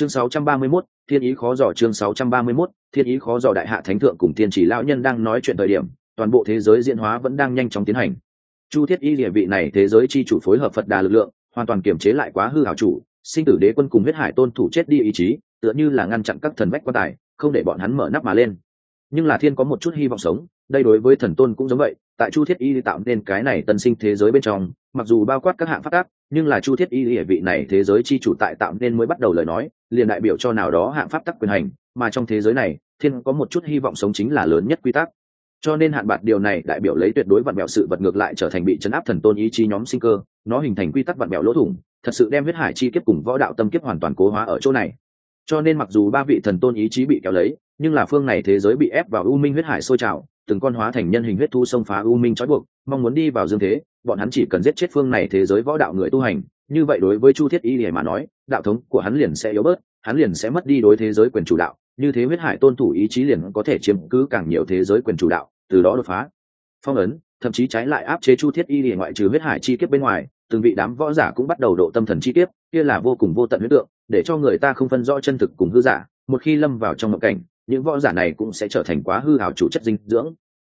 chương 631, thiên ý khó dò chương 631, thiên ý khó dò đại hạ thánh thượng cùng tiên chỉ lão nhân đang nói chuyện thời điểm toàn bộ thế giới diễn hóa vẫn đang nhanh chóng tiến hành. Chu thiết y địa vị này thế giới chi chủ phối hợp phật đà lực lượng hoàn toàn kiểm chế lại quá hư hảo chủ sinh tử đế quân cùng huyết hải tôn thủ chết đi ý chí tựa như là ngăn chặn các thần vách quan tài không để bọn hắn mở nắp mà lên. Nhưng là thiên có một chút hy vọng sống đây đối với thần tôn cũng giống vậy tại chu thiết y tạo nên cái này tân sinh thế giới bên trong mặc dù bao quát các hạng phát tác nhưng là chu thiết y địa vị này thế giới chi chủ tại tạo nên mới bắt đầu lời nói, liền đại biểu cho nào đó hạng pháp tắc quyền hành, mà trong thế giới này, thiên có một chút hy vọng sống chính là lớn nhất quy tắc. Cho nên hạn bạc điều này đại biểu lấy tuyệt đối vặn mẹo sự vật ngược lại trở thành bị chấn áp thần tôn ý chí nhóm sinh cơ, nó hình thành quy tắc vặn mẹo lỗ thủng, thật sự đem huyết hải chi kiếp cùng võ đạo tâm kiếp hoàn toàn cố hóa ở chỗ này. Cho nên mặc dù ba vị thần tôn ý chí bị kéo lấy, nhưng là phương này thế giới bị ép vào u minh huyết hải sôi trào, từng con hóa thành nhân hình huyết thu xông phá u minh trói buộc mong muốn đi vào dương thế, bọn hắn chỉ cần giết chết phương này thế giới võ đạo người tu hành, như vậy đối với chu thiết y lìa mà nói, đạo thống của hắn liền sẽ yếu bớt, hắn liền sẽ mất đi đối thế giới quyền chủ đạo, như thế huyết hải tôn thủ ý chí liền có thể chiếm cứ càng nhiều thế giới quyền chủ đạo, từ đó đột phá. Phong ấn, thậm chí trái lại áp chế chu thiết y lìa ngoại trừ huyết hải chi kiếp bên ngoài, từng vị đám võ giả cũng bắt đầu độ tâm thần chi kiếp, kia là vô cùng vô tận huyết tượng, để cho người ta không phân rõ chân thực cùng hư giả, một khi lâm vào trong mộng cảnh, những võ giả này cũng sẽ trở thành quá hư hào chủ chất dinh dưỡng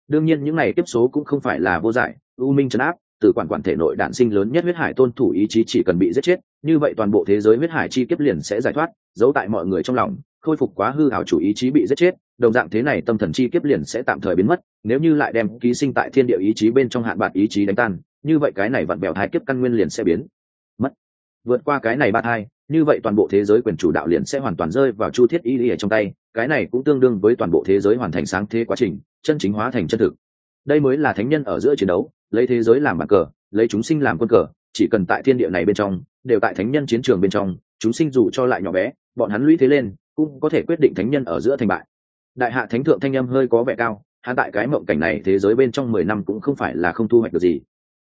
đương nhiên những này tiếp số cũng không phải là vô giải. U minh Trấn áp, từ quản quản thể nội đạn sinh lớn nhất huyết hải tôn thủ ý chí chỉ cần bị giết chết, như vậy toàn bộ thế giới huyết hải chi kiếp liền sẽ giải thoát, giấu tại mọi người trong lòng, khôi phục quá hư hảo chủ ý chí bị giết chết, đồng dạng thế này tâm thần chi kiếp liền sẽ tạm thời biến mất, nếu như lại đem ký sinh tại thiên địa ý chí bên trong hạn bạc ý chí đánh tan, như vậy cái này vặn bèo thái kiếp căn nguyên liền sẽ biến mất. Vượt qua cái này ba thai, như vậy toàn bộ thế giới quyền chủ đạo liền sẽ hoàn toàn rơi vào chu thiết y lý ở trong tay, cái này cũng tương đương với toàn bộ thế giới hoàn thành sáng thế quá trình chân chính hóa thành chân thực. Đây mới là thánh nhân ở giữa chiến đấu, lấy thế giới làm bàn cờ, lấy chúng sinh làm quân cờ, chỉ cần tại thiên địa này bên trong, đều tại thánh nhân chiến trường bên trong, chúng sinh dù cho lại nhỏ bé, bọn hắn lũy thế lên, cũng có thể quyết định thánh nhân ở giữa thành bại. Đại hạ thánh thượng thanh âm hơi có vẻ cao, hắn tại cái mộng cảnh này thế giới bên trong mười năm cũng không phải là không thu hoạch được gì.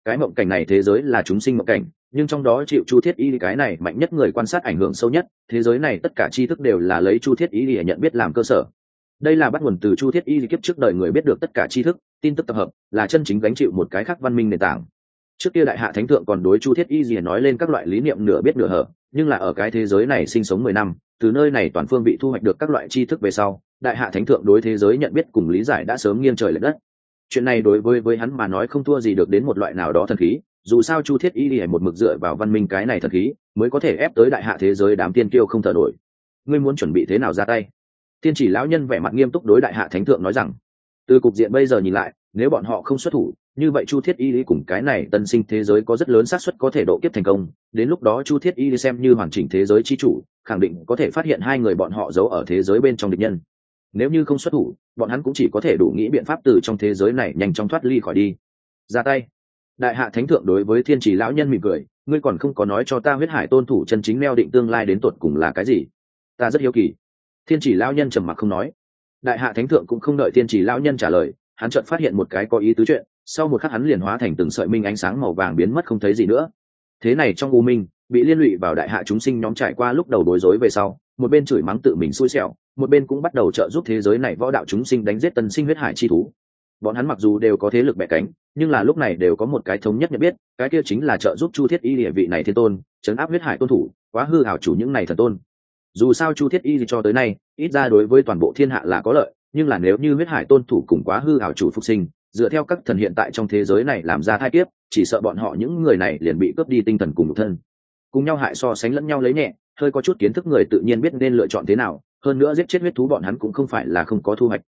Cái mộng cảnh này thế giới là chúng sinh mộng cảnh, nhưng trong đó chịu chu thiết y cái này mạnh nhất người quan sát ảnh hưởng sâu nhất, thế giới này tất cả tri thức đều là lấy chu thiết y để nhận biết làm cơ sở đây là bắt nguồn từ chu thiết y kiếp trước đời người biết được tất cả tri thức, tin tức tập hợp, là chân chính gánh chịu một cái khác văn minh nền tảng. Trước kia đại hạ thánh thượng còn đối chu thiết y gì nói lên các loại lý niệm nửa biết nửa hở, nhưng là ở cái thế giới này sinh sống mười năm, từ nơi này toàn phương bị thu hoạch được các loại tri thức về sau, đại hạ thánh thượng đối thế giới nhận biết cùng lý giải đã sớm nghiêng trời l ệ đất. Chuyện này đối với với hắn mà nói không thua gì được đến một loại nào đó thần khí, dù sao chu thiết y lìa một mực dựa vào văn minh cái này thần khí, mới có thể ép tới đại hạ thế giới đám tiên kiêu không thở nổi. Ngươi muốn chuẩn bị thế nào ra tay? Tiên chỉ lão nhân vẻ mặt nghiêm túc đối đại hạ thánh thượng nói rằng, từ cục diện bây giờ nhìn lại, nếu bọn họ không xuất thủ, như vậy chu thiết y lý cùng cái này tân sinh thế giới có rất lớn xác suất có thể độ kiếp thành công. Đến lúc đó chu thiết y lý xem như hoàn chỉnh thế giới chi chủ, khẳng định có thể phát hiện hai người bọn họ giấu ở thế giới bên trong địch nhân. Nếu như không xuất thủ, bọn hắn cũng chỉ có thể đủ nghĩ biện pháp từ trong thế giới này nhanh chóng thoát ly khỏi đi. Ra tay. Đại hạ thánh thượng đối với thiên trì lão nhân mỉm cười, ngươi còn không có nói cho ta huyết hải tôn thủ chân chính neo định tương lai đến tột cùng là cái gì? Ta rất hiếu kỳ thiên chỉ lão nhân trầm mặc không nói. Đại hạ thánh thượng cũng không đợi thiên chỉ lão nhân trả lời, hắn chợt phát hiện một cái có ý tứ chuyện, sau một khắc hắn liền hóa thành từng sợi minh ánh sáng màu vàng biến mất không thấy gì nữa. Thế này trong u minh, bị liên lụy vào đại hạ chúng sinh nhóm trải qua lúc đầu đối rối về sau, một bên chửi mắng tự mình xui xẻo, một bên cũng bắt đầu trợ giúp thế giới này võ đạo chúng sinh đánh giết tân sinh huyết hải chi thú. Bọn hắn mặc dù đều có thế lực bẻ cánh, nhưng là lúc này đều có một cái thống nhất nhận biết, cái kia chính là trợ giúp chu thiết y địa vị này thiên tôn, chấn áp huyết hải tôn thủ, quá hư hảo chủ những này thần tôn dù sao chu thiết y cho tới nay, ít ra đối với toàn bộ thiên hạ là có lợi, nhưng là nếu như huyết hải tôn thủ cùng quá hư hảo chủ phục sinh, dựa theo các thần hiện tại trong thế giới này làm ra thai kiếp, chỉ sợ bọn họ những người này liền bị cướp đi tinh thần cùng một thân. Cùng nhau hại so sánh lẫn nhau lấy nhẹ, hơi có chút kiến thức người tự nhiên biết nên lựa chọn thế nào, hơn nữa giết chết huyết thú bọn hắn cũng không phải là không có thu hoạch.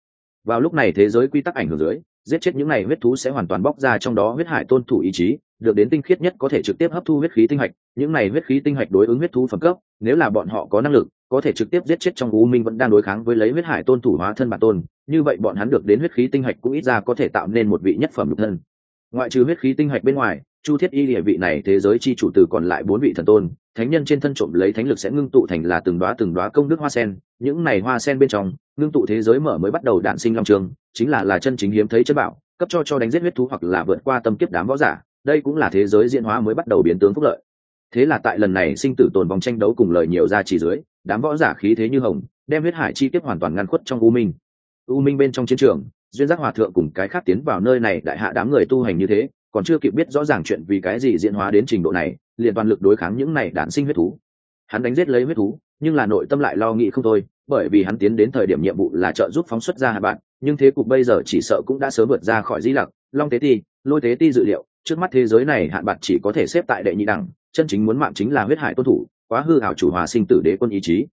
Vào lúc này thế giới quy tắc ảnh hưởng dưới giết chết những này huyết thú sẽ hoàn toàn bóc ra trong đó huyết hải tôn thủ ý chí, được đến tinh khiết nhất có thể trực tiếp hấp thu huyết khí tinh hạch. Những này huyết khí tinh hạch đối ứng huyết thú phẩm cấp, nếu là bọn họ có năng lực, có thể trực tiếp giết chết trong u minh vẫn đang đối kháng với lấy huyết hải tôn thủ hóa thân bản tôn. Như vậy bọn hắn được đến huyết khí tinh hạch cũng ít ra có thể tạo nên một vị nhất phẩm lục thân. Ngoại trừ huyết khí tinh hạch bên ngoài chu thiết y địa vị này thế giới chi chủ từ còn lại bốn vị thần tôn, thánh nhân trên thân trộm lấy thánh lực sẽ ngưng tụ thành là từng đoá từng đoá công đức hoa sen. Những này hoa sen bên trong, ngưng tụ thế giới mở mới bắt đầu đạn sinh long trường, chính là là chân chính hiếm thấy chất bảo, cấp cho cho đánh giết huyết thú hoặc là vượt qua tâm kiếp đám võ giả. Đây cũng là thế giới diễn hóa mới bắt đầu biến tướng phúc lợi. Thế là tại lần này sinh tử tồn vòng tranh đấu cùng lời nhiều ra chỉ dưới, đám võ giả khí thế như hồng, đem huyết hải chi tiết hoàn toàn ngăn khuất trong u minh. U minh bên trong chiến trường, duyên giác hòa thượng cùng cái khác tiến vào nơi này đại hạ đám người tu hành như thế còn chưa kịp biết rõ ràng chuyện vì cái gì diễn hóa đến trình độ này, liền toàn lực đối kháng những này đản sinh huyết thú. Hắn đánh giết lấy huyết thú, nhưng là nội tâm lại lo nghĩ không thôi, bởi vì hắn tiến đến thời điểm nhiệm vụ là trợ giúp phóng xuất ra hạ bạn, nhưng thế cục bây giờ chỉ sợ cũng đã sớm vượt ra khỏi di lặc, long tế ti, lôi tế ti dự liệu, trước mắt thế giới này hạn bạc chỉ có thể xếp tại đệ nhị đẳng, chân chính muốn mạng chính là huyết hải tôn thủ, quá hư hảo chủ hòa sinh tử đế quân ý chí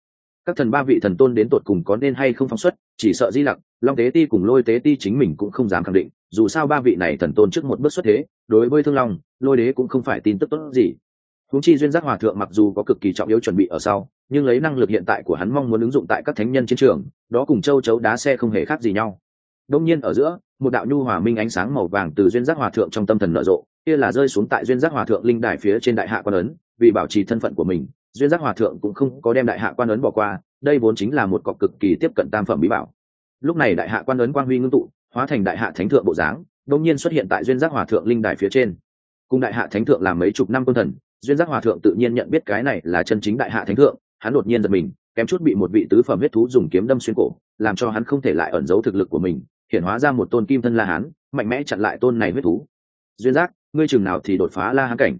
các thần ba vị thần tôn đến tột cùng có nên hay không phóng xuất, chỉ sợ di lặc, long tế ti cùng lôi tế ti chính mình cũng không dám khẳng định, dù sao ba vị này thần tôn trước một bước xuất thế, đối với thương long, lôi đế cũng không phải tin tức tốt gì. Húng chi duyên giác hòa thượng mặc dù có cực kỳ trọng yếu chuẩn bị ở sau, nhưng lấy năng lực hiện tại của hắn mong muốn ứng dụng tại các thánh nhân chiến trường, đó cùng châu chấu đá xe không hề khác gì nhau. Đông nhiên ở giữa, một đạo nhu hòa minh ánh sáng màu vàng từ duyên giác hòa thượng trong tâm thần nở rộ, kia là rơi xuống tại duyên giác hòa thượng linh đài phía trên đại hạ quan ấn, vì bảo trì thân phận của mình duyên giác hòa thượng cũng không có đem đại hạ quan ấn bỏ qua, đây vốn chính là một cọc cực kỳ tiếp cận tam phẩm bí bảo. Lúc này đại hạ quan ấn quang huy ngưng tụ, hóa thành đại hạ thánh thượng bộ dáng đông nhiên xuất hiện tại duyên giác hòa thượng linh đài phía trên. Cùng đại hạ thánh thượng làm mấy chục năm quân thần, duyên giác hòa thượng tự nhiên nhận biết cái này là chân chính đại hạ thánh thượng, hắn đột nhiên giật mình, kém chút bị một vị tứ phẩm huyết thú dùng kiếm đâm xuyên cổ, làm cho hắn không thể lại ẩn giấu thực lực của mình hiện hóa ra một tôn kim thân la hán, mạnh mẽ chặn lại tôn này huyết thú. Duyên giác, ngươi chừng nào thì đột phá la hán cảnh?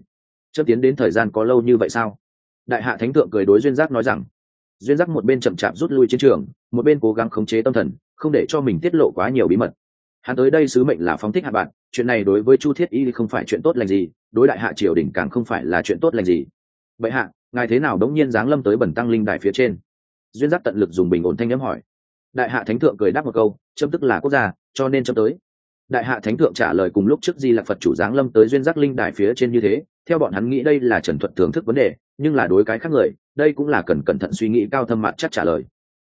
Chớp tiến đến thời gian có lâu như vậy sao? Đại hạ thánh thượng cười đối duyên giác nói rằng, duyên giác một bên chậm chạp rút lui chiến trường, một bên cố gắng khống chế tâm thần, không để cho mình tiết lộ quá nhiều bí mật. Hắn tới đây sứ mệnh là phóng thích hạ bạn, chuyện này đối với chu thiết y không phải chuyện tốt lành gì, đối đại hạ triều đình càng không phải là chuyện tốt lành gì. Vậy hạ, ngài thế nào đống nhiên giáng lâm tới bẩn tăng linh đài phía trên? Duyên giác tận lực dùng bình ổn thanh nhắm hỏi. Đại hạ thánh thượng cười đáp một câu châm tức là quốc gia, cho nên châm tới. Đại hạ thánh thượng trả lời cùng lúc trước di lạc phật chủ giáng lâm tới duyên giác linh đài phía trên như thế theo bọn hắn nghĩ đây là trần thuật thưởng thức vấn đề, nhưng là đối cái khác người, đây cũng là cần cẩn thận suy nghĩ cao thâm mặt chắc trả lời.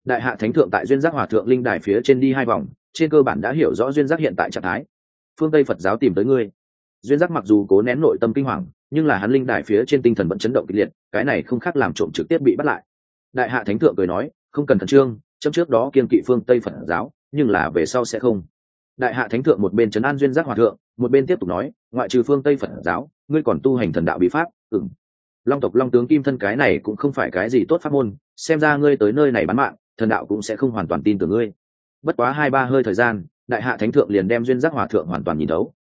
Đại hạ thánh thượng tại duyên giác hòa thượng linh đài phía trên đi hai vòng, trên cơ bản đã hiểu rõ duyên giác hiện tại trạng thái. Phương tây phật giáo tìm tới ngươi. Duyên giác mặc dù cố nén nội tâm kinh hoàng, nhưng là hắn linh đài phía trên tinh thần vẫn chấn động kịch liệt, cái này không khác làm trộm trực tiếp bị bắt lại. Đại hạ thánh thượng cười nói, không cần thần trương, chấm trước đó kiên kỵ phương tây phật giáo, nhưng là về sau sẽ không. Đại hạ thánh thượng một bên trấn an duyên giác hòa thượng, một bên tiếp tục nói, ngoại trừ phương tây phật giáo ngươi còn tu hành thần đạo bí pháp ừng long tộc long tướng kim thân cái này cũng không phải cái gì tốt pháp môn, xem ra ngươi tới nơi này bán mạng, thần đạo cũng sẽ không hoàn toàn tin tưởng ngươi. Bất quá hai ba hơi thời gian, đại hạ thánh thượng liền đem duyên giác hòa thượng hoàn toàn nhìn thấu.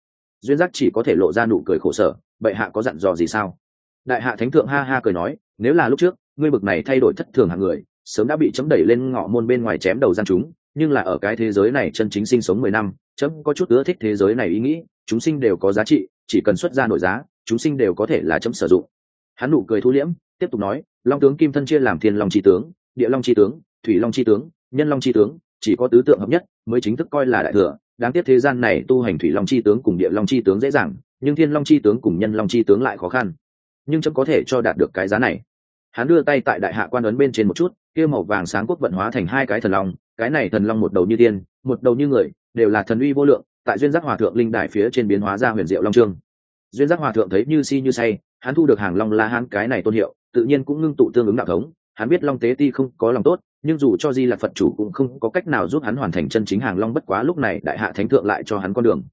Duyên giác chỉ có thể lộ ra nụ cười khổ sở, bệ hạ có dặn dò gì sao? Đại hạ thánh thượng ha ha cười nói, nếu là lúc trước, ngươi bực này thay đổi thất thường hàng người, sớm đã bị chấm đẩy lên ngọ môn bên ngoài chém đầu gian chúng, nhưng là ở cái thế giới này chân chính sinh sống mười năm, chấm có chút ưa thích thế giới này ý nghĩ, chúng sinh đều có giá trị, chỉ cần xuất ra nội giá chúng sinh đều có thể là chấm sử dụng. Hắn nụ cười thu liễm, tiếp tục nói, long tướng kim thân chia làm thiên long chi tướng, địa long chi tướng, thủy long chi tướng, nhân long chi tướng, chỉ có tứ tượng hợp nhất mới chính thức coi là đại thừa. Đáng tiếc thế gian này tu hành thủy long chi tướng cùng địa long chi tướng dễ dàng, nhưng thiên long chi tướng cùng nhân long chi tướng lại khó khăn. Nhưng chấm có thể cho đạt được cái giá này. Hắn đưa tay tại đại hạ quan ấn bên trên một chút, kia màu vàng sáng quốc vận hóa thành hai cái thần long, cái này thần long một đầu như tiên, một đầu như người, đều là thần uy vô lượng, tại duyên giác hòa thượng linh đài phía trên biến hóa ra huyền diệu long trương duyên giác hòa thượng thấy như si như say, hắn thu được hàng long la hán cái này tôn hiệu, tự nhiên cũng ngưng tụ tương ứng đạo thống. Hắn biết long tế ti không có lòng tốt, nhưng dù cho di là phật chủ cũng không có cách nào giúp hắn hoàn thành chân chính hàng long bất quá lúc này đại hạ thánh thượng lại cho hắn con đường.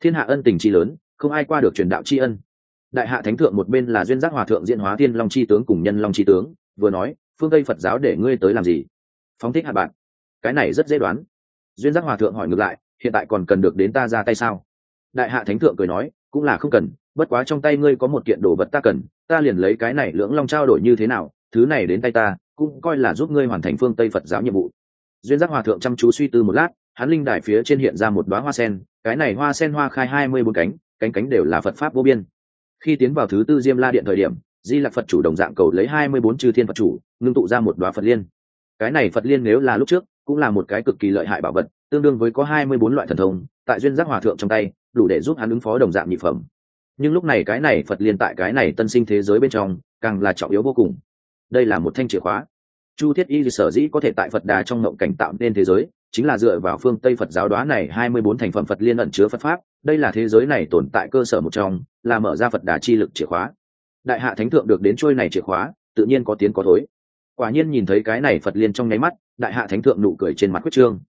Thiên hạ ân tình chi lớn, không ai qua được truyền đạo tri ân. Đại hạ thánh thượng một bên là duyên giác hòa thượng diễn hóa thiên long chi tướng cùng nhân long chi tướng, vừa nói, phương tây phật giáo để ngươi tới làm gì? Phóng thích hạ bạn. Cái này rất dễ đoán. Duyên giác hòa thượng hỏi ngược lại, hiện tại còn cần được đến ta ra tay sao? Đại hạ thánh thượng cười nói, cũng là không cần bất quá trong tay ngươi có một kiện đồ vật ta cần, ta liền lấy cái này lưỡng long trao đổi như thế nào, thứ này đến tay ta, cũng coi là giúp ngươi hoàn thành phương tây phật giáo nhiệm vụ. Duyên giác hòa thượng chăm chú suy tư một lát, hắn linh đài phía trên hiện ra một đoá hoa sen, cái này hoa sen hoa khai hai mươi bốn cánh cánh cánh đều là phật pháp vô biên. Khi tiến vào thứ tư diêm la điện thời điểm, di lạc phật chủ đồng dạng cầu lấy hai mươi bốn chư thiên phật chủ, ngưng tụ ra một đoá phật liên. Cái này phật liên nếu là lúc trước, cũng là một cái cực kỳ lợi hại bảo vật, tương đương với có hai mươi bốn loại thần thông, tại duyên giác hòa thượng trong tay, đủ để giúp hắn ứng phó đồng dạng nhị phẩm nhưng lúc này cái này phật liên tại cái này tân sinh thế giới bên trong, càng là trọng yếu vô cùng. Đây là một thanh chìa khóa. Chu thiết y sở dĩ có thể tại phật đà trong ngộng cảnh tạo nên thế giới, chính là dựa vào phương tây phật giáo đoá này hai mươi bốn thành phẩm phật liên ẩn chứa phật pháp. Đây là thế giới này tồn tại cơ sở một trong, là mở ra phật đà chi lực chìa khóa. Đại hạ thánh thượng được đến trôi này chìa khóa, tự nhiên có tiến có thối. Quả nhiên nhìn thấy cái này phật liên trong nháy mắt, đại hạ thánh thượng nụ cười trên mặt quyết trương.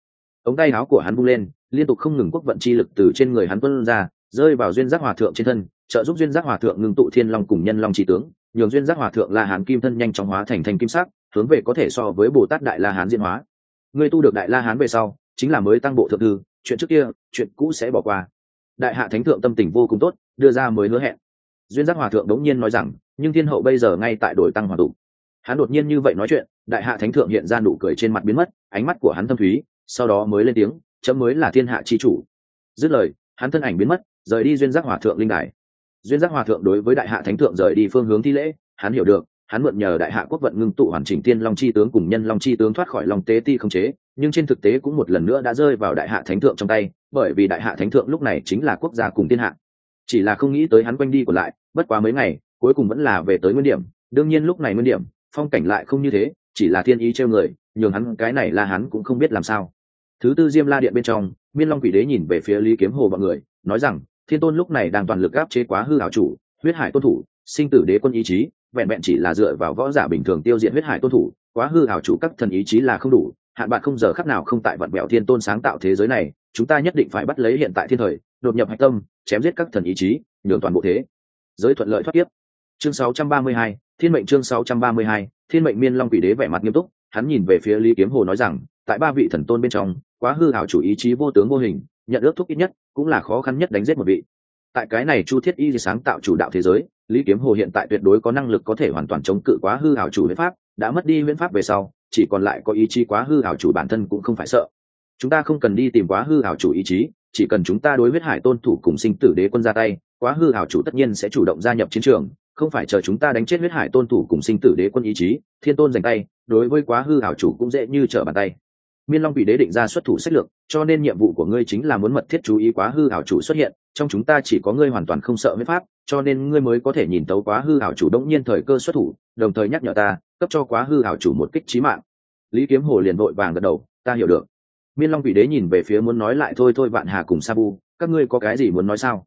Ống tay áo của hắn bung lên, liên tục không ngừng quốc vận chi lực từ trên người hắn tuân ra rơi vào duyên giác hòa thượng trên thân, trợ giúp duyên giác hòa thượng ngưng tụ thiên long cùng nhân long trí tướng, nhường duyên giác hòa thượng la hán kim thân nhanh chóng hóa thành thành kim sắc, hướng về có thể so với bồ tát đại la hán diễn hóa. Ngươi tu được đại la hán về sau, chính là mới tăng bộ thượng thư, chuyện trước kia, chuyện cũ sẽ bỏ qua. Đại hạ thánh thượng tâm tình vô cùng tốt, đưa ra mới hứa hẹn. Duyên giác hòa thượng đống nhiên nói rằng, nhưng thiên hậu bây giờ ngay tại đổi tăng hòa tụ. Hắn đột nhiên như vậy nói chuyện, đại hạ thánh thượng hiện ra nụ cười trên mặt biến mất, ánh mắt của hắn thâm thúy, sau đó mới lên tiếng, chấm mới là thiên hạ chi chủ. Dứt lời, hắn thân ảnh biến mất rời đi duyên giác hòa thượng linh đài. Duyên giác hòa thượng đối với đại hạ thánh thượng rời đi phương hướng thi lễ, hắn hiểu được, hắn mượn nhờ đại hạ quốc vận ngưng tụ hoàn chỉnh tiên long chi tướng cùng nhân long chi tướng thoát khỏi lòng tế ti không chế, nhưng trên thực tế cũng một lần nữa đã rơi vào đại hạ thánh thượng trong tay, bởi vì đại hạ thánh thượng lúc này chính là quốc gia cùng thiên hạ. Chỉ là không nghĩ tới hắn quanh đi còn lại, bất quá mấy ngày, cuối cùng vẫn là về tới nguyên điểm. Đương nhiên lúc này nguyên điểm, phong cảnh lại không như thế, chỉ là thiên ý treo người, nhường hắn cái này là hắn cũng không biết làm sao. Thứ tư diêm la điện bên trong, miên long quỷ đế nhìn về phía lý kiếm hồ bọn người, nói rằng thiên tôn lúc này đang toàn lực áp chế quá hư hảo chủ huyết hải tôn thủ sinh tử đế quân ý chí vẹn vẹn chỉ là dựa vào võ giả bình thường tiêu diệt huyết hải tôn thủ quá hư hảo chủ các thần ý chí là không đủ hạn bạn không giờ khắc nào không tại vận mẹo thiên tôn sáng tạo thế giới này chúng ta nhất định phải bắt lấy hiện tại thiên thời đột nhập hạch tâm chém giết các thần ý chí nhường toàn bộ thế giới thuận lợi thoát tiếp chương 632, thiên mệnh chương 632, thiên mệnh miên long quỷ đế vẻ mặt nghiêm túc hắn nhìn về phía lý kiếm hồ nói rằng tại ba vị thần tôn bên trong quá hư hảo chủ ý chí vô tướng vô hình nhận ước thúc ít nhất, cũng là khó khăn nhất đánh giết một vị. Tại cái này chu thiết y sáng tạo chủ đạo thế giới, lý kiếm hồ hiện tại tuyệt đối có năng lực có thể hoàn toàn chống cự quá hư hảo chủ huyễn pháp, đã mất đi huyễn pháp về sau, chỉ còn lại có ý chí quá hư hảo chủ bản thân cũng không phải sợ. Chúng ta không cần đi tìm quá hư hảo chủ ý chí, chỉ cần chúng ta đối huyết hải tôn thủ cùng sinh tử đế quân ra tay, quá hư hảo chủ tất nhiên sẽ chủ động gia nhập chiến trường, không phải chờ chúng ta đánh chết huyết hải tôn thủ cùng sinh tử đế quân ý chí, thiên tôn giành tay, đối với quá hư hảo chủ cũng dễ như trở bàn tay miên long bị đế định ra xuất thủ sách lược, cho nên nhiệm vụ của ngươi chính là muốn mật thiết chú ý quá hư hảo chủ xuất hiện, trong chúng ta chỉ có ngươi hoàn toàn không sợ huyết pháp, cho nên ngươi mới có thể nhìn tấu quá hư hảo chủ đống nhiên thời cơ xuất thủ, đồng thời nhắc nhở ta, cấp cho quá hư hảo chủ một kích trí mạng. Lý kiếm hồ liền vội vàng gật đầu, ta hiểu được. Miên long vị đế nhìn về phía muốn nói lại thôi thôi bạn hà cùng sa vu, các ngươi có cái gì muốn nói sao?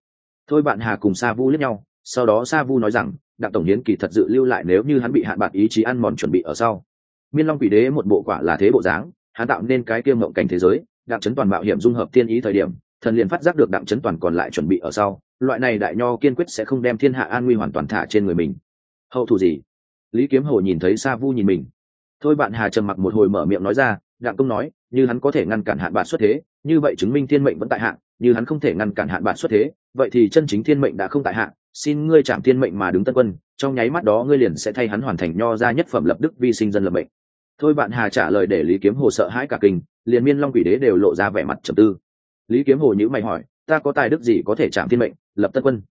Thôi bạn hà cùng sa vu lẫn nhau, sau đó sa vu nói rằng, đặng tổng hiến kỳ thật dự lưu lại nếu như hắn bị hạn bạc ý chí ăn mòn chuẩn bị ở sau. Miên long vị đế một bộ quả là thế bộ dáng hắn tạo nên cái kiêm mộng cảnh thế giới, đặng chấn toàn mạo hiểm dung hợp tiên ý thời điểm, thần liền phát giác được đặng chấn toàn còn lại chuẩn bị ở sau, loại này đại nho kiên quyết sẽ không đem thiên hạ an nguy hoàn toàn thả trên người mình. Hậu thủ gì? Lý kiếm hồ nhìn thấy sa vu nhìn mình. Thôi bạn hà trầm mặc một hồi mở miệng nói ra, đặng công nói, như hắn có thể ngăn cản hạn bạn xuất thế, như vậy chứng minh thiên mệnh vẫn tại hạn như hắn không thể ngăn cản hạn bạn xuất thế, vậy thì chân chính thiên mệnh đã không tại hạn xin ngươi chạm thiên mệnh mà đứng tân quân, trong nháy mắt đó ngươi liền sẽ thay hắn hoàn thành nho ra nhất phẩm lập đức vi sinh dân lập mệnh thôi bạn hà trả lời để lý kiếm hồ sợ hãi cả kinh, liền miên long quỷ đế đều lộ ra vẻ mặt trầm tư. Lý kiếm hồ nhữ mày hỏi, ta có tài đức gì có thể chạm thiên mệnh, lập tất quân?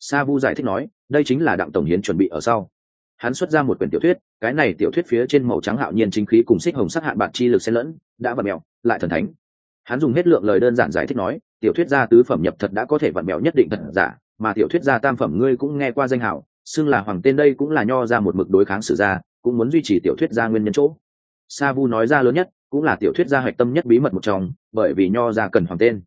Sa vu giải thích nói, đây chính là đặng tổng hiến chuẩn bị ở sau. Hắn xuất ra một quyển tiểu thuyết, cái này tiểu thuyết phía trên màu trắng hạo nhiên chính khí cùng xích hồng sắc hạn bạc chi lực xen lẫn, đã vặn mẹo lại thần thánh. Hắn dùng hết lượng lời đơn giản giải thích nói, tiểu thuyết gia tứ phẩm nhập thật đã có thể vặn mẹo nhất định thật giả, mà tiểu thuyết gia tam phẩm ngươi cũng nghe qua danh hảo, xưng là hoàng tên đây cũng là nho ra một mực đối kháng sử gia, cũng muốn duy trì tiểu thuyết gia nguyên nhân chỗ sa vu nói ra lớn nhất, cũng là tiểu thuyết gia hạch tâm nhất bí mật một trong, bởi vì nho ra cần hoàng tên.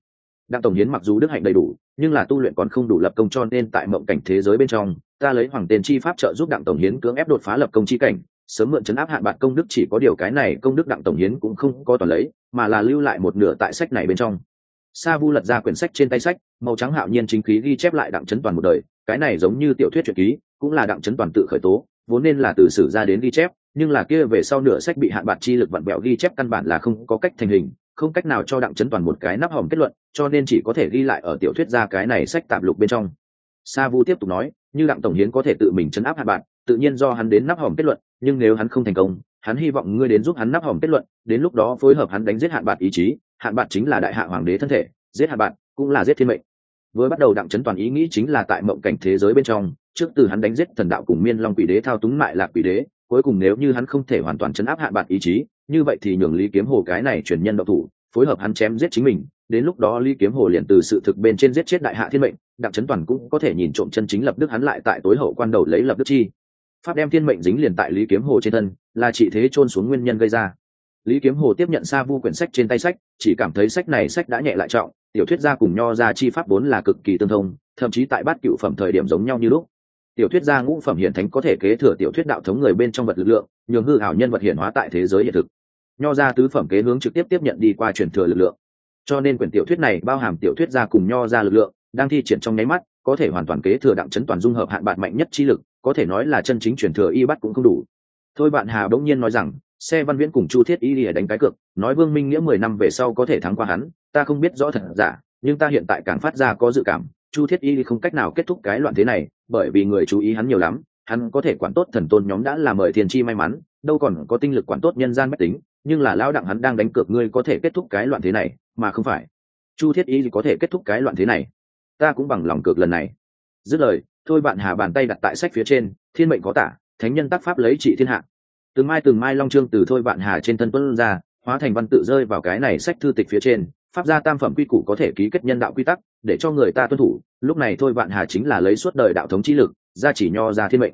Đặng tổng hiến mặc dù đức hạnh đầy đủ, nhưng là tu luyện còn không đủ lập công cho nên tại mộng cảnh thế giới bên trong, ta lấy hoàng tên chi pháp trợ giúp đặng tổng hiến cưỡng ép đột phá lập công chi cảnh, sớm mượn chấn áp hạn bạn công đức chỉ có điều cái này công đức đặng tổng hiến cũng không có toàn lấy, mà là lưu lại một nửa tại sách này bên trong. Sa vu lật ra quyển sách trên tay sách, màu trắng hạo nhiên chính khí ghi chép lại đặng chấn toàn một đời, cái này giống như tiểu thuyết truyện ký, cũng là đặng chấn toàn tự khởi tố, vốn nên là từ sử ra đến ghi chép nhưng là kia về sau nửa sách bị hạn bạc chi lực vặn bẹo ghi chép căn bản là không có cách thành hình, không cách nào cho đặng chấn toàn một cái nắp hòm kết luận, cho nên chỉ có thể ghi lại ở tiểu thuyết ra cái này sách tạp lục bên trong. Sa vu tiếp tục nói, như đặng tổng hiến có thể tự mình chấn áp hạn bạc, tự nhiên do hắn đến nắp hòm kết luận, nhưng nếu hắn không thành công, hắn hy vọng ngươi đến giúp hắn nắp hòm kết luận, đến lúc đó phối hợp hắn đánh giết hạn bạc ý chí, hạn bạc chính là đại hạ hoàng đế thân thể, giết hạn bạc cũng là giết thiên mệnh. Với bắt đầu đặng chấn toàn ý nghĩ chính là tại mộng cảnh thế giới bên trong, trước từ hắn đánh giết thần đạo cùng miên long quỷ đế thao túng mại lạc quỷ đế cuối cùng nếu như hắn không thể hoàn toàn chấn áp hạn bạn ý chí, như vậy thì nhường lý kiếm hồ cái này chuyển nhân độc thủ, phối hợp hắn chém giết chính mình. Đến lúc đó lý kiếm hồ liền từ sự thực bên trên giết chết đại hạ thiên mệnh, đặng trấn toàn cũng có thể nhìn trộm chân chính lập đức hắn lại tại tối hậu quan đầu lấy lập đức chi. Pháp đem thiên mệnh dính liền tại lý kiếm hồ trên thân, là trị thế trôn xuống nguyên nhân gây ra. Lý kiếm hồ tiếp nhận sa vu quyển sách trên tay sách, chỉ cảm thấy sách này sách đã nhẹ lại trọng, tiểu thuyết gia cùng nho ra chi pháp vốn là cực kỳ tương thông, thậm chí tại bát cựu phẩm thời điểm giống nhau như lúc tiểu thuyết gia ngũ phẩm hiển thánh có thể kế thừa tiểu thuyết đạo thống người bên trong vật lực lượng, nhường hư hảo nhân vật hiển hóa tại thế giới hiện thực. Nho ra tứ phẩm kế hướng trực tiếp tiếp nhận đi qua truyền thừa lực lượng. Cho nên quyển tiểu thuyết này bao hàm tiểu thuyết gia cùng nho ra lực lượng, đang thi triển trong nháy mắt, có thể hoàn toàn kế thừa đặng chấn toàn dung hợp hạn bạn mạnh nhất chi lực, có thể nói là chân chính truyền thừa y bắt cũng không đủ. Thôi bạn hà bỗng nhiên nói rằng, xe văn viễn cùng chu thiết y lìa đánh cái cược, nói vương minh nghĩa mười năm về sau có thể thắng qua hắn, ta không biết rõ thật giả, nhưng ta hiện tại càng phát ra có dự cảm chu thiết y không cách nào kết thúc cái loạn thế này, bởi vì người chú ý hắn nhiều lắm, hắn có thể quản tốt thần tôn nhóm đã là mời thiên chi may mắn, đâu còn có tinh lực quản tốt nhân gian mách tính, nhưng là lao đặng hắn đang đánh cược ngươi có thể kết thúc cái loạn thế này, mà không phải. Chu thiết y có thể kết thúc cái loạn thế này. Ta cũng bằng lòng cược lần này. Dứt lời, thôi bạn hà bàn tay đặt tại sách phía trên, thiên mệnh có tả, thánh nhân tác pháp lấy trị thiên hạ. Từng mai từng mai long trương từ thôi bạn hà trên thân tuân ra, hóa thành văn tự rơi vào cái này sách thư tịch phía trên, pháp gia tam phẩm quy củ có thể ký kết nhân đạo quy tắc để cho người ta tuân thủ, lúc này thôi bạn hà chính là lấy suốt đời đạo thống trí lực, ra chỉ nho ra thiên mệnh.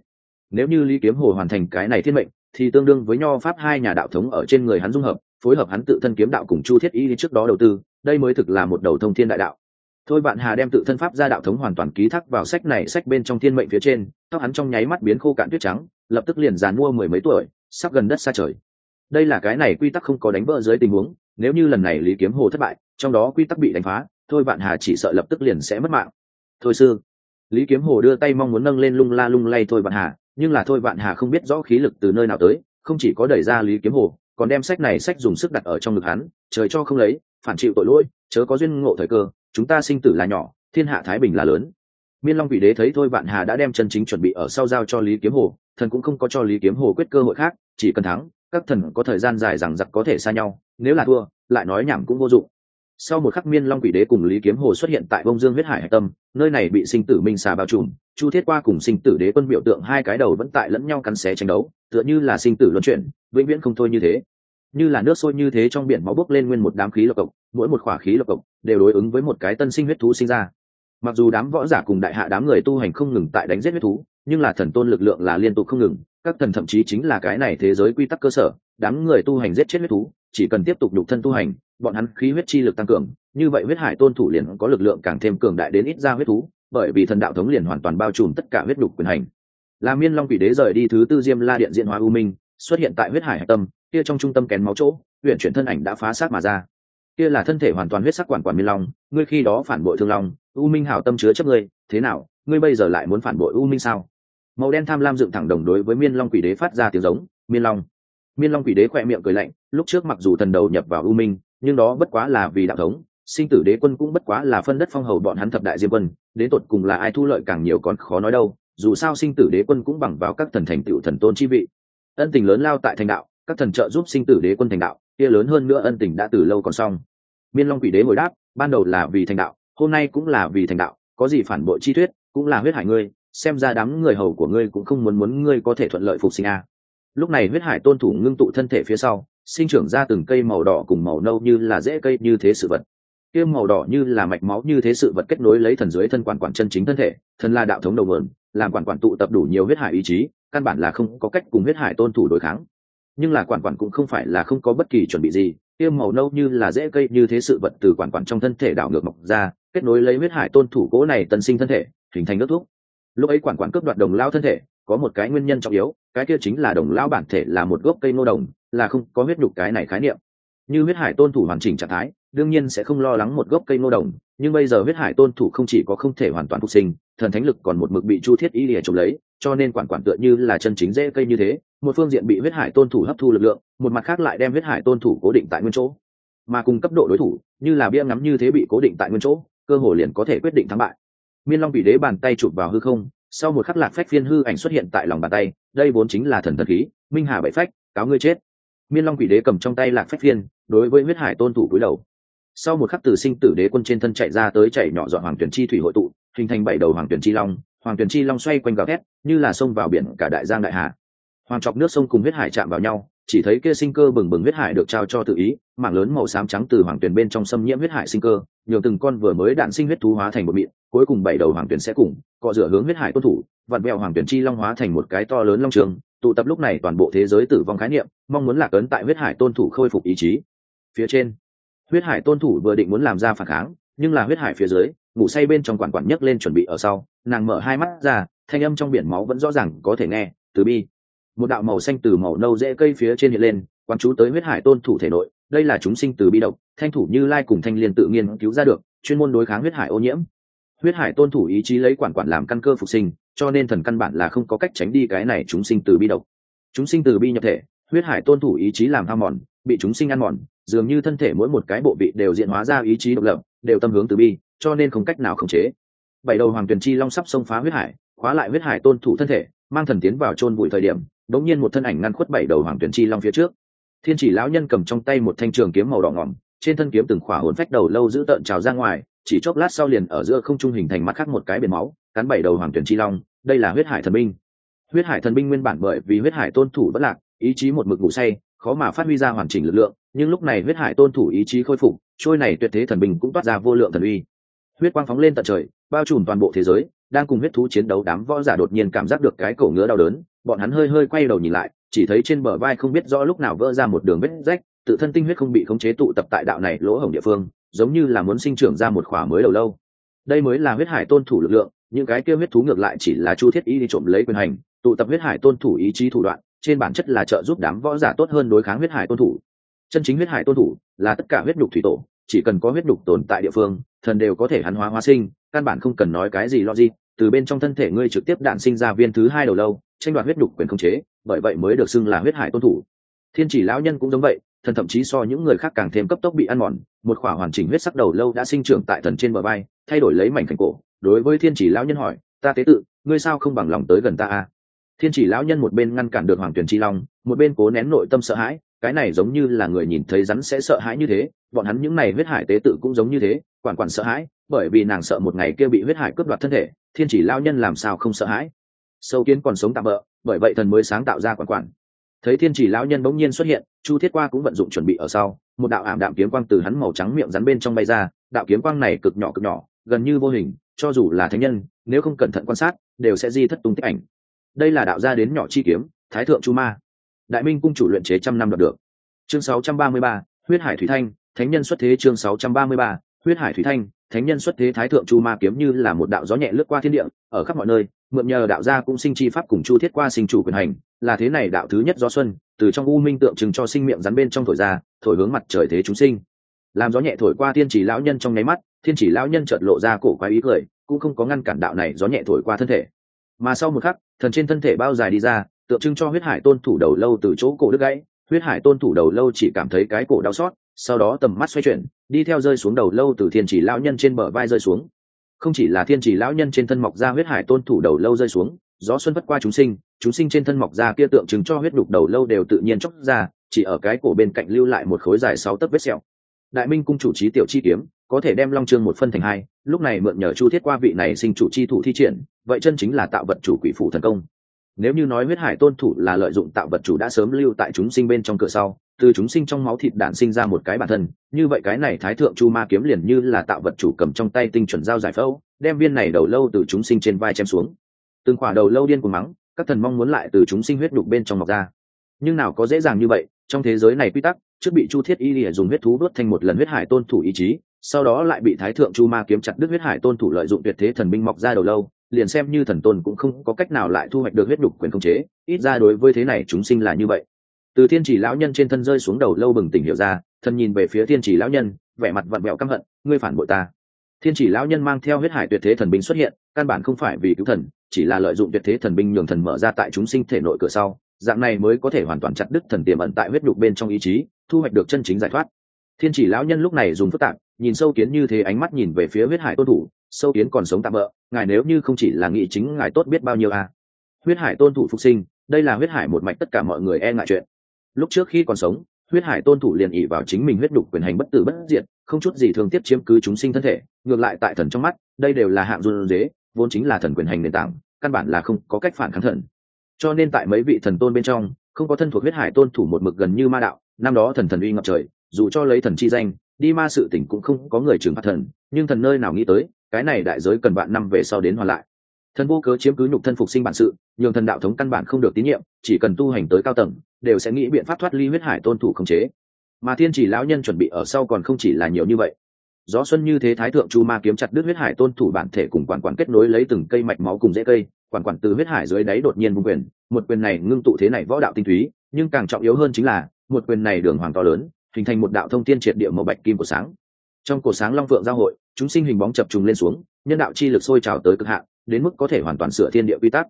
Nếu như lý kiếm hồ hoàn thành cái này thiên mệnh, thì tương đương với nho pháp hai nhà đạo thống ở trên người hắn dung hợp, phối hợp hắn tự thân kiếm đạo cùng chu thiết y trước đó đầu tư, đây mới thực là một đầu thông thiên đại đạo. Thôi bạn hà đem tự thân pháp ra đạo thống hoàn toàn ký thác vào sách này sách bên trong thiên mệnh phía trên, tóc hắn trong nháy mắt biến khô cạn tuyết trắng, lập tức liền dàn mua mười mấy tuổi, sắp gần đất xa trời. Đây là cái này quy tắc không có đánh vỡ dưới tình huống, nếu như lần này lý kiếm hồ thất bại, trong đó quy tắc bị đánh phá thôi bạn hà chỉ sợ lập tức liền sẽ mất mạng. Thôi sư. Lý kiếm hồ đưa tay mong muốn nâng lên lung la lung lay thôi bạn hà, nhưng là thôi bạn hà không biết rõ khí lực từ nơi nào tới, không chỉ có đẩy ra lý kiếm hồ, còn đem sách này sách dùng sức đặt ở trong ngực hắn, trời cho không lấy, phản chịu tội lỗi, chớ có duyên ngộ thời cơ, chúng ta sinh tử là nhỏ, thiên hạ thái bình là lớn. Miên long vị đế thấy thôi bạn hà đã đem chân chính chuẩn bị ở sau giao cho lý kiếm hồ, thần cũng không có cho lý kiếm hồ quyết cơ hội khác, chỉ cần thắng, các thần có thời gian dài rằng giặc có thể xa nhau, nếu là thua, lại nói nhảm cũng vô dụng sau một khắc miên long quỷ đế cùng lý kiếm hồ xuất hiện tại bông dương huyết hải hải tâm, nơi này bị sinh tử minh xà bao trùm, chu thiết qua cùng sinh tử đế quân biểu tượng hai cái đầu vẫn tại lẫn nhau cắn xé tranh đấu, tựa như là sinh tử luân chuyển, vĩnh viễn không thôi như thế. Như là nước sôi như thế trong biển máu bốc lên nguyên một đám khí lộc cộc mỗi một khỏa khí lộc cộc đều đối ứng với một cái tân sinh huyết thú sinh ra. Mặc dù đám võ giả cùng đại hạ đám người tu hành không ngừng tại đánh giết huyết thú, nhưng là thần tôn lực lượng là liên tục không ngừng, các thần thậm chí chính là cái này thế giới quy tắc cơ sở, đám người tu hành giết chết huyết thú chỉ cần tiếp tục nhục thân tu hành, bọn hắn khí huyết chi lực tăng cường, như vậy huyết hải tôn thủ liền có lực lượng càng thêm cường đại đến ít ra huyết thú, bởi vì thần đạo thống liền hoàn toàn bao trùm tất cả huyết đục quyền hành. La miên long quỷ đế rời đi thứ tư diêm la điện diện hóa u minh, xuất hiện tại huyết hải hải tâm, kia trong trung tâm kén máu chỗ huyện chuyển thân ảnh đã phá sát mà ra. Kia là thân thể hoàn toàn huyết sắc quản quản miên long, ngươi khi đó phản bội thương long, u minh hảo tâm chứa chấp ngươi, thế nào, ngươi bây giờ lại muốn phản bội u minh sao? Màu đen tham lam dựng thẳng đồng đối với miên long quỷ đế phát ra tiếng giống, miên long miên long quỷ đế khỏe miệng cười lạnh, lúc trước mặc dù thần đầu nhập vào u minh, nhưng đó bất quá là vì đạo thống, sinh tử đế quân cũng bất quá là phân đất phong hầu bọn hắn thập đại diêm quân, đến tột cùng là ai thu lợi càng nhiều còn khó nói đâu, dù sao sinh tử đế quân cũng bằng vào các thần thành tựu thần tôn chi vị. Ân tình lớn lao tại thành đạo, các thần trợ giúp sinh tử đế quân thành đạo, kia lớn hơn nữa ân tình đã từ lâu còn xong. Miên long quỷ đế hồi đáp, ban đầu là vì thành đạo, hôm nay cũng là vì thành đạo, có gì phản bội chi thuyết, cũng là huyết hải ngươi, xem ra đám người hầu của ngươi cũng không muốn muốn ngươi có thể thuận lợi phục sinh a lúc này huyết hải tôn thủ ngưng tụ thân thể phía sau, sinh trưởng ra từng cây màu đỏ cùng màu nâu như là rễ cây như thế sự vật. Kia màu đỏ như là mạch máu như thế sự vật kết nối lấy thần dưới thân quản quản chân chính thân thể, thần là đạo thống đầu mượn làm quản quản tụ tập đủ nhiều huyết hải ý chí, căn bản là không có cách cùng huyết hải tôn thủ đối kháng. Nhưng là quản quản cũng không phải là không có bất kỳ chuẩn bị gì, kia màu nâu như là rễ cây như thế sự vật từ quản quản trong thân thể đảo ngược mọc ra, kết nối lấy huyết hải tôn thủ cố này tân sinh thân thể, hình thành nước thuốc. Lúc ấy quản quản cướp đoạt đồng lao thân thể có một cái nguyên nhân trọng yếu, cái kia chính là đồng lao bản thể là một gốc cây nô đồng, là không có huyết nhục cái này khái niệm. Như huyết hải tôn thủ hoàn chỉnh trạng thái, đương nhiên sẽ không lo lắng một gốc cây nô đồng, nhưng bây giờ huyết hải tôn thủ không chỉ có không thể hoàn toàn phục sinh, thần thánh lực còn một mực bị chu thiết y lìa trộm lấy, cho nên quản quản tựa như là chân chính dễ cây như thế, một phương diện bị huyết hải tôn thủ hấp thu lực lượng, một mặt khác lại đem huyết hải tôn thủ cố định tại nguyên chỗ. Mà cùng cấp độ đối thủ, như là bia ngắm như thế bị cố định tại nguyên chỗ, cơ hồ liền có thể quyết định thắng bại. Miên long bị đế bàn tay chụp vào hư không sau một khắc lạc phách phiên hư ảnh xuất hiện tại lòng bàn tay, đây vốn chính là thần thần khí, minh hà bảy phách, cáo ngươi chết. Miên long quỷ đế cầm trong tay lạc phách phiên, đối với huyết hải tôn thủ cúi đầu. Sau một khắc tử sinh tử đế quân trên thân chạy ra tới chạy nhỏ dọn hoàng tuyển chi thủy hội tụ, hình thành bảy đầu hoàng tuyển chi long, hoàng tuyển chi long xoay quanh gào thét, như là sông vào biển cả đại giang đại hà hoàng chọc nước sông cùng huyết hải chạm vào nhau chỉ thấy kia sinh cơ bừng bừng huyết hải được trao cho tự ý, mảng lớn màu xám trắng từ hoàng tuyển bên trong xâm nhiễm huyết hải sinh cơ, nhường từng con vừa mới đạn sinh huyết thú hóa thành một mịn cuối cùng bảy đầu hoàng tuyển sẽ cùng, cọ rửa hướng huyết hải tuân thủ, vặn vẹo hoàng tuyển chi long hóa thành một cái to lớn long trường, tụ tập lúc này toàn bộ thế giới tử vong khái niệm, mong muốn lạc ấn tại huyết hải tôn thủ khôi phục ý chí. Phía trên, huyết hải tôn thủ vừa định muốn làm ra phản kháng, nhưng là huyết hải phía dưới, ngủ say bên trong quản quản nhấc lên chuẩn bị ở sau, nàng mở hai mắt ra, thanh âm trong biển máu vẫn rõ ràng có thể nghe, từ bi một đạo màu xanh từ màu nâu dễ cây phía trên hiện lên quan chú tới huyết hải tôn thủ thể nội, đây là chúng sinh từ bi độc, thanh thủ như lai cùng thanh liên tự nghiên cứu ra được, chuyên môn đối kháng huyết hải ô nhiễm. Huyết hải tôn thủ ý chí lấy quản quản làm căn cơ phục sinh, cho nên thần căn bản là không có cách tránh đi cái này chúng sinh từ bi độc. Chúng sinh từ bi nhập thể, huyết hải tôn thủ ý chí làm ham mòn, bị chúng sinh ăn mòn, dường như thân thể mỗi một cái bộ vị đều diện hóa ra ý chí độc lập, đều tâm hướng từ bi, cho nên không cách nào khống chế. Bảy đầu hoàng tuyền chi long sắp xông phá huyết hải, khóa lại huyết hải tôn thủ thân thể, mang thần tiến vào chôn bụi thời điểm đống nhiên một thân ảnh ngăn khuất bảy đầu hoàng tuyển chi long phía trước. Thiên chỉ lão nhân cầm trong tay một thanh trường kiếm màu đỏ ngỏm, trên thân kiếm từng khỏa hồn phách đầu lâu giữ tợn trào ra ngoài, chỉ chốc lát sau liền ở giữa không trung hình thành mắt khác một cái biển máu, cắn bảy đầu hoàng tuyển chi long, đây là huyết hải thần binh. Huyết hải thần binh nguyên bản bởi vì huyết hải tôn thủ bất lạc, ý chí một mực ngủ say, khó mà phát huy ra hoàn chỉnh lực lượng, nhưng lúc này huyết hải tôn thủ ý chí khôi phục, trôi này tuyệt thế thần binh cũng toát ra vô lượng thần uy. Huyết quang phóng lên tận trời, bao trùm toàn bộ thế giới, đang cùng huyết thú chiến đấu đám võ giả đột nhiên cảm giác được cái cổ ngứa đau đớn bọn hắn hơi hơi quay đầu nhìn lại, chỉ thấy trên bờ vai không biết rõ lúc nào vỡ ra một đường vết rách, tự thân tinh huyết không bị khống chế tụ tập tại đạo này lỗ hổng địa phương, giống như là muốn sinh trưởng ra một khỏa mới đầu lâu. Đây mới là huyết hải tôn thủ lực lượng, những cái kia huyết thú ngược lại chỉ là chu thiết y đi trộm lấy quyền hành, tụ tập huyết hải tôn thủ ý chí thủ đoạn, trên bản chất là trợ giúp đám võ giả tốt hơn đối kháng huyết hải tôn thủ. Chân chính huyết hải tôn thủ là tất cả huyết nhục thủy tổ, chỉ cần có huyết nhục tồn tại địa phương, thần đều có thể hắn hóa hóa sinh, căn bản không cần nói cái gì lo gì từ bên trong thân thể ngươi trực tiếp đạn sinh ra viên thứ hai đầu lâu tranh đoạt huyết nhục quyền khống chế, bởi vậy mới được xưng là huyết hải tôn thủ. Thiên chỉ lão nhân cũng giống vậy, thần thậm chí so những người khác càng thêm cấp tốc bị ăn mòn, một khỏa hoàn chỉnh huyết sắc đầu lâu đã sinh trưởng tại thần trên bờ bay thay đổi lấy mảnh thành cổ, đối với thiên chỉ lão nhân hỏi, ta tế tự, ngươi sao không bằng lòng tới gần ta a thiên chỉ lão nhân một bên ngăn cản được hoàng tuyển chi long, một bên cố nén nội tâm sợ hãi, cái này giống như là người nhìn thấy rắn sẽ sợ hãi như thế, bọn hắn những này huyết hải tế tự cũng giống như thế, quản quản sợ hãi, bởi vì nàng sợ một ngày kia bị huyết hải cướp đoạt thân thể, thiên chỉ lão nhân làm sao không sợ hãi? Sâu kiến còn sống tạm bỡ bởi vậy thần mới sáng tạo ra quản quản. Thấy thiên chỉ lão nhân bỗng nhiên xuất hiện chu thiết qua cũng vận dụng chuẩn bị ở sau một đạo ảm đạm kiếm quang từ hắn màu trắng miệng rắn bên trong bay ra đạo kiếm quang này cực nhỏ cực nhỏ gần như vô hình cho dù là thánh nhân nếu không cẩn thận quan sát đều sẽ di thất tung tích ảnh. Đây là đạo gia đến nhỏ chi kiếm thái thượng chu ma. Đại minh cung chủ luyện chế trăm năm đoạt được. Chương 633, huyết hải thủy thanh thánh nhân xuất thế chương 633, huyết hải thủy thanh thánh nhân xuất thế thái thượng chu ma kiếm như là một đạo gió nhẹ lướt qua thiên địa ở khắp mọi nơi mượn nhờ đạo gia cũng sinh chi pháp cùng chu thiết qua sinh chủ quyền hành, là thế này đạo thứ nhất gió xuân, từ trong u minh tượng trưng cho sinh miệng rắn bên trong thổi ra, thổi hướng mặt trời thế chúng sinh. Làm gió nhẹ thổi qua thiên chỉ lão nhân trong nháy mắt, thiên chỉ lão nhân chợt lộ ra cổ quái ý cười, cũng không có ngăn cản đạo này gió nhẹ thổi qua thân thể. Mà sau một khắc, thần trên thân thể bao dài đi ra, tượng trưng cho huyết hải tôn thủ đầu lâu từ chỗ cổ đứt gãy. Huyết hải tôn thủ đầu lâu chỉ cảm thấy cái cổ đau xót, sau đó tầm mắt xoay chuyển, đi theo rơi xuống đầu lâu từ thiên chỉ lão nhân trên bờ vai rơi xuống không chỉ là thiên chỉ lão nhân trên thân mọc ra huyết hải tôn thủ đầu lâu rơi xuống, gió xuân vất qua chúng sinh chúng sinh trên thân mọc ra kia tượng trưng cho huyết đục đầu lâu đều tự nhiên chóc ra, chỉ ở cái cổ bên cạnh lưu lại một khối dài sáu tấc vết sẹo. Đại minh cung chủ trí tiểu chi kiếm, có thể đem long trương một phân thành hai, lúc này mượn nhờ chu thiết qua vị này sinh chủ chi thủ thi triển, vậy chân chính là tạo vật chủ quỷ phủ thần công. Nếu như nói huyết hải tôn thủ là lợi dụng tạo vật chủ đã sớm lưu tại chúng sinh bên trong cửa sau từ chúng sinh trong máu thịt đản sinh ra một cái bản thân, như vậy cái này thái thượng chu ma kiếm liền như là tạo vật chủ cầm trong tay tinh chuẩn giao giải phẫu, đem viên này đầu lâu từ chúng sinh trên vai chém xuống. Từng khỏa đầu lâu điên cuồng mắng, các thần mong muốn lại từ chúng sinh huyết đục bên trong mọc ra. Nhưng nào có dễ dàng như vậy, trong thế giới này quy tắc, trước bị chu thiết y lìa dùng huyết thú đốt thành một lần huyết hải tôn thủ ý chí, sau đó lại bị thái thượng chu ma kiếm chặt đứt huyết hải tôn thủ lợi dụng tuyệt thế thần binh mọc ra đầu lâu, liền xem như thần tôn cũng không có cách nào lại thu hoạch được huyết đục quyền khống chế, ít ra đối với thế này chúng sinh là như vậy từ thiên chỉ lão nhân trên thân rơi xuống đầu lâu bừng tỉnh hiểu ra thần nhìn về phía thiên chỉ lão nhân, vẻ mặt vặn vẹo căm hận, ngươi phản bội ta thiên chỉ lão nhân mang theo huyết hải tuyệt thế thần binh xuất hiện, căn bản không phải vì cứu thần, chỉ là lợi dụng tuyệt thế thần binh nhường thần mở ra tại chúng sinh thể nội cửa sau, dạng này mới có thể hoàn toàn chặt đứt thần tiềm ẩn tại huyết nhục bên trong ý chí, thu hoạch được chân chính giải thoát thiên chỉ lão nhân lúc này dùng phức tạp, nhìn sâu kiến như thế ánh mắt nhìn về phía huyết hải tôn thủ, sâu kiến còn sống tạm bỡ ngài nếu như không chỉ là nghĩ chính ngài tốt biết bao nhiêu à. huyết hải tôn thủ phục sinh, đây là huyết hải một mạch tất cả mọi người e ngại chuyện lúc trước khi còn sống, huyết hải tôn thủ liền ỉ vào chính mình huyết đục quyền hành bất tử bất diệt, không chút gì thường tiếp chiếm cứ chúng sinh thân thể, ngược lại tại thần trong mắt, đây đều là hạng run dế vốn chính là thần quyền hành nền tảng, căn bản là không có cách phản kháng thần. Cho nên tại mấy vị thần tôn bên trong, không có thân thuộc huyết hải tôn thủ một mực gần như ma đạo, năm đó thần thần uy ngập trời, dù cho lấy thần chi danh, đi ma sự tỉnh cũng không có người trừng phạt thần, nhưng thần nơi nào nghĩ tới, cái này đại giới cần bạn năm về sau đến hoàn lại. Thần vô cớ chiếm cứ nhục thân phục sinh bản sự, nhường thần đạo thống căn bản không được tín nhiệm, chỉ cần tu hành tới cao tầng đều sẽ nghĩ biện pháp thoát ly huyết hải tôn thủ khống chế. Mà thiên chỉ lão nhân chuẩn bị ở sau còn không chỉ là nhiều như vậy. Gió xuân như thế thái thượng chu ma kiếm chặt đứt huyết hải tôn thủ bản thể cùng quản quản kết nối lấy từng cây mạch máu cùng rễ cây, quản quản từ huyết hải dưới đáy đột nhiên vung quyền, một quyền này ngưng tụ thế này võ đạo tinh túy, nhưng càng trọng yếu hơn chính là, một quyền này đường hoàng to lớn, hình thành một đạo thông tiên triệt địa màu bạch kim của sáng. Trong cổ sáng long phượng giao hội, chúng sinh hình bóng chập trùng lên xuống, nhân đạo chi lực sôi trào tới cực hạn, đến mức có thể hoàn toàn sửa thiên địa quy tắc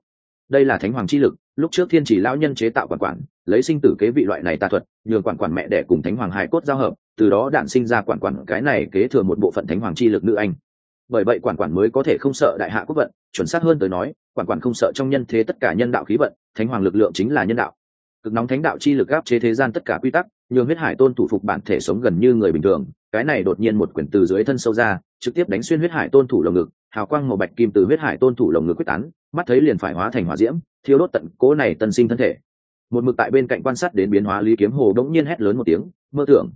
đây là thánh hoàng chi lực, lúc trước thiên chỉ lão nhân chế tạo quản quản, lấy sinh tử kế vị loại này tà thuật, nhường quản quản mẹ đẻ cùng thánh hoàng hài cốt giao hợp, từ đó đạn sinh ra quản quản cái này kế thừa một bộ phận thánh hoàng chi lực nữ anh. Bởi vậy quản quản mới có thể không sợ đại hạ quốc vận, chuẩn xác hơn tới nói, quản quản không sợ trong nhân thế tất cả nhân đạo khí vận, thánh hoàng lực lượng chính là nhân đạo. Cực nóng thánh đạo chi lực áp chế thế gian tất cả quy tắc, nhường huyết hải tôn thủ phục bản thể sống gần như người bình thường, cái này đột nhiên một quyển từ dưới thân sâu ra, trực tiếp đánh xuyên huyết hải tôn thủ lồng ngực, hào quang màu bạch kim từ huyết hải tôn thủ lồng ngực quyết tán mắt thấy liền phải hóa thành hỏa diễm, thiêu đốt tận cố này tân sinh thân thể. Một mực tại bên cạnh quan sát đến biến hóa, lý kiếm hồ đống nhiên hét lớn một tiếng, mơ tưởng!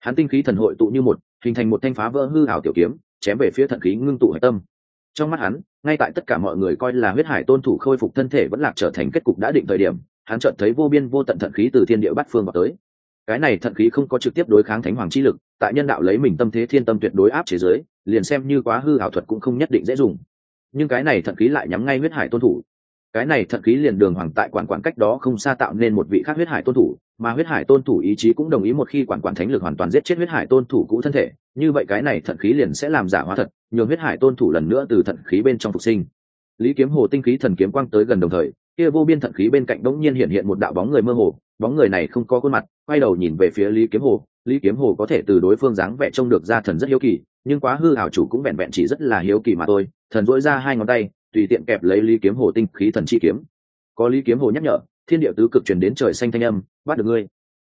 Hắn tinh khí thần hội tụ như một, hình thành một thanh phá vỡ hư ảo tiểu kiếm, chém về phía thận khí ngưng tụ hải tâm. Trong mắt hắn, ngay tại tất cả mọi người coi là huyết hải tôn thủ khôi phục thân thể vẫn lạc trở thành kết cục đã định thời điểm, hắn chợt thấy vô biên vô tận thận khí từ thiên địa bắt phương vào tới. Cái này thận khí không có trực tiếp đối kháng thánh hoàng chi lực, tại nhân đạo lấy mình tâm thế thiên tâm tuyệt đối áp chế giới liền xem như quá hư ảo thuật cũng không nhất định dễ dùng nhưng cái này thận khí lại nhắm ngay huyết hải tôn thủ. Cái này thận khí liền đường hoàng tại quản quản cách đó không xa tạo nên một vị khác huyết hải tôn thủ, mà huyết hải tôn thủ ý chí cũng đồng ý một khi quản quản thánh lực hoàn toàn giết chết huyết hải tôn thủ cũ thân thể, như vậy cái này thận khí liền sẽ làm giả hóa thật, nhường huyết hải tôn thủ lần nữa từ thận khí bên trong phục sinh. Lý kiếm hồ tinh khí thần kiếm quang tới gần đồng thời, kia vô biên thận khí bên cạnh đống nhiên hiện hiện một đạo bóng người mơ hồ, bóng người này không có khuôn mặt, quay đầu nhìn về phía lý kiếm hồ, lý kiếm hồ có thể từ đối phương dáng vẻ trông được ra thần rất hiếu kỳ nhưng quá hư hảo chủ cũng vẹn vẹn chỉ rất là hiếu kỳ mà thôi, thần dỗi ra hai ngón tay, tùy tiện kẹp lấy lý kiếm hồ tinh khí thần chi kiếm. Có lý kiếm hồ nhắc nhở, thiên địa tứ cực truyền đến trời xanh thanh âm, bắt được ngươi.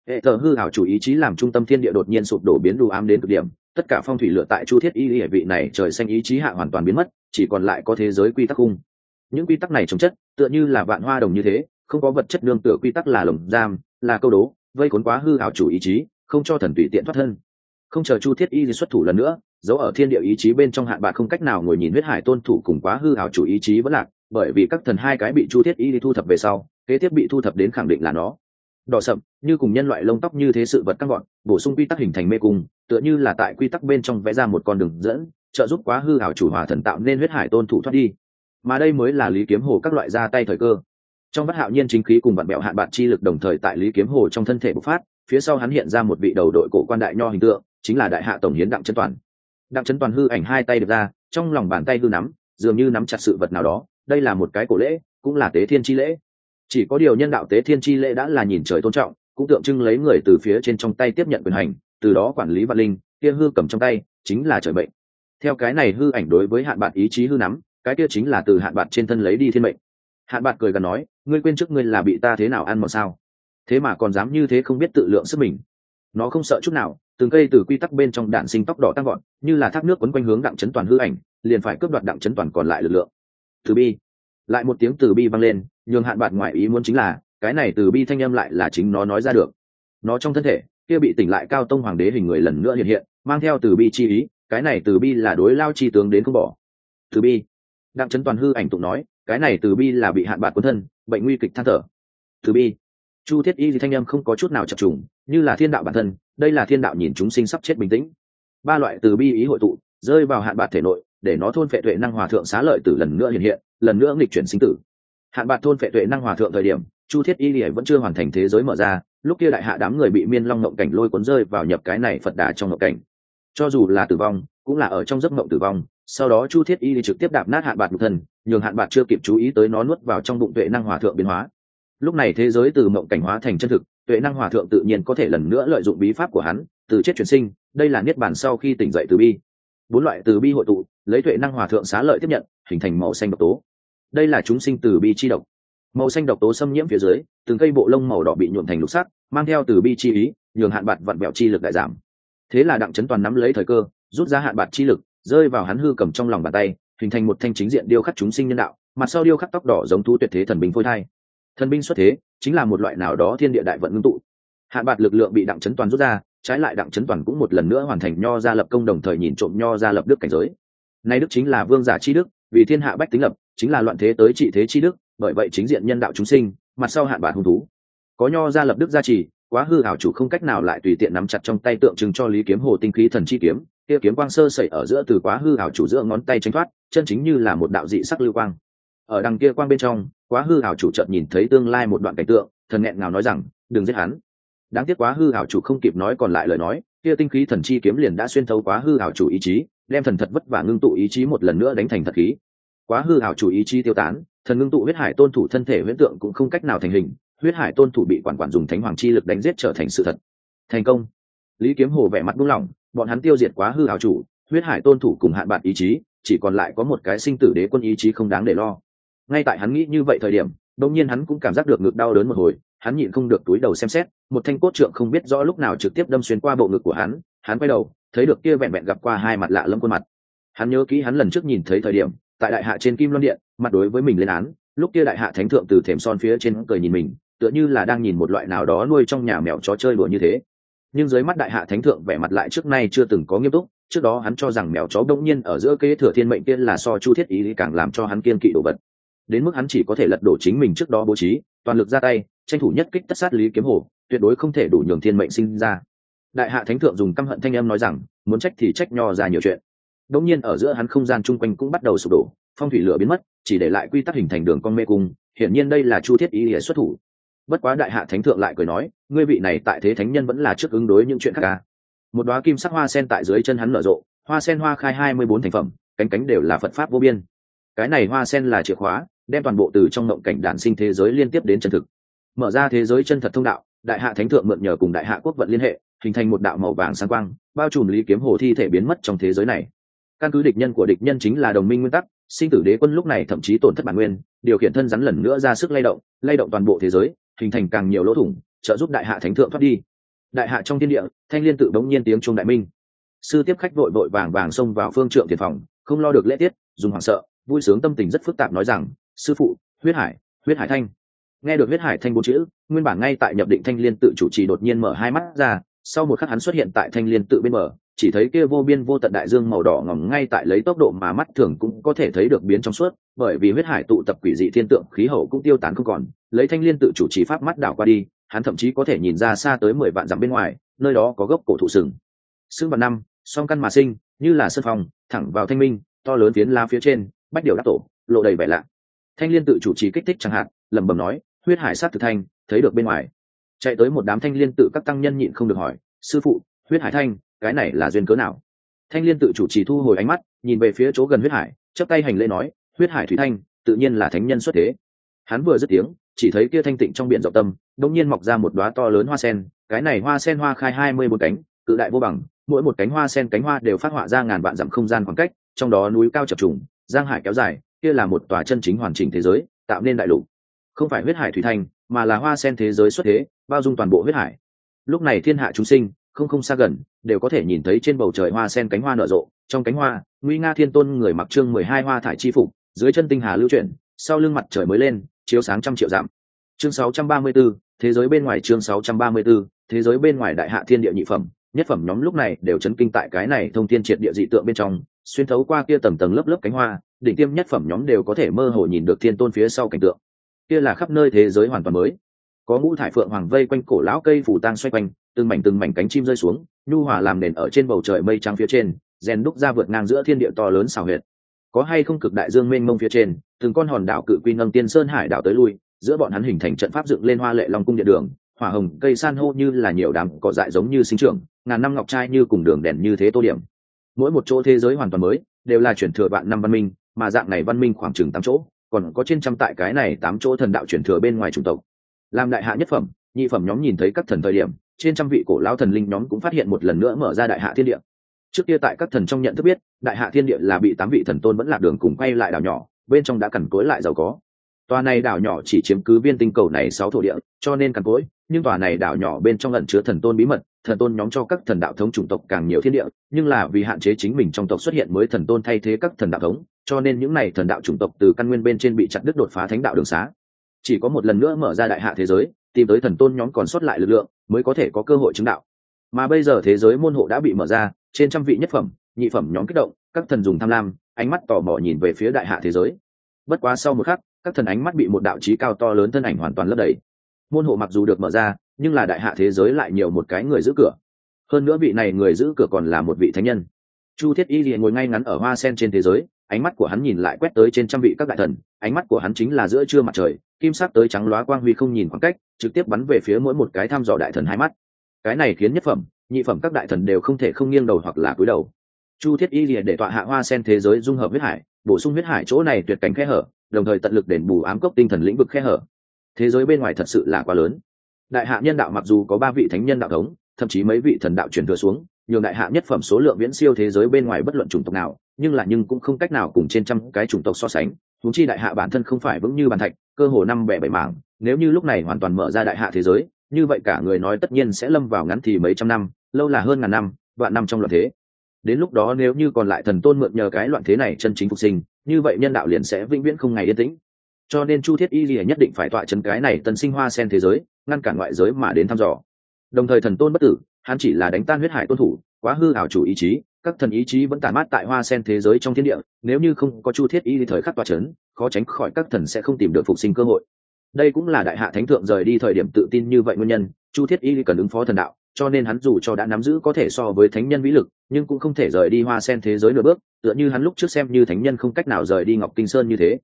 Hệ thờ hư hảo chủ ý chí làm trung tâm thiên địa đột nhiên sụp đổ biến đủ ám đến cực điểm, tất cả phong thủy lựa tại chu thiết y hệ vị này trời xanh ý chí hạ hoàn toàn biến mất, chỉ còn lại có thế giới quy tắc cung những quy tắc này chống chất, tựa như là vạn hoa đồng như thế, không có vật chất nương tựa, quy tắc là lồng giam, là câu đố, vây cuốn quá hư hảo chủ ý chí, không cho thần tùy tiện thoát thân. Không chờ chu thiết y xuất thủ lần nữa dấu ở thiên địa ý chí bên trong hạn bạc không cách nào ngồi nhìn huyết hải tôn thủ cùng quá hư hảo chủ ý chí vẫn lạc, bởi vì các thần hai cái bị chu thiết y thu thập về sau, kế tiếp bị thu thập đến khẳng định là nó. Đỏ sậm, như cùng nhân loại lông tóc như thế sự vật căng gọn, bổ sung quy tắc hình thành mê cung, tựa như là tại quy tắc bên trong vẽ ra một con đường dẫn, trợ giúp quá hư hảo chủ hòa thần tạo nên huyết hải tôn thủ thoát đi. Mà đây mới là lý kiếm hồ các loại ra tay thời cơ. Trong bất hạo nhiên chính khí cùng bạn bèo hạn bạn chi lực đồng thời tại lý kiếm hồ trong thân thể bộc phát, phía sau hắn hiện ra một vị đầu đội cổ quan đại nho hình tượng, chính là đại hạ tổng hiến đặng chân toàn đặng trấn toàn hư ảnh hai tay được ra, trong lòng bàn tay hư nắm, dường như nắm chặt sự vật nào đó, đây là một cái cổ lễ, cũng là tế thiên chi lễ. Chỉ có điều nhân đạo tế thiên chi lễ đã là nhìn trời tôn trọng, cũng tượng trưng lấy người từ phía trên trong tay tiếp nhận quyền hành, từ đó quản lý vạn linh, kia hư cầm trong tay, chính là trời mệnh. Theo cái này hư ảnh đối với hạn bạn ý chí hư nắm, cái kia chính là từ hạn bạn trên thân lấy đi thiên mệnh. Hạn bạn cười gần nói, ngươi quên trước ngươi là bị ta thế nào ăn một sao? Thế mà còn dám như thế không biết tự lượng sức mình. Nó không sợ chút nào từng cây từ quy tắc bên trong đạn sinh tóc đỏ tăng gọn như là thác nước quấn quanh hướng đặng chấn toàn hư ảnh, liền phải cướp đoạt đặng chấn toàn còn lại lực lượng. Từ bi. Lại một tiếng từ bi vang lên, nhường hạn bạn ngoại ý muốn chính là, cái này từ bi thanh âm lại là chính nó nói ra được. Nó trong thân thể, kia bị tỉnh lại cao tông hoàng đế hình người lần nữa hiện hiện, mang theo từ bi chi ý, cái này từ bi là đối lao chi tướng đến không bỏ. Từ bi. Đặng chấn toàn hư ảnh tụng nói, cái này từ bi là bị hạn bạn quân thân, bệnh nguy kịch than thở. Từ bi. Chu thiết y thì thanh âm không có chút nào chập trùng, như là thiên đạo bản thân đây là thiên đạo nhìn chúng sinh sắp chết bình tĩnh. Ba loại từ bi ý hội tụ, rơi vào hạn bạc thể nội, để nó thôn phệ tuệ năng hòa thượng xá lợi từ lần nữa hiện hiện, lần nữa nghịch chuyển sinh tử. Hạn bạc thôn phệ tuệ năng hòa thượng thời điểm, chu thiết y lìa vẫn chưa hoàn thành thế giới mở ra, lúc kia đại hạ đám người bị miên long ngộng cảnh lôi cuốn rơi vào nhập cái này phật đà trong ngộng cảnh. Cho dù là tử vong, cũng là ở trong giấc ngộng tử vong, sau đó chu thiết y trực tiếp đạp nát hạn bạc nhục thân, nhường hạn bạc chưa kịp chú ý tới nó nuốt vào trong bụng tuệ năng hòa thượng biến hóa. Lúc này thế giới từ mộng cảnh hóa thành chân thực tuệ năng hòa thượng tự nhiên có thể lần nữa lợi dụng bí pháp của hắn, từ chết chuyển sinh, đây là niết bàn sau khi tỉnh dậy từ bi. Bốn loại từ bi hội tụ, lấy tuệ năng hòa thượng xá lợi tiếp nhận, hình thành màu xanh độc tố. Đây là chúng sinh từ bi chi độc. Màu xanh độc tố xâm nhiễm phía dưới, từng cây bộ lông màu đỏ bị nhuộm thành lục sắc, mang theo từ bi chi ý, nhường hạn bạt vặn bẹo chi lực đại giảm. Thế là đặng chấn toàn nắm lấy thời cơ, rút ra hạn bạt chi lực, rơi vào hắn hư cầm trong lòng bàn tay, hình thành một thanh chính diện điêu khắc chúng sinh nhân đạo, mặt sau điêu khắc tóc đỏ giống thu tuyệt thế thần bình phôi thai thần binh xuất thế, chính là một loại nào đó thiên địa đại vận ngưng tụ. Hạn bạt lực lượng bị đặng chấn toàn rút ra, trái lại đặng chấn toàn cũng một lần nữa hoàn thành nho gia lập công đồng thời nhìn trộm nho gia lập đức cảnh giới. Nay đức chính là vương giả chi đức, vì thiên hạ bách tính lập, chính là loạn thế tới trị thế chi đức, bởi vậy chính diện nhân đạo chúng sinh, mặt sau hạn bạt hung thú. Có nho gia lập đức gia trì, quá hư hảo chủ không cách nào lại tùy tiện nắm chặt trong tay tượng trưng cho lý kiếm hồ tinh khí thần chi kiếm, kia kiếm quang sơ sẩy ở giữa từ quá hư hảo chủ giữa ngón tay tránh thoát, chân chính như là một đạo dị sắc lưu quang. Ở đằng kia quang bên trong quá hư hảo chủ chợt nhìn thấy tương lai một đoạn cảnh tượng, thần nghẹn ngào nói rằng, đừng giết hắn. Đáng tiếc quá hư hảo chủ không kịp nói còn lại lời nói, kia tinh khí thần chi kiếm liền đã xuyên thấu quá hư hảo chủ ý chí, đem thần thật vất vả ngưng tụ ý chí một lần nữa đánh thành thật khí. Quá hư hảo chủ ý chí tiêu tán, thần ngưng tụ huyết hải tôn thủ thân thể huyễn tượng cũng không cách nào thành hình, huyết hải tôn thủ bị quản quản dùng thánh hoàng chi lực đánh giết trở thành sự thật. Thành công. Lý kiếm hồ vẻ mặt buông lỏng, bọn hắn tiêu diệt quá hư hảo chủ, huyết hải tôn thủ cùng hạn bạn ý chí, chỉ còn lại có một cái sinh tử đế quân ý chí không đáng để lo ngay tại hắn nghĩ như vậy thời điểm đông nhiên hắn cũng cảm giác được ngực đau đớn một hồi, hắn nhịn không được túi đầu xem xét, một thanh cốt trượng không biết rõ lúc nào trực tiếp đâm xuyên qua bộ ngực của hắn hắn quay đầu, thấy được kia vẹn vẹn gặp qua hai mặt lạ lẫm khuôn mặt. Hắn nhớ kỹ hắn lần trước nhìn thấy thời điểm, tại đại hạ trên kim loan điện, mặt đối với mình lên án, lúc kia đại hạ thánh thượng từ thềm son phía trên cười nhìn mình, tựa như là đang nhìn một loại nào đó nuôi trong nhà mèo chó chơi đùa như thế. Nhưng dưới mắt đại hạ thánh thượng vẻ mặt lại trước nay chưa từng có nghiêm túc, trước đó hắn cho rằng mèo chó đông nhiên ở giữa kế thừa thiên mệnh tiên là so chu thiết ý càng làm cho hắn kiên kỵ đồ vật đến mức hắn chỉ có thể lật đổ chính mình trước đó bố trí, toàn lực ra tay, tranh thủ nhất kích tất sát lý kiếm hồ, tuyệt đối không thể đủ nhường thiên mệnh sinh ra. Đại hạ thánh thượng dùng căm hận thanh em nói rằng, muốn trách thì trách nho ra nhiều chuyện. Đông nhiên ở giữa hắn không gian chung quanh cũng bắt đầu sụp đổ, phong thủy lửa biến mất, chỉ để lại quy tắc hình thành đường con mê cung, hiển nhiên đây là chu thiết ý nghĩa xuất thủ. Bất quá đại hạ thánh thượng lại cười nói, ngươi vị này tại thế thánh nhân vẫn là trước ứng đối những chuyện khác ca một đoá kim sắc hoa sen tại dưới chân hắn nở rộ, hoa sen hoa khai hai mươi bốn thành phẩm, cánh cánh đều là phật pháp vô biên. Cái này hoa sen là chìa khóa đem toàn bộ từ trong mộng cảnh đản sinh thế giới liên tiếp đến chân thực. Mở ra thế giới chân thật thông đạo, đại hạ thánh thượng mượn nhờ cùng đại hạ quốc vận liên hệ, hình thành một đạo màu vàng sáng quang, bao trùm lý kiếm hồ thi thể biến mất trong thế giới này. Căn cứ địch nhân của địch nhân chính là đồng minh nguyên tắc, sinh tử đế quân lúc này thậm chí tổn thất bản nguyên, điều khiển thân rắn lần nữa ra sức lay động lay động toàn bộ thế giới, hình thành càng nhiều lỗ thủng, trợ giúp đại hạ thánh thượng thoát đi. Đại hạ trong thiên địa, thanh liên tự bỗng nhiên tiếng trung đại minh. Sư tiếp khách vội vội vàng vàng xông vào phương trượng tiền phòng, không lo được lễ tiết, dùng hoảng sợ, vui sướng tâm tình rất phức tạp nói rằng sư phụ, huyết hải huyết hải thanh. Nghe được huyết hải thanh bốn chữ, nguyên bản ngay tại nhập định thanh liên tự chủ trì đột nhiên mở hai mắt ra, sau một khắc hắn xuất hiện tại thanh liên tự bên mở chỉ thấy kia vô biên vô tận đại dương màu đỏ ngỏm ngay tại lấy tốc độ mà mắt thường cũng có thể thấy được biến trong suốt, bởi vì huyết hải tụ tập quỷ dị thiên tượng, khí hậu cũng tiêu tán không còn, lấy thanh liên tự chủ trì pháp mắt đảo qua đi, hắn thậm chí có thể nhìn ra xa tới mười vạn dặm bên ngoài, nơi đó có gốc cổ thụ sừng. Sưng vào năm, song căn mà sinh, như là sân phòng thẳng vào thanh minh, to lớn phiến la phía trên, bách điều đắc tổ, lộ đầy vẻ lạ thanh liên tự chủ trì kích thích chẳng hạn, lẩm bẩm nói, huyết hải sát thực thanh, thấy được bên ngoài. Chạy tới một đám thanh liên tự các tăng nhân nhịn không được hỏi, sư phụ, huyết hải thanh, cái này là duyên cớ nào? Thanh liên tự chủ trì thu hồi ánh mắt, nhìn về phía chỗ gần huyết hải chấp tay hành lễ nói, huyết hải thủy thanh, tự nhiên là thánh nhân xuất thế. Hắn vừa dứt tiếng, chỉ thấy kia thanh tịnh trong biển rộng tâm, đông nhiên mọc ra một đóa to lớn hoa sen, cái này hoa sen hoa khai hai mươi một cánh, cự đại vô bằng, mỗi một cánh hoa sen cánh hoa đều phát họa ra ngàn vạn dặm không gian khoảng cách, trong đó núi cao chập trùng, giang hải kéo dài kia là một tòa chân chính hoàn chỉnh thế giới tạo nên đại lục. Không phải huyết hải thủy thanh mà là hoa sen thế giới xuất thế bao dung toàn bộ huyết hải. Lúc này thiên hạ chúng sinh không không xa gần đều có thể nhìn thấy trên bầu trời hoa sen cánh hoa nở rộ. Trong cánh hoa nguy nga thiên tôn người mặc trương mười hai hoa thải chi phục dưới chân tinh hà lưu chuyển sau lưng mặt trời mới lên chiếu sáng trăm triệu dặm. Chương 634, thế giới bên ngoài chương 634, thế giới bên ngoài đại hạ thiên địa nhị phẩm nhất phẩm nhóm lúc này đều chấn kinh tại cái này thông thiên triệt địa dị tượng bên trong, xuyên thấu qua kia tầng tầng lớp lớp cánh hoa, đỉnh tiêm nhất phẩm nhóm đều có thể mơ hồ nhìn được thiên tôn phía sau cảnh tượng. Kia là khắp nơi thế giới hoàn toàn mới. Có ngũ thải phượng hoàng vây quanh cổ lão cây phủ tang xoay quanh, từng mảnh từng mảnh cánh chim rơi xuống, nhu hòa làm nền ở trên bầu trời mây trắng phía trên, rèn đúc ra vượt ngang giữa thiên địa to lớn xào huyệt. Có hay không cực đại dương mênh mông phía trên, từng con hòn đảo cự quy ngâm tiên sơn hải đảo tới lui, giữa bọn hắn hình thành trận pháp dựng lên hoa lệ long cung điện đường hỏa hồng, cây san hô như là nhiều đám cỏ dại giống như sinh trưởng, ngàn năm ngọc trai như cùng đường đèn như thế tô điểm. Mỗi một chỗ thế giới hoàn toàn mới, đều là chuyển thừa vạn năm văn minh, mà dạng này văn minh khoảng chừng tám chỗ, còn có trên trăm tại cái này tám chỗ thần đạo chuyển thừa bên ngoài chủng tộc. Làm đại hạ nhất phẩm, nhị phẩm nhóm nhìn thấy các thần thời điểm, trên trăm vị cổ lao thần linh nhóm cũng phát hiện một lần nữa mở ra đại hạ thiên địa. Trước kia tại các thần trong nhận thức biết, đại hạ thiên địa là bị tám vị thần tôn vẫn lạc đường cùng quay lại đảo nhỏ, bên trong đã cằn cối lại giàu có. Tòa này đảo nhỏ chỉ chiếm cứ viên tinh cầu này sáu thổ địa, cho nên cằn cối nhưng tòa này đảo nhỏ bên trong lẩn chứa thần tôn bí mật, thần tôn nhóm cho các thần đạo thống chủng tộc càng nhiều thiên địa, nhưng là vì hạn chế chính mình trong tộc xuất hiện mới thần tôn thay thế các thần đạo thống, cho nên những n à y thần đạo chủng tộc từ căn nguyên bên trên bị chặt đứt đột phá thánh đạo đường xá. Chỉ có một lần nữa mở ra đại hạ thế giới, tìm tới thần tôn nhóm còn sót lại lực lượng, mới có thể có cơ hội chứng đạo. Mà bây giờ thế giới môn hộ đã bị mở ra, trên trăm vị nhất phẩm, nhị phẩm nhóm kích động, các thần dùng tham lam, ánh mắt tò mò nhìn về phía đại hạ thế giới. Bất quá sau một khắc, các thần ánh mắt bị một đạo trí cao to lớn thân ảnh hoàn toàn lấp đầy môn hộ mặc dù được mở ra, nhưng là đại hạ thế giới lại nhiều một cái người giữ cửa. Hơn nữa vị này người giữ cửa còn là một vị thánh nhân. Chu thiết y liền ngồi ngay ngắn ở hoa sen trên thế giới, ánh mắt của hắn nhìn lại quét tới trên trăm vị các đại thần, ánh mắt của hắn chính là giữa trưa mặt trời, kim sắc tới trắng loá quang huy không nhìn khoảng cách, trực tiếp bắn về phía mỗi một cái thăm dò đại thần hai mắt. Cái này khiến nhất phẩm, nhị phẩm các đại thần đều không thể không nghiêng đầu hoặc là cúi đầu. Chu thiết y liền để tọa hạ hoa sen thế giới dung hợp huyết hải, bổ sung huyết hải chỗ này tuyệt cảnh khe hở, đồng thời tận lực đền bù ám cốc tinh thần lĩnh vực khe hở thế giới bên ngoài thật sự là quá lớn. Đại hạ nhân đạo mặc dù có ba vị thánh nhân đạo thống, thậm chí mấy vị thần đạo truyền thừa xuống, nhường đại hạ nhất phẩm số lượng viễn siêu thế giới bên ngoài bất luận chủng tộc nào, nhưng là nhưng cũng không cách nào cùng trên trăm cái chủng tộc so sánh. Huống chi đại hạ bản thân không phải vững như bàn thạch, cơ hồ năm bẻ bảy mảng, nếu như lúc này hoàn toàn mở ra đại hạ thế giới, như vậy cả người nói tất nhiên sẽ lâm vào ngắn thì mấy trăm năm, lâu là hơn ngàn năm, vạn năm trong loạn thế. Đến lúc đó nếu như còn lại thần tôn mượn nhờ cái loạn thế này chân chính phục sinh, như vậy nhân đạo liền sẽ vĩnh viễn không ngày yên tĩnh cho nên chu thiết y lìa nhất định phải tọa chấn cái này tân sinh hoa sen thế giới, ngăn cản ngoại giới mà đến thăm dò. Đồng thời thần tôn bất tử, hắn chỉ là đánh tan huyết hải tôn thủ, quá hư ảo chủ ý chí, các thần ý chí vẫn tản mát tại hoa sen thế giới trong thiên địa, nếu như không có chu thiết y thì thời khắc toa c h ấ n khó tránh khỏi các thần sẽ không tìm được phục sinh cơ hội. Đây cũng là đại hạ thánh thượng rời đi thời điểm tự tin như vậy nguyên nhân, chu thiết y cần ứng phó thần đạo, cho nên hắn dù cho đã nắm giữ có thể so với thánh nhân vĩ lực, nhưng cũng không thể rời đi hoa sen thế giới nửa bước, tựa như hắn lúc trước xem như thánh nhân không cách nào rời đi ngọc kinh sơn như thế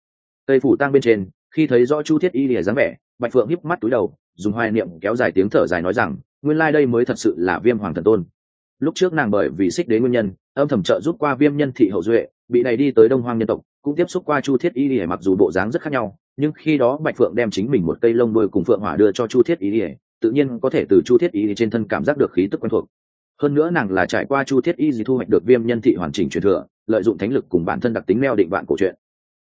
tây phủ tăng bên trên khi thấy rõ chu thiết y lìa dáng vẻ bạch phượng híp mắt túi đầu dùng hoài niệm kéo dài tiếng thở dài nói rằng nguyên lai đây mới thật sự là viêm hoàng thần tôn. Lúc trước nàng bởi vì xích đế nguyên nhân âm thầm trợ giúp qua viêm nhân thị hậu duệ bị này đi tới đông hoang nhân tộc cũng tiếp xúc qua chu thiết y lìa mặc dù bộ dáng rất khác nhau nhưng khi đó bạch phượng đem chính mình một cây lông đôi cùng phượng hỏa đưa cho chu thiết y lìa, tự nhiên có thể từ chu thiết y trên thân cảm giác được khí tức quen thuộc. Hơn nữa nàng là trải qua chu thiết y gì thu hoạch được viêm nhân thị hoàn chỉnh truyền thừa lợi dụng thánh lực cùng bản thân đặc tính neo định vạn cổ truyện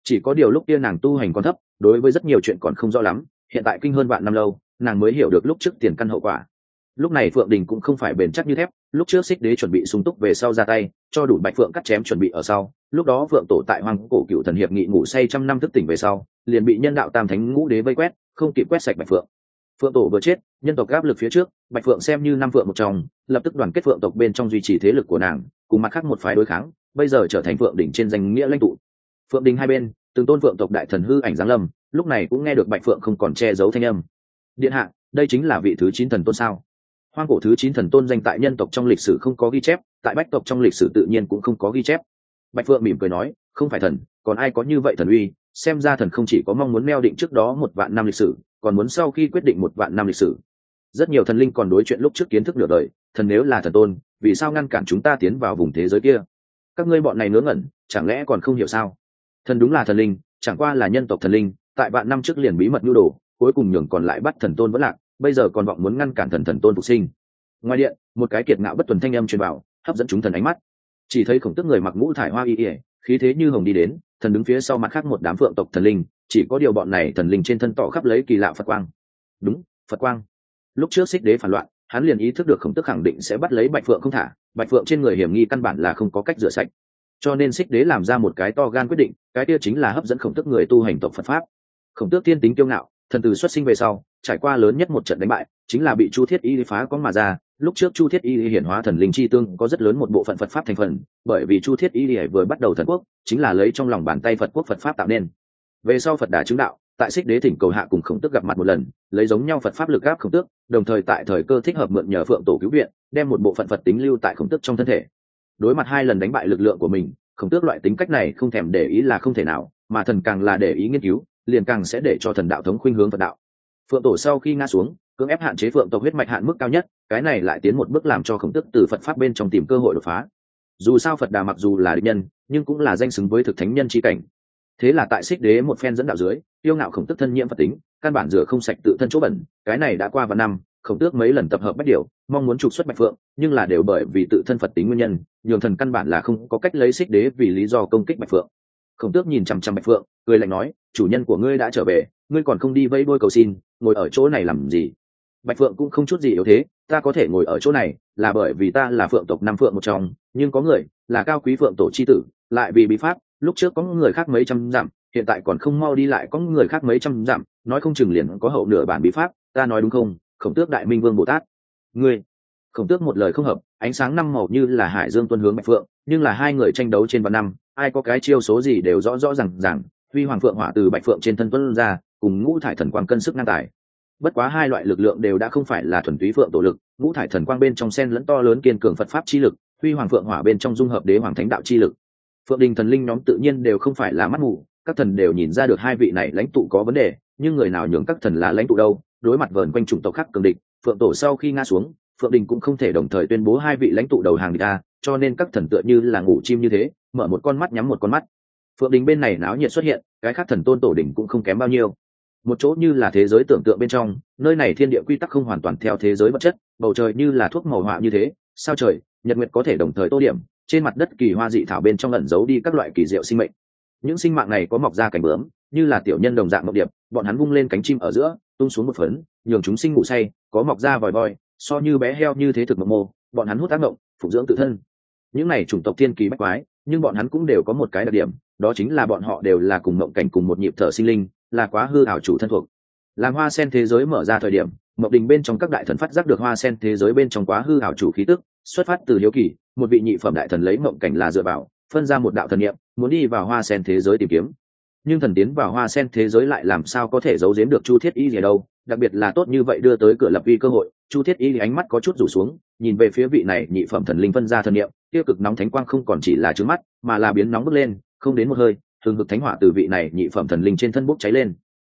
chỉ có điều lúc kia nàng tu hành còn thấp, đối với rất nhiều chuyện còn không rõ lắm, hiện tại kinh hơn vạn năm lâu, nàng mới hiểu được lúc trước tiền căn hậu quả. Lúc này phượng đình cũng không phải bền chắc như thép, lúc trước xích đế chuẩn bị sung túc về sau ra tay, cho đủ bạch phượng cắt chém chuẩn bị ở sau, lúc đó phượng tổ tại hoàng cổ cựu thần hiệp nghị ngủ say trăm năm thức tỉnh về sau, liền bị nhân đạo tam thánh ngũ đế vây quét, không kịp quét sạch bạch phượng. Phượng tổ vừa chết, nhân tộc áp lực phía trước, bạch phượng xem như năm phượng một trong, lập tức đoàn kết phượng tộc bên trong duy trì thế lực của nàng, cùng mặt khác một phái đối kháng, bây giờ trở thành phượng đỉnh trên danh nghĩa lãnh tụ phượng đình hai bên, từng tôn phượng tộc đại thần hư ảnh giáng lâm, lúc này cũng nghe được bạch phượng không còn che giấu thanh âm. Điện hạ, đây chính là vị thứ chín thần tôn sao? Hoang cổ thứ chín thần tôn danh tại nhân tộc trong lịch sử không có ghi chép, tại bách tộc trong lịch sử tự nhiên cũng không có ghi chép. Bạch phượng mỉm cười nói, không phải thần, còn ai có như vậy thần uy? Xem ra thần không chỉ có mong muốn meo định trước đó một vạn năm lịch sử, còn muốn sau khi quyết định một vạn năm lịch sử. Rất nhiều thần linh còn đối chuyện lúc trước kiến thức nửa đời, thần nếu là thần tôn, vì sao ngăn cản chúng ta tiến vào vùng thế giới kia? Các ngươi bọn này ngớ ngẩn, chẳng lẽ còn không hiểu sao? Thần đúng là thần linh, chẳng qua là nhân tộc thần linh, tại vạn năm trước liền bí mật nhu đồ, cuối cùng nhường còn lại bắt thần tôn vẫn lạc, bây giờ còn vọng muốn ngăn cản thần thần tôn phục sinh. Ngoài điện, một cái kiệt ngạo bất tuần thanh âm truyền bảo hấp dẫn chúng thần ánh mắt. Chỉ thấy khổng tức người mặc mũ thải hoa y ỉa khí thế như hồng đi đến, thần đứng phía sau mặt khác một đám phượng tộc thần linh, chỉ có điều bọn này thần linh trên thân tỏ khắp lấy kỳ lạ phật quang. Đúng, phật quang. Lúc trước xích đế phản loạn, hắn liền ý thức được khổng tức khẳng định sẽ bắt lấy bạch phượng không thả, bạch phượng trên người hiểm nghi căn bản là không có cách rửa sạch cho nên xích đế làm ra một cái to gan quyết định, cái kia chính là hấp dẫn khổng tức người tu hành tộc phật pháp. Khổng tước tiên tính kiêu ngạo, thần từ xuất sinh về sau, trải qua lớn nhất một trận đánh bại, chính là bị chu thiết y phá có mà ra. Lúc trước chu thiết y hiển hóa thần linh chi tương có rất lớn một bộ phận phật pháp thành phần, bởi vì chu thiết y vừa bắt đầu thần quốc, chính là lấy trong lòng bàn tay phật quốc phật pháp tạo nên. Về sau phật đà chứng đạo, tại xích đế thỉnh cầu hạ cùng khổng tước gặp mặt một lần, lấy giống nhau phật pháp lực gáp khổng tước, đồng thời tại thời cơ thích hợp mượn nhờ phượng tổ cứu viện, đem một bộ phận phật tính lưu tại khổng tước trong thân thể đối mặt hai lần đánh bại lực lượng của mình, khổng tước loại tính cách này không thèm để ý là không thể nào, mà thần càng là để ý nghiên cứu, liền càng sẽ để cho thần đạo thống khuynh hướng phật đạo. Phượng tổ sau khi ngã xuống, cưỡng ép hạn chế phượng tộc huyết mạch hạn mức cao nhất, cái này lại tiến một bước làm cho khổng tức từ phật pháp bên trong tìm cơ hội đột phá. Dù sao phật đà mặc dù là định nhân, nhưng cũng là danh xứng với thực thánh nhân c cảnh. Thế là tại xích đế một phen dẫn đạo dưới yêu ngạo khổng tức thân nhiễm phật tính, căn bản rửa không sạch tự thân chỗ bẩn, cái này đã qua vài năm khổng tước mấy lần tập hợp bách điều mong muốn trục xuất bạch phượng, nhưng là đều bởi vì tự thân phật tính nguyên nhân, nhường thần căn bản là không có cách lấy xích đế vì lý do công kích bạch phượng. Khổng tước nhìn chằm chằm bạch phượng, cười lạnh nói, chủ nhân của ngươi đã trở về, ngươi còn không đi vẫy đôi cầu xin, ngồi ở chỗ này làm gì? Bạch phượng cũng không chút gì yếu thế, ta có thể ngồi ở chỗ này, là bởi vì ta là phượng tộc năm phượng một trong, nhưng có người là cao quý phượng tổ c h i tử, lại vì bị pháp, lúc trước có người khác mấy trăm dặm, hiện tại còn không mau đi lại có người khác mấy trăm dặm, nói không chừng liền có hậu nửa bản bí pháp, ta nói đúng không? Khổng tước đại minh vương bồ tát. Ngươi, khổng tước một lời không hợp, ánh sáng năm màu như là hải dương tuân hướng bạch phượng, nhưng là hai người tranh đấu trên vạn năm, ai có cái chiêu số gì đều rõ rõ r à n g rằng huy hoàng phượng hỏa từ bạch phượng trên thân tuân ra, cùng ngũ thải thần quang cân sức ngang tài. Bất quá hai loại lực lượng đều đã không phải là thuần túy phượng tổ lực, ngũ thải thần quang bên trong sen lẫn to lớn kiên cường phật pháp chi lực, huy hoàng phượng hỏa bên trong dung hợp đế hoàng thánh đạo chi lực. Phượng đình thần linh nhóm tự nhiên đều không phải là mắt mù, các thần đều nhìn ra được hai vị này lãnh tụ có vấn đề, nhưng người nào nhường các thần là lãnh tụ đâu? Đối mặt vờn quanh chủng tộc khác cường địch, phượng tổ sau khi ngã xuống, phượng đình cũng không thể đồng thời tuyên bố hai vị lãnh tụ đầu hàng địch ta cho nên các thần tựa như là ngủ chim như thế, mở một con mắt nhắm một con mắt. Phượng đình bên này náo nhiệt xuất hiện, cái khác thần tôn tổ đình cũng không kém bao nhiêu. Một chỗ như là thế giới tưởng tượng bên trong, nơi này thiên địa quy tắc không hoàn toàn theo thế giới vật chất, bầu trời như là thuốc màu họa như thế, sao trời, nhật nguyệt có thể đồng thời tô điểm, trên mặt đất kỳ hoa dị thảo bên trong ẩn giấu đi các loại kỳ diệu sinh mệnh. Những sinh mạng này có mọc ra cảnh bướm như là tiểu nhân đồng dạng mộng điệp, bọn hắn vung lên cánh chim ở giữa, tung xuống một phấn, nhường chúng sinh ngủ say, có mọc ra vòi voi, so như bé heo như thế thực mộng mô, bọn hắn hút tác động phục dưỡng tự thân. Những này chủng tộc thiên kỳ bách quái, nhưng bọn hắn cũng đều có một cái đặc điểm, đó chính là bọn họ đều là cùng mộng cảnh cùng một nhịp thở sinh linh, là quá hư ảo chủ thân thuộc. Làm hoa sen thế giới mở ra thời điểm, mộng đình bên trong các đại thần phát giác được hoa sen thế giới bên trong quá hư ảo chủ khí tức, xuất phát từ hiếu kỳ, một vị nhị phẩm đại thần lấy mộng cảnh là dựa vào, phân ra một đạo thần niệm, muốn đi vào hoa sen thế giới tìm kiếm nhưng thần tiến vào hoa sen thế giới lại làm sao có thể giấu giếm được chu thiết y gì đâu, đặc biệt là tốt như vậy đưa tới cửa lập uy cơ hội, chu thiết y ánh mắt có chút rủ xuống, nhìn về phía vị này nhị phẩm thần linh phân ra thần niệm, tiêu cực nóng thánh quang không còn chỉ là trứng mắt, mà là biến nóng bức lên, không đến một hơi thường hực thánh hỏa từ vị này nhị phẩm thần linh trên thân bốc cháy lên.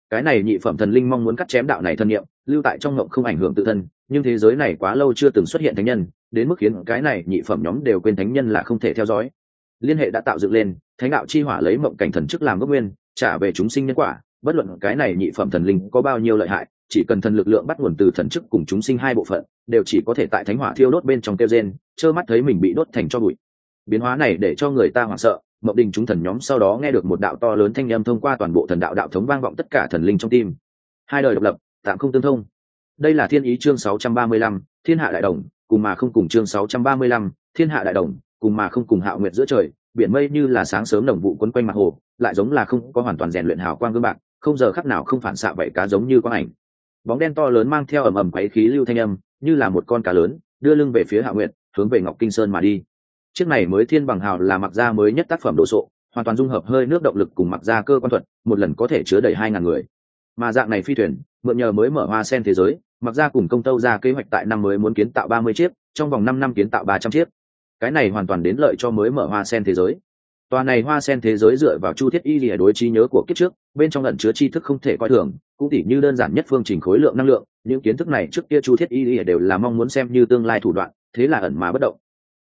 Cái này nhị phẩm thần linh mong muốn cắt chém đạo này thân niệm, lưu tại trong ngộng không ảnh hưởng tự thân, nhưng thế giới này quá lâu chưa từng xuất hiện thánh nhân, đến mức khiến cái này nhị phẩm nhóm đều quên thánh nhân là không thể theo dõi liên hệ đã tạo dựng lên thánh đạo chi hỏa lấy mộng cảnh thần chức làm gốc nguyên trả về chúng sinh nhân quả. Bất luận cái này nhị phẩm thần linh có bao nhiêu lợi hại chỉ cần thần lực lượng bắt nguồn từ thần chức cùng chúng sinh hai bộ phận đều chỉ có thể tại thánh hỏa thiêu đốt bên trong tiêu gen trơ mắt thấy mình bị đốt thành cho bụi. Biến hóa này để cho người ta hoảng sợ mộng đình chúng thần nhóm sau đó nghe được một đạo to lớn thanh â m thông qua toàn bộ thần đạo đạo thống vang vọng tất cả thần linh trong tim. Hai đời độc lập tạm không tương thông. Đây là thiên ý chương 635, thiên hạ đại đồng cùng mà không cùng chương 635, thiên hạ đại đồng cùng mà không cùng hạo nguyệt giữa trời, biển mây như là sáng sớm đồng vụ quấn quanh mặt hồ, lại giống là không có hoàn toàn rèn luyện hào quang gương bạc, không giờ khắc nào không phản xạ vậy cá giống như quang ảnh. Bóng đen to lớn mang theo ầm ầm quấy khí lưu thanh âm, như là một con cá lớn, đưa lưng về phía hạ nguyệt, hướng về ngọc kinh sơn mà đi. Chiếc này mới thiên bằng hào là mặc ra mới nhất tác phẩm đồ sộ, hoàn toàn dung hợp hơi nước động lực cùng mặc ra cơ quan thuật, một lần có thể chứa đầy hai ngàn người. Mà dạng này phi thuyền, mượn nhờ mới mở hoa sen thế giới, mặc ra cùng công tâu ra kế hoạch tại năm mới muốn kiến tạo ba mươi chiếc, trong vòng năm năm kiến tạo ba trăm chiếc cái này hoàn toàn đến lợi cho mới mở hoa sen thế giới. Tòa này hoa sen thế giới dựa vào chu thiết y lìa đối trí nhớ của kiếp trước, bên trong lận chứa tri thức không thể coi thường, cũng tỉ như đơn giản nhất phương trình khối lượng năng lượng, những kiến thức này trước kia chu thiết y lìa đều là mong muốn xem như tương lai thủ đoạn, thế là ẩn mà bất động.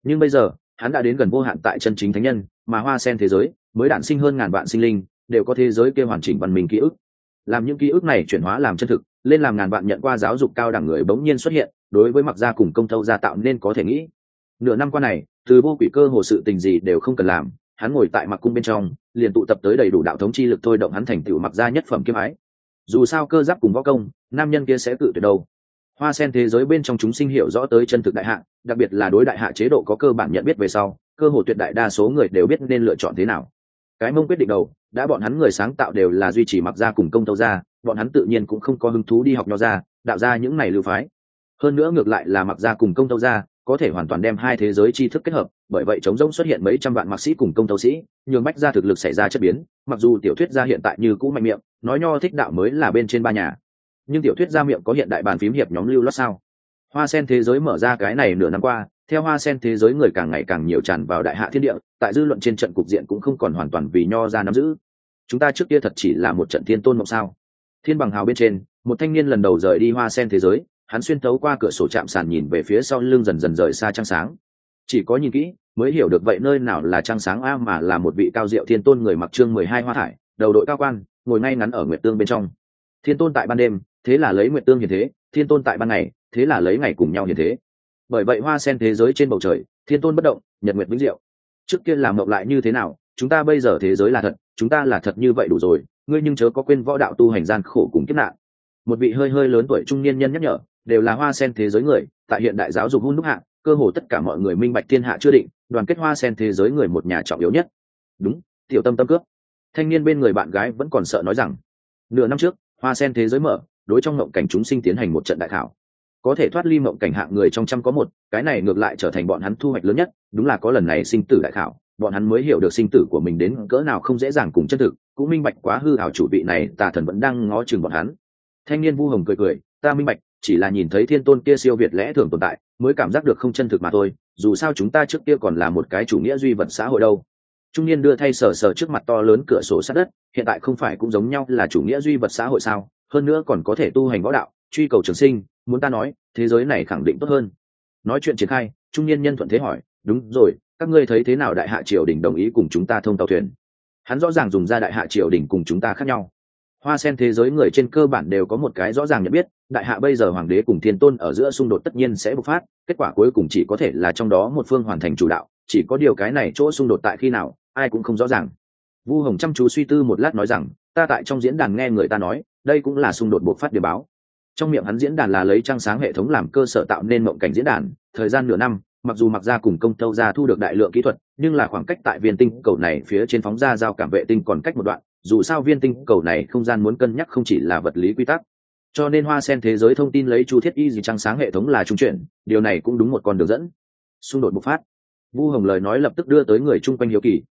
Nhưng bây giờ, hắn đã đến gần vô hạn tại chân chính thánh nhân, mà hoa sen thế giới mới đản sinh hơn ngàn vạn sinh linh, đều có thế giới kia hoàn chỉnh văn minh ký ức. Làm những ký ức này chuyển hóa làm chân thực, lên làm ngàn vạn nhận qua giáo dục cao đẳng người bỗng nhiên xuất hiện, đối với mặc gia cùng công thâu gia tạo nên có thể nghĩ nửa năm qua này, từ vô quỷ cơ hồ sự tình gì đều không cần làm, hắn ngồi tại mặc cung bên trong, liền tụ tập tới đầy đủ đạo thống chi lực thôi động hắn thành tựu mặc gia nhất phẩm kiếm ái. Dù sao cơ giáp cùng võ công, nam nhân kia sẽ tự tuyệt đâu. Hoa sen thế giới bên trong chúng sinh hiểu rõ tới chân thực đại hạ, đặc biệt là đối đại hạ chế độ có cơ bản nhận biết về sau, cơ hội tuyệt đại đa số người đều biết nên lựa chọn thế nào. Cái mông quyết định đầu, đã bọn hắn người sáng tạo đều là duy trì mặc gia cùng công tâu gia, bọn hắn tự nhiên cũng không có hứng thú đi học nho gia, đạo ra những này lưu phái. Hơn nữa ngược lại là mặc gia cùng công tâu gia có thể hoàn toàn đem hai thế giới tri thức kết hợp, bởi vậy chống rỗng xuất hiện mấy trăm vạn mạc sĩ cùng công tâu sĩ, nhường bách gia thực lực xảy ra chất biến, mặc dù tiểu thuyết gia hiện tại như cũ mạnh miệng, nói nho thích đạo mới là bên trên ba nhà. Nhưng tiểu thuyết gia miệng có hiện đại bàn phím hiệp nhóm lưu lót sao? Hoa sen thế giới mở ra cái này nửa năm qua, theo hoa sen thế giới người càng ngày càng nhiều tràn vào đại hạ thiên địa, tại dư luận trên trận cục diện cũng không còn hoàn toàn vì nho ra nắm giữ. Chúng ta trước kia thật chỉ là một trận thiên tôn mộng sao? Thiên bằng hào bên trên, một thanh niên lần đầu rời đi hoa sen thế giới hắn xuyên tấu qua cửa sổ chạm sàn nhìn về phía sau lưng dần dần rời xa trăng sáng. Chỉ có nhìn kỹ, mới hiểu được vậy nơi nào là trăng sáng a mà là một vị cao diệu thiên tôn người mặc trương mười hai hoa thải, đầu đội cao quan, ngồi ngay ngắn ở nguyệt tương bên trong. Thiên tôn tại ban đêm, thế là lấy nguyệt tương hiền thế, thiên tôn tại ban ngày, thế là lấy ngày cùng nhau hiền thế. Bởi vậy hoa sen thế giới trên bầu trời, thiên tôn bất động, nhật nguyệt vĩnh diệu. Trước kia làm mộng lại như thế nào, chúng ta bây giờ thế giới là thật, chúng ta là thật như vậy đủ rồi, ngươi nhưng chớ có quên võ đạo tu hành gian khổ cùng kiếp nạn. Một vị hơi hơi lớn tuổi trung niên nhân nhắc nhở đều là hoa sen thế giới người, tại hiện đại giáo dục hôn đúc hạ, cơ hồ tất cả mọi người minh bạch thiên hạ chưa định, đoàn kết hoa sen thế giới người một nhà trọng yếu nhất. Đúng, tiểu tâm tâm cướp. Thanh niên bên người bạn gái vẫn còn sợ nói rằng, nửa năm trước, hoa sen thế giới mở, đối trong mộng cảnh chúng sinh tiến hành một trận đại thảo có thể thoát ly mộng cảnh hạng người trong trăm có một, cái này ngược lại trở thành bọn hắn thu hoạch lớn nhất, đúng là có lần này sinh tử đại khảo, bọn hắn mới hiểu được sinh tử của mình đến cỡ nào không dễ dàng cùng chân thực, cũng minh bạch quá hư hảo chủ vị này, tà thần vẫn đang ngó chừng bọn hắn. Thanh niên vu hồng cười cười, ta minh bạch chỉ là nhìn thấy thiên tôn kia siêu việt lẽ thường tồn tại, mới cảm giác được không chân thực mà thôi, dù sao chúng ta trước kia còn là một cái chủ nghĩa duy vật xã hội đâu. Trung niên đưa thay sờ sờ trước mặt to lớn cửa sổ sát đất, hiện tại không phải cũng giống nhau là chủ nghĩa duy vật xã hội sao, hơn nữa còn có thể tu hành võ đạo, truy cầu trường sinh, muốn ta nói, thế giới này khẳng định tốt hơn. Nói chuyện triển khai, trung niên nhân thuận thế hỏi, đúng rồi, các ngươi thấy thế nào đại hạ triều đình đồng ý cùng chúng ta thông tàu thuyền? Hắn rõ ràng dùng ra đại hạ triều đình cùng chúng ta khác nhau. Hoa sen thế giới người trên cơ bản đều có một cái rõ ràng nhận biết đại hạ bây giờ hoàng đế cùng thiên tôn ở giữa xung đột tất nhiên sẽ bộc phát, kết quả cuối cùng chỉ có thể là trong đó một phương hoàn thành chủ đạo, chỉ có điều cái này chỗ xung đột tại khi nào, ai cũng không rõ ràng. Vu hồng chăm chú suy tư một lát nói rằng, ta tại trong diễn đàn nghe người ta nói, đây cũng là xung đột bộc phát điểm báo. Trong miệng hắn diễn đàn là lấy trăng sáng hệ thống làm cơ sở tạo nên mộng cảnh diễn đàn, thời gian nửa năm, mặc dù mặc ra cùng công tâu ra thu được đại lượng kỹ thuật, nhưng là khoảng cách tại viên tinh cầu này phía trên phóng ra giao cảm vệ tinh còn cách một đoạn, dù sao viên tinh cầu này không gian muốn cân nhắc không chỉ là vật lý quy tắc cho nên hoa sen thế giới thông tin lấy chu thiết y gì trăng sáng hệ thống là trung chuyển, điều này cũng đúng một con đường dẫn. Xung đột bộc phát. Vu hồng lời nói lập tức đưa tới người chung quanh hiếu kỳ.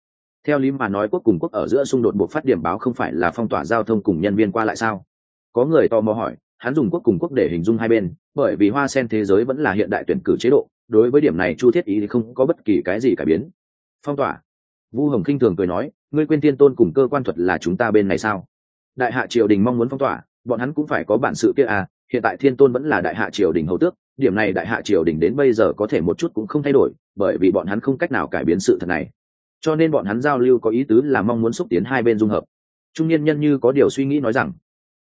Theo lý mà nói quốc cùng quốc ở giữa xung đột bộc phát điểm báo không phải là phong tỏa giao thông cùng nhân viên qua lại sao? Có người tò mò hỏi, hắn dùng quốc cùng quốc để hình dung hai bên, bởi vì hoa sen thế giới vẫn là hiện đại tuyển cử chế độ, đối với điểm này chu thiết ý thì không có bất kỳ cái gì cải biến. Phong tỏa. Vu hồng khinh thường cười nói, ngươi quên tiên tôn cùng cơ quan thuật là chúng ta bên này sao? Đại hạ triều đình mong muốn phong tỏa bọn hắn cũng phải có bản sự kia à hiện tại thiên tôn vẫn là đại hạ triều đình hầu tước, điểm này đại hạ triều đình đến bây giờ có thể một chút cũng không thay đổi, bởi vì bọn hắn không cách nào cải biến sự thật này. Cho nên bọn hắn giao lưu có ý tứ là mong muốn xúc tiến hai bên dung hợp. Trung niên nhân như có điều suy nghĩ nói rằng,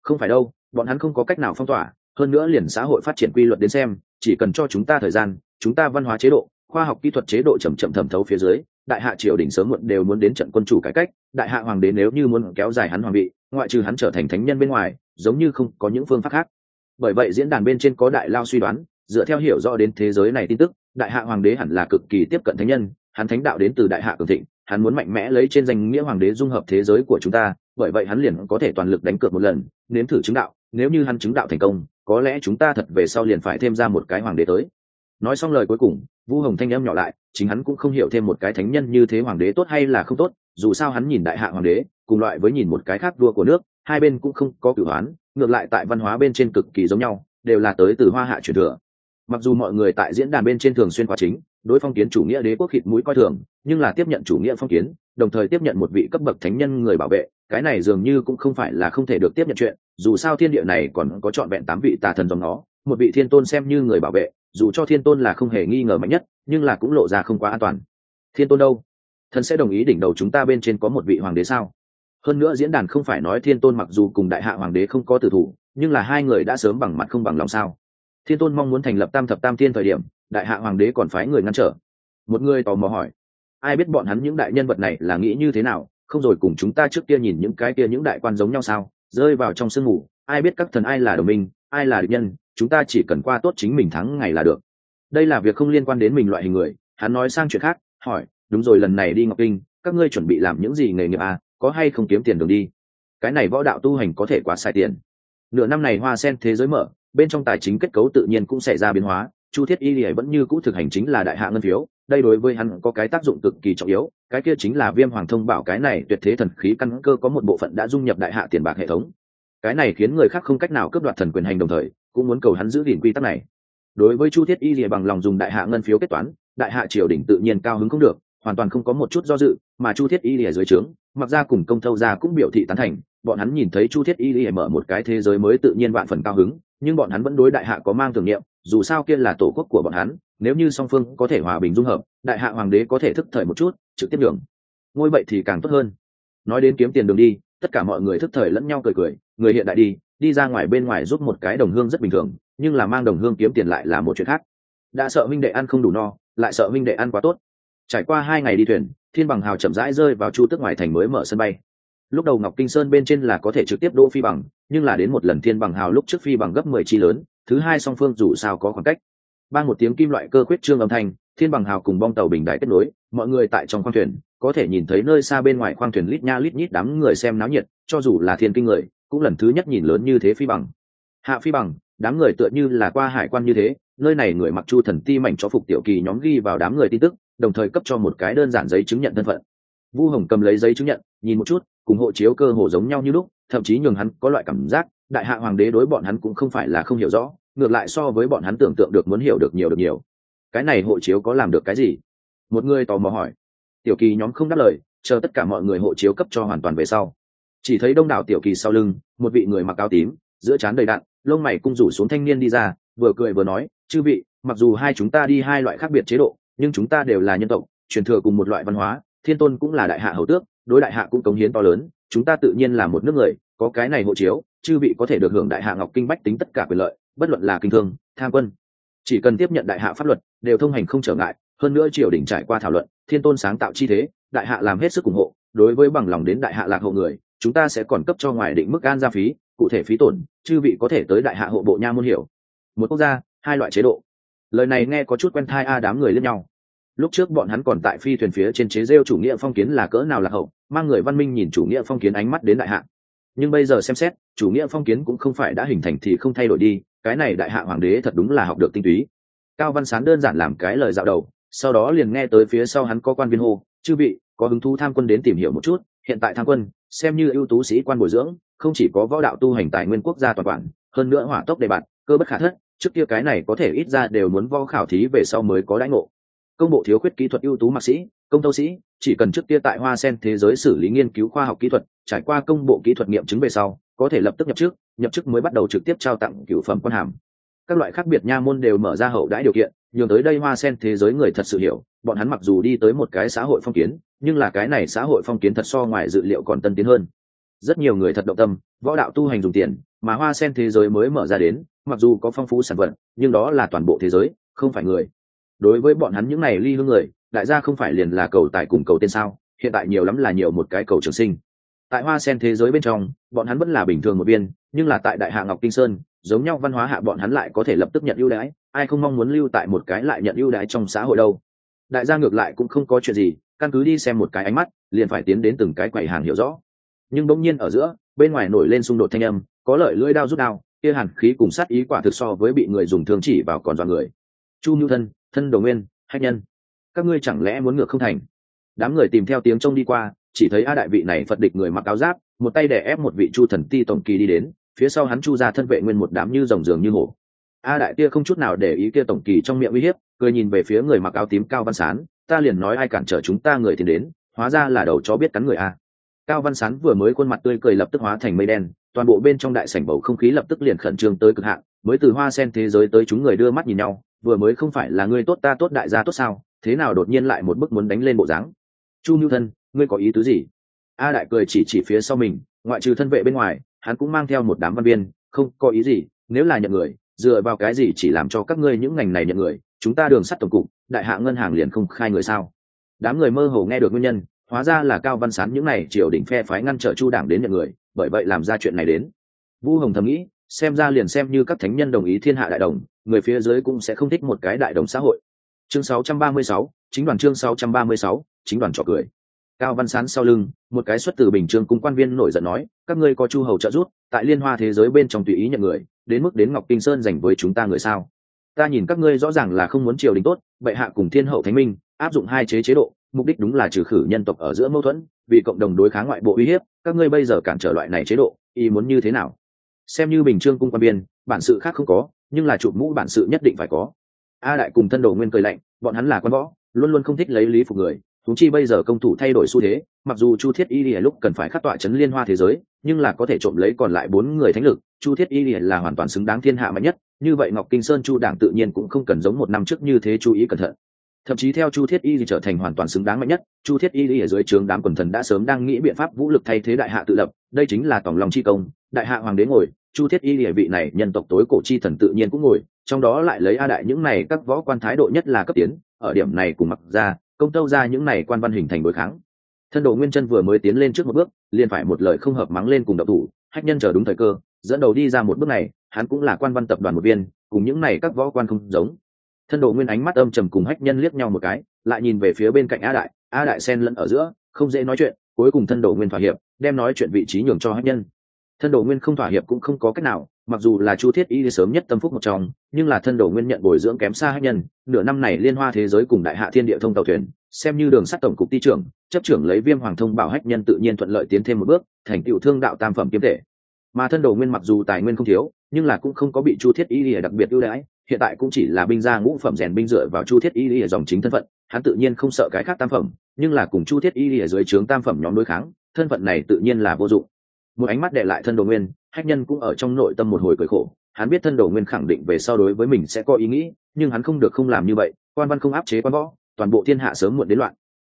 không phải đâu, bọn hắn không có cách nào phong tỏa, hơn nữa liền xã hội phát triển quy luật đến xem, chỉ cần cho chúng ta thời gian, chúng ta văn hóa chế độ, khoa học kỹ thuật chế độ chầm chậm thẩm thấu phía dưới, đại hạ triều đình sớm muộn đều muốn đến trận quân chủ cải cách, đại hạ hoàng đế nếu như muốn kéo dài hắn hoàng vị, ngoại trừ hắn trở thành thánh nhân bên ngoài giống như không có những phương pháp khác. Bởi vậy diễn đàn bên trên có đại lao suy đoán, dựa theo hiểu rõ đến thế giới này tin tức, đại hạ hoàng đế hẳn là cực kỳ tiếp cận thánh nhân, hắn thánh đạo đến từ đại hạ cường thịnh, hắn muốn mạnh mẽ lấy trên danh nghĩa hoàng đế dung hợp thế giới của chúng ta, bởi vậy hắn liền có thể toàn lực đánh cược một lần, nếm thử chứng đạo, nếu như hắn chứng đạo thành công, có lẽ chúng ta thật về sau liền phải thêm ra một cái hoàng đế tới. Nói xong lời cuối cùng, vu hồng thanh âm nhỏ lại, chính hắn cũng không hiểu thêm một cái thánh nhân như thế hoàng đế tốt hay là không tốt, dù sao hắn nhìn đại hạ hoàng đế cùng loại với nhìn một cái khác vua của nước, hai bên cũng không có cửu hoán, ngược lại tại văn hóa bên trên cực kỳ giống nhau, đều là tới từ hoa hạ truyền thừa. Mặc dù mọi người tại diễn đàn bên trên thường xuyên quá chính, đối phong kiến chủ nghĩa đế quốc khịt mũi coi thường, nhưng là tiếp nhận chủ nghĩa phong kiến, đồng thời tiếp nhận một vị cấp bậc thánh nhân người bảo vệ, cái này dường như cũng không phải là không thể được tiếp nhận chuyện, dù sao thiên địa này còn có trọn vẹn tám vị tà thần dòng nó, một vị thiên tôn xem như người bảo vệ, dù cho thiên tôn là không hề nghi ngờ mạnh nhất, nhưng là cũng lộ ra không quá an toàn. Thiên tôn đâu? Thần sẽ đồng ý đỉnh đầu chúng ta bên trên có một vị hoàng đế sao? Hơn nữa diễn đàn không phải nói thiên tôn mặc dù cùng đại hạ hoàng đế không có tử thủ, nhưng là hai người đã sớm bằng mặt không bằng lòng sao? Thiên tôn mong muốn thành lập tam thập tam thiên thời điểm, đại hạ hoàng đế còn phái người ngăn trở. Một người tò mò hỏi, ai biết bọn hắn những đại nhân vật này là nghĩ như thế nào? Không rồi cùng chúng ta trước kia nhìn những cái kia những đại quan giống nhau sao? Rơi vào trong sương mù, ai biết các thần ai là đồng minh, ai là địch nhân, chúng ta chỉ cần qua tốt chính mình thắng ngày là được. Đây là việc không liên quan đến mình loại hình người, hắn nói sang chuyện khác, hỏi, đúng rồi, lần này đi ngọc kinh, các ngươi chuẩn bị làm những gì nghề nghiệp à? Có hay không kiếm tiền đường đi? Cái này võ đạo tu hành có thể quá xài tiền. Nửa năm này hoa sen thế giới mở, bên trong tài chính kết cấu tự nhiên cũng xảy ra biến hóa. Chu thiết y lìa vẫn như cũ thực hành chính là đại hạ ngân phiếu, đây đối với hắn có cái tác dụng cực kỳ trọng yếu, cái kia chính là viêm hoàng thông bảo cái này tuyệt thế thần khí căn cơ có một bộ phận đã dung nhập đại hạ tiền bạc hệ thống. Cái này khiến người khác không cách nào cướp đoạt thần quyền hành đồng thời, cũng muốn cầu hắn giữ gìn quy tắc này. Đối với chu thiết y lìa bằng lòng dùng đại hạ ngân phiếu kết toán, đại hạ triều đình tự nhiên cao hứng không được, hoàn toàn không có một chút do dự, mà chu thiết y lìa dưới trướng mặc ra cùng công thâu ra cũng biểu thị tán thành, bọn hắn nhìn thấy chu thiết y lìa mở một cái thế giới mới tự nhiên vạn phần cao hứng, nhưng bọn hắn vẫn đối đại hạ có mang tưởng niệm, dù sao kia là tổ quốc của bọn hắn, nếu như song phương có thể hòa bình dung hợp, đại hạ hoàng đế có thể thức thời một chút, trực tiếp đường ngôi vậy thì càng tốt hơn. Nói đến kiếm tiền đường đi, tất cả mọi người thức thời lẫn nhau cười cười, người hiện đại đi đi ra ngoài bên ngoài giúp một cái đồng hương rất bình thường, nhưng là mang đồng hương kiếm tiền lại là một chuyện khác. Đã sợ minh đệ ăn không đủ no, lại sợ minh đệ ăn quá tốt. Trải qua hai ngày đi thuyền thiên bằng hào chậm rãi rơi vào chu tước ngoài thành mới mở sân bay. Lúc đầu ngọc kinh sơn bên trên là có thể trực tiếp đỗ phi bằng, nhưng là đến một lần thiên bằng hào lúc trước phi bằng gấp mười chi lớn, thứ hai song phương dù sao có khoảng cách. Ban một tiếng kim loại cơ khuyết trương âm thanh, thiên bằng hào cùng bong tàu bình đại kết nối, mọi người tại trong khoang thuyền, có thể nhìn thấy nơi xa bên ngoài khoang thuyền lít nha lít nhít đám người xem náo nhiệt, cho dù là thiên kinh người, cũng lần thứ nhất nhìn lớn như thế phi bằng. Hạ phi bằng, đám người tựa như là qua hải quan như thế, nơi này người mặc chu thần ti mảnh cho phục tiểu kỳ nhóm ghi vào đám người tin tức đồng thời cấp cho một cái đơn giản giấy chứng nhận thân phận. Vu hồng cầm lấy giấy chứng nhận, nhìn một chút, cùng hộ chiếu cơ hồ giống nhau như lúc, thậm chí nhường hắn có loại cảm giác, đại hạ hoàng đế đối bọn hắn cũng không phải là không hiểu rõ, ngược lại so với bọn hắn tưởng tượng được muốn hiểu được nhiều được nhiều. Cái này hộ chiếu có làm được cái gì? Một người tò mò hỏi. Tiểu kỳ nhóm không đáp lời, chờ tất cả mọi người hộ chiếu cấp cho hoàn toàn về sau. Chỉ thấy đông đảo tiểu kỳ sau lưng, một vị người mặc áo tím, giữa trán đầy đạn, lông mày cung rủ xuống thanh niên đi ra, vừa cười vừa nói, chư vị, mặc dù hai chúng ta đi hai loại khác biệt chế độ nhưng chúng ta đều là nhân tộc, truyền thừa cùng một loại văn hóa, thiên tôn cũng là đại hạ hầu tước, đối đại hạ cũng cống hiến to lớn, chúng ta tự nhiên là một nước người, có cái này hộ chiếu, chư vị có thể được hưởng đại hạ ngọc kinh bách tính tất cả quyền lợi, bất luận là kinh thương, tham quân. Chỉ cần tiếp nhận đại hạ pháp luật, đều thông hành không trở ngại, hơn nữa triều đình trải qua thảo luận, thiên tôn sáng tạo chi thế, đại hạ làm hết sức ủng hộ, đối với bằng lòng đến đại hạ lạc hộ người, chúng ta sẽ còn cấp cho ngoài định mức an gia phí, cụ thể phí tổn, chư vị có thể tới đại hạ hộ bộ nha môn hiểu. Một quốc gia, hai loại chế độ lời này nghe có chút quen thai a, đám người lẫn nhau. Lúc trước bọn hắn còn tại phi thuyền phía trên chế rêu chủ nghĩa phong kiến là cỡ nào là hậu, mang người văn minh nhìn chủ nghĩa phong kiến ánh mắt đến đại hạ. Nhưng bây giờ xem xét, chủ nghĩa phong kiến cũng không phải đã hình thành thì không thay đổi đi, cái này đại hạ hoàng đế thật đúng là học được tinh túy. Cao văn sán đơn giản làm cái lời dạo đầu, sau đó liền nghe tới phía sau hắn có quan viên hô, chư vị, có hứng thú tham quân đến tìm hiểu một chút, hiện tại tham quân, xem như ưu tú sĩ quan bồi dưỡng, không chỉ có võ đạo tu hành tài nguyên quốc gia toàn quản hơn nữa hỏa tốc đề bạt, cơ bất khả thất trước kia cái này có thể ít ra đều muốn vo khảo thí về sau mới có đãi ngộ. Công bộ thiếu khuyết kỹ thuật ưu tú mạc sĩ, công tâu sĩ, chỉ cần trước kia tại hoa sen thế giới xử lý nghiên cứu khoa học kỹ thuật, trải qua công bộ kỹ thuật nghiệm chứng về sau, có thể lập tức nhập chức nhập chức mới bắt đầu trực tiếp trao tặng cửu phẩm quân hàm. Các loại khác biệt nha môn đều mở ra hậu đãi điều kiện, nhường tới đây hoa sen thế giới người thật sự hiểu, bọn hắn mặc dù đi tới một cái xã hội phong kiến, nhưng là cái này xã hội phong kiến thật so ngoài dự liệu còn tân tiến hơn. Rất nhiều người thật động tâm, võ đạo tu hành dùng tiền, mà hoa sen thế giới mới mở ra đến mặc dù có phong phú sản vật, nhưng đó là toàn bộ thế giới, không phải người. Đối với bọn hắn những này ly hương người, đại gia không phải liền là cầu tài cùng cầu tên sao, hiện tại nhiều lắm là nhiều một cái cầu trường sinh. Tại hoa sen thế giới bên trong, bọn hắn vẫn là bình thường một viên, nhưng là tại đại hạ ngọc kinh sơn, giống nhau văn hóa hạ bọn hắn lại có thể lập tức nhận ưu đãi, ai không mong muốn lưu tại một cái lại nhận ưu đãi trong xã hội đâu. Đại gia ngược lại cũng không có chuyện gì, căn cứ đi xem một cái ánh mắt, liền phải tiến đến từng cái quầy hàng hiểu rõ. Nhưng bỗng nhiên ở giữa, bên ngoài nổi lên xung đột thanh âm, có lợi lưỡi đao rút đao kia hàn khí cùng sát ý quả thực so với bị người dùng thương chỉ vào còn dọa người. Chu nhu thân thân đồ nguyên, hách nhân, các ngươi chẳng lẽ muốn ngược không thành? Đám người tìm theo tiếng trông đi qua, chỉ thấy a đại vị này phật địch người mặc áo giáp, một tay đè ép một vị chu thần ti tổng kỳ đi đến, phía sau hắn chu ra thân vệ nguyên một đám như rồng giường như hổ. A đại kia không chút nào để ý kia tổng kỳ trong miệng uy hiếp, cười nhìn về phía người mặc áo tím cao văn sán, ta liền nói ai cản trở chúng ta người thì đến, hóa ra là đầu chó biết cắn người a. Cao văn sán vừa mới khuôn mặt tươi cười lập tức hóa thành mây đen toàn bộ bên trong đại sảnh bầu không khí lập tức liền khẩn trương tới cực hạn, mới từ hoa sen thế giới tới chúng người đưa mắt nhìn nhau, vừa mới không phải là ngươi tốt ta tốt đại gia tốt sao, thế nào đột nhiên lại một bức muốn đánh lên bộ dáng? Chu mưu thân, ngươi có ý tứ gì? A đại cười chỉ chỉ phía sau mình, ngoại trừ thân vệ bên ngoài, hắn cũng mang theo một đám văn viên, không có ý gì, nếu là nhận người, dựa vào cái gì chỉ làm cho các ngươi những ngành này nhận người, chúng ta đường sắt tổng cục, đại hạ ngân hàng liền không khai người sao? Đám người mơ hồ nghe được nguyên nhân, hóa ra là cao văn sán những n à y triều đình phe phái ngăn trở chu đảng đến nhận người bởi vậy làm ra chuyện này đến. Vu hồng thầm nghĩ xem ra liền xem như các thánh nhân đồng ý thiên hạ đại đồng người phía dưới cũng sẽ không thích một cái đại đồng xã hội. Chương 636, chính đoàn chương 636, chính đoàn trò cười. Cao văn sán sau lưng một cái xuất từ bình chương cung quan viên nổi giận nói các ngươi có chu hầu trợ giúp tại liên hoa thế giới bên trong tùy ý nhận người đến mức đến ngọc kinh sơn dành với chúng ta người sao? Ta nhìn các ngươi rõ ràng là không muốn triều đình tốt bệ hạ cùng thiên hậu thánh minh áp dụng hai chế chế độ mục đích đúng là trừ khử nhân tộc ở giữa mâu thuẫn, vì cộng đồng đối kháng ngoại bộ uy hiếp, các ngươi bây giờ cản trở loại này chế độ, ý muốn như thế nào? Xem như bình trương cung quan biên, bản sự khác không có, nhưng là chụp mũ bản sự nhất định phải có. A đại cùng thân đồ nguyên cười lạnh, bọn hắn là quan võ, luôn luôn không thích lấy lý phục người thú chi bây giờ công thủ thay đổi xu thế, mặc dù chu thiết y lìa lúc cần phải khắc tọa chấn liên hoa thế giới, nhưng là có thể trộm lấy còn lại bốn người thánh lực, chu thiết y lìa là hoàn toàn xứng đáng thiên hạ mạnh nhất, như vậy ngọc kinh sơn chu đảng tự nhiên cũng không cần giống một năm trước như thế chú ý cẩn thận thậm chí theo chu thiết y thì trở thành hoàn toàn xứng đáng mạnh nhất. Chu thiết y ở dưới trướng đám quần thần đã sớm đang nghĩ biện pháp vũ lực thay thế đại hạ tự lập. Đây chính là tổng lòng chi công. Đại hạ hoàng đế ngồi, chu thiết y địa vị này nhân tộc tối cổ chi thần tự nhiên cũng ngồi, trong đó lại lấy a đại những này các võ quan thái độ nhất là cấp tiến, ở điểm này cùng mặc ra, công tâu ra những này quan văn hình thành đối kháng. Thân đồ nguyên chân vừa mới tiến lên trước một bước, liền phải một lời không hợp mắng lên cùng độc thủ, hách nhân chờ đúng thời cơ, dẫn đầu đi ra một bước này, hắn cũng là quan văn tập đoàn một viên, cùng những này các võ quan không giống thân đồ nguyên ánh mắt âm trầm cùng hách nhân liếc nhau một cái, lại nhìn về phía bên cạnh a đại. A đại sen lẫn ở giữa, không dễ nói chuyện, cuối cùng thân đồ nguyên thỏa hiệp, đem nói chuyện vị trí nhường cho hách nhân. Thân đồ nguyên không thỏa hiệp cũng không có cách nào, mặc dù là chu thiết y sớm nhất tâm phúc một trong, nhưng là thân đồ nguyên nhận bồi dưỡng kém xa hách nhân, nửa năm này liên hoa thế giới cùng đại hạ thiên địa thông tàu thuyền, xem như đường sắt tổng cục ty trưởng, chấp trưởng lấy viêm hoàng thông bảo hách nhân tự nhiên thuận lợi tiến thêm một bước, thành tựu thương đạo tam phẩm kiếm thể mà thân đồ nguyên mặc dù tài nguyên không thiếu, nhưng là cũng không có bị chu thiết y lìa đặc biệt ưu đãi, hiện tại cũng chỉ là binh gia ngũ phẩm rèn binh dựa vào chu thiết y lìa dòng chính thân phận, hắn tự nhiên không sợ cái khác tam phẩm, nhưng là cùng chu thiết y lìa dưới trướng tam phẩm nhóm đối kháng, thân phận này tự nhiên là vô dụng. Một ánh mắt để lại thân đồ nguyên, hách nhân cũng ở trong nội tâm một hồi cười khổ, hắn biết thân đồ nguyên khẳng định về sau đối với mình sẽ có ý nghĩ, nhưng hắn không được không làm như vậy, quan văn không áp chế quan võ, toàn bộ thiên hạ sớm muộn đến loạn.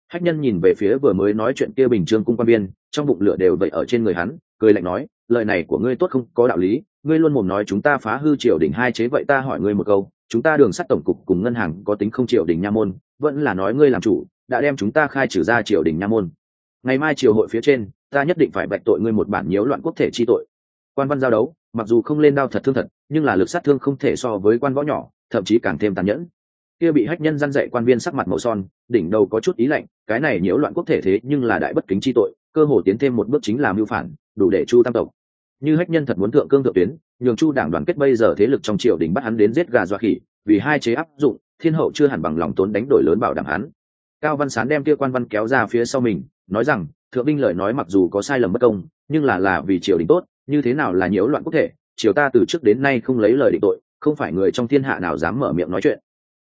Hách nhân nhìn về phía vừa mới nói chuyện kia bình trương cung quan biên trong bụng lửa đều vậy ở trên người hắn, cười lạnh nói lời này của ngươi tốt không? Có đạo lý. Ngươi luôn mồm nói chúng ta phá hư triều đình hai chế, vậy ta hỏi ngươi một câu. Chúng ta đường sắt tổng cục cùng ngân hàng có tính không triều đình nha môn? Vẫn là nói ngươi làm chủ, đã đem chúng ta khai trừ ra triều đình nha môn. Ngày mai triều hội phía trên, ta nhất định phải bạch tội ngươi một bản nhiễu loạn quốc thể chi tội. Quan văn giao đấu, mặc dù không lên đao thật thương thật, nhưng là lực sát thương không thể so với quan võ nhỏ, thậm chí càng thêm tàn nhẫn. Kia bị hách nhân gian dạy quan viên sắc mặt màu son, đỉnh đầu có chút ý lạnh, cái này nhiễu loạn quốc thể thế nhưng là đại bất kính chi tội, cơ hồ tiến thêm một bước chính là mưu phản đủ để chu tam tộc. Như hách nhân thật muốn thượng cương thượng tuyến, nhường chu đảng đoàn kết bây giờ thế lực trong triều đình bắt hắn đến giết gà dọa khỉ, vì hai chế áp dụng, thiên hậu chưa hẳn bằng lòng tốn đánh đổi lớn bảo đảm hắn. Cao văn sán đem kia quan văn kéo ra phía sau mình, nói rằng, thượng binh lời nói mặc dù có sai lầm bất công, nhưng là là vì triều đình tốt, như thế nào là nhiễu loạn quốc thể, triều ta từ trước đến nay không lấy lời định tội, không phải người trong thiên hạ nào dám mở miệng nói chuyện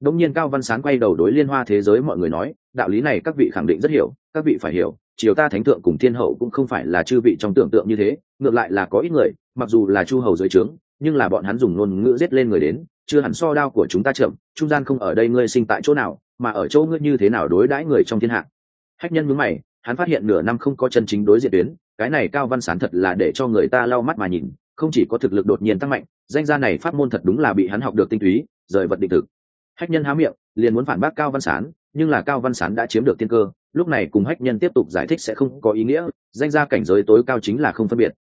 đông nhiên cao văn sán quay đầu đối liên hoa thế giới mọi người nói, đạo lý này các vị khẳng định rất hiểu, các vị phải hiểu, triều ta thánh thượng cùng thiên hậu cũng không phải là chư vị trong tưởng tượng như thế, ngược lại là có ít người, mặc dù là chu hầu dưới trướng, nhưng là bọn hắn dùng ngôn ngữ giết lên người đến, chưa hẳn so đao của chúng ta chậm, trung gian không ở đây ngươi sinh tại chỗ nào, mà ở chỗ ngươi như thế nào đối đãi người trong thiên hạ. Hách nhân nhướng mày, hắn phát hiện nửa năm không có chân chính đối diện tuyến, cái này cao văn sán thật là để cho người ta lau mắt mà nhìn, không chỉ có thực lực đột nhiên tăng mạnh, danh gia này pháp môn thật đúng là bị hắn học được tinh túy, rời vật định thực hách nhân há miệng, liền muốn phản bác cao văn sán, nhưng là cao văn sán đã chiếm được tiên cơ, lúc này cùng hách nhân tiếp tục giải thích sẽ không có ý nghĩa, danh gia cảnh giới tối cao chính là không phân biệt.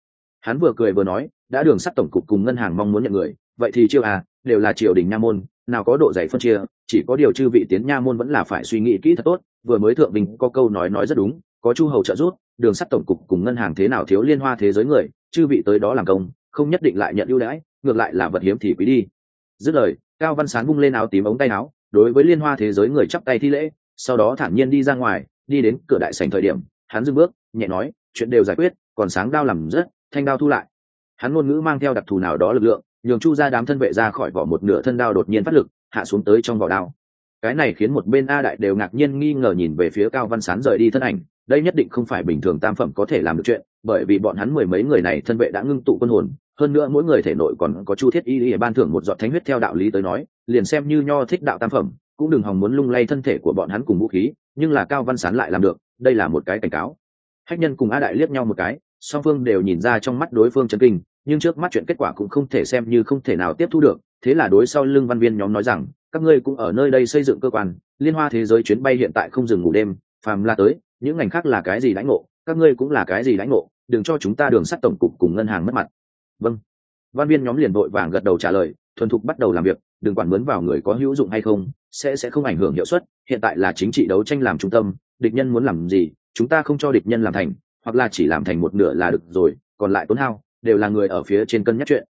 Hắn vừa cười vừa nói, đã đường sắt tổng cục cùng ngân hàng mong muốn nhận người, vậy thì chiêu à đều là triều đình nha môn, nào có độ dày phân chia, chỉ có điều chư vị tiến nha môn vẫn là phải suy nghĩ kỹ thật tốt, vừa mới thượng bình có câu nói nói rất đúng, có chu hầu trợ giúp, đường sắt tổng cục cùng ngân hàng thế nào thiếu liên hoa thế giới người, chư vị tới đó làm công, không nhất định lại nhận ưu đãi, ngược lại là vật hiếm thì quý đi. Dứt lời cao văn sán bung lên áo tím ống tay áo, đối với liên hoa thế giới người chắp tay thi lễ, sau đó thản nhiên đi ra ngoài, đi đến cửa đại sảnh thời điểm, hắn dừng bước, nhẹ nói, chuyện đều giải quyết, còn sáng đao làm rất, thanh đao thu lại. Hắn ngôn ngữ mang theo đặc thù nào đó lực lượng, nhường chu ra đám thân vệ ra khỏi vỏ một nửa thân đao đột nhiên phát lực, hạ xuống tới trong vỏ đao. Cái này khiến một bên a đại đều ngạc nhiên nghi ngờ nhìn về phía cao văn sán rời đi thân ảnh, đây nhất định không phải bình thường tam phẩm có thể làm được chuyện, bởi vì bọn hắn mười mấy người này thân vệ đã ngưng tụ quân hồn hơn nữa mỗi người thể nội còn có chu thiết y y ban thưởng một giọt thánh huyết theo đạo lý tới nói, liền xem như nho thích đạo tam phẩm, cũng đừng hòng muốn lung lay thân thể của bọn hắn cùng vũ khí, nhưng là cao văn sán lại làm được, đây là một cái cảnh cáo. Hách nhân cùng a đại liếc nhau một cái, song phương đều nhìn ra trong mắt đối phương chấn kinh, nhưng trước mắt chuyện kết quả cũng không thể xem như không thể nào tiếp thu được, thế là đối sau lưng văn viên nhóm nói rằng, các ngươi cũng ở nơi đây xây dựng cơ quan, liên hoa thế giới chuyến bay hiện tại không dừng ngủ đêm, phàm la tới, những ngành khác là cái gì lãnh ngộ, các ngươi cũng là cái gì lãnh ngộ, đừng cho chúng ta đường sắt tổng cục cùng ngân hàng mất mặt vâng. Văn viên nhóm liền vội vàng gật đầu trả lời, thuần thục bắt đầu làm việc, đừng quản mướn vào người có hữu dụng hay không, sẽ sẽ không ảnh hưởng hiệu suất, hiện tại là chính trị đấu tranh làm trung tâm, địch nhân muốn làm gì, chúng ta không cho địch nhân làm thành, hoặc là chỉ làm thành một nửa là được rồi, còn lại tốn hao, đều là người ở phía trên cân nhắc chuyện.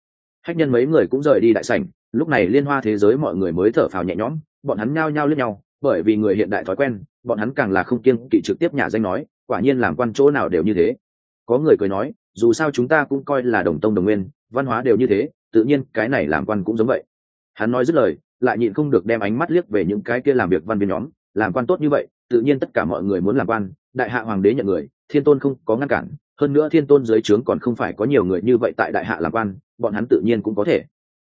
Khách nhân mấy người cũng rời đi đại sảnh, lúc này liên hoa thế giới mọi người mới thở phào nhẹ nhõm, bọn hắn nhao nhao lướt nhau, bởi vì người hiện đại thói quen, bọn hắn càng là không kiên kỵ trực tiếp nhà danh nói, quả nhiên làm quan chỗ nào đều như thế. Có người cười nói dù sao chúng ta cũng coi là đồng tông đồng nguyên, văn hóa đều như thế, tự nhiên cái này làm quan cũng giống vậy. Hắn nói dứt lời, lại nhịn không được đem ánh mắt liếc về những cái kia làm việc văn viên nhóm, làm quan tốt như vậy, tự nhiên tất cả mọi người muốn làm quan, đại hạ hoàng đế nhận người, thiên tôn không có ngăn cản, hơn nữa thiên tôn dưới trướng còn không phải có nhiều người như vậy tại đại hạ làm quan, bọn hắn tự nhiên cũng có thể.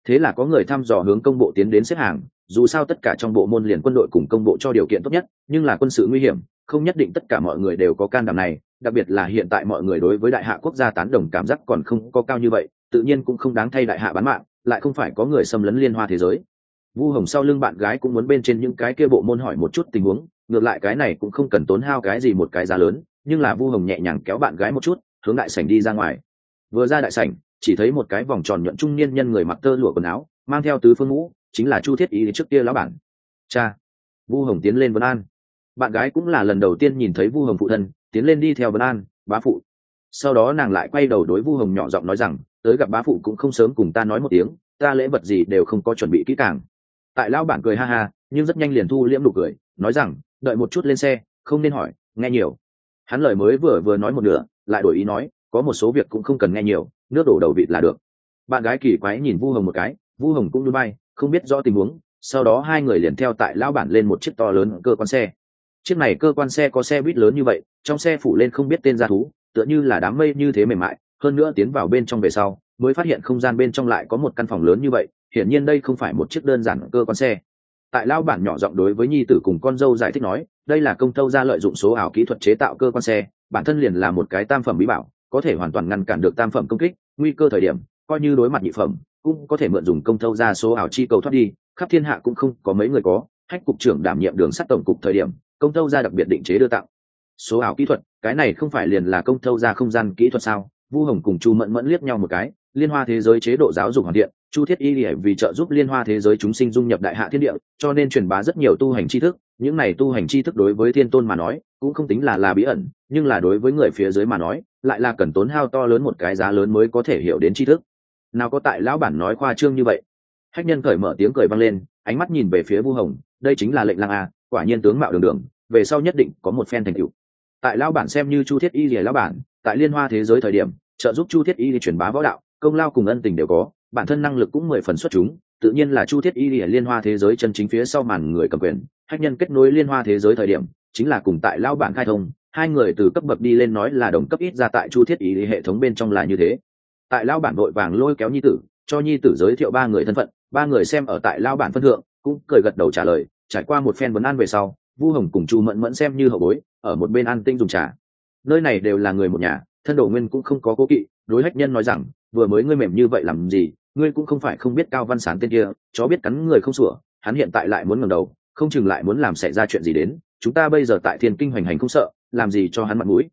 Thế là có người thăm dò hướng công bộ tiến đến xếp hàng, dù sao tất cả trong bộ môn liền quân đội cùng công bộ cho điều kiện tốt nhất, nhưng là quân sự nguy hiểm, không nhất định tất cả mọi người đều có can đảm này đặc biệt là hiện tại mọi người đối với đại hạ quốc gia tán đồng cảm giác còn không có cao như vậy, tự nhiên cũng không đáng thay đại hạ bán mạng, lại không phải có người xâm lấn liên hoa thế giới. Vu hồng sau lưng bạn gái cũng muốn bên trên những cái kia bộ môn hỏi một chút tình huống, ngược lại cái này cũng không cần tốn hao cái gì một cái giá lớn, nhưng là vu hồng nhẹ nhàng kéo bạn gái một chút, hướng đại sảnh đi ra ngoài. Vừa ra đại sảnh, chỉ thấy một cái vòng tròn nhuận trung niên nhân người mặc tơ lụa quần áo, mang theo tứ phương ngũ, chính là chu thiết ý trước kia lão bản. Cha. Vu hồng tiến lên vân an. Bạn gái cũng là lần đầu tiên nhìn thấy vu hồng phụ thân tiến lên đi theo vân an, bá phụ. Sau đó nàng lại quay đầu đối vu hồng nhỏ giọng nói rằng, tới gặp bá phụ cũng không sớm cùng ta nói một tiếng, ta lễ vật gì đều không có chuẩn bị kỹ càng. Tại lão bản cười ha ha, nhưng rất nhanh liền thu liễm nụ cười, nói rằng, đợi một chút lên xe, không nên hỏi, nghe nhiều. Hắn lời mới vừa vừa nói một nửa, lại đổi ý nói, có một số việc cũng không cần nghe nhiều, nước đổ đầu vịt là được. Bạn gái kỳ quái nhìn vu hồng một cái, vu hồng cũng núi bay, không biết rõ tình huống, sau đó hai người liền theo tại lão bản lên một chiếc to lớn cơ quan xe chiếc này cơ quan xe có xe buýt lớn như vậy, trong xe phủ lên không biết tên gia thú, tựa như là đám mây như thế mềm mại, hơn nữa tiến vào bên trong về sau, mới phát hiện không gian bên trong lại có một căn phòng lớn như vậy, hiển nhiên đây không phải một chiếc đơn giản cơ quan xe. Tại lao bản nhỏ giọng đối với nhi tử cùng con dâu giải thích nói, đây là công tâu ra lợi dụng số ảo kỹ thuật chế tạo cơ quan xe, bản thân liền là một cái tam phẩm bí bảo, có thể hoàn toàn ngăn cản được tam phẩm công kích, nguy cơ thời điểm, coi như đối mặt nhị phẩm, cũng có thể mượn dùng công tâu ra số ảo chi cầu thoát đi, khắp thiên hạ cũng không có mấy người có, hách cục trưởng đảm nhiệm đường sắt tổng cục thời điểm công thâu ra đặc biệt định chế đưa tặng. Số ảo kỹ thuật, cái này không phải liền là công thâu ra không gian kỹ thuật sao? Vu hồng cùng chu mẫn mẫn liếc nhau một cái, liên hoa thế giới chế độ giáo dục hoàn thiện, chu thiết y lìa vì trợ giúp liên hoa thế giới chúng sinh dung nhập đại hạ thiên địa, cho nên truyền bá rất nhiều tu hành tri thức. Những này tu hành tri thức đối với thiên tôn mà nói, cũng không tính là là bí ẩn, nhưng là đối với người phía dưới mà nói, lại là cần tốn hao to lớn một cái giá lớn mới có thể hiểu đến tri thức. Nào có tại lão bản nói khoa trương như vậy? Hách nhân cởi mở tiếng cười vang lên, ánh mắt nhìn về phía vu hồng, đây chính là lệnh lang a quả nhiên tướng mạo đường đường, về sau nhất định có một phen thành tựu. Tại lão bản xem như chu thiết y lìa lão bản, tại liên hoa thế giới thời điểm, trợ giúp chu thiết y truyền bá võ đạo, công lao cùng ân tình đều có, bản thân năng lực cũng mười phần xuất chúng, tự nhiên là chu thiết y lìa liên hoa thế giới chân chính phía sau màn người cầm quyền, hách nhân kết nối liên hoa thế giới thời điểm, chính là cùng tại lão bản khai thông, hai người từ cấp bậc đi lên nói là đồng cấp ít ra tại chu thiết y hệ thống bên trong là như thế. Tại lão bản vội vàng lôi kéo nhi tử, cho nhi tử giới thiệu ba người thân phận, ba người xem ở tại lão bản phân thượng, cũng cười gật đầu trả lời trải qua một phen vấn an về sau, vu hồng cùng chu mẫn mẫn xem như hậu bối, ở một bên an tinh dùng trà. Nơi này đều là người một nhà, thân đồ nguyên cũng không có cố kỵ, đối hách nhân nói rằng, vừa mới ngươi mềm như vậy làm gì, ngươi cũng không phải không biết cao văn sán tên kia, chó biết cắn người không sủa, hắn hiện tại lại muốn ngẩng đầu, không chừng lại muốn làm xảy ra chuyện gì đến, chúng ta bây giờ tại thiên kinh hoành hành không sợ, làm gì cho hắn mặt mũi.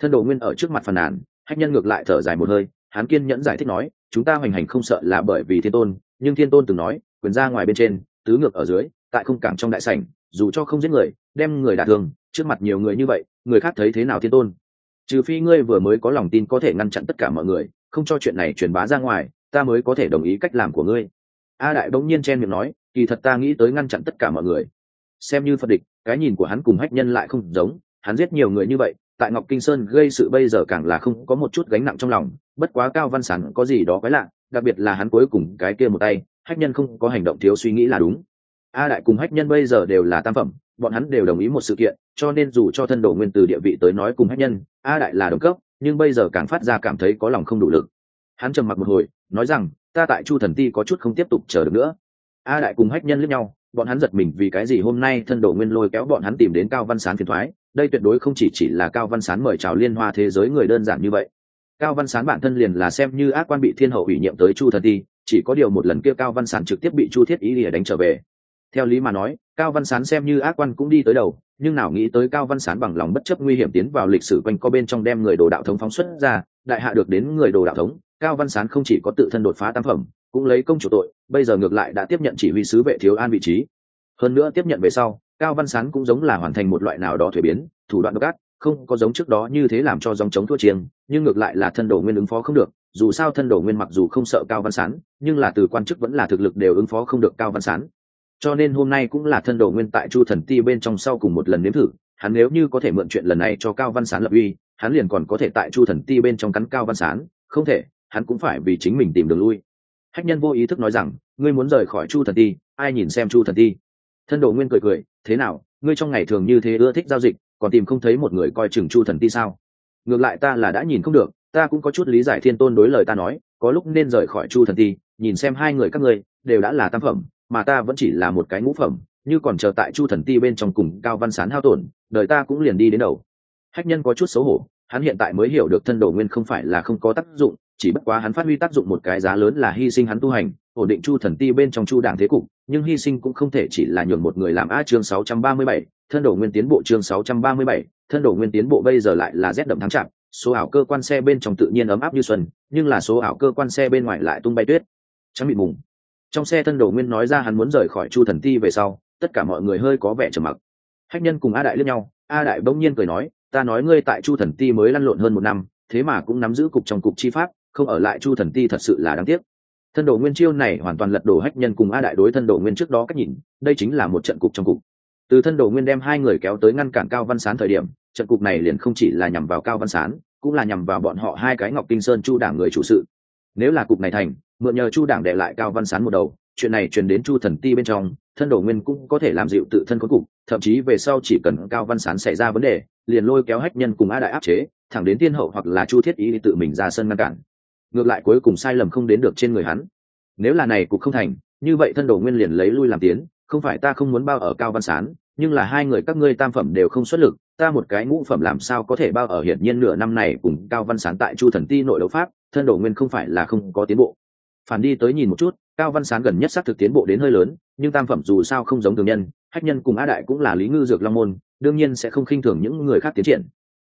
Thân đồ nguyên ở trước mặt phàn nàn, hách nhân ngược lại thở dài một hơi, hắn kiên nhẫn giải thích nói, chúng ta hoành hành không sợ là bởi vì thiên tôn, nhưng thiên tôn từng nói, quyền ra ngoài bên trên, tứ ngược ở dưới tại không cảng trong đại sảnh, dù cho không giết người, đem người đả thương, trước mặt nhiều người như vậy, người khác thấy thế nào thiên tôn? Trừ phi ngươi vừa mới có lòng tin có thể ngăn chặn tất cả mọi người, không cho chuyện này truyền bá ra ngoài, ta mới có thể đồng ý cách làm của ngươi. A đại bỗng nhiên chen miệng nói, kỳ thật ta nghĩ tới ngăn chặn tất cả mọi người. Xem như phật địch, cái nhìn của hắn cùng hách nhân lại không giống, hắn giết nhiều người như vậy, tại ngọc kinh sơn gây sự bây giờ càng là không có một chút gánh nặng trong lòng, bất quá cao văn sản có gì đó quái lạ, đặc biệt là hắn cuối cùng cái kia một tay, hách nhân không có hành động thiếu suy nghĩ là đúng a đại cùng hách nhân bây giờ đều là tam phẩm, bọn hắn đều đồng ý một sự kiện, cho nên dù cho thân đồ nguyên từ địa vị tới nói cùng hách nhân, a đại là đồng cấp, nhưng bây giờ càng phát ra cảm thấy có lòng không đủ lực. Hắn trầm mặc một hồi, nói rằng, ta tại chu thần ti có chút không tiếp tục chờ được nữa. A đại cùng hách nhân lướt nhau, bọn hắn giật mình vì cái gì hôm nay thân đồ nguyên lôi kéo bọn hắn tìm đến cao văn sán phiền thoái, đây tuyệt đối không chỉ chỉ là cao văn sán mời chào liên hoa thế giới người đơn giản như vậy. Cao văn sán bản thân liền là xem như ác quan bị thiên hậu ủy nhiệm tới chu thần ti, chỉ có điều một lần kia cao văn sán trực tiếp bị chu thiết ý lìa đánh trở về theo lý mà nói, cao văn sán xem như ác quan cũng đi tới đầu, nhưng nào nghĩ tới cao văn sán bằng lòng bất chấp nguy hiểm tiến vào lịch sử quanh co bên trong đem người đồ đạo thống phóng xuất ra, đại hạ được đến người đồ đạo thống, cao văn sán không chỉ có tự thân đột phá tam phẩm, cũng lấy công chủ tội, bây giờ ngược lại đã tiếp nhận chỉ huy sứ vệ thiếu an vị trí. Hơn nữa tiếp nhận về sau, cao văn sán cũng giống là hoàn thành một loại nào đó thuế biến, thủ đoạn độc ác, không có giống trước đó như thế làm cho dòng chống thua chiêng, nhưng ngược lại là thân đồ nguyên ứng phó không được, dù sao thân đồ nguyên mặc dù không sợ cao văn sán, nhưng là từ quan chức vẫn là thực lực đều ứng phó không được cao văn sán cho nên hôm nay cũng là thân đồ nguyên tại chu thần ti bên trong sau cùng một lần nếm thử, hắn nếu như có thể mượn chuyện lần này cho cao văn sán lập uy, hắn liền còn có thể tại chu thần ti bên trong cắn cao văn sán, không thể, hắn cũng phải vì chính mình tìm đường lui. Hách nhân vô ý thức nói rằng, ngươi muốn rời khỏi chu thần ti, ai nhìn xem chu thần ti? Thân đồ nguyên cười cười, thế nào, ngươi trong ngày thường như thế ưa thích giao dịch, còn tìm không thấy một người coi chừng chu thần ti sao? Ngược lại ta là đã nhìn không được, ta cũng có chút lý giải thiên tôn đối lời ta nói, có lúc nên rời khỏi chu thần ti, nhìn xem hai người các ngươi, đều đã là tam phẩm mà ta vẫn chỉ là một cái ngũ phẩm như còn chờ tại chu thần ti bên trong cùng cao văn sán hao tổn đời ta cũng liền đi đến đầu. Hách nhân có chút xấu hổ hắn hiện tại mới hiểu được thân đồ nguyên không phải là không có tác dụng chỉ bất quá hắn phát huy tác dụng một cái giá lớn là hy sinh hắn tu hành ổn định chu thần ti bên trong chu đảng thế cục nhưng hy sinh cũng không thể chỉ là nhường một người làm a chương 637, thân đồ nguyên tiến bộ chương 637, thân đồ nguyên tiến bộ bây giờ lại là rét đậm thắng chạm số ảo cơ quan xe bên trong tự nhiên ấm áp như xuân nhưng là số ảo cơ quan xe bên ngoài lại tung bay tuyết. Trắng bị mùng trong xe thân đồ nguyên nói ra hắn muốn rời khỏi chu thần ti về sau, tất cả mọi người hơi có vẻ trầm mặc. Hách nhân cùng a đại liếc nhau, a đại bỗng nhiên cười nói, ta nói ngươi tại chu thần ti mới lăn lộn hơn một năm, thế mà cũng nắm giữ cục trong cục chi pháp, không ở lại chu thần ti thật sự là đáng tiếc. Thân đồ nguyên chiêu này hoàn toàn lật đổ hách nhân cùng a đại đối thân đồ nguyên trước đó cách nhìn, đây chính là một trận cục trong cục. Từ thân đồ nguyên đem hai người kéo tới ngăn cản cao văn sán thời điểm, trận cục này liền không chỉ là nhằm vào cao văn sán, cũng là nhằm vào bọn họ hai cái ngọc kinh sơn chu đảng người chủ sự. Nếu là cục này thành mượn nhờ chu đảng để lại cao văn sán một đầu. Chuyện này truyền đến chu thần ti bên trong, thân đồ nguyên cũng có thể làm dịu tự thân cuối cục, thậm chí về sau chỉ cần cao văn sán xảy ra vấn đề, liền lôi kéo hách nhân cùng a đại áp chế, thẳng đến tiên hậu hoặc là chu thiết ý tự mình ra sân ngăn cản. Ngược lại cuối cùng sai lầm không đến được trên người hắn. Nếu là này cục không thành, như vậy thân đồ nguyên liền lấy lui làm tiến, không phải ta không muốn bao ở cao văn sán, nhưng là hai người các ngươi tam phẩm đều không xuất lực, ta một cái ngũ phẩm làm sao có thể bao ở hiển nhiên nửa năm này cùng cao văn sán tại chu thần ti nội đấu pháp, thân đồ nguyên không phải là không có tiến bộ phản đi tới nhìn một chút cao văn sán gần nhất xác thực tiến bộ đến hơi lớn nhưng tam phẩm dù sao không giống thường nhân hách nhân cùng a đại cũng là lý ngư dược long môn đương nhiên sẽ không khinh thường những người khác tiến triển.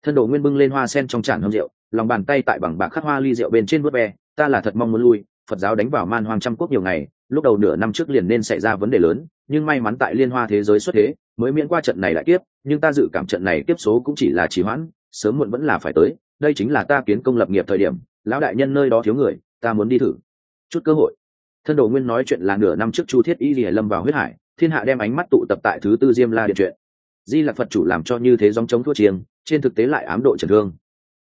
Thân đồ nguyên bưng lên hoa sen trong tràn hâm rượu lòng bàn tay tại bằng bạc khắc hoa ly rượu bên trên vớt ve ta là thật mong muốn lui phật giáo đánh vào man hoang trăm quốc nhiều ngày lúc đầu nửa năm trước liền nên xảy ra vấn đề lớn nhưng may mắn tại liên hoa thế giới xuất thế mới miễn qua trận này lại tiếp, nhưng ta dự cảm trận này tiếp số cũng chỉ là trì hoãn sớm muộn vẫn là phải tới đây chính là ta kiến công lập nghiệp thời điểm lão đại nhân nơi đó thiếu người ta muốn đi thử chút cơ hội. Thân đồ nguyên nói chuyện là nửa năm trước chu thiết y lìa lâm vào huyết hải, thiên hạ đem ánh mắt tụ tập tại thứ tư diêm la điện chuyện. Di là phật chủ làm cho như thế dòng chống thua chiêng, trên thực tế lại ám độ trần thương.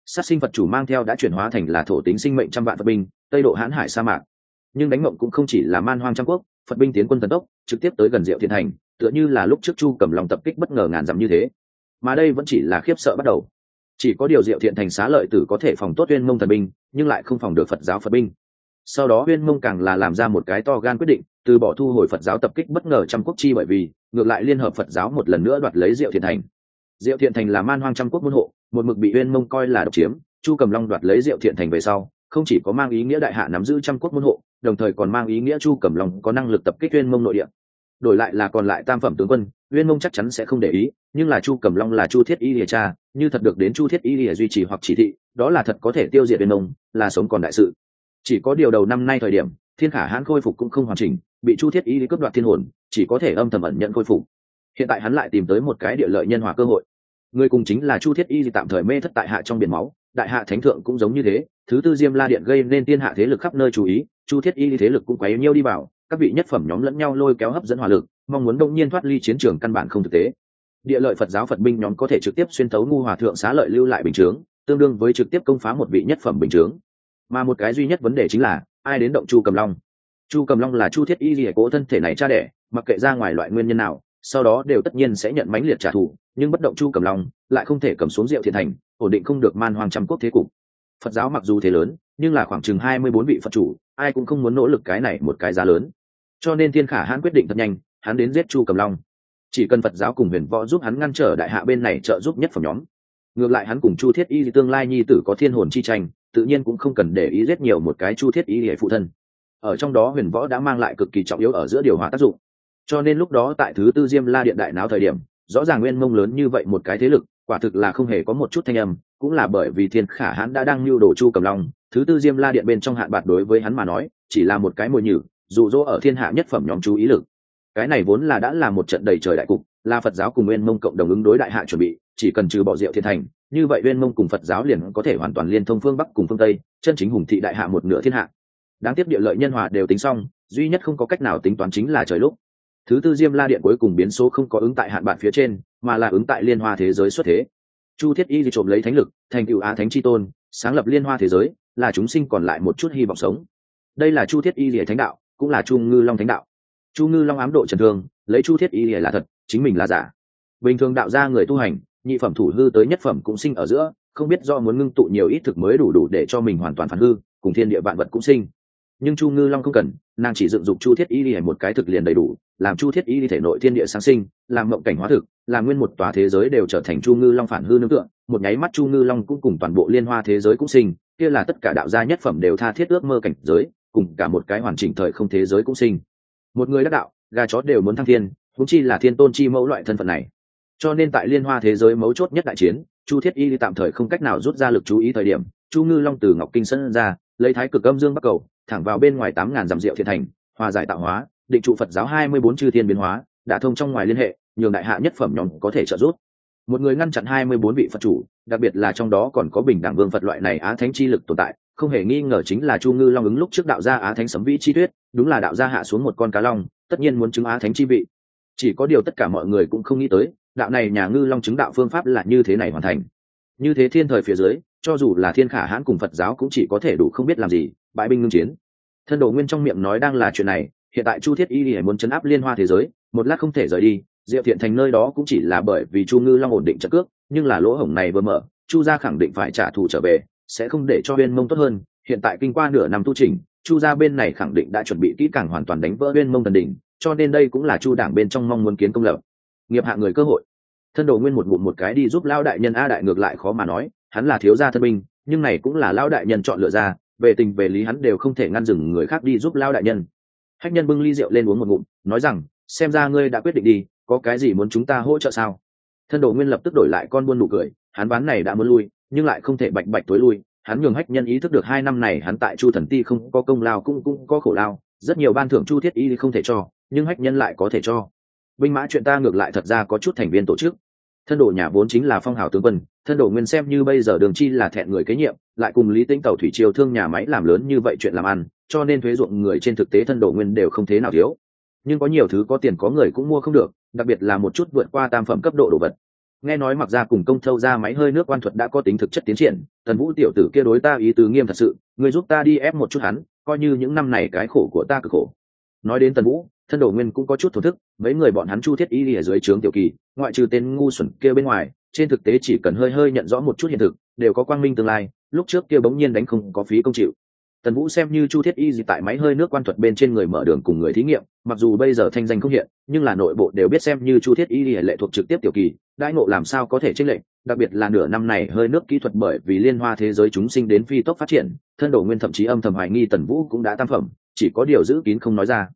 Sát sinh phật chủ mang theo đã chuyển hóa thành là thổ tính sinh mệnh trăm vạn phật binh, tây độ hãn hải sa mạc. Nhưng đánh mộng cũng không chỉ là man hoang trăm quốc, phật binh tiến quân tấn tốc, trực tiếp tới gần diệu thiên thành, tựa như là lúc trước chu cầm lòng tập kích bất ngờ ngàn dặm như thế. Mà đây vẫn chỉ là khiếp sợ bắt đầu. Chỉ có điều diệu thiện thành xá lợi tử có thể phòng tốt tuyên mông thần binh, nhưng lại không phòng được phật giáo phật binh sau đó uyên mông càng là làm ra một cái to gan quyết định, từ bỏ thu hồi phật giáo tập kích bất ngờ trăm quốc chi bởi vì, ngược lại liên hợp phật giáo một lần nữa đoạt lấy diệu thiện thành. Diệu thiện thành là man hoang trăm quốc môn hộ, một mực bị uyên mông coi là độc chiếm, chu cầm long đoạt lấy diệu thiện thành về sau, không chỉ có mang ý nghĩa đại hạ nắm giữ trăm quốc môn hộ, đồng thời còn mang ý nghĩa chu cầm long có năng lực tập kích uyên mông nội địa. Đổi lại là còn lại tam phẩm tướng quân uyên mông chắc chắn sẽ không để ý, nhưng là chu cầm long là chu thiết y lìa cha, như thật được đến chu thiết y lìa duy trì hoặc chỉ thị, đó là thật có thể tiêu diệt uyên mông, là sống còn đại sự chỉ có điều đầu năm nay thời điểm, thiên khả hãn khôi phục cũng không hoàn chỉnh, bị chu thiết y cướp đoạt thiên hồn, chỉ có thể âm thầm ẩn nhận khôi phục. Hiện tại hắn lại tìm tới một cái địa lợi nhân hòa cơ hội. Người cùng chính là chu thiết y tạm thời mê thất tại hạ trong biển máu, đại hạ thánh thượng cũng giống như thế, thứ tư diêm la điện gây nên thiên hạ thế lực khắp nơi chú ý, chu thiết y thế lực cũng quấy nhiêu đi vào, các vị nhất phẩm nhóm lẫn nhau lôi kéo hấp dẫn hỏa lực, mong muốn đông nhiên thoát ly chiến trường căn bản không thực tế. Địa lợi phật giáo phật binh nhóm có thể trực tiếp xuyên tấu ngu hòa thượng xá lợi lưu lại bình chướng, tương đương với trực tiếp công phá một vị nhất phẩm bình chướng mà một cái duy nhất vấn đề chính là, ai đến động chu cầm long? Chu cầm long là chu thiết y lìa cố thân thể này cha đẻ, mặc kệ ra ngoài loại nguyên nhân nào, sau đó đều tất nhiên sẽ nhận mãnh liệt trả thù, nhưng bất động chu cầm long, lại không thể cầm xuống rượu thiện thành, ổn định không được man hoàng trăm quốc thế cục. Phật giáo mặc dù thế lớn, nhưng là khoảng chừng hai mươi bốn vị phật chủ, ai cũng không muốn nỗ lực cái này một cái giá lớn. Cho nên thiên khả hãn quyết định thật nhanh, hắn đến giết chu cầm long. Chỉ cần phật giáo cùng huyền võ giúp hắn ngăn trở đại hạ bên này trợ giúp nhất phẩm nhóm. Ngược lại hắn cùng chu thiết y tương lai nhi tử có thiên hồn chi tranh tự nhiên cũng không cần để ý giết nhiều một cái chu thiết ý để phụ thân. Ở trong đó huyền võ đã mang lại cực kỳ trọng yếu ở giữa điều hòa tác dụng. Cho nên lúc đó tại thứ tư diêm la điện đại náo thời điểm, rõ ràng nguyên mông lớn như vậy một cái thế lực, quả thực là không hề có một chút thanh âm, cũng là bởi vì thiên khả hãn đã đang lưu đồ chu cầm long, thứ tư diêm la điện bên trong hạn bạc đối với hắn mà nói, chỉ là một cái mồi nhử, dụ dỗ ở thiên hạ nhất phẩm nhóm chú ý lực. Cái này vốn là đã là một trận đầy trời đại cục, là phật giáo cùng nguyên mông cộng đồng ứng đối đại hạ chuẩn bị chỉ cần trừ bỏ rượu thiên thành, như vậy nguyên mông cùng phật giáo liền có thể hoàn toàn liên thông phương bắc cùng phương tây, chân chính hùng thị đại hạ một nửa thiên hạ. Đáng tiếc địa lợi nhân hòa đều tính xong, duy nhất không có cách nào tính toán chính là trời lúc. Thứ tư diêm la điện cuối cùng biến số không có ứng tại hạn bạn phía trên, mà là ứng tại liên hoa thế giới xuất thế. Chu thiết y thì trộm lấy thánh lực, thành cựu á thánh tri tôn, sáng lập liên hoa thế giới, là chúng sinh còn lại một chút hy vọng sống. Đây là chu thiết y lìa thánh đạo, cũng là chu ngư long thánh đạo. Chu ngư long ám độ trần thương, lấy chu thiết y lìa là thật, chính mình là giả. Bình thường đạo ra người tu hành nhị phẩm thủ hư tới nhất phẩm cũng sinh ở giữa, không biết do muốn ngưng tụ nhiều ít thực mới đủ đủ để cho mình hoàn toàn phản hư, cùng thiên địa vạn vật cũng sinh. Nhưng chu ngư long không cần, nàng chỉ dựng dục chu thiết y đi một cái thực liền đầy đủ, làm chu thiết y đi thể nội thiên địa sáng sinh, làm mộng cảnh hóa thực, làm nguyên một tòa thế giới đều trở thành chu ngư long phản hư nương tượng một nháy mắt chu ngư long cũng cùng toàn bộ liên hoa thế giới cũng sinh, kia là tất cả đạo gia nhất phẩm đều tha thiết ước mơ cảnh giới, cùng cả một cái hoàn chỉnh thời không thế giới cũng sinh. Một người đắc đạo, gà chó đều muốn thăng thiên thúng chi là thiên tôn chi mẫu loại thân phận này cho nên tại liên hoa thế giới mấu chốt nhất đại chiến, chu thiết y tạm thời không cách nào rút ra lực chú ý thời điểm, chu ngư long từ ngọc kinh sân ra, lấy thái cực âm dương bắc cầu, thẳng vào bên ngoài tám ngàn dặm rượu thiện thành, hòa giải tạo hóa, định trụ phật giáo hai mươi bốn chư thiên biến hóa, đã thông trong ngoài liên hệ, nhường đại hạ nhất phẩm nhóm có thể trợ giúp. Một người ngăn chặn hai mươi bốn vị phật chủ, đặc biệt là trong đó còn có bình đẳng vương phật loại này á thánh chi lực tồn tại, không hề nghi ngờ chính là chu ngư long ứng lúc trước đạo gia á thánh sấm vĩ chi tuyết, đúng là đạo gia hạ xuống một con cá long, tất nhiên muốn chứng á thánh chi vị chỉ có điều tất cả mọi người cũng không nghĩ tới, đạo này nhà ngư long chứng đạo phương pháp là như thế này hoàn thành. Như thế thiên thời phía dưới, cho dù là thiên khả hãn cùng phật giáo cũng chỉ có thể đủ không biết làm gì, bãi binh ngưng chiến. Thân đồ nguyên trong miệng nói đang là chuyện này, hiện tại chu thiết y muốn chấn áp liên hoa thế giới, một lát không thể rời đi, diệu thiện thành nơi đó cũng chỉ là bởi vì chu ngư long ổn định trận cước, nhưng là lỗ hổng này vừa mở, chu gia khẳng định phải trả thù trở về, sẽ không để cho bên mông tốt hơn. Hiện tại kinh qua nửa năm tu trình chu gia bên này khẳng định đã chuẩn bị kỹ càng hoàn toàn đánh vỡ bên mông thần đỉnh cho nên đây cũng là chu đảng bên trong mong muốn kiến công lập. Nghiệp hạ người cơ hội. Thân đồ nguyên một ngụm một cái đi giúp lao đại nhân a đại ngược lại khó mà nói, hắn là thiếu gia thân binh, nhưng này cũng là lao đại nhân chọn lựa ra, về tình về lý hắn đều không thể ngăn dừng người khác đi giúp lao đại nhân. Hách nhân bưng ly rượu lên uống một ngụm, nói rằng, xem ra ngươi đã quyết định đi, có cái gì muốn chúng ta hỗ trợ sao? Thân đồ nguyên lập tức đổi lại con buôn nụ cười, hắn bán này đã muốn lui, nhưng lại không thể bạch bạch tối lui, hắn nhường hách nhân ý thức được hai năm này hắn tại chu thần ti không có công lao cũng cũng có khổ lao, rất nhiều ban thưởng chu thiết y không thể cho nhưng hách nhân lại có thể cho. Binh mã chuyện ta ngược lại thật ra có chút thành viên tổ chức. Thân đồ nhà vốn chính là phong hào tướng quân, thân đồ nguyên xem như bây giờ đường chi là thẹn người kế nhiệm, lại cùng lý tĩnh tàu thủy triều thương nhà máy làm lớn như vậy chuyện làm ăn, cho nên thuế ruộng người trên thực tế thân đồ nguyên đều không thế nào thiếu. Nhưng có nhiều thứ có tiền có người cũng mua không được, đặc biệt là một chút vượt qua tam phẩm cấp độ đồ vật. Nghe nói mặc ra cùng công thâu ra máy hơi nước quan thuật đã có tính thực chất tiến triển thần vũ tiểu tử kia đối ta ý tứ nghiêm thật sự người giúp ta đi ép một chút hắn, coi như những năm này cái khổ của ta cực khổ. Nói đến tần vũ thân đồ nguyên cũng có chút thổ thức, mấy người bọn hắn chu thiết y ở dưới trướng tiểu kỳ, ngoại trừ tên ngu xuẩn kia bên ngoài, trên thực tế chỉ cần hơi hơi nhận rõ một chút hiện thực, đều có quang minh tương lai, lúc trước kia bỗng nhiên đánh không có phí công chịu. Tần vũ xem như chu thiết y gì tại máy hơi nước quan thuật bên trên người mở đường cùng người thí nghiệm, mặc dù bây giờ thanh danh không hiện, nhưng là nội bộ đều biết xem như chu thiết y lệ thuộc trực tiếp tiểu kỳ, đãi ngộ làm sao có thể chênh lệch, đặc biệt là nửa năm này hơi nước kỹ thuật bởi vì liên hoa thế giới chúng sinh đến phi tốc phát triển, thân đồ nguyên thậm chí âm thầm hoài nghi tần vũ cũng đã tam phẩm, chỉ có điều giữ kín không nói ra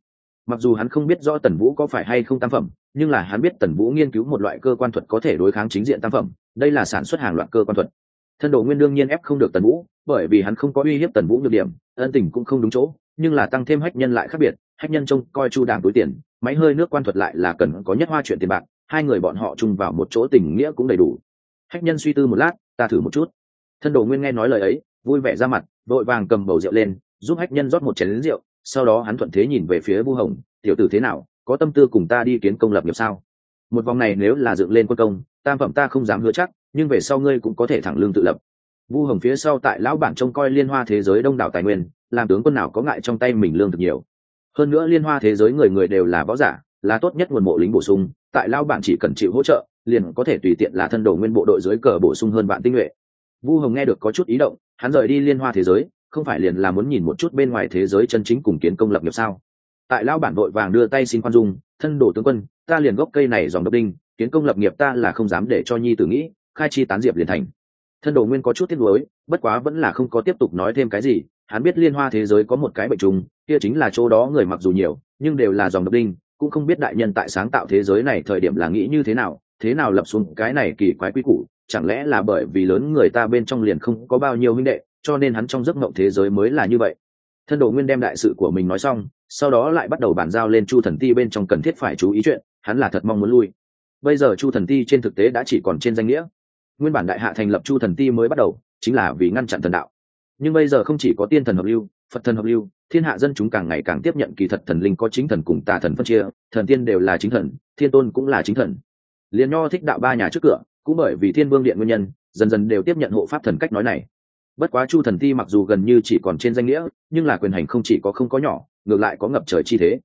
mặc dù hắn không biết rõ tần vũ có phải hay không tam phẩm, nhưng là hắn biết tần vũ nghiên cứu một loại cơ quan thuật có thể đối kháng chính diện tam phẩm, đây là sản xuất hàng loạt cơ quan thuật. Thân đồ nguyên đương nhiên ép không được tần vũ, bởi vì hắn không có uy hiếp tần vũ nhược điểm, ân tình cũng không đúng chỗ, nhưng là tăng thêm hách nhân lại khác biệt, hách nhân trông coi chu đảng túi tiền, máy hơi nước quan thuật lại là cần có nhất hoa chuyện tiền bạc, hai người bọn họ chung vào một chỗ tình nghĩa cũng đầy đủ. Hách nhân suy tư một lát, ta thử một chút. Thân đồ nguyên nghe nói lời ấy, vui vẻ ra mặt, vội vàng cầm bầu rượu lên, giúp hách nhân rót một chén lính rượu sau đó hắn thuận thế nhìn về phía vu hồng, tiểu tử thế nào, có tâm tư cùng ta đi kiến công lập nghiệp sao? Một vòng này nếu là dựng lên quân công, tam phẩm ta không dám hứa chắc, nhưng về sau ngươi cũng có thể thẳng lương tự lập. Vu hồng phía sau tại lão bản trông coi liên hoa thế giới đông đảo tài nguyên, làm tướng quân nào có ngại trong tay mình lương thực nhiều. Hơn nữa liên hoa thế giới người người đều là võ giả, là tốt nhất nguồn mộ lính bổ sung, tại lão bản chỉ cần chịu hỗ trợ, liền có thể tùy tiện là thân đồ nguyên bộ đội dưới cờ bổ sung hơn bạn tinh nhuệ. Vu hồng nghe được có chút ý động, hắn rời đi liên hoa thế giới không phải liền là muốn nhìn một chút bên ngoài thế giới chân chính cùng kiến công lập nghiệp sao? Tại lão bản đội vàng đưa tay xin khoan dung, thân đồ tướng quân, ta liền gốc cây này dòng độc đinh, kiến công lập nghiệp ta là không dám để cho nhi tử nghĩ, khai chi tán diệp liền thành. Thân đồ nguyên có chút tiếc nuối, bất quá vẫn là không có tiếp tục nói thêm cái gì, hắn biết liên hoa thế giới có một cái bệnh trùng, kia chính là chỗ đó người mặc dù nhiều, nhưng đều là dòng độc đinh, cũng không biết đại nhân tại sáng tạo thế giới này thời điểm là nghĩ như thế nào thế nào lập xuống cái này kỳ quái quy củ, chẳng lẽ là bởi vì lớn người ta bên trong liền không có bao nhiêu huynh đệ cho nên hắn trong giấc mộng thế giới mới là như vậy. Thân đồ nguyên đem đại sự của mình nói xong, sau đó lại bắt đầu bàn giao lên chu thần ti bên trong cần thiết phải chú ý chuyện, hắn là thật mong muốn lui. Bây giờ chu thần ti trên thực tế đã chỉ còn trên danh nghĩa. Nguyên bản đại hạ thành lập chu thần ti mới bắt đầu, chính là vì ngăn chặn thần đạo. Nhưng bây giờ không chỉ có tiên thần hợp lưu, phật thần hợp lưu, thiên hạ dân chúng càng ngày càng tiếp nhận kỳ thật thần linh có chính thần cùng tà thần phân chia, thần tiên đều là chính thần, thiên tôn cũng là chính thần. Liền nho thích đạo ba nhà trước cửa, cũng bởi vì thiên vương điện nguyên nhân, dần dần đều tiếp nhận hộ pháp thần cách nói này bất quá chu thần ti mặc dù gần như chỉ còn trên danh nghĩa, nhưng là quyền hành không chỉ có không có nhỏ, ngược lại có ngập trời chi thế.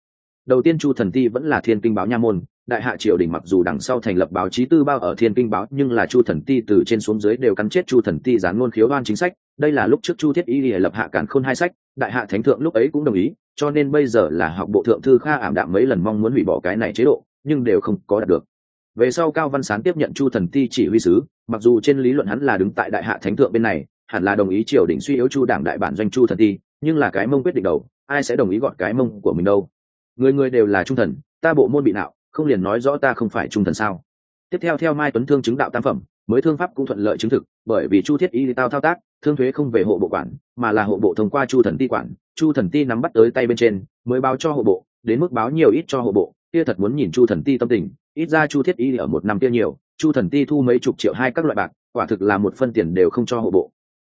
Đầu tiên chu thần ti vẫn là thiên kinh báo nha môn, đại hạ triều đình mặc dù đằng sau thành lập báo chí tư bao ở thiên kinh báo, nhưng là chu thần ti từ trên xuống dưới đều cắn chết chu thần ti dán ngôn khiếu đoan chính sách, đây là lúc trước chu thiết y lập hạ cản khôn hai sách, đại hạ thánh thượng lúc ấy cũng đồng ý, cho nên bây giờ là học bộ thượng thư kha ảm đạm mấy lần mong muốn hủy bỏ cái này chế độ, nhưng đều không có đạt được. Về sau cao văn sán tiếp nhận chu thần ti chỉ huy sứ, mặc dù trên lý luận hắn là đứng tại đại hạ thánh thượng bên này hẳn là đồng ý triều đình suy yếu chu đảng đại bản doanh chu thần ti, nhưng là cái mông quyết định đầu, ai sẽ đồng ý gọn cái mông của mình đâu? Người người đều là trung thần, ta bộ môn bị nạo, không liền nói rõ ta không phải trung thần sao? Tiếp theo theo mai tuấn thương chứng đạo tam phẩm, mới thương pháp cũng thuận lợi chứng thực, bởi vì chu thiết y tao thao tác, thương thuế không về hộ bộ quản, mà là hộ bộ thông qua chu thần ti quản, chu thần ti nắm bắt tới tay bên trên, mới báo cho hộ bộ, đến mức báo nhiều ít cho hộ bộ, kia thật muốn nhìn chu thần ti tâm tình, ít ra chu thiết y ở một năm kia nhiều, chu thần ti thu mấy chục triệu hai các loại bạc, quả thực là một phân tiền đều không cho hộ bộ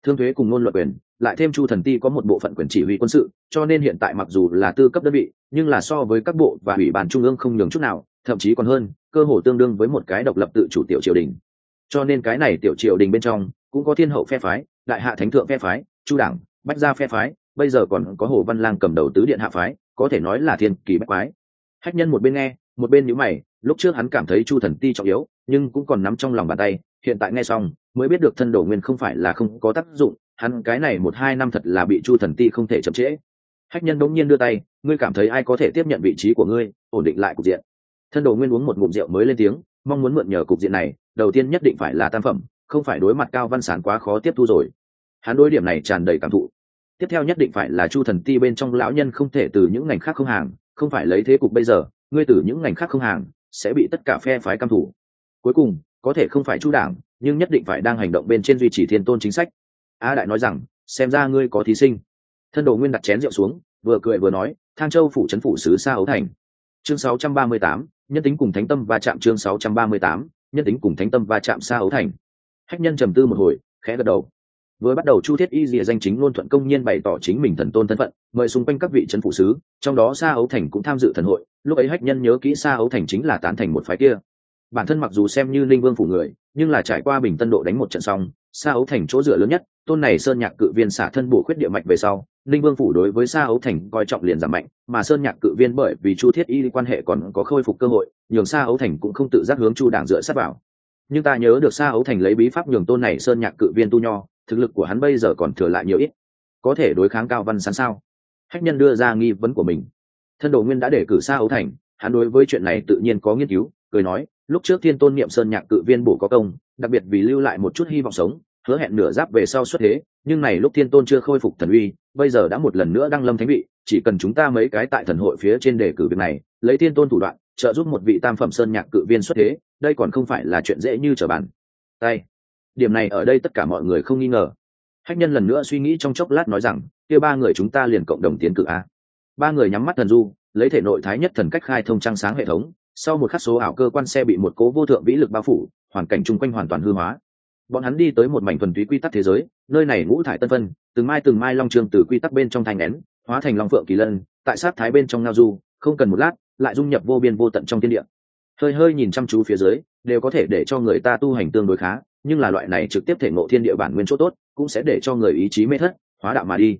thương thuế cùng ngôn luận quyền, lại thêm chu thần ti có một bộ phận quyền chỉ huy quân sự, cho nên hiện tại mặc dù là tư cấp đơn vị, nhưng là so với các bộ và ủy ban trung ương không nhường chút nào, thậm chí còn hơn, cơ hồ tương đương với một cái độc lập tự chủ tiểu triều đình cho nên cái này tiểu triều đình bên trong, cũng có thiên hậu phe phái, đại hạ thánh thượng phe phái, chu đảng, bách gia phe phái, bây giờ còn có hồ văn lang cầm đầu tứ điện hạ phái, có thể nói là thiên kỳ bách phái. hách nhân một bên nghe, một bên nhíu mày, lúc trước hắn cảm thấy chu thần ti trọng yếu nhưng cũng còn nắm trong lòng bàn tay, hiện tại nghe xong, mới biết được thân đồ nguyên không phải là không có tác dụng, hắn cái này một hai năm thật là bị chu thần ti không thể chậm trễ. Hách nhân đống nhiên đưa tay, ngươi cảm thấy ai có thể tiếp nhận vị trí của ngươi, ổn định lại cục diện. Thân đồ nguyên uống một ngụm rượu mới lên tiếng, mong muốn mượn nhờ cục diện này, đầu tiên nhất định phải là tam phẩm, không phải đối mặt cao văn sản quá khó tiếp thu rồi. Hắn đối điểm này tràn đầy cảm thụ. Tiếp theo nhất định phải là chu thần ti bên trong lão nhân không thể từ những ngành khác không hàng, không phải lấy thế cục bây giờ, ngươi từ những ngành khác không hàng, sẽ bị tất cả phe phái cam thủ cuối cùng có thể không phải chu đảng nhưng nhất định phải đang hành động bên trên duy trì thiên tôn chính sách. A đại nói rằng xem ra ngươi có thí sinh. Thân đồ nguyên đặt chén rượu xuống vừa cười vừa nói thang châu phủ trấn phủ sứ xa ấu thành. Chương 638, nhân tính cùng thánh tâm va chạm chương 638, nhân tính cùng thánh tâm va chạm xa ấu thành. Hách nhân trầm tư một hồi khẽ gật đầu. Vừa bắt đầu chu thiết y dìa danh chính luôn thuận công nhiên bày tỏ chính mình thần tôn thân phận mời xung quanh các vị trấn phụ sứ trong đó sa ấu thành cũng tham dự thần hội. Lúc ấy hách nhân nhớ kỹ sa ấu thành chính là tán thành một phái kia bản thân mặc dù xem như linh vương phủ người, nhưng là trải qua bình tân độ đánh một trận xong, sa ấu thành chỗ dựa lớn nhất, tôn này sơn nhạc cự viên xả thân bổ khuyết địa mạch về sau, linh vương phủ đối với sa ấu thành coi trọng liền giảm mạnh, mà sơn nhạc cự viên bởi vì chu thiết y quan hệ còn có khôi phục cơ hội, nhường sa ấu thành cũng không tự giác hướng chu đảng dựa sát vào. Nhưng ta nhớ được sa ấu thành lấy bí pháp nhường tôn này sơn nhạc cự viên tu nho, thực lực của hắn bây giờ còn thừa lại nhiều ít. Có thể đối kháng cao văn sán sao? Hách nhân đưa ra nghi vấn của mình. Thân đồ nguyên đã để cử sa ấu thành, hắn đối với chuyện này tự nhiên có nghiên cứu cười nói, lúc trước thiên tôn niệm sơn nhạc cự viên bổ có công, đặc biệt vì lưu lại một chút hy vọng sống, hứa hẹn nửa giáp về sau xuất thế, nhưng này lúc thiên tôn chưa khôi phục thần uy, bây giờ đã một lần nữa đăng lâm thánh vị, chỉ cần chúng ta mấy cái tại thần hội phía trên đề cử việc này, lấy thiên tôn thủ đoạn, trợ giúp một vị tam phẩm sơn nhạc cự viên xuất thế, đây còn không phải là chuyện dễ như trở bàn. Tay. Điểm này ở đây tất cả mọi người không nghi ngờ. Hách nhân lần nữa suy nghĩ trong chốc lát nói rằng, kia ba người chúng ta liền cộng đồng tiến cử a. Ba người nhắm mắt thần du, lấy thể nội thái nhất thần cách khai thông trăng sáng hệ thống sau một khắc số ảo cơ quan xe bị một cố vô thượng vĩ lực bao phủ, hoàn cảnh chung quanh hoàn toàn hư hóa. Bọn hắn đi tới một mảnh thuần túy quy tắc thế giới, nơi này ngũ thải tân phân, từng mai từng mai long trường từ quy tắc bên trong thành nén, hóa thành long phượng kỳ lân, tại sát thái bên trong ngao du, không cần một lát, lại dung nhập vô biên vô tận trong thiên địa. Hơi hơi nhìn chăm chú phía dưới, đều có thể để cho người ta tu hành tương đối khá, nhưng là loại này trực tiếp thể ngộ thiên địa bản nguyên chỗ tốt, cũng sẽ để cho người ý chí mê thất, hóa đạo mà đi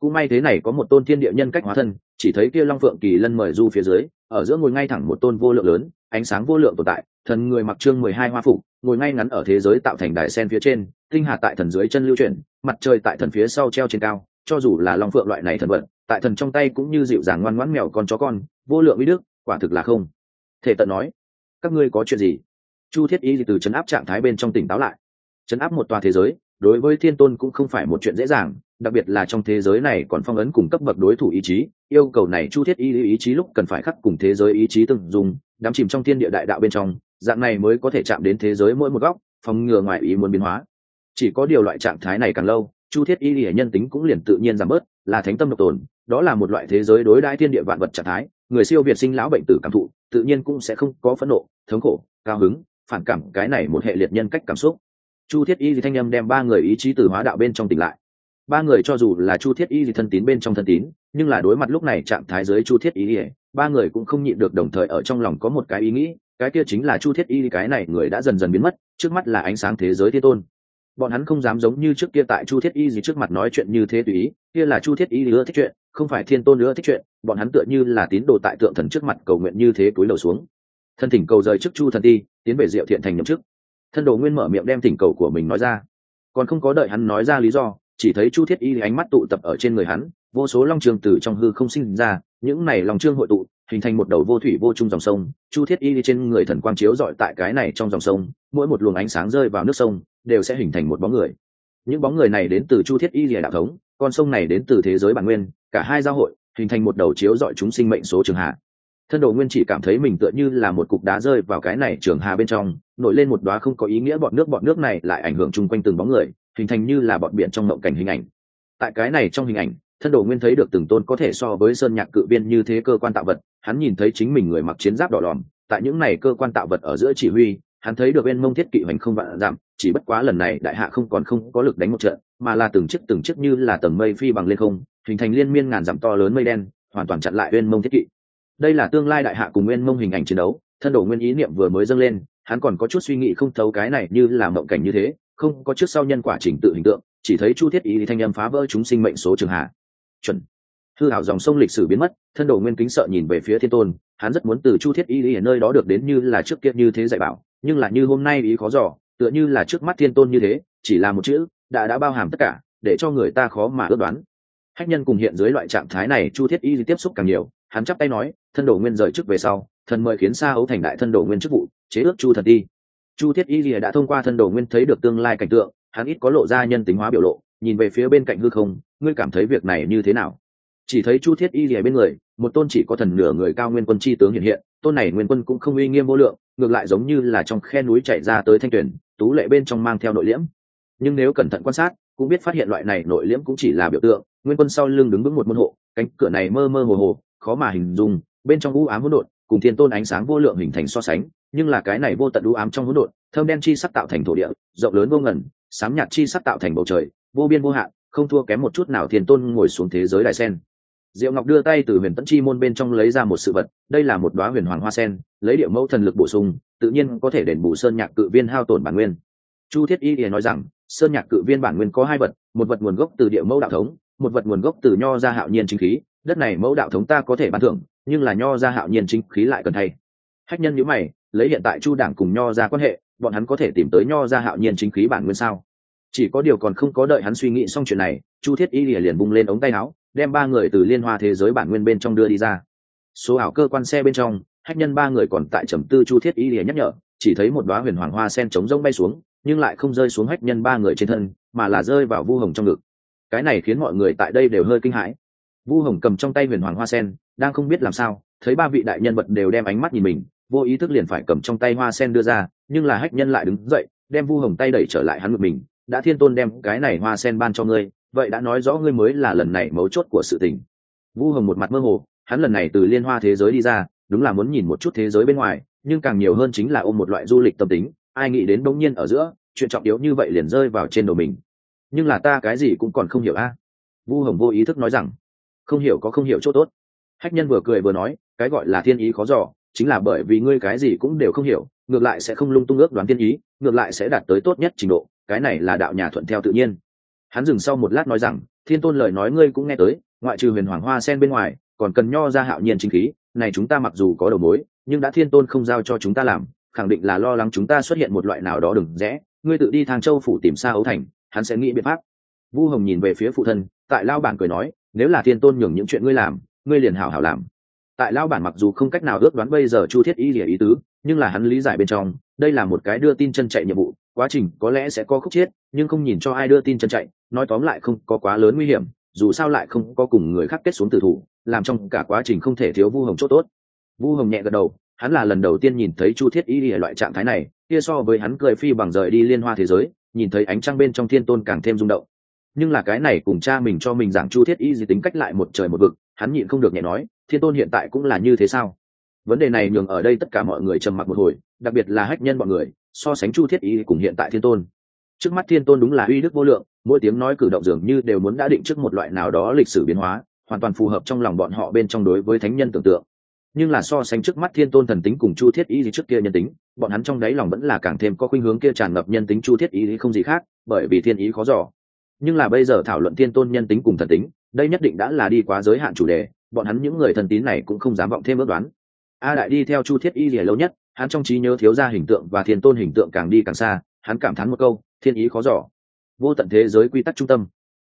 cũng may thế này có một tôn thiên địa nhân cách hóa thân, chỉ thấy kia long phượng kỳ lân mời du phía dưới, ở giữa ngồi ngay thẳng một tôn vô lượng lớn, ánh sáng vô lượng tồn tại, thần người mặc trương mười hai hoa phục, ngồi ngay ngắn ở thế giới tạo thành đài sen phía trên, tinh hà tại thần dưới chân lưu chuyển, mặt trời tại thần phía sau treo trên cao, cho dù là long phượng loại này thần vận, tại thần trong tay cũng như dịu dàng ngoan ngoãn mèo con chó con, vô lượng mỹ đức, quả thực là không thể tận nói. Các ngươi có chuyện gì? Chu thiết y từ chấn áp trạng thái bên trong tỉnh táo lại. Chấn áp một tòa thế giới, đối với thiên tôn cũng không phải một chuyện dễ dàng đặc biệt là trong thế giới này còn phong ấn cùng cấp bậc đối thủ ý chí, yêu cầu này chu thiết y ý chí lúc cần phải khắc cùng thế giới ý chí từng dùng đắm chìm trong thiên địa đại đạo bên trong, dạng này mới có thể chạm đến thế giới mỗi một góc, phòng ngừa ngoài ý muốn biến hóa. Chỉ có điều loại trạng thái này càng lâu, chu thiết y hệ nhân tính cũng liền tự nhiên giảm bớt, là thánh tâm độc tồn, đó là một loại thế giới đối đãi thiên địa vạn vật trạng thái, người siêu việt sinh lão bệnh tử cảm thụ, tự nhiên cũng sẽ không có phẫn nộ, thống khổ, cao hứng, phản cảm, cái này một hệ liệt nhân cách cảm xúc. Chu thiết y thì thanh âm đem ba người ý chí từ hóa đạo bên trong tỉnh lại ba người cho dù là chu thiết y thì thân tín bên trong thân tín, nhưng là đối mặt lúc này trạng thái giới chu thiết y ba người cũng không nhịn được đồng thời ở trong lòng có một cái ý nghĩ, cái kia chính là chu thiết y cái này người đã dần dần biến mất, trước mắt là ánh sáng thế giới thiên tôn. Bọn hắn không dám giống như trước kia tại chu thiết y gì trước mặt nói chuyện như thế tùy ý, kia là chu thiết y nữa thích chuyện, không phải thiên tôn nữa thích chuyện, bọn hắn tựa như là tín đồ tại tượng thần trước mặt cầu nguyện như thế túi lầu xuống. Thân thỉnh cầu rời trước chu thần ti, tiến về diệu thiện thành nhậm chức. Thân đồ nguyên mở miệng đem thỉnh cầu của mình nói ra. Còn không có đợi hắn nói ra lý do chỉ thấy chu thiết y ánh mắt tụ tập ở trên người hắn, vô số long trường từ trong hư không sinh ra, những này lòng trương hội tụ, hình thành một đầu vô thủy vô chung dòng sông. Chu thiết y trên người thần quang chiếu dọi tại cái này trong dòng sông, mỗi một luồng ánh sáng rơi vào nước sông, đều sẽ hình thành một bóng người. Những bóng người này đến từ chu thiết y lìa đạo thống, con sông này đến từ thế giới bản nguyên, cả hai giao hội, hình thành một đầu chiếu dọi chúng sinh mệnh số trường hạ. Thân đồ nguyên chỉ cảm thấy mình tựa như là một cục đá rơi vào cái này trường hà bên trong, nổi lên một đoá không có ý nghĩa bọn nước bọn nước này lại ảnh hưởng chung quanh từng bóng người hình thành như là bọn biển trong mộng cảnh hình ảnh. Tại cái này trong hình ảnh, thân đồ nguyên thấy được từng tôn có thể so với sơn nhạc cự viên như thế cơ quan tạo vật, hắn nhìn thấy chính mình người mặc chiến giáp đỏ lòm, tại những này cơ quan tạo vật ở giữa chỉ huy, hắn thấy được bên mông thiết kỵ hoành không vạn giảm, chỉ bất quá lần này đại hạ không còn không có lực đánh một trận, mà là từng chiếc từng chiếc như là tầng mây phi bằng lên không, hình thành liên miên ngàn dặm to lớn mây đen, hoàn toàn chặn lại bên mông thiết kỵ. Đây là tương lai đại hạ cùng nguyên mông hình ảnh chiến đấu, thân đồ nguyên ý niệm vừa mới dâng lên, hắn còn có chút suy nghĩ không thấu cái này như là mộng cảnh như thế không có trước sau nhân quả trình tự hình tượng, chỉ thấy chu thiết ý thanh âm phá vỡ chúng sinh mệnh số trường hạ. Chuẩn. Hư hảo dòng sông lịch sử biến mất, thân đồ nguyên kính sợ nhìn về phía thiên tôn, hắn rất muốn từ chu thiết y ở nơi đó được đến như là trước kia như thế dạy bảo, nhưng là như hôm nay ý khó dò, tựa như là trước mắt thiên tôn như thế, chỉ là một chữ, đã đã bao hàm tất cả, để cho người ta khó mà ước đoán. Hách nhân cùng hiện dưới loại trạng thái này, chu thiết y tiếp xúc càng nhiều, hắn chắp tay nói, thân đồ nguyên rời trước về sau, thần mời khiến xa ấu thành đại thân đồ nguyên chức vụ, chế ước chu thần đi chu thiết y lìa đã thông qua thân đồ nguyên thấy được tương lai cảnh tượng, hắn ít có lộ ra nhân tính hóa biểu lộ, nhìn về phía bên cạnh hư không, ngươi cảm thấy việc này như thế nào? Chỉ thấy chu thiết y lìa bên người, một tôn chỉ có thần nửa người cao nguyên quân chi tướng hiện hiện, tôn này nguyên quân cũng không uy nghiêm vô lượng, ngược lại giống như là trong khe núi chạy ra tới thanh tuyển, tú lệ bên trong mang theo nội liễm. Nhưng nếu cẩn thận quan sát, cũng biết phát hiện loại này nội liễm cũng chỉ là biểu tượng, nguyên quân sau lưng đứng vững một môn hộ, cánh cửa này mơ mơ hồ hồ, khó mà hình dung, bên trong u ám hỗn độn cùng thiên tôn ánh sáng vô lượng hình thành so sánh, nhưng là cái này vô tận u ám trong hỗn độn, thơm đen chi sắc tạo thành thổ địa, rộng lớn vô ngần, sám nhạt chi sắc tạo thành bầu trời, vô biên vô hạn, không thua kém một chút nào thiên tôn ngồi xuống thế giới đại sen. Diệu ngọc đưa tay từ huyền tẫn chi môn bên trong lấy ra một sự vật, đây là một đoá huyền hoàng hoa sen, lấy điệu mẫu thần lực bổ sung, tự nhiên có thể đền bù sơn nhạc cự viên hao tổn bản nguyên. Chu thiết y thì nói rằng, sơn nhạc cự viên bản nguyên có hai vật, một vật nguồn gốc từ địa mẫu đạo thống, một vật nguồn gốc từ nho gia hạo nhiên chính khí, đất này mẫu đạo thống ta có thể ban thưởng nhưng là nho gia hạo nhiên chính khí lại cần thay. Hách nhân nhữ mày, lấy hiện tại chu đảng cùng nho gia quan hệ, bọn hắn có thể tìm tới nho gia hạo nhiên chính khí bản nguyên sao? Chỉ có điều còn không có đợi hắn suy nghĩ xong chuyện này, chu thiết y lìa liền bung lên ống tay áo, đem ba người từ liên hoa thế giới bản nguyên bên trong đưa đi ra. Số ảo cơ quan xe bên trong, hách nhân ba người còn tại trầm tư chu thiết y lìa nhắc nhở, chỉ thấy một đoá huyền hoàng hoa sen trống rông bay xuống, nhưng lại không rơi xuống hách nhân ba người trên thân, mà là rơi vào vu hồng trong ngực. Cái này khiến mọi người tại đây đều hơi kinh hãi. Vu hồng cầm trong tay huyền hoàng hoa sen đang không biết làm sao, thấy ba vị đại nhân vật đều đem ánh mắt nhìn mình, vô ý thức liền phải cầm trong tay hoa sen đưa ra, nhưng là hách nhân lại đứng dậy, đem vu hồng tay đẩy trở lại hắn ngực mình, đã thiên tôn đem cái này hoa sen ban cho ngươi, vậy đã nói rõ ngươi mới là lần này mấu chốt của sự tình. Vu hồng một mặt mơ hồ, hắn lần này từ liên hoa thế giới đi ra, đúng là muốn nhìn một chút thế giới bên ngoài, nhưng càng nhiều hơn chính là ôm một loại du lịch tâm tính, ai nghĩ đến bỗng nhiên ở giữa, chuyện trọng yếu như vậy liền rơi vào trên đầu mình. Nhưng là ta cái gì cũng còn không hiểu a. Vu hồng vô ý thức nói rằng, không hiểu có không hiểu chỗ tốt hách nhân vừa cười vừa nói, cái gọi là thiên ý khó dò, chính là bởi vì ngươi cái gì cũng đều không hiểu, ngược lại sẽ không lung tung ước đoán thiên ý, ngược lại sẽ đạt tới tốt nhất trình độ, cái này là đạo nhà thuận theo tự nhiên. Hắn dừng sau một lát nói rằng, thiên tôn lời nói ngươi cũng nghe tới, ngoại trừ huyền hoàng hoa sen bên ngoài, còn cần nho ra hạo nhiên chính khí, này chúng ta mặc dù có đầu mối, nhưng đã thiên tôn không giao cho chúng ta làm, khẳng định là lo lắng chúng ta xuất hiện một loại nào đó đừng rẽ, ngươi tự đi thang châu phủ tìm xa ấu thành, hắn sẽ nghĩ biện pháp. Vu hồng nhìn về phía phụ thân, tại lao bản cười nói, nếu là thiên tôn nhường những chuyện ngươi làm ngươi liền hảo hảo làm. Tại lao bản mặc dù không cách nào ước đoán bây giờ chu thiết Y lìa ý tứ, nhưng là hắn lý giải bên trong, đây là một cái đưa tin chân chạy nhiệm vụ, quá trình có lẽ sẽ có khúc chết, nhưng không nhìn cho ai đưa tin chân chạy, nói tóm lại không có quá lớn nguy hiểm, dù sao lại không có cùng người khác kết xuống tử thủ, làm trong cả quá trình không thể thiếu vu hồng c h ỗ t ố t vu hồng nhẹ gật đầu, hắn là lần đầu tiên nhìn thấy chu thiết y lìa loại trạng thái này, kia so với hắn cười phi bằng rời đi liên hoa thế giới, nhìn thấy ánh trăng bên trong thiên tôn càng thêm rung động. Nhưng là cái này cùng cha mình cho mình giảng chu thiết y gì tính cách lại một trời một vực hắn nhịn không được nhẹ nói, thiên tôn hiện tại cũng là như thế sao? Vấn đề này nhường ở đây tất cả mọi người trầm mặc một hồi, đặc biệt là hách nhân mọi người, so sánh chu thiết y cùng hiện tại thiên tôn. Trước mắt thiên tôn đúng là uy đức vô lượng, mỗi tiếng nói cử động dường như đều muốn đã định trước một loại nào đó lịch sử biến hóa, hoàn toàn phù hợp trong lòng bọn họ bên trong đối với thánh nhân tưởng tượng. Nhưng là so sánh trước mắt thiên tôn thần tính cùng chu thiết ý gì trước kia nhân tính, bọn hắn trong đáy lòng vẫn là càng thêm có khuynh hướng kia tràn ngập nhân tính chu thiết ý không gì khác, bởi vì thiên ý khó giỏ nhưng là bây giờ thảo luận thiên tôn nhân tính cùng thần tính đây nhất định đã là đi quá giới hạn chủ đề, bọn hắn những người thần tín này cũng không dám vọng thêm ước đoán. A đại đi theo chu thiết y lìa lâu nhất, hắn trong trí nhớ thiếu ra hình tượng và thiên tôn hình tượng càng đi càng xa, hắn cảm thán một câu, thiên ý khó giỏ vô tận thế giới quy tắc trung tâm.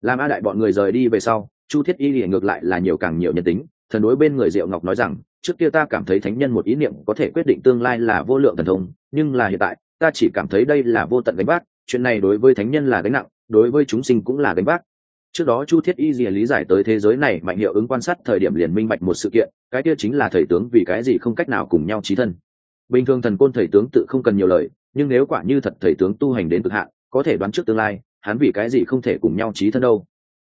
Làm a đại bọn người rời đi về sau, chu thiết y lìa ngược lại là nhiều càng nhiều nhân tính. Thần đối bên người diệu ngọc nói rằng, trước kia ta cảm thấy thánh nhân một ý niệm có thể quyết định tương lai là vô lượng thần thông, nhưng là hiện tại, ta chỉ cảm thấy đây là vô tận gánh vác. Chuyện này đối với thánh nhân là gánh nặng, đối với chúng sinh cũng là gánh vác trước đó chu thiết y dìa lý giải tới thế giới này mạnh hiệu ứng quan sát thời điểm liền minh bạch một sự kiện, cái kia chính là thầy tướng vì cái gì không cách nào cùng nhau trí thân. Bình thường thần côn thầy tướng tự không cần nhiều lời, nhưng nếu quả như thật thầy tướng tu hành đến cực hạn, có thể đoán trước tương lai, hắn vì cái gì không thể cùng nhau trí thân đâu.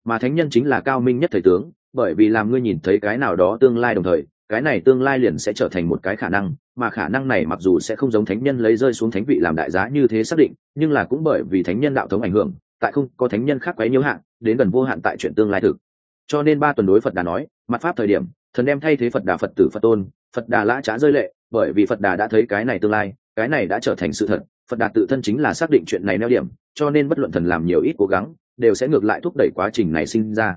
Mà thánh nhân chính là cao minh nhất thầy tướng, bởi vì làm ngươi nhìn thấy cái nào đó tương lai đồng thời, cái này tương lai liền sẽ trở thành một cái khả năng, mà khả năng này mặc dù sẽ không giống thánh nhân lấy rơi xuống thánh vị làm đại giá như thế xác định, nhưng là cũng bởi vì thánh nhân đạo thống ảnh hưởng tại không có thánh nhân khác quấy nhiễu hạn, đến gần vô hạn tại chuyện tương lai thực. Cho nên ba tuần đối phật đà nói, mặt pháp thời điểm, thần đem thay thế phật đà phật tử phật tôn, phật đà lã trá rơi lệ, bởi vì phật đà đã thấy cái này tương lai, cái này đã trở thành sự thật, phật đà tự thân chính là xác định chuyện này neo điểm, cho nên bất luận thần làm nhiều ít cố gắng, đều sẽ ngược lại thúc đẩy quá trình này sinh ra.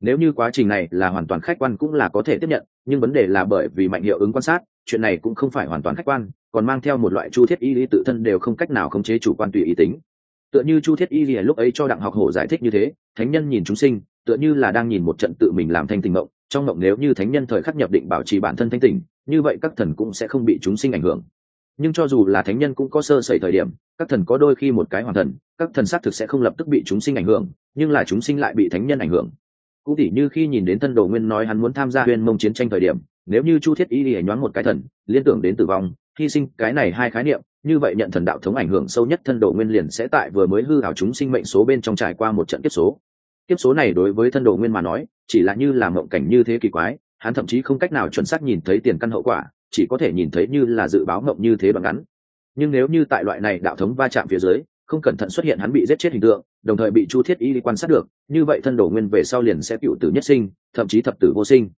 Nếu như quá trình này là hoàn toàn khách quan cũng là có thể tiếp nhận, nhưng vấn đề là bởi vì mạnh hiệu ứng quan sát, chuyện này cũng không phải hoàn toàn khách quan, còn mang theo một loại chu thiết y lý tự thân đều không cách nào khống chế chủ quan tùy ý tính tựa như chu thiết y lý lúc ấy cho đặng học hổ giải thích như thế, thánh nhân nhìn chúng sinh, tựa như là đang nhìn một trận tự mình làm thanh tình mộng, trong mộng nếu như thánh nhân thời khắc nhập định bảo trì bản thân thanh tình, như vậy các thần cũng sẽ không bị chúng sinh ảnh hưởng. Nhưng cho dù là thánh nhân cũng có sơ sẩy thời điểm, các thần có đôi khi một cái hoàn thần, các thần xác thực sẽ không lập tức bị chúng sinh ảnh hưởng, nhưng là chúng sinh lại bị thánh nhân ảnh hưởng. Cũng tỉ như khi nhìn đến thân đồ nguyên nói hắn muốn tham gia huyên mông chiến tranh thời điểm, nếu như chu thiết y lìa nhoáng một cái thần, liên tưởng đến tử vong hy sinh cái này hai khái niệm, như vậy nhận thần đạo thống ảnh hưởng sâu nhất thân độ nguyên liền sẽ tại vừa mới hư ảo chúng sinh mệnh số bên trong trải qua một trận kiếp số. Kiếp số này đối với thân độ nguyên mà nói, chỉ là như là mộng cảnh như thế kỳ quái, hắn thậm chí không cách nào chuẩn xác nhìn thấy tiền căn hậu quả, chỉ có thể nhìn thấy như là dự báo mộng như thế đoạn ngắn. Nhưng nếu như tại loại này đạo thống va chạm phía dưới, không cẩn thận xuất hiện hắn bị giết chết hình tượng, đồng thời bị chu thiết y quan sát được, như vậy thân đồ nguyên về sau liền sẽ cựu tử nhất sinh, thậm chí thập tử vô sinh.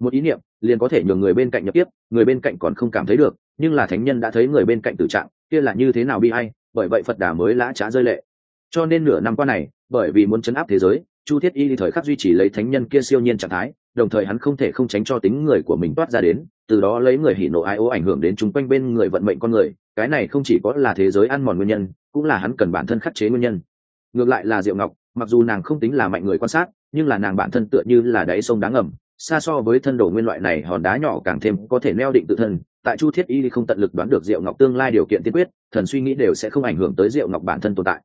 Một ý niệm, liền có thể nhường người bên cạnh nhập tiếp người bên cạnh còn không cảm thấy được nhưng là thánh nhân đã thấy người bên cạnh tử trạng, kia là như thế nào bi hay bởi vậy phật đà mới lã trá rơi lệ. Cho nên nửa năm qua này, bởi vì muốn chấn áp thế giới, chu thiết y thời khắc duy trì lấy thánh nhân kia siêu nhiên trạng thái, đồng thời hắn không thể không tránh cho tính người của mình toát ra đến, từ đó lấy người hỉ nộ ai ô ảnh hưởng đến chúng quanh bên người vận mệnh con người, cái này không chỉ có là thế giới ăn mòn nguyên nhân, cũng là hắn cần bản thân khắc chế nguyên nhân. Ngược lại là diệu ngọc, mặc dù nàng không tính là mạnh người quan sát, nhưng là nàng bản thân tựa như là đáy sông đáng ngầm, xa so với thân đồ nguyên loại này hòn đá nhỏ càng thêm có thể neo định tự thân tại chu thiết y không tận lực đoán được diệu ngọc tương lai điều kiện tiên quyết thần suy nghĩ đều sẽ không ảnh hưởng tới diệu ngọc bản thân tồn tại.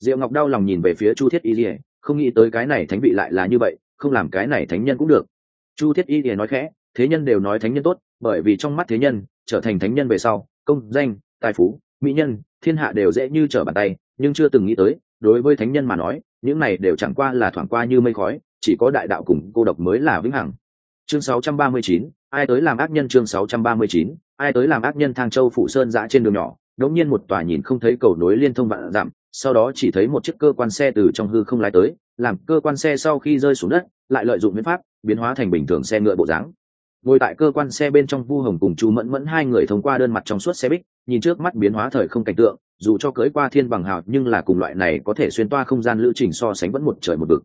Diệu ngọc đau lòng nhìn về phía chu thiết y không nghĩ tới cái này thánh vị lại là như vậy không làm cái này thánh nhân cũng được. Chu thiết y nói khẽ thế nhân đều nói thánh nhân tốt bởi vì trong mắt thế nhân trở thành thánh nhân về sau công danh tài phú mỹ nhân thiên hạ đều dễ như trở bàn tay nhưng chưa từng nghĩ tới đối với thánh nhân mà nói những này đều chẳng qua là thoảng qua như mây khói chỉ có đại đạo cùng cô độc mới là vĩnh hằng. Chương 639, ai tới làm ác nhân chương 639, ai tới làm ác nhân thang châu phủ sơn dã trên đường nhỏ, đống nhiên một tòa nhìn không thấy cầu nối liên thông vạn dặm, sau đó chỉ thấy một chiếc cơ quan xe từ trong hư không lái tới, làm cơ quan xe sau khi rơi xuống đất, lại lợi dụng biến pháp, biến hóa thành bình thường xe ngựa bộ dáng. Ngồi tại cơ quan xe bên trong vu hồng cùng chu mẫn mẫn hai người thông qua đơn mặt trong suốt xe bích, nhìn trước mắt biến hóa thời không cảnh tượng, dù cho cưới qua thiên bằng hào, nhưng là cùng loại này có thể xuyên toa không gian lữ trình so sánh vẫn một trời một vực.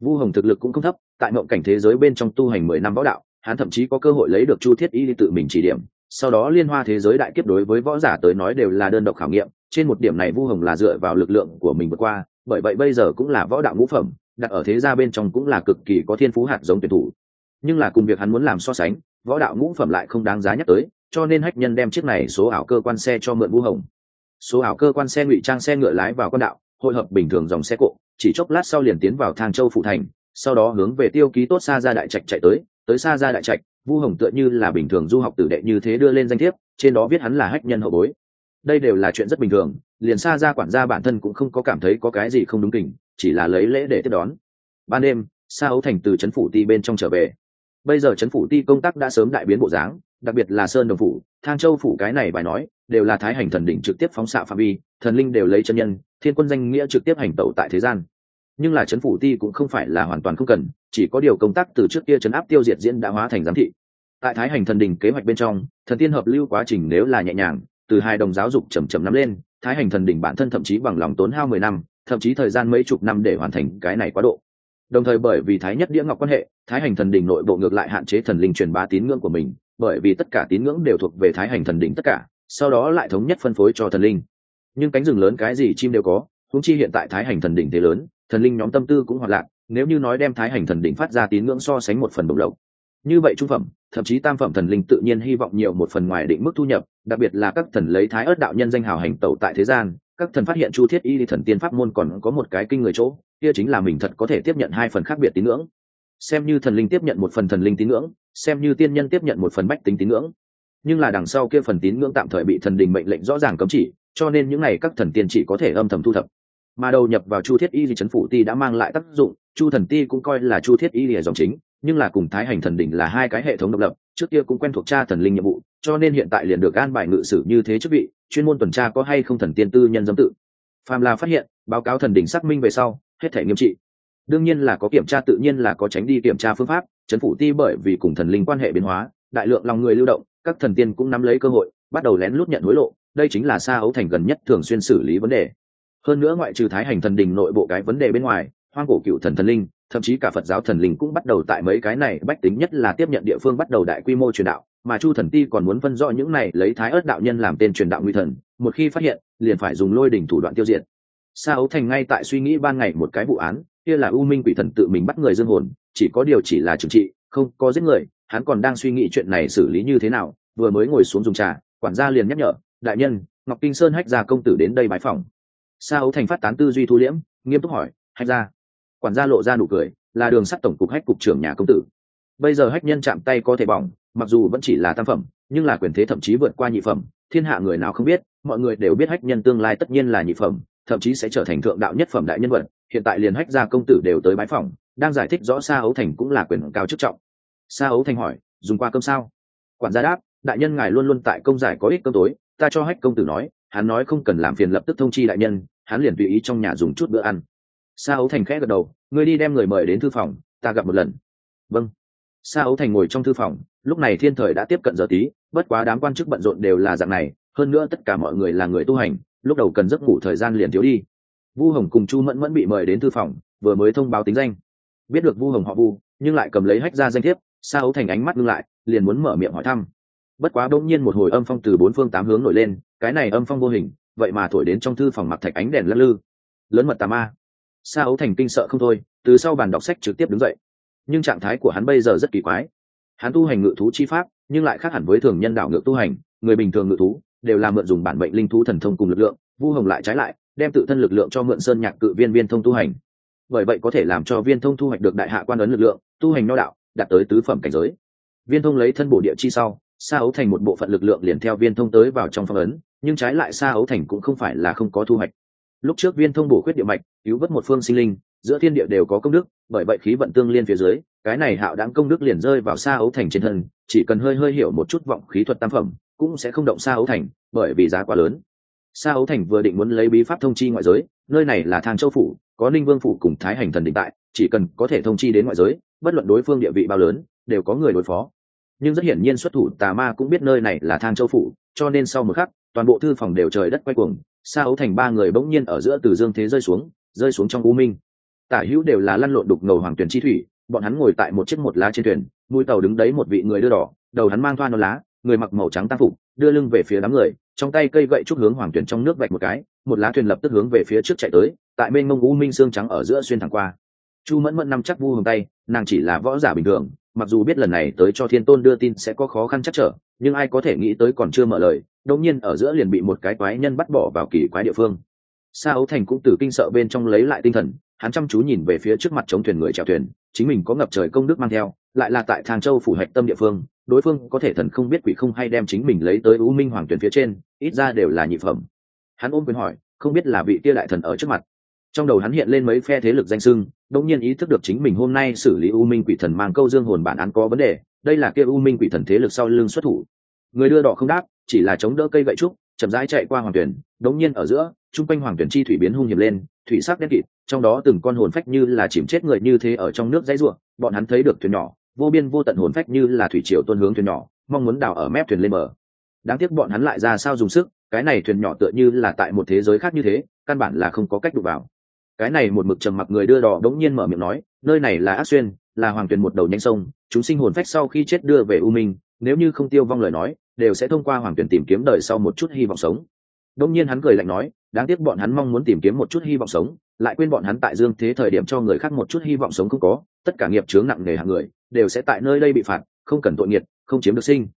Vu hồng thực lực cũng không thấp, tại mộng cảnh thế giới bên trong tu hành mười năm võ đạo, hắn thậm chí có cơ hội lấy được chu thiết y tự mình chỉ điểm sau đó liên hoa thế giới đại kiếp đối với võ giả tới nói đều là đơn độc khảo nghiệm, trên một điểm này vu hồng là dựa vào lực lượng của mình vượt qua, bởi vậy bây giờ cũng là võ đạo ngũ phẩm, đặt ở thế gia bên trong cũng là cực kỳ có thiên phú hạt giống tuyển thủ. Nhưng là cùng việc hắn muốn làm so sánh, võ đạo ngũ phẩm lại không đáng giá nhắc tới, cho nên hách nhân đem chiếc này số ảo cơ quan xe cho mượn vu hồng. Số ảo cơ quan xe ngụy trang xe ngựa lái vào con đạo, hội hợp bình thường dòng xe cộ, chỉ chốc lát sau liền tiến vào thang châu phụ thành, sau đó hướng về tiêu ký tốt xa ra đại trạch chạy tới tới xa ra đại trạch vu hồng tựa như là bình thường du học tử đệ như thế đưa lên danh thiếp, trên đó viết hắn là hách nhân hậu bối. Đây đều là chuyện rất bình thường, liền xa ra quản gia bản thân cũng không có cảm thấy có cái gì không đúng kỉnh chỉ là lấy lễ để tiếp đón. Ban đêm, Sa ấu thành từ trấn phủ ti bên trong trở về. Bây giờ trấn phủ ti công tác đã sớm đại biến bộ dáng, đặc biệt là sơn đồng phủ, thang châu phủ cái này bài nói, đều là thái hành thần đỉnh trực tiếp phóng xạ phạm vi, thần linh đều lấy chân nhân, thiên quân danh nghĩa trực tiếp hành tẩu tại thế gian. Nhưng là trấn phủ ti cũng không phải là hoàn toàn không cần chỉ có điều công tác từ trước kia chấn áp tiêu diệt diễn đã hóa thành giám thị. Tại thái hành thần đình kế hoạch bên trong, thần tiên hợp lưu quá trình nếu là nhẹ nhàng, từ hai đồng giáo dục chầm chầm nắm lên, thái hành thần đỉnh bản thân thậm chí bằng lòng tốn hao mười năm, thậm chí thời gian mấy chục năm để hoàn thành cái này quá độ. Đồng thời bởi vì thái nhất đĩa ngọc quan hệ, thái hành thần đỉnh nội bộ ngược lại hạn chế thần linh truyền bá tín ngưỡng của mình, bởi vì tất cả tín ngưỡng đều thuộc về thái hành thần đỉnh tất cả, sau đó lại thống nhất phân phối cho thần linh. Nhưng cánh rừng lớn cái gì chim đều có húng chi hiện tại thái hành thần đỉnh thế lớn, thần linh nhóm tâm tư cũng hoạt lạc nếu như nói đem thái hành thần đỉnh phát ra tín ngưỡng so sánh một phần đồng lộc, như vậy trung phẩm, thậm chí tam phẩm thần linh tự nhiên hy vọng nhiều một phần ngoài định mức thu nhập, đặc biệt là các thần lấy thái ớt đạo nhân danh hào hành tẩu tại thế gian, các thần phát hiện chu thiết y thần tiên pháp môn còn có một cái kinh người chỗ, kia chính là mình thật có thể tiếp nhận hai phần khác biệt tín ngưỡng. Xem như thần linh tiếp nhận một phần thần linh tín ngưỡng, xem như tiên nhân tiếp nhận một phần bách tính tín ngưỡng. Nhưng là đằng sau kia phần tín ngưỡng tạm thời bị thần đình mệnh lệnh rõ ràng cấm chỉ, cho nên những n à y các thần tiên chỉ có thể âm thầm thu thập mà đầu nhập vào chu thiết y thì c phủ ti đã mang lại tác dụng. Chu thần ti cũng coi là chu thiết y lìa dòng chính, nhưng là cùng thái hành thần đỉnh là hai cái hệ thống độc lập, trước kia cũng quen thuộc cha thần linh nhiệm vụ, cho nên hiện tại liền được an bài ngự sử như thế chức vị, chuyên môn tuần tra có hay không thần tiên tư nhân dâm tự. Phàm là phát hiện, báo cáo thần đỉnh xác minh về sau, hết thể nghiêm trị. Đương nhiên là có kiểm tra tự nhiên là có tránh đi kiểm tra phương pháp chấn phủ ti bởi vì cùng thần linh quan hệ biến hóa, đại lượng lòng người lưu động, các thần tiên cũng nắm lấy cơ hội, bắt đầu lén lút nhận hối lộ, đây chính là xa ấu thành gần nhất thường xuyên xử lý vấn đề hơn nữa ngoại trừ thái hành thần đình nội bộ cái vấn đề bên ngoài, hoang cổ cựu thần thần linh, thậm chí cả phật giáo thần linh cũng bắt đầu tại mấy cái này bách tính nhất là tiếp nhận địa phương bắt đầu đại quy mô truyền đạo, mà chu thần ti còn muốn phân rõ những này lấy thái ớt đạo nhân làm tên truyền đạo nguy thần, một khi phát hiện, liền phải dùng lôi đỉnh thủ đoạn tiêu diệt. Sa ấu thành ngay tại suy nghĩ ban ngày một cái vụ án, kia là u minh quỷ thần tự mình bắt người dương hồn, chỉ có điều chỉ là trừng trị, không có giết người, hắn còn đang suy nghĩ chuyện này xử lý như thế nào, vừa mới ngồi xuống dùng trà, quản gia liền nhắc nhở, đại nhân, ngọc kinh sơn hách gia công tử đến đây bãi phòng sa ấu thành phát tán tư duy thu liễm, nghiêm túc hỏi, hách gia. Quản gia lộ ra nụ cười, là đường sắt tổng cục hách cục trưởng nhà công tử. Bây giờ hách nhân chạm tay có thể bỏng, mặc dù vẫn chỉ là tam phẩm, nhưng là quyền thế thậm chí vượt qua nhị phẩm, thiên hạ người nào không biết, mọi người đều biết hách nhân tương lai tất nhiên là nhị phẩm, thậm chí sẽ trở thành thượng đạo nhất phẩm đại nhân vật. Hiện tại liền hách gia công tử đều tới bãi phòng đang giải thích rõ sa ấu thành cũng là quyền cao chức trọng. Sa ấu thành hỏi, dùng qua cơm sao? Quản gia đáp, đại nhân ngài luôn luôn tại công giải có ích cơm tối, ta cho hách công tử nói, hắn nói không cần làm phiền lập tức thông chi đại nhân hắn liền tùy ý trong nhà dùng chút bữa ăn. Sa ấu thành khẽ gật đầu, ngươi đi đem người mời đến thư phòng, ta gặp một lần. Vâng. Sa ấu thành ngồi trong thư phòng, lúc này thiên thời đã tiếp cận giờ tí, bất quá đám quan chức bận rộn đều là dạng này, hơn nữa tất cả mọi người là người tu hành, lúc đầu cần giấc ngủ thời gian liền thiếu đi. Vu hồng cùng chu mẫn mẫn bị mời đến thư phòng, vừa mới thông báo tính danh. Biết được vu hồng họ vu, nhưng lại cầm lấy hách ra danh thiếp, sa ấu thành ánh mắt ngưng lại, liền muốn mở miệng hỏi thăm. Bất quá đột nhiên một hồi âm phong từ bốn phương tám hướng nổi lên, cái này âm phong vô hình vậy mà thổi đến trong thư phòng mặc thạch ánh đèn lắc lư. Lớn mật tà ma. Sa ấu thành kinh sợ không thôi, từ sau bàn đọc sách trực tiếp đứng dậy. Nhưng trạng thái của hắn bây giờ rất kỳ quái. Hắn tu hành ngự thú chi pháp, nhưng lại khác hẳn với thường nhân đạo ngự tu hành, người bình thường ngự thú đều là mượn dùng bản mệnh linh thú thần thông cùng lực lượng, vu hồng lại trái lại, đem tự thân lực lượng cho mượn sơn nhạc cự viên viên thông tu hành. Bởi vậy có thể làm cho viên thông thu hoạch được đại hạ quan ấn lực lượng, tu hành no đạo, đạt tới tứ phẩm cảnh giới. Viên thông lấy thân bổ địa chi sau, sa ấu thành một bộ phận lực lượng liền theo viên thông tới vào trong phong ấn nhưng trái lại sa ấu thành cũng không phải là không có thu hoạch. Lúc trước viên thông bổ khuyết địa mạch, cứu vớt một phương sinh linh, giữa thiên địa đều có công đức, bởi vậy khí vận tương liên phía dưới, cái này hạo đáng công đức liền rơi vào sa ấu thành trên thân, chỉ cần hơi hơi hiểu một chút vọng khí thuật tam phẩm, cũng sẽ không động sa ấu thành, bởi vì giá quá lớn. Sa ấu thành vừa định muốn lấy bí pháp thông chi ngoại giới, nơi này là thang châu phủ, có ninh vương phủ cùng thái hành thần định tại, chỉ cần có thể thông chi đến ngoại giới, bất luận đối phương địa vị bao lớn, đều có người đối phó. Nhưng rất hiển nhiên xuất thủ tà ma cũng biết nơi này là thang châu phủ, cho nên sau một khắc toàn bộ thư phòng đều trời đất quay cuồng xa ấu thành ba người bỗng nhiên ở giữa từ dương thế rơi xuống rơi xuống trong u minh. Tả hữu đều là lăn lộn đục ngầu hoàng tuyển chi thủy, bọn hắn ngồi tại một chiếc một lá trên thuyền, mũi tàu đứng đấy một vị người đưa đỏ, đầu hắn mang thoa non lá, người mặc màu trắng tăng phục, đưa lưng về phía đám người, trong tay cây gậy trúc hướng hoàng tuyển trong nước vạch một cái, một lá thuyền lập tức hướng về phía trước chạy tới, tại bên mông u minh xương trắng ở giữa xuyên thẳng qua. Chu mẫn mẫn nằm chắc vu hồng tay, nàng chỉ là võ giả bình thường, mặc dù biết lần này tới cho thiên tôn đưa tin sẽ có khó khăn chắc trở, nhưng ai có thể nghĩ tới còn chưa mở lời đột nhiên ở giữa liền bị một cái quái nhân bắt bỏ vào kỳ quái địa phương. Sa ấu thành cũng từ kinh sợ bên trong lấy lại tinh thần, hắn chăm chú nhìn về phía trước mặt chống thuyền người chèo thuyền, chính mình có ngập trời công đức mang theo, lại là tại thang châu phủ hạch tâm địa phương, đối phương có thể thần không biết quỷ không hay đem chính mình lấy tới u minh hoàng tuyển phía trên, ít ra đều là nhị phẩm. Hắn ôm quyền hỏi, không biết là vị kia đại thần ở trước mặt. Trong đầu hắn hiện lên mấy phe thế lực danh sưng đột nhiên ý thức được chính mình hôm nay xử lý u minh quỷ thần mang câu dương hồn bản án có vấn đề, đây là kia u minh quỷ thần thế lực sau lưng xuất thủ người đưa đỏ không đáp, chỉ là chống đỡ cây gậy trúc, chậm rãi chạy qua hoàng tuyển, đống nhiên ở giữa, trung quanh hoàng tuyển chi thủy biến hung hiểm lên, thủy sắc đen kịt, trong đó từng con hồn phách như là chìm chết người như thế ở trong nước dãy ruộng, bọn hắn thấy được thuyền nhỏ, vô biên vô tận hồn phách như là thủy triều tuôn hướng thuyền nhỏ, mong muốn đào ở mép thuyền lên bờ. Đáng tiếc bọn hắn lại ra sao dùng sức, cái này thuyền nhỏ tựa như là tại một thế giới khác như thế, căn bản là không có cách đụng vào. Cái này một mực trầm mặc người đưa đỏ đống nhiên mở miệng nói, nơi này là ác xuyên, là hoàng tuyền một đầu nhanh sông, chúng sinh hồn phách sau khi chết đưa về u minh nếu như không tiêu vong lời nói, đều sẽ thông qua hoàng tuyển tìm kiếm đời sau một chút hy vọng sống. Đông nhiên hắn cười lạnh nói, đáng tiếc bọn hắn mong muốn tìm kiếm một chút hy vọng sống, lại quên bọn hắn tại dương thế thời điểm cho người khác một chút hy vọng sống không có, tất cả nghiệp chướng nặng nề hàng người, đều sẽ tại nơi đây bị phạt, không cần tội nghiệt không chiếm được sinh.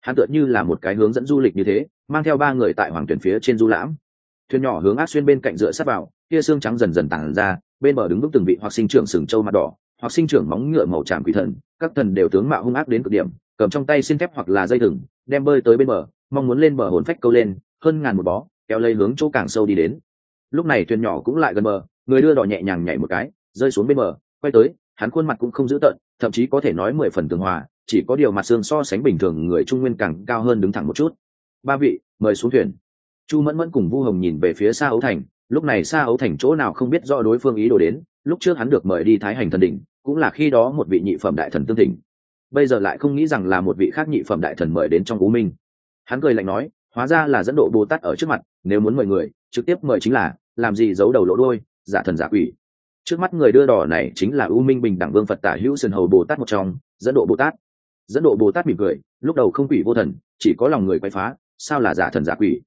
Hắn tựa như là một cái hướng dẫn du lịch như thế, mang theo ba người tại hoàng tuyển phía trên du lãm. Thuyền nhỏ hướng ác xuyên bên cạnh dựa sát vào kia xương trắng dần dần tàn ra, bên bờ đứng vững từng vị hoặc sinh trưởng sừng châu mặt đỏ, hoặc sinh trưởng móng ngựa màu tràm quỷ thần, các thần đều tướng mạo hung ác đến cực điểm cầm trong tay xin thép hoặc là dây thừng, đem bơi tới bên bờ, mong muốn lên bờ hồn phách câu lên, hơn ngàn một bó, kéo lấy hướng chỗ càng sâu đi đến. Lúc này thuyền nhỏ cũng lại gần bờ, người đưa đỏ nhẹ nhàng nhảy một cái, rơi xuống bên bờ, quay tới, hắn khuôn mặt cũng không dữ tợn, thậm chí có thể nói mười phần tường hòa, chỉ có điều mặt xương so sánh bình thường người trung nguyên càng cao hơn đứng thẳng một chút. Ba vị, mời xuống thuyền. Chu mẫn mẫn cùng vu hồng nhìn về phía xa ấu thành, lúc này xa ấu thành chỗ nào không biết rõ đối phương ý đồ đến, lúc trước hắn được mời đi thái hành thần đỉnh, cũng là khi đó một vị nhị phẩm đại thần tương thỉnh bây giờ lại không nghĩ rằng là một vị khác nhị phẩm đại thần mời đến trong ú minh. Hắn cười lạnh nói, hóa ra là dẫn độ bồ tát ở trước mặt, nếu muốn mời người, trực tiếp mời chính là, làm gì giấu đầu lỗ đôi giả thần giả quỷ. Trước mắt người đưa đỏ này chính là u minh bình đẳng vương phật tả hữu sơn hầu bồ tát một trong, dẫn độ bồ tát. Dẫn độ bồ tát mỉm cười, lúc đầu không quỷ vô thần, chỉ có lòng người quay phá, sao là giả thần giả quỷ?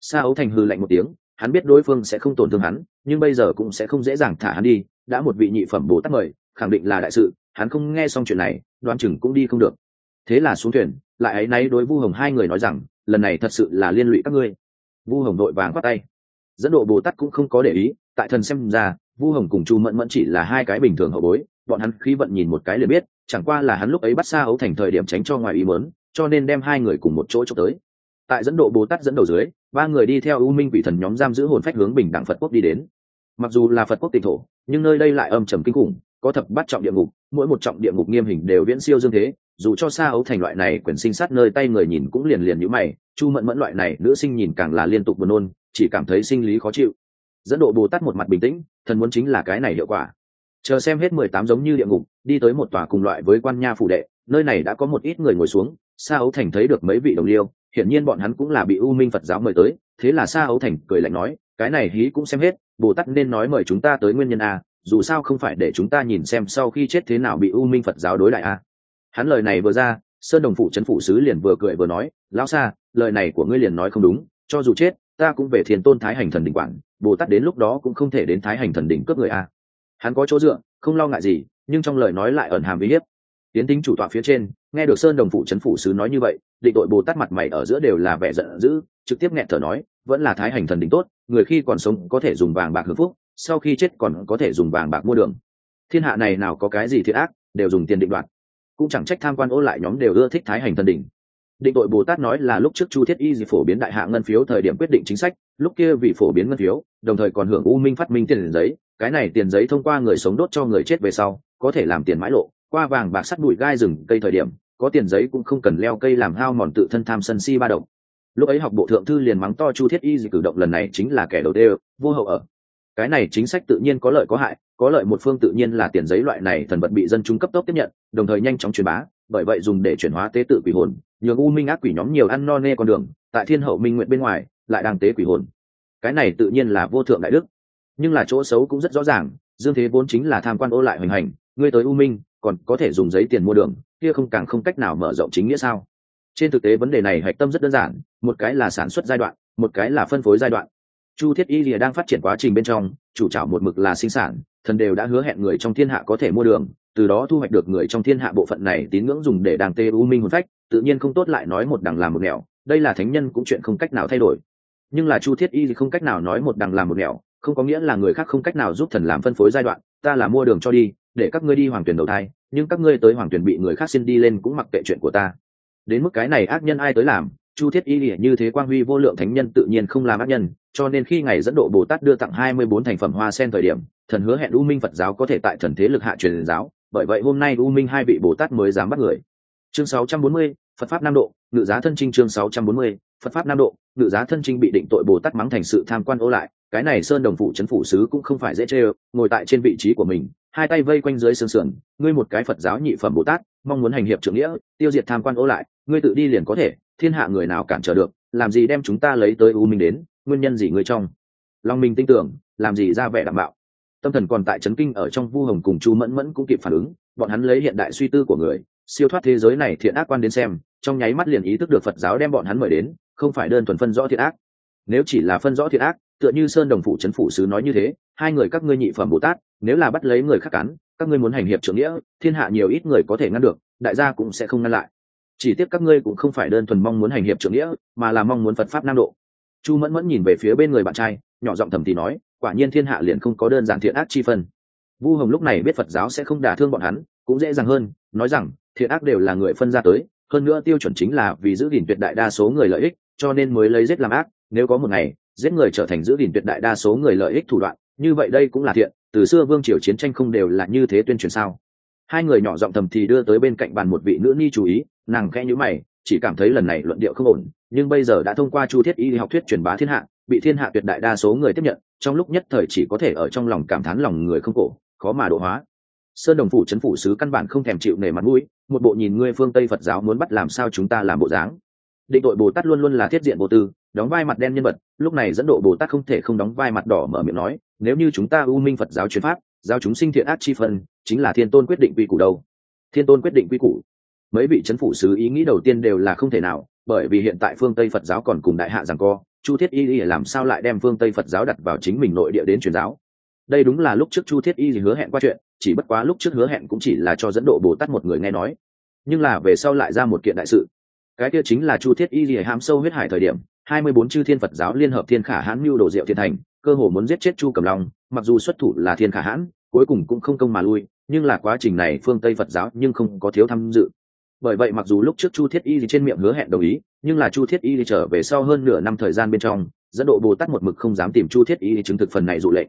Sa ấu thành hư lạnh một tiếng, hắn biết đối phương sẽ không tổn thương hắn, nhưng bây giờ cũng sẽ không dễ dàng thả hắn đi, đã một vị nhị phẩm bồ tát mời, khẳng định là đại sự, hắn không nghe xong chuyện này đoan chừng cũng đi không được. Thế là xuống thuyền, lại ấy náy đối vu hồng hai người nói rằng, lần này thật sự là liên lụy các ngươi. Vu hồng đội vàng khoát tay. Dẫn độ bồ tát cũng không có để ý, tại thần xem ra, vu hồng cùng chu mẫn mẫn chỉ là hai cái bình thường hậu bối, bọn hắn khí vận nhìn một cái liền biết, chẳng qua là hắn lúc ấy bắt xa ấu thành thời điểm tránh cho ngoài ý mớn cho nên đem hai người cùng một chỗ cho tới. Tại dẫn độ bồ tát dẫn đầu dưới, ba người đi theo u minh vị thần nhóm giam giữ hồn phách hướng bình đẳng phật quốc đi đến. Mặc dù là phật quốc tỉnh thổ, nhưng nơi đây lại âm trầm kinh khủng có thập bắt trọng địa ngục, mỗi một trọng địa ngục nghiêm hình đều viễn siêu dương thế, dù cho xa ấu thành loại này quyền sinh sát nơi tay người nhìn cũng liền liền nhữ mày, chu mẫn mẫn loại này nữ sinh nhìn càng là liên tục buồn nôn, chỉ cảm thấy sinh lý khó chịu. Dẫn độ bồ tát một mặt bình tĩnh, thần muốn chính là cái này hiệu quả. Chờ xem hết mười tám giống như địa ngục, đi tới một tòa cùng loại với quan nha phủ đệ, nơi này đã có một ít người ngồi xuống, sa ấu thành thấy được mấy vị đồng liêu, hiển nhiên bọn hắn cũng là bị u minh phật giáo mời tới, thế là sa ấu thành cười lạnh nói, cái này hí cũng xem hết, bồ tát nên nói mời chúng ta tới nguyên nhân a dù sao không phải để chúng ta nhìn xem sau khi chết thế nào bị u minh phật giáo đối lại à? hắn lời này vừa ra, sơn đồng phụ trấn phụ sứ liền vừa cười vừa nói, lão xa lời này của ngươi liền nói không đúng, cho dù chết, ta cũng về thiền tôn thái hành thần đỉnh quản, bồ tát đến lúc đó cũng không thể đến thái hành thần đỉnh cướp người à? hắn có chỗ dựa, không lo ngại gì, nhưng trong lời nói lại ẩn hàm uy hiếp tiến tính chủ tọa phía trên, nghe được sơn đồng phụ trấn phụ sứ nói như vậy, định tội bồ tát mặt mày ở giữa đều là vẻ giận dữ, trực tiếp nghẹn thở nói, vẫn là thái hành thần đỉnh tốt, người khi còn sống có thể dùng vàng bạc hưởng phúc sau khi chết còn có thể dùng vàng bạc mua đường. Thiên hạ này nào có cái gì thiệt ác, đều dùng tiền định đoạt. Cũng chẳng trách tham quan ô lại nhóm đều ưa thích thái hành thần đỉnh. Định tội bồ tát nói là lúc trước chu thiết y gì phổ biến đại hạ ngân phiếu thời điểm quyết định chính sách, lúc kia vì phổ biến ngân phiếu, đồng thời còn hưởng u minh phát minh tiền giấy, cái này tiền giấy thông qua người sống đốt cho người chết về sau, có thể làm tiền mãi lộ, qua vàng bạc sắt bụi gai rừng cây thời điểm, có tiền giấy cũng không cần leo cây làm hao mòn tự thân tham sân si ba động. Lúc ấy học bộ thượng thư liền mắng to chu thiết y gì cử động lần này chính là kẻ đầu đê, vô hậu ở cái này chính sách tự nhiên có lợi có hại, có lợi một phương tự nhiên là tiền giấy loại này thần vật bị dân chúng cấp tốc tiếp nhận, đồng thời nhanh chóng truyền bá, bởi vậy dùng để chuyển hóa tế tự quỷ hồn, nhường u minh ác quỷ nhóm nhiều ăn no nê con đường, tại thiên hậu minh nguyện bên ngoài, lại đang tế quỷ hồn. Cái này tự nhiên là vô thượng đại đức. Nhưng là chỗ xấu cũng rất rõ ràng, dương thế vốn chính là tham quan ô lại hoành hành, ngươi tới u minh, còn có thể dùng giấy tiền mua đường, kia không càng không cách nào mở rộng chính nghĩa sao? Trên thực tế vấn đề này hạch tâm rất đơn giản, một cái là sản xuất giai đoạn, một cái là phân phối giai đoạn chu thiết y lìa đang phát triển quá trình bên trong, chủ trảo một mực là sinh sản, thần đều đã hứa hẹn người trong thiên hạ có thể mua đường, từ đó thu hoạch được người trong thiên hạ bộ phận này tín ngưỡng dùng để đàng tê u minh hồn phách, tự nhiên không tốt lại nói một đằng làm một nẻo, đây là thánh nhân cũng chuyện không cách nào thay đổi. Nhưng là chu thiết y thì không cách nào nói một đằng làm một nẻo, không có nghĩa là người khác không cách nào giúp thần làm phân phối giai đoạn, ta là mua đường cho đi, để các ngươi đi hoàng tuyển đầu thai, nhưng các ngươi tới hoàng tuyển bị người khác xin đi lên cũng mặc kệ chuyện của ta. Đến mức cái này ác nhân ai tới làm chu thiết y lìa như thế quang huy vô lượng thánh nhân tự nhiên không làm ác nhân cho nên khi ngày dẫn độ bồ tát đưa tặng hai mươi bốn thành phẩm hoa sen thời điểm thần hứa hẹn u minh phật giáo có thể tại thần thế lực hạ truyền giáo bởi vậy hôm nay u minh hai vị bồ tát mới dám bắt người. Chương 640, phật pháp nam độ ngự giá thân trinh chương 640, phật pháp nam độ ngự giá thân trinh bị định tội bồ tát mắng thành sự tham quan ô lại cái này sơn đồng phụ c phủ sứ cũng không phải dễ chê ngồi tại trên vị trí của mình hai tay vây quanh dưới xương sườn, ngươi một cái phật giáo nhị phẩm bồ tát, mong muốn hành hiệp trưởng nghĩa, tiêu diệt tham quan ô lại, ngươi tự đi liền có thể, thiên hạ người nào cản trở được, làm gì đem chúng ta lấy tới u minh đến, nguyên nhân gì ngươi trong lòng mình tin tưởng, làm gì ra vẻ đảm bảo. Tâm thần còn tại trấn kinh ở trong vu hồng cùng chu mẫn mẫn cũng kịp phản ứng, bọn hắn lấy hiện đại suy tư của người, siêu thoát thế giới này thiện ác quan đến xem, trong nháy mắt liền ý thức được phật giáo đem bọn hắn mời đến, không phải đơn thuần phân rõ thiện ác. Nếu chỉ là phân rõ thiện ác tựa như sơn đồng phủ trấn phủ sứ nói như thế, hai người các ngươi nhị phẩm bồ tát, nếu là bắt lấy người khác cắn, các ngươi muốn hành hiệp trưởng nghĩa, thiên hạ nhiều ít người có thể ngăn được, đại gia cũng sẽ không ngăn lại. Chỉ tiếc các ngươi cũng không phải đơn thuần mong muốn hành hiệp trưởng nghĩa, mà là mong muốn phật pháp nam độ. Chu mẫn mẫn nhìn về phía bên người bạn trai, nhỏ giọng thầm thì nói, quả nhiên thiên hạ liền không có đơn giản thiện ác chi phân. Vu hồng lúc này biết phật giáo sẽ không đả thương bọn hắn, cũng dễ dàng hơn, nói rằng, thiện ác đều là người phân ra tới, hơn nữa tiêu chuẩn chính là vì giữ gìn tuyệt đại đa số người lợi ích, cho nên mới lấy giết làm ác, nếu có một ngày giết người trở thành giữ gìn tuyệt đại đa số người lợi ích thủ đoạn, như vậy đây cũng là thiện, từ xưa vương triều chiến tranh không đều là như thế tuyên truyền sao? Hai người nhỏ giọng thầm thì đưa tới bên cạnh bàn một vị nữ ni chú ý, nàng khẽ nhữ mày, chỉ cảm thấy lần này luận điệu không ổn, nhưng bây giờ đã thông qua chu thiết y học thuyết truyền bá thiên hạ, bị thiên hạ tuyệt đại đa số người tiếp nhận, trong lúc nhất thời chỉ có thể ở trong lòng cảm thán lòng người không cổ, khó mà độ hóa. Sơn đồng phủ trấn phủ sứ căn bản không thèm chịu nề mặt mũi, một bộ nhìn ngươi phương tây phật giáo muốn bắt làm sao chúng ta làm bộ dáng. Định tội bồ tát luôn luôn là thiết diện vô tư đóng vai mặt đen nhân vật, lúc này dẫn độ bồ tát không thể không đóng vai mặt đỏ mở miệng nói, nếu như chúng ta u minh phật giáo truyền pháp, giáo chúng sinh thiện ác chi phân, chính là thiên tôn quyết định quy củ đâu? Thiên tôn quyết định quy củ. Mấy vị c phủ sứ ý nghĩ đầu tiên đều là không thể nào, bởi vì hiện tại phương tây phật giáo còn cùng đại hạ rằng co, chu thiết y làm sao lại đem phương tây phật giáo đặt vào chính mình nội địa đến truyền giáo? Đây đúng là lúc trước chu thiết y hứa hẹn qua chuyện, chỉ bất quá lúc trước hứa hẹn cũng chỉ là cho dẫn độ bồ tát một người nghe nói. Nhưng là về sau lại ra một kiện đại sự. Cái kia chính là chu thiết y lìa hám sâu huyết hải thời điểm hai mươi bốn chư thiên phật giáo liên hợp thiên khả hãn mưu đồ diệu thiên thành, cơ hồ muốn giết chết chu cầm long, mặc dù xuất thủ là thiên khả hãn, cuối cùng cũng không công mà lui, nhưng là quá trình này phương tây phật giáo nhưng không có thiếu tham dự. Bởi vậy mặc dù lúc trước chu thiết y trên miệng hứa hẹn đồng ý, nhưng là chu thiết y trở về sau hơn nửa năm thời gian bên trong, dẫn độ bồ tát một mực không dám tìm chu thiết y chứng thực phần này dụ lệnh.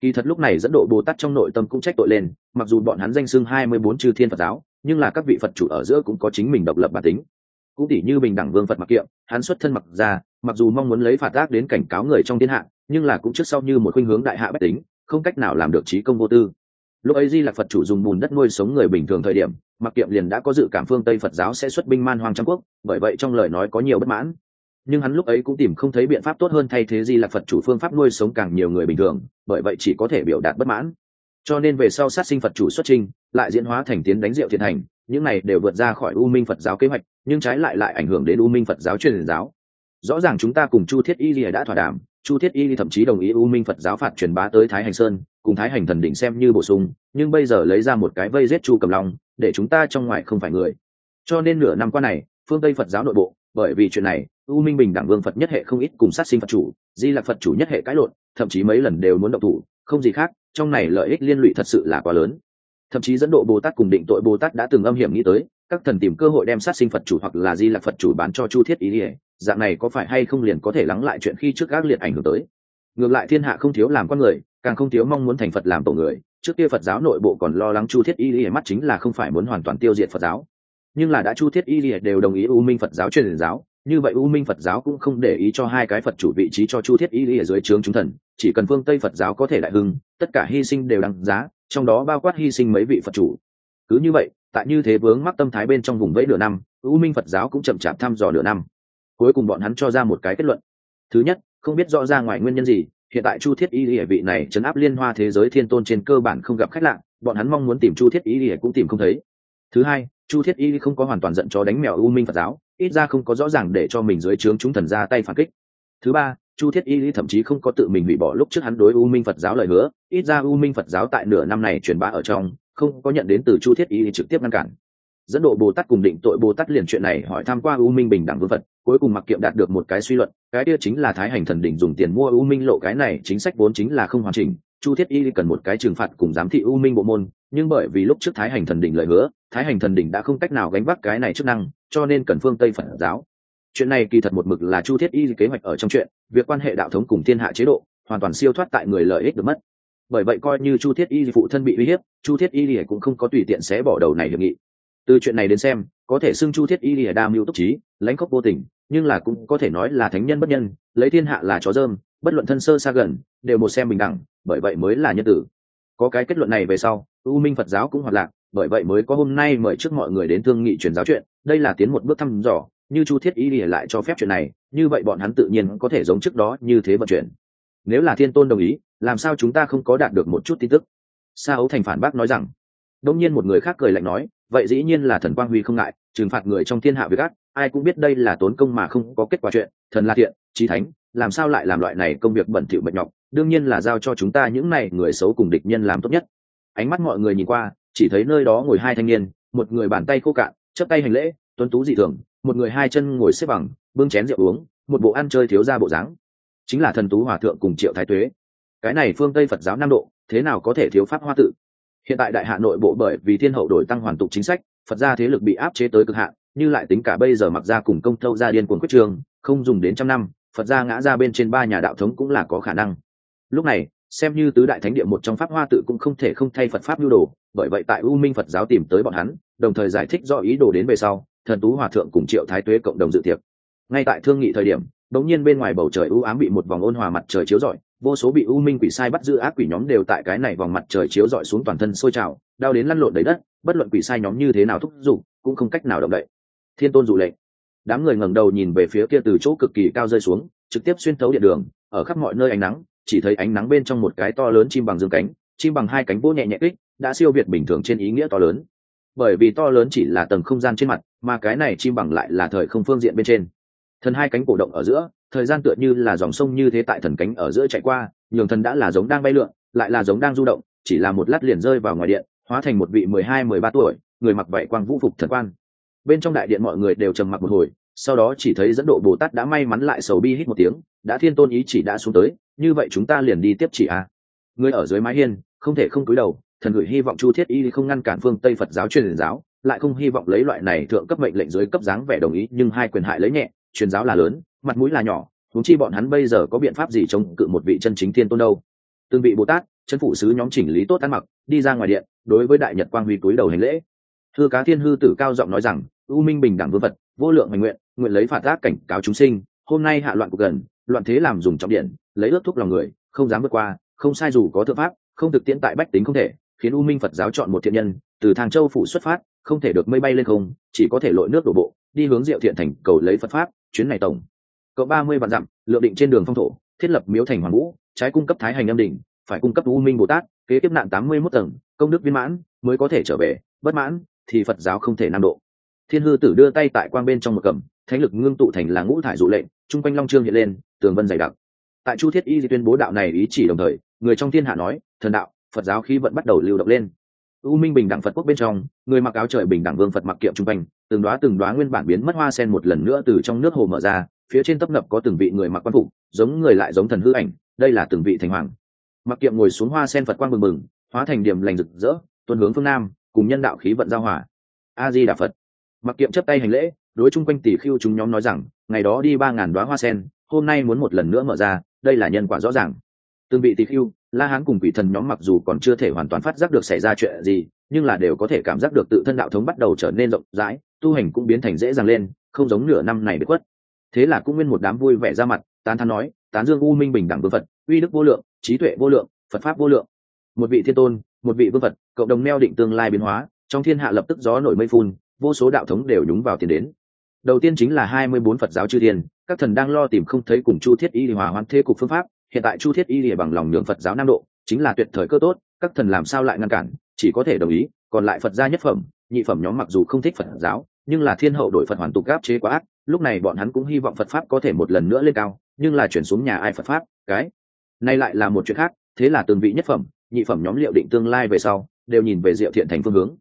Kỳ thật lúc này dẫn độ bồ tát trong nội tâm cũng trách tội lên, mặc dù bọn hắn danh xưng hai mươi bốn chư thiên phật giáo, nhưng là các vị phật chủ ở giữa cũng có chính mình độc lập bản tính cũng tỷ như bình đẳng vương phật mặc kiệm, hắn xuất thân mặc ra mặc dù mong muốn lấy phạt tác đến cảnh cáo người trong thiên hạ, nhưng là cũng trước sau như một khuynh hướng đại hạ bách tính, không cách nào làm được trí công vô tư. Lúc ấy di là phật chủ dùng bùn đất nuôi sống người bình thường thời điểm, mặc kiệm liền đã có dự cảm phương tây phật giáo sẽ xuất binh man hoang trăm quốc, bởi vậy trong lời nói có nhiều bất mãn. Nhưng hắn lúc ấy cũng tìm không thấy biện pháp tốt hơn thay thế di là phật chủ phương pháp nuôi sống càng nhiều người bình thường, bởi vậy chỉ có thể biểu đạt bất mãn. Cho nên về sau sát sinh phật chủ xuất trình, lại diễn hóa thành tiến đánh diệu thiện thành những này đều vượt ra khỏi u minh phật giáo kế hoạch nhưng trái lại lại ảnh hưởng đến u minh phật giáo truyền giáo. Rõ ràng chúng ta cùng chu thiết y lìa đã thỏa đàm, chu thiết y thậm chí đồng ý u minh phật giáo phạt truyền bá tới thái hành sơn, cùng thái hành thần đỉnh xem như bổ sung, nhưng bây giờ lấy ra một cái vây giết chu cầm long, để chúng ta trong ngoài không phải người. Cho nên nửa năm qua này, phương tây phật giáo nội bộ, bởi vì chuyện này, u minh bình đẳng vương phật nhất hệ không ít cùng sát sinh phật chủ, di lạc phật chủ nhất hệ cãi lộn, thậm chí mấy lần đều muốn động thủ, không gì khác, trong này lợi ích liên lụy thật sự là quá lớn. Thậm chí dẫn độ bồ tát cùng định tội bồ tát đã từng âm hiểm nghĩ tới các thần tìm cơ hội đem sát sinh phật chủ hoặc là di lạc phật chủ bán cho chu thiết ý ỉa dạng này có phải hay không liền có thể lắng lại chuyện khi trước gác liệt ảnh hưởng tới? Ngược lại thiên hạ không thiếu làm con người, càng không thiếu mong muốn thành phật làm tổ người, trước kia phật giáo nội bộ còn lo lắng chu thiết y lìa mắt chính là không phải muốn hoàn toàn tiêu diệt phật giáo. Nhưng là đã chu thiết y lìa đều đồng ý u minh phật giáo truyền giáo, như vậy u minh phật giáo cũng không để ý cho hai cái phật chủ vị trí cho chu thiết y lìa dưới trướng chúng thần, chỉ cần phương tây phật giáo có thể đại hưng, tất cả hy sinh đều đăng giá, trong đó bao quát hy sinh mấy vị phật chủ. Cứ như vậy tại như thế vướng mắc tâm thái bên trong vùng vẫy nửa năm, u minh phật giáo cũng chậm chạp thăm dò nửa năm. Cuối cùng bọn hắn cho ra một cái kết luận. Thứ nhất, không biết rõ ra ngoài nguyên nhân gì, hiện tại chu thiết y lìa vị này chấn áp liên hoa thế giới thiên tôn trên cơ bản không gặp khách lạ, bọn hắn mong muốn tìm chu thiết y lìa cũng tìm không thấy. Thứ hai, chu thiết y không có hoàn toàn giận cho đánh mèo u minh phật giáo, ít ra không có rõ ràng để cho mình dưới trướng chúng thần ra tay phản kích. Thứ ba, chu thiết y thậm chí không có tự mình hủy bỏ lúc trước hắn đối u minh phật giáo lời hứa, ít ra u minh phật giáo tại nửa năm này truyền bá ở trong không có nhận đến từ chu thiết y trực tiếp ngăn cản. Dẫn độ bồ tát cùng định tội bồ tát liền chuyện này hỏi tham q u a u minh bình đẳng vương phật, cuối cùng mặc kiệm đạt được một cái suy luận, cái kia chính là thái hành thần đỉnh dùng tiền mua u minh lộ, cái này chính sách vốn chính là không hoàn chỉnh, chu thiết y cần một cái trừng phạt cùng giám thị u minh bộ môn, nhưng bởi vì lúc trước thái hành thần đỉnh lời hứa, thái hành thần đỉnh đã không cách nào gánh vác cái này chức năng, cho nên cần phương tây phật giáo. Chuyện này kỳ thật một mực là chu thiết y kế hoạch ở trong chuyện, việc quan hệ đạo thống cùng thiên hạ chế độ, hoàn toàn siêu thoát tại người lợi ích được mất bởi vậy coi như chu thiết y phụ thân bị uy hiếp, chu thiết y cũng không có tùy tiện xé bỏ đầu này hiệp nghị. Từ chuyện này đến xem, có thể xưng chu thiết y lìa đa mưu túc trí, lãnh khốc vô tình, nhưng là cũng có thể nói là thánh nhân bất nhân, lấy thiên hạ là chó dơm, bất luận thân sơ xa gần, đều một xem bình đẳng, bởi vậy mới là nhân tử. Có cái kết luận này về sau, u minh phật giáo cũng hoạt lạc, bởi vậy mới có hôm nay mời trước mọi người đến thương nghị truyền giáo chuyện, đây là tiến một bước thăm dò, như chu thiết y lìa lại cho phép chuyện này, như vậy bọn hắn tự nhiên có thể giống trước đó như thế vận chuyển nếu là thiên tôn đồng ý, làm sao chúng ta không có đạt được một chút tin tức? Sa ấu thành phản bác nói rằng, đông nhiên một người khác cười lạnh nói, vậy dĩ nhiên là thần quang huy không ngại, trừng phạt người trong thiên hạ việc ác, ai cũng biết đây là tốn công mà không có kết quả chuyện, thần là thiện trí thánh, làm sao lại làm loại này công việc bẩn thỉu mệt nhọc, đương nhiên là giao cho chúng ta những này người xấu cùng địch nhân làm tốt nhất. Ánh mắt mọi người nhìn qua, chỉ thấy nơi đó ngồi hai thanh niên, một người bàn tay khô cạn chấp tay hành lễ, tuấn tú dị thường, một người hai chân ngồi xếp bằng, bưng chén rượu uống, một bộ ăn chơi thiếu ra bộ dáng chính là thần tú hòa thượng cùng triệu thái tuế. Cái này phương tây phật giáo nam độ, thế nào có thể thiếu pháp hoa tự? Hiện tại đại hạ nội bộ bởi vì thiên hậu đổi tăng hoàn tục chính sách, phật gia thế lực bị áp chế tới cực hạn, như lại tính cả bây giờ mặc ra cùng công thâu gia điên cuồng quyết trường, không dùng đến trăm năm, phật gia ngã ra bên trên ba nhà đạo thống cũng là có khả năng. Lúc này, xem như tứ đại thánh địa một trong pháp hoa tự cũng không thể không thay phật pháp nhu đồ, bởi vậy tại u minh phật giáo tìm tới bọn hắn, đồng thời giải thích do ý đồ đến về sau, thần tú hòa thượng cùng triệu thái tuế cộng đồng dự tiệc. Ngay tại thương nghị thời điểm đống nhiên bên ngoài bầu trời u ám bị một vòng ôn hòa mặt trời chiếu rọi, vô số bị u minh quỷ sai bắt giữ ác quỷ nhóm đều tại cái này vòng mặt trời chiếu rọi xuống toàn thân sôi trào, đau đến lăn lộn đầy đất, bất luận quỷ sai nhóm như thế nào thúc giục, cũng không cách nào động đậy. Thiên tôn dụ lệnh. Đám người ngẩng đầu nhìn về phía kia từ chỗ cực kỳ cao rơi xuống, trực tiếp xuyên thấu điện đường, ở khắp mọi nơi ánh nắng, chỉ thấy ánh nắng bên trong một cái to lớn chim bằng dương cánh, chim bằng hai cánh vỗ nhẹ nhẹ kích, đã siêu việt bình thường trên ý nghĩa to lớn. Bởi vì to lớn chỉ là tầng không gian trên mặt, mà cái này chim bằng lại là thời không phương diện bên trên thần hai cánh cổ động ở giữa, thời gian tựa như là dòng sông như thế tại thần cánh ở giữa chạy qua, nhường thần đã là giống đang bay lượn, lại là giống đang du động, chỉ là một lát liền rơi vào ngoài điện, hóa thành một vị mười hai, mười ba tuổi, người mặc vậy quang vũ phục thần quan. Bên trong đại điện mọi người đều trầm mặc một hồi, sau đó chỉ thấy dẫn độ bồ tát đã may mắn lại sầu bi hít một tiếng, đã thiên tôn ý chỉ đã xuống tới, như vậy chúng ta liền đi tiếp chỉ a người ở dưới mái hiên, không thể không cúi đầu, thần gửi hy vọng chu thiết y không ngăn cản phương tây phật giáo truyền giáo, lại không hy vọng lấy loại này thượng cấp mệnh lệnh dưới cấp dáng vẻ đồng ý, nhưng hai quyền hại lấy nhẹ truyền giáo là lớn, mặt mũi là nhỏ thúng chi bọn hắn bây giờ có biện pháp gì chống cự một vị chân chính thiên tôn đâu? Từng vị bồ tát, chân phụ sứ nhóm chỉnh lý tốt ăn mặc, đi ra ngoài điện, đối với đại nhật quang huy túi đầu hành lễ. Thư cá thiên hư tử cao giọng nói rằng, u minh bình đẳng vương vật, vô lượng hành nguyện nguyện lấy phạt tác cảnh cáo chúng sinh, hôm nay hạ loạn cuộc gần, loạn thế làm dùng trọng điện, lấy ước thúc lòng người, không dám vượt qua, không sai dù có thượng pháp, không thực tiễn tại bách tính không thể, khiến u minh phật giáo chọn một thiện nhân, từ thang châu phủ xuất phát, không thể được mây bay lên không, chỉ có thể lội nước đổ bộ, đi hướng diệu thiện thành cầu lấy phật pháp chuyến này tổng. Có ba mươi vạn dặm lượng định trên đường phong thổ, thiết lập miếu thành hoàng vũ, trái cung cấp thái hành âm đỉnh, phải cung cấp u minh bồ tát, kế tiếp nạn tám mươi mốt tầng, công đức viên mãn, mới có thể trở về, bất mãn thì phật giáo không thể nam độ. Thiên hư tử đưa tay tại quang bên trong một cầm, thánh lực ngưng tụ thành là ngũ thải dụ lệnh chung quanh long trương hiện lên, tường vân dày đặc. Tại chu thiết y tuyên bố đạo này ý chỉ đồng thời, người trong thiên hạ nói, thần đạo, phật giáo khí vận bắt đầu lưu động lên. U minh bình đẳng phật quốc bên trong, người mặc áo trời bình đẳng vương phật mặc kiệm trung quanh từng đoá từng đoá nguyên bản biến mất hoa sen một lần nữa từ trong nước hồ mở ra, phía trên tấp nập có từng vị người mặc quan phục, giống người lại giống thần hư ảnh, đây là từng vị thành hoàng. Mặc kiệm ngồi xuống hoa sen phật quang mừng mừng hóa thành điểm lành rực rỡ tuân hướng phương nam, cùng nhân đạo khí vận giao hỏa a di đà phật. Mặc kiệm chấp tay hành lễ, đối chung quanh tỷ khiêu chúng nhóm nói rằng, ngày đó đi ba ngàn đoá hoa sen, hôm nay muốn một lần nữa mở ra, đây là nhân quả rõ ràng. Từng vị tỷ khiêu la hán cùng vị thần nhóm mặc dù còn chưa thể hoàn toàn phát giác được xảy ra chuyện gì, nhưng là đều có thể cảm giác được tự thân đạo thống bắt đầu trở nên rộng rãi tu hành cũng biến thành dễ dàng lên, không giống nửa năm này bị quất thế là cũng nguyên một đám vui vẻ ra mặt, tán thán nói, tán dương u minh bình đẳng vương phật, uy đức vô lượng, trí tuệ vô lượng, phật pháp vô lượng. Một vị thiên tôn, một vị vương phật, cộng đồng neo định tương lai biến hóa, trong thiên hạ lập tức gió nổi mây phun, vô số đạo thống đều nhúng vào tiền đến. Đầu tiên chính là hai mươi bốn phật giáo chư thiên, các thần đang lo tìm không thấy cùng chu thiết y hòa hoãn thế cục phương pháp, hiện tại chu thiết y lìa bằng lòng nhường phật giáo nam độ, chính là tuyệt thời cơ tốt, các thần làm sao lại ngăn cản, chỉ có thể đồng ý, còn lại phật gia nhất phẩm nhị phẩm nhóm mặc dù không thích phật giáo, nhưng là thiên hậu đổi phật hoàn tục gáp chế quá ác, lúc này bọn hắn cũng hy vọng phật pháp có thể một lần nữa lên cao, nhưng là chuyển xuống nhà ai phật pháp, cái này lại là một chuyện khác, thế là từng vị nhất phẩm, nhị phẩm nhóm liệu định tương lai về sau, đều nhìn về diệu thiện thành phương hướng.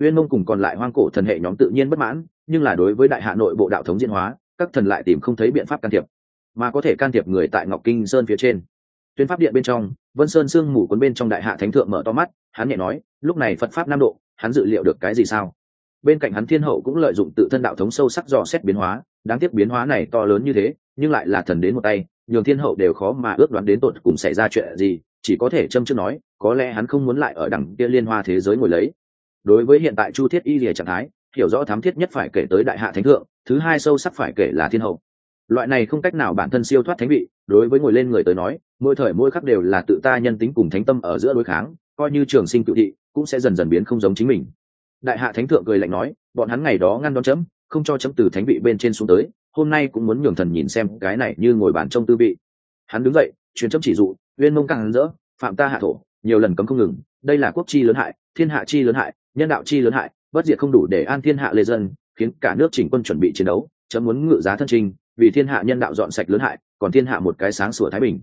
Uyên mông cùng còn lại hoang cổ thần hệ nhóm tự nhiên bất mãn, nhưng là đối với đại hạ nội bộ đạo thống diễn hóa, các thần lại tìm không thấy biện pháp can thiệp, mà có thể can thiệp người tại ngọc kinh sơn phía trên. Tuyên pháp điện bên trong, vân sơn sương mù cuốn bên trong đại hạ thánh thượng mở to mắt, hắn nhẹ nói, lúc này phật pháp nam độ hắn dự liệu được cái gì sao? Bên cạnh hắn thiên hậu cũng lợi dụng tự thân đạo thống sâu sắc dò xét biến hóa, đáng tiếc biến hóa này to lớn như thế, nhưng lại là thần đến một tay, nhường thiên hậu đều khó mà ước đoán đến tột cùng xảy ra chuyện gì, chỉ có thể châm chước nói, có lẽ hắn không muốn lại ở đẳng kia liên hoa thế giới ngồi lấy. Đối với hiện tại chu thiết y lìa trạng thái, hiểu rõ thám thiết nhất phải kể tới đại hạ thánh thượng, thứ hai sâu sắc phải kể là thiên hậu. Loại này không cách nào bản thân siêu thoát thánh vị, đối với ngồi lên người tới nói, mỗi thời mỗi khắc đều là tự ta nhân tính cùng thánh tâm ở giữa đối kháng, coi như trường sinh cựu thị cũng sẽ dần dần biến không giống chính mình. Đại hạ thánh thượng cười lạnh nói, bọn hắn ngày đó ngăn đón chấm, không cho chấm từ thánh vị bên trên xuống tới, hôm nay cũng muốn nhường thần nhìn xem cái này như ngồi bàn trong tư vị. Hắn đứng dậy, truyền chấm chỉ dụ, uyên mông càng rỡ, phạm ta hạ thổ, nhiều lần cấm không ngừng, đây là quốc chi lớn hại, thiên hạ chi lớn hại, nhân đạo chi lớn hại, bất diệt không đủ để an thiên hạ lê dân, khiến cả nước chỉnh quân chuẩn bị chiến đấu, chấm muốn ngự giá thân trình, vì thiên hạ nhân đạo dọn sạch lớn hại, còn thiên hạ một cái sáng sủa thái bình.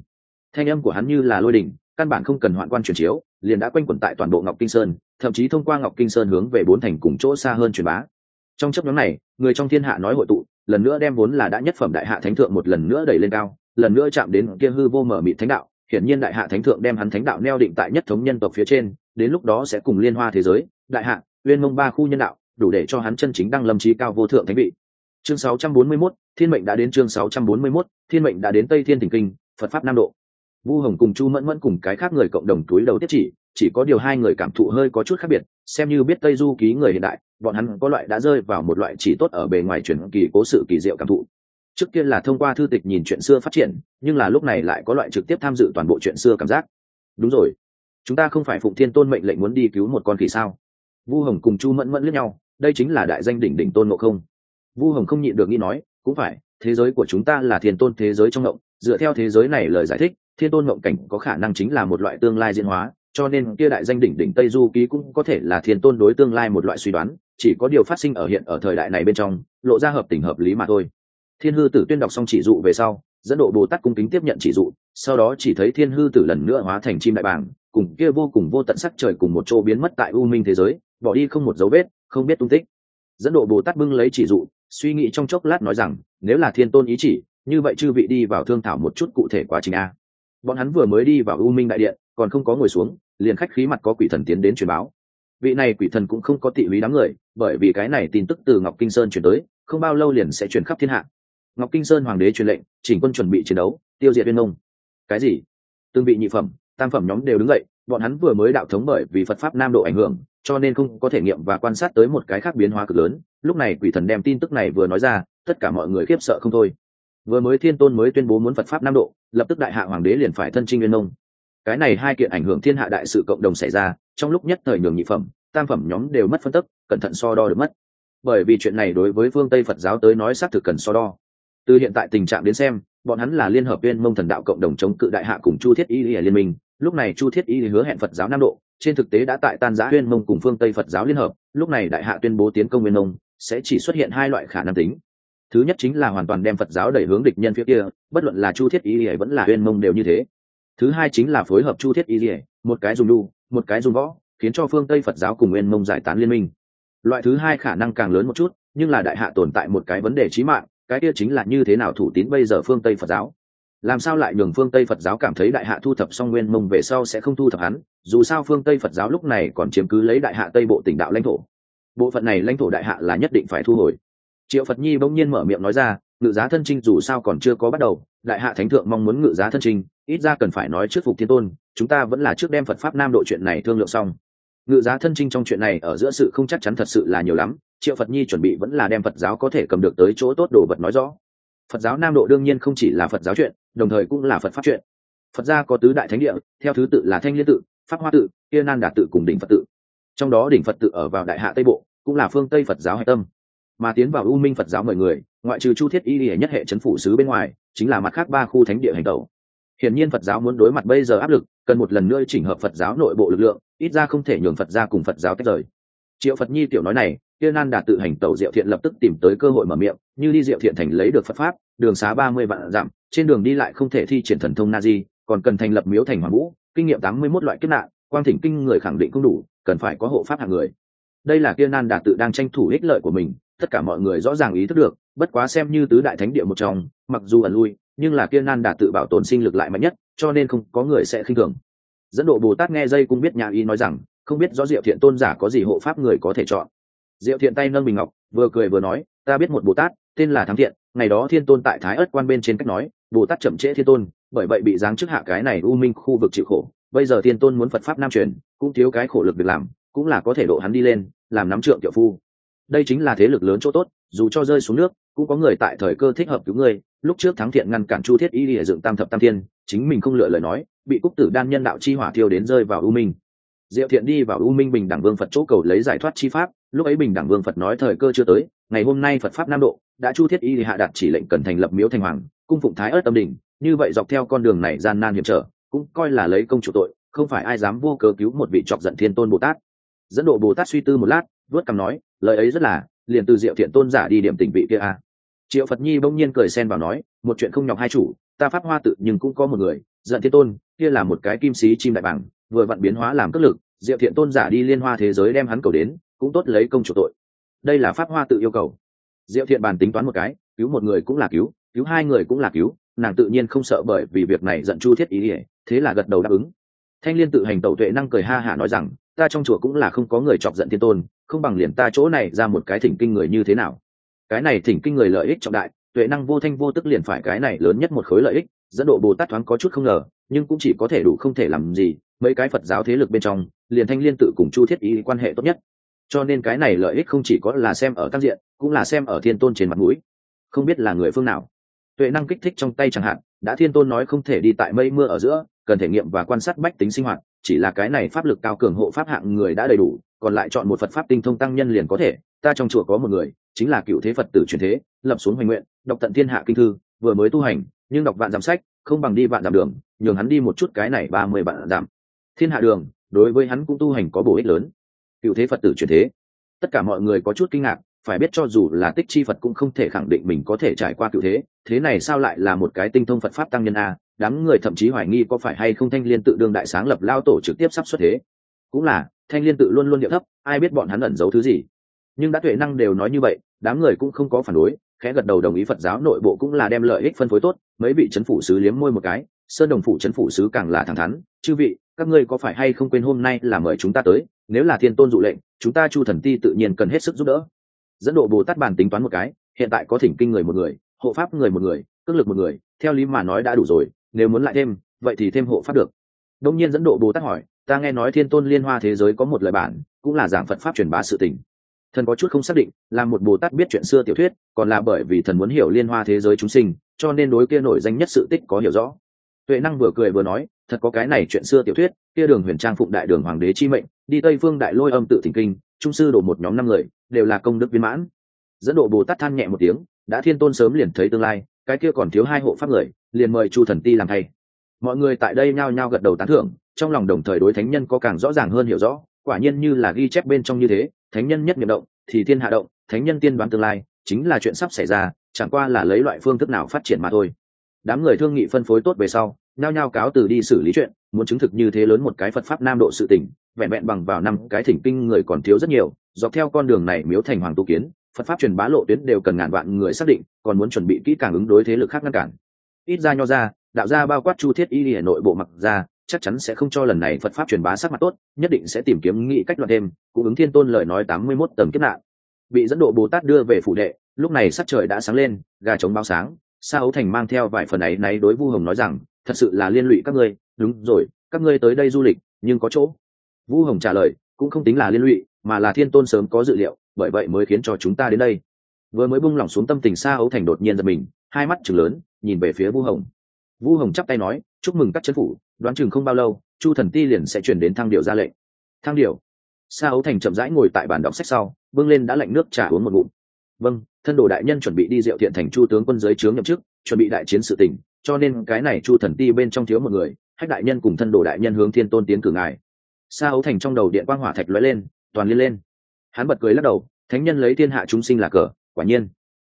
Thanh âm của hắn như là lôi đỉnh căn bản không cần hoạn quan truyền chiếu liền đã quanh quẩn tại toàn bộ ngọc kinh sơn thậm chí thông qua ngọc kinh sơn hướng về bốn thành cùng chỗ xa hơn truyền bá. Trong chấp nhóm này người trong thiên hạ nói hội tụ lần nữa đem vốn là đã nhất phẩm đại hạ thánh thượng một lần nữa đẩy lên cao lần nữa chạm đến kia hư vô mở mịt thánh đạo hiển nhiên đại hạ thánh thượng đem hắn thánh đạo neo định tại nhất thống nhân tộc phía trên đến lúc đó sẽ cùng liên hoa thế giới đại hạ uyên mông ba khu nhân đạo đủ để cho hắn chân chính đăng lâm trí cao vô thượng thánh vị. Chương 641, thiên mệnh đã đến chương 641, thiên mệnh đã đến tây thiên thỉnh kinh phật pháp nam độ vu hồng cùng chu mẫn mẫn cùng cái khác người cộng đồng túi đầu tiếp chỉ chỉ có điều hai người cảm thụ hơi có chút khác biệt, xem như biết tây du ký người hiện đại, bọn hắn có loại đã rơi vào một loại chỉ tốt ở bề ngoài chuyển kỳ cố sự kỳ diệu cảm thụ. Trước kia là thông qua thư tịch nhìn chuyện xưa phát triển, nhưng là lúc này lại có loại trực tiếp tham dự toàn bộ chuyện xưa cảm giác. Đúng rồi. Chúng ta không phải phụng thiên tôn mệnh lệnh muốn đi cứu một con khỉ sao? Vu hồng cùng chu mẫn mẫn lẫn nhau, đây chính là đại danh đỉnh đỉnh tôn ngộ không. Vu hồng không nhịn được nghĩ nói, cũng phải, thế giới của chúng ta là thiên tôn thế giới trong ngộng dựa theo thế giới này lời giải thích thiên tôn ngộng cảnh có khả năng chính là một loại tương lai diễn hóa, cho nên kia đại danh đỉnh đỉnh tây du ký cũng có thể là thiên tôn đối tương lai một loại suy đoán, chỉ có điều phát sinh ở hiện ở thời đại này bên trong, lộ ra hợp tình hợp lý mà thôi. Thiên hư tử tuyên đọc xong chỉ dụ về sau, dẫn độ bồ tát cung kính tiếp nhận chỉ dụ, sau đó chỉ thấy thiên hư tử lần nữa hóa thành chim đại bàng, cùng kia vô cùng vô tận sắc trời cùng một chỗ biến mất tại u minh thế giới, bỏ đi không một dấu vết, không biết tung tích. Dẫn độ bồ tát bưng lấy chỉ dụ, suy nghĩ trong chốc lát nói rằng, nếu là thiên tôn ý chỉ, như vậy chư vị đi vào thương thảo một chút cụ thể quá trình a bọn hắn vừa mới đi vào u minh đại điện, còn không có ngồi xuống, liền khách khí mặt có quỷ thần tiến đến truyền báo. Vị này quỷ thần cũng không có tị húy đám người, bởi vì cái này tin tức từ ngọc kinh sơn chuyển tới, không bao lâu liền sẽ chuyển khắp thiên hạ. Ngọc kinh sơn hoàng đế truyền lệnh, chỉnh quân chuẩn bị chiến đấu, tiêu diệt viên Nông. cái gì? Tương vị nhị phẩm, tam phẩm nhóm đều đứng dậy, bọn hắn vừa mới đạo thống bởi vì phật pháp nam độ ảnh hưởng, cho nên không có thể nghiệm và quan sát tới một cái khác biến hóa cực lớn. Lúc này quỷ thần đem tin tức này vừa nói ra, tất cả mọi người khiếp sợ không thôi vừa mới thiên tôn mới tuyên bố muốn phật pháp nam độ, lập tức đại hạ hoàng đế liền phải thân trinh nguyên nông. Cái này hai kiện ảnh hưởng thiên hạ đại sự cộng đồng xảy ra, trong lúc nhất thời nhường nhị phẩm, tam phẩm nhóm đều mất phân tức, cẩn thận so đo được mất. Bởi vì chuyện này đối với phương tây phật giáo tới nói xác thực cần so đo. Từ hiện tại tình trạng đến xem, bọn hắn là liên hợp viên mông thần đạo cộng đồng chống cự đại hạ cùng chu thiết y liên minh. Lúc này chu thiết y hứa hẹn phật giáo nam độ, trên thực tế đã tại tan giã viên mông cùng phương tây phật giáo liên hợp. Lúc này đại hạ tuyên bố tiến công nguyên mông, sẽ chỉ xuất hiện hai loại khả năng tính thứ nhất chính là hoàn toàn đem phật giáo đẩy hướng địch nhân phía kia, bất luận là chu thiết y vẫn là huyên mông đều như thế. Thứ hai chính là phối hợp chu thiết y một cái dùng đu, một cái dùng võ, khiến cho phương tây phật giáo cùng nguyên mông giải tán liên minh. Loại thứ hai khả năng càng lớn một chút, nhưng là đại hạ tồn tại một cái vấn đề trí mạng, cái kia chính là như thế nào thủ tín bây giờ phương tây phật giáo. Làm sao lại nhường phương tây phật giáo cảm thấy đại hạ thu thập xong nguyên mông về sau sẽ không thu thập hắn, dù sao phương tây phật giáo lúc này còn chiếm cứ lấy đại hạ tây bộ tỉnh đạo lãnh thổ. Bộ phận này lãnh thổ đại hạ là nhất định phải thu hồi triệu phật nhi bỗng nhiên mở miệng nói ra, ngự giá thân trinh dù sao còn chưa có bắt đầu, đại hạ thánh thượng mong muốn ngự giá thân trinh, ít ra cần phải nói trước phục thiên tôn, chúng ta vẫn là trước đem phật pháp nam độ chuyện này thương lượng xong. Ngự giá thân trinh trong chuyện này ở giữa sự không chắc chắn thật sự là nhiều lắm, triệu phật nhi chuẩn bị vẫn là đem phật giáo có thể cầm được tới chỗ tốt đồ vật nói rõ. Phật giáo nam độ đương nhiên không chỉ là phật giáo chuyện, đồng thời cũng là phật pháp chuyện. Phật gia có tứ đại thánh địa, theo thứ tự là thanh liên tự, pháp hoa tự yên an đà tự cùng đỉnh phật tự. Trong đó đỉnh phật tự ở vào đại hạ tây bộ, cũng là phương tây phật giáo hạch tâm mà tiến vào u minh phật giáo mời người, ngoại trừ chu thiết y lìa nhất hệ c h ấ n phủ sứ bên ngoài, chính là mặt khác ba khu thánh địa hành tẩu. Hiển nhiên phật giáo muốn đối mặt bây giờ áp lực, cần một lần nữa chỉnh hợp phật giáo nội bộ lực lượng, ít ra không thể nhường phật ra cùng phật giáo tách rời. Triệu phật nhi tiểu nói này tiên nan đạt tự hành tẩu diệu thiện lập tức tìm tới cơ hội mở miệng, như đi diệu thiện thành lấy được phật pháp, đường xá ba mươi vạn dặm, trên đường đi lại không thể thi triển thần thông na di, còn cần thành lập miếu thành hoàng vũ, kinh nghiệm tám mươi mốt loại kết nạn, quang thỉnh kinh người khẳng định không đủ, cần phải có hộ pháp hạng người. Đây là Tiên nan đạt tự đang tranh thủ ích lợi của mình tất cả mọi người rõ ràng ý thức được, bất quá xem như tứ đại thánh địa một trong, mặc dù ẩn lui, nhưng là kia nan đã tự bảo tồn sinh lực lại mạnh nhất, cho nên không có người sẽ khinh thường. Dẫn độ bồ tát nghe dây cũng biết nhà y nói rằng, không biết rõ diệu thiện tôn giả có gì hộ pháp người có thể chọn. Diệu thiện tay nâng bình ngọc, vừa cười vừa nói, ta biết một bồ tát, tên là thắng thiện, ngày đó thiên tôn tại thái ất quan bên trên cách nói, bồ tát chậm trễ thiên tôn, bởi vậy bị giáng chức hạ cái này u minh khu vực chịu khổ, bây giờ thiên tôn muốn phật pháp nam truyền, cũng thiếu cái khổ lực việc làm, cũng là có thể độ hắn đi lên, làm nắm trượng tiểu phu đây chính là thế lực lớn chỗ tốt, dù cho rơi xuống nước, cũng có người tại thời cơ thích hợp cứu ngươi. Lúc trước thắng thiện ngăn cản chu thiết y để dựng tam thập tam thiên, chính mình không lựa lời nói, bị cúc tử đan nhân đạo chi hỏa thiêu đến rơi vào u minh. Diệu thiện đi vào u minh bình đẳng vương phật chỗ cầu lấy giải thoát chi pháp, lúc ấy bình đẳng vương phật nói thời cơ chưa tới, ngày hôm nay phật pháp nam độ, đã chu thiết y hạ đạt chỉ lệnh cần thành lập miếu thành hoàng, cung phụng thái ớt tâm đỉnh, như vậy dọc theo con đường này gian nan hiểm trở, cũng coi là lấy công chủ tội, không phải ai dám vô cớ cứu một vị chọc giận thiên tôn bồ tát. Dẫn độ bồ tát suy tư một lát vớt cằm nói lời ấy rất là, liền từ diệu thiện tôn giả đi điểm tình vị kia à. triệu phật nhi bỗng nhiên cười xen vào nói, một chuyện không nhọc hai chủ, ta pháp hoa tự nhưng cũng có một người, giận thiên tôn, kia là một cái kim sĩ chim đại bằng vừa vặn biến hóa làm cất lực, diệu thiện tôn giả đi liên hoa thế giới đem hắn cầu đến, cũng tốt lấy công chủ tội. Đây là pháp hoa tự yêu cầu. Diệu thiện bàn tính toán một cái, cứu một người cũng là cứu cứu hai người cũng là cứu, nàng tự nhiên không sợ bởi vì việc này giận chu thiết ý ỉa thế là gật đầu đáp ứng. Thanh liên tự hành tẩu tuệ năng cười ha hả nói rằng, ta trong chùa cũng là không có người chọc giận thiên tôn không bằng liền ta chỗ này ra một cái thỉnh kinh người như thế nào? Cái này thỉnh kinh người lợi ích trọng đại, tuệ năng vô thanh vô tức liền phải cái này lớn nhất một khối lợi ích, dẫn độ bồ tát thoáng có chút không ngờ, nhưng cũng chỉ có thể đủ không thể làm gì, mấy cái phật giáo thế lực bên trong, liền thanh liên tự cùng chu thiết ý quan hệ tốt nhất. Cho nên cái này lợi ích không chỉ có là xem ở các diện, cũng là xem ở thiên tôn trên mặt mũi. Không biết là người phương nào. Tuệ năng kích thích trong tay chẳng hạn, đã thiên tôn nói không thể đi tại mây mưa ở giữa, cần thể nghiệm và quan sát bách tính sinh hoạt, chỉ là cái này pháp lực cao cường hộ pháp hạng người đã đầy đủ còn lại chọn một phật pháp tinh thông tăng nhân liền có thể. Ta trong chùa có một người, chính là cựu thế phật tử truyền thế, lập xuống hoành nguyện, đọc tận thiên hạ kinh thư, vừa mới tu hành, nhưng đọc vạn giảm sách, không bằng đi vạn giảm đường, nhường hắn đi một chút cái này ba mươi vạn giảm. Thiên hạ đường, đối với hắn cũng tu hành có bổ ích lớn. Cựu thế phật tử truyền thế. Tất cả mọi người có chút kinh ngạc, phải biết cho dù là tích chi phật cũng không thể khẳng định mình có thể trải qua cựu thế thế này sao lại là một cái tinh thông phật pháp tăng nhân a? Đám người thậm chí hoài nghi có phải hay không thanh liên tự đương đại sáng lập lao tổ trực tiếp sắp xuất thế. Cũng là thanh liên tự luôn luôn điệu thấp, ai biết bọn hắn ẩn giấu thứ gì. Nhưng đã tuệ năng đều nói như vậy, đám người cũng không có phản đối, khẽ gật đầu đồng ý phật giáo nội bộ cũng là đem lợi ích phân phối tốt, mấy vị c h ấ n phủ sứ liếm môi một cái, sơn đồng phủ c h ấ n phủ sứ càng là thẳng thắn, chư vị, các ngươi có phải hay không quên hôm nay là mời chúng ta tới? Nếu là thiên tôn dụ lệnh, chúng ta chu thần ti tự nhiên cần hết sức giúp đỡ. Dẫn độ bồ tát bàn tính toán một cái, hiện tại có thỉnh kinh người một người, hộ pháp người một người, cước lực một người, theo lý mà nói đã đủ rồi, nếu muốn lại thêm, vậy thì thêm hộ pháp được. Đông nhiên dẫn độ bồ tát hỏi ta nghe nói thiên tôn liên hoa thế giới có một lời bản, cũng là giảng phật pháp truyền bá sự tình. Thần có chút không xác định, là một bồ tát biết chuyện xưa tiểu thuyết, còn là bởi vì thần muốn hiểu liên hoa thế giới chúng sinh, cho nên đối kia nổi danh nhất sự tích có hiểu rõ. Tuệ năng vừa cười vừa nói, thật có cái này chuyện xưa tiểu thuyết, kia đường huyền trang phụng đại đường hoàng đế chi mệnh, đi tây phương đại lôi âm tự thỉnh kinh, trung sư đổ một nhóm năm người, đều là công đức viên mãn. Dẫn độ bồ tát than nhẹ một tiếng, đã thiên tôn sớm liền thấy tương lai, cái kia còn thiếu hai hộ pháp người, liền mời chu thần ti làm thay mọi người tại đây nhao nhao gật đầu tán thưởng, trong lòng đồng thời đối thánh nhân có càng rõ ràng hơn hiểu rõ, quả nhiên như là ghi chép bên trong như thế, thánh nhân nhất niệm động, thì thiên hạ động, thánh nhân tiên đoán tương lai, chính là chuyện sắp xảy ra, chẳng qua là lấy loại phương thức nào phát triển mà thôi. Đám người thương nghị phân phối tốt về sau, nhao nhao cáo từ đi xử lý chuyện, muốn chứng thực như thế lớn một cái phật pháp nam độ sự tỉnh vẹn vẹn bằng vào năm cái thỉnh kinh người còn thiếu rất nhiều, dọc theo con đường này miếu thành hoàng tu kiến, phật pháp truyền bá lộ tuyến đều cần ngàn vạn người xác định, còn muốn chuẩn bị kỹ càng ứng đối thế lực khác ngăn cản. Ít ra nho ra đạo gia bao quát chu thiết y lìa nội bộ mặc ra, chắc chắn sẽ không cho lần này phật pháp truyền bá sắc mặt tốt, nhất định sẽ tìm kiếm nghĩ cách loạn thêm cung ứng thiên tôn lời nói tám mươi mốt tầng kiếp nạn. Bị dẫn độ bồ tát đưa về phủ đệ, lúc này sắc trời đã sáng lên, gà trống báo sáng, sa ấu thành mang theo vài phần ấy náy đối vu hồng nói rằng, thật sự là liên lụy các ngươi, đúng rồi, các ngươi tới đây du lịch, nhưng có chỗ. Vu hồng trả lời, cũng không tính là liên lụy, mà là thiên tôn sớm có dự liệu, bởi vậy mới khiến cho chúng ta đến đây. Vừa mới bung lỏng xuống tâm tình sa ấu thành đột nhiên giật mình, hai mắt chừng lớn, nhìn về phía vu hồng vu hồng chắp tay nói, chúc mừng các chân phủ, đoán chừng không bao lâu, chu thần ti liền sẽ chuyển đến thang điệu ra lệnh. Thang điệu sa ấu thành chậm rãi ngồi tại bàn đọc sách sau, bưng lên đã lạnh nước trả uống một ngụm. Vâng thân đồ đại nhân chuẩn bị đi diệu thiện thành chu tướng quân giới trướng nhậm chức, chuẩn bị đại chiến sự tình, cho nên cái này chu thần ti bên trong thiếu một người, hách đại nhân cùng thân đồ đại nhân hướng thiên tôn tiến cử ngài. Sa ấu thành trong đầu điện quang hỏa thạch lóe lên, toàn liên lên. Hắn bật cười lắc đầu, thánh nhân lấy thiên hạ chúng sinh là cờ, quả nhiên.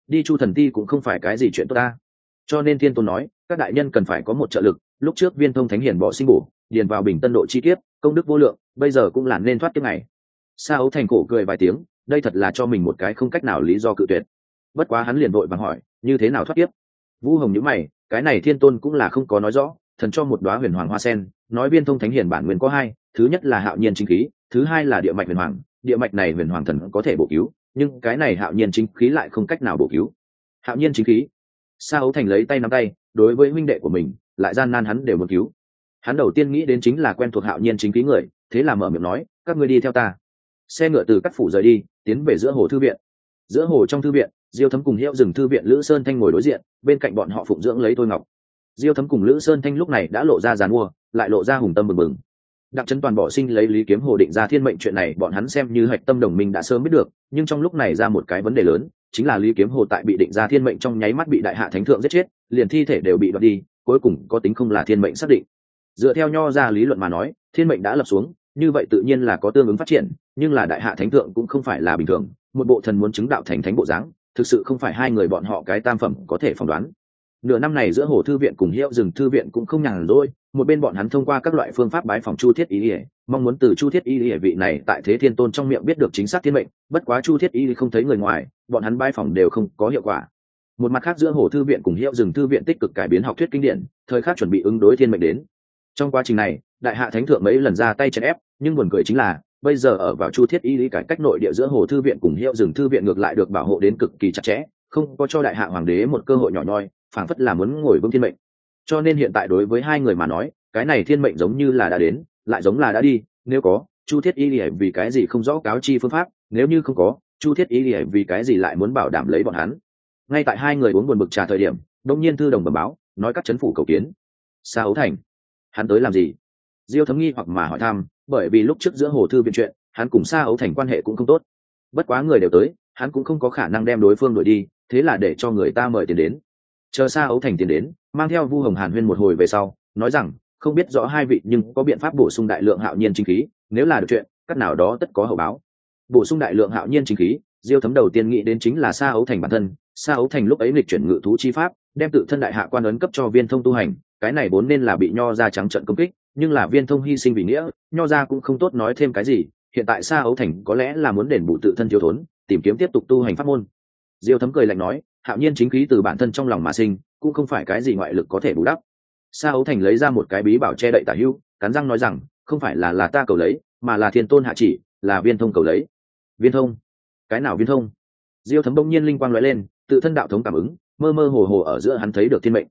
Đi chu thần ti cũng không phải cái gì chuyện tốt ta. Cho nên thiên tôn nói các đại nhân cần phải có một trợ lực, lúc trước viên thông thánh hiển bỏ sinh bổ, điền vào bình tân độ chi tiết công đức vô lượng, bây giờ cũng là nên thoát kiếp này. Sa ấu thành cổ cười vài tiếng, đây thật là cho mình một cái không cách nào lý do cự tuyệt. Bất quá hắn liền vội vàng hỏi, như thế nào thoát tiếp vũ hồng nhữ mày, cái này thiên tôn cũng là không có nói rõ, thần cho một đoá huyền hoàng hoa sen, nói viên thông thánh hiền bản nguyên có hai, thứ nhất là hạo nhiên chính khí, thứ hai là địa mạch huyền hoàng, địa mạch này huyền hoàng thần có thể bổ cứu, nhưng cái này hạo nhiên chính khí lại không cách nào bổ cứu. Hạo nhiên chính khí sa ấu thành lấy tay nắm tay, đối với huynh đệ của mình, lại gian nan hắn đều muốn cứu. Hắn đầu tiên nghĩ đến chính là quen thuộc hạo nhiên chính khí người, thế là mở miệng nói, các ngươi đi theo ta. Xe ngựa từ các phủ rời đi, tiến về giữa hồ thư viện. Giữa hồ trong thư viện, diêu thấm cùng hiệu dừng thư viện lữ sơn thanh ngồi đối diện, bên cạnh bọn họ phụng dưỡng lấy thôi ngọc. Diêu thấm cùng lữ sơn thanh lúc này đã lộ ra giàn mua, lại lộ ra hùng tâm mừng mừng đặng trấn toàn bỏ sinh lấy lý kiếm hồ định ra thiên mệnh chuyện này, bọn hắn xem như hạch tâm đồng minh đã sớm biết được, nhưng trong lúc này ra một cái vấn đề lớn chính là lý kiếm hồ tại bị định ra thiên mệnh trong nháy mắt bị đại hạ thánh thượng giết chết, liền thi thể đều bị đoạt đi, cuối cùng có tính không là thiên mệnh xác định. Dựa theo nho ra lý luận mà nói, thiên mệnh đã lập xuống, như vậy tự nhiên là có tương ứng phát triển, nhưng là đại hạ thánh thượng cũng không phải là bình thường, một bộ thần muốn chứng đạo thành thánh bộ dáng, thực sự không phải hai người bọn họ cái tam phẩm có thể phỏng đoán nửa năm này giữa hồ thư viện cùng hiệu rừng thư viện cũng không nhàn rỗi, một bên bọn hắn thông qua các loại phương pháp bái phòng chu thiết y ỉa mong muốn từ chu thiết y ỉa vị này tại thế thiên tôn trong miệng biết được chính xác thiên mệnh, bất quá chu thiết y không thấy người ngoài, bọn hắn bái phòng đều không có hiệu quả. Một mặt khác giữa hồ thư viện cùng hiệu rừng thư viện tích cực cải biến học thuyết kinh điển, thời khắc chuẩn bị ứng đối thiên mệnh đến. Trong quá trình này, đại hạ thánh thượng mấy lần ra tay chèn ép, nhưng buồn cười chính là, bây giờ ở vào chu thiết y lý cải cách nội địa giữa hồ thư viện cùng hiệu rừng thư viện ngược lại được bảo hộ đến cực kỳ chặt chẽ, không có cho đại hạ hoàng đế một cơ hội nhỏ nhoi phảng phất là muốn ngồi vững thiên mệnh. Cho nên hiện tại đối với hai người mà nói, cái này thiên mệnh giống như là đã đến, lại giống là đã đi, nếu có, chu thiết y lìa vì cái gì không rõ cáo chi phương pháp, nếu như không có, chu thiết y lìa vì cái gì lại muốn bảo đảm lấy bọn hắn? Ngay tại hai người uống buồn bực trà thời điểm đông nhiên thư đồng bẩm báo, nói các chấn phủ cầu kiến. Xa ấu thành, hắn tới làm gì? Diêu thấm nghi hoặc mà hỏi thăm, bởi vì lúc trước giữa hồ thư viện chuyện, hắn cùng xa ấu thành quan hệ cũng không tốt. Bất quá người đều tới, hắn cũng không có khả năng đem đối phương đuổi đi, thế là để cho người ta mời tiền đến chờ xa ấu thành tiền đến, mang theo vu hồng hàn huyên một hồi về sau, nói rằng, không biết rõ hai vị nhưng có biện pháp bổ sung đại lượng hạo nhiên chính khí, nếu là được chuyện cắt nào đó tất có hậu báo. Bổ sung đại lượng hạo nhiên chính khí, diêu thấm đầu tiên nghĩ đến chính là xa ấu thành bản thân. Xa ấu thành lúc ấy lịch chuyển ngự thú chi pháp, đem tự thân đại hạ quan ấn cấp cho viên thông tu hành, cái này vốn nên là bị nho ra trắng trận công kích, nhưng là viên thông hy sinh vì nghĩa, nho ra cũng không tốt nói thêm cái gì, hiện tại xa ấu thành có lẽ là muốn đền bù tự thân thiếu thốn, tìm kiếm tiếp tục tu hành pháp môn. Diêu thấm cười lạnh nói hạo nhiên chính khí từ bản thân trong lòng mà sinh cũng không phải cái gì ngoại lực có thể bù đắp. Sa ấu thành lấy ra một cái bí bảo che đậy tả hưu cắn răng nói rằng không phải là là ta cầu lấy mà là thiên tôn hạ chỉ là viên thông cầu lấy. Viên thông? Cái nào viên thông? Diêu thấm bỗng nhiên linh quang lóe lên tự thân đạo thống cảm ứng mơ mơ hồ hồ ở giữa hắn thấy được thiên mệnh.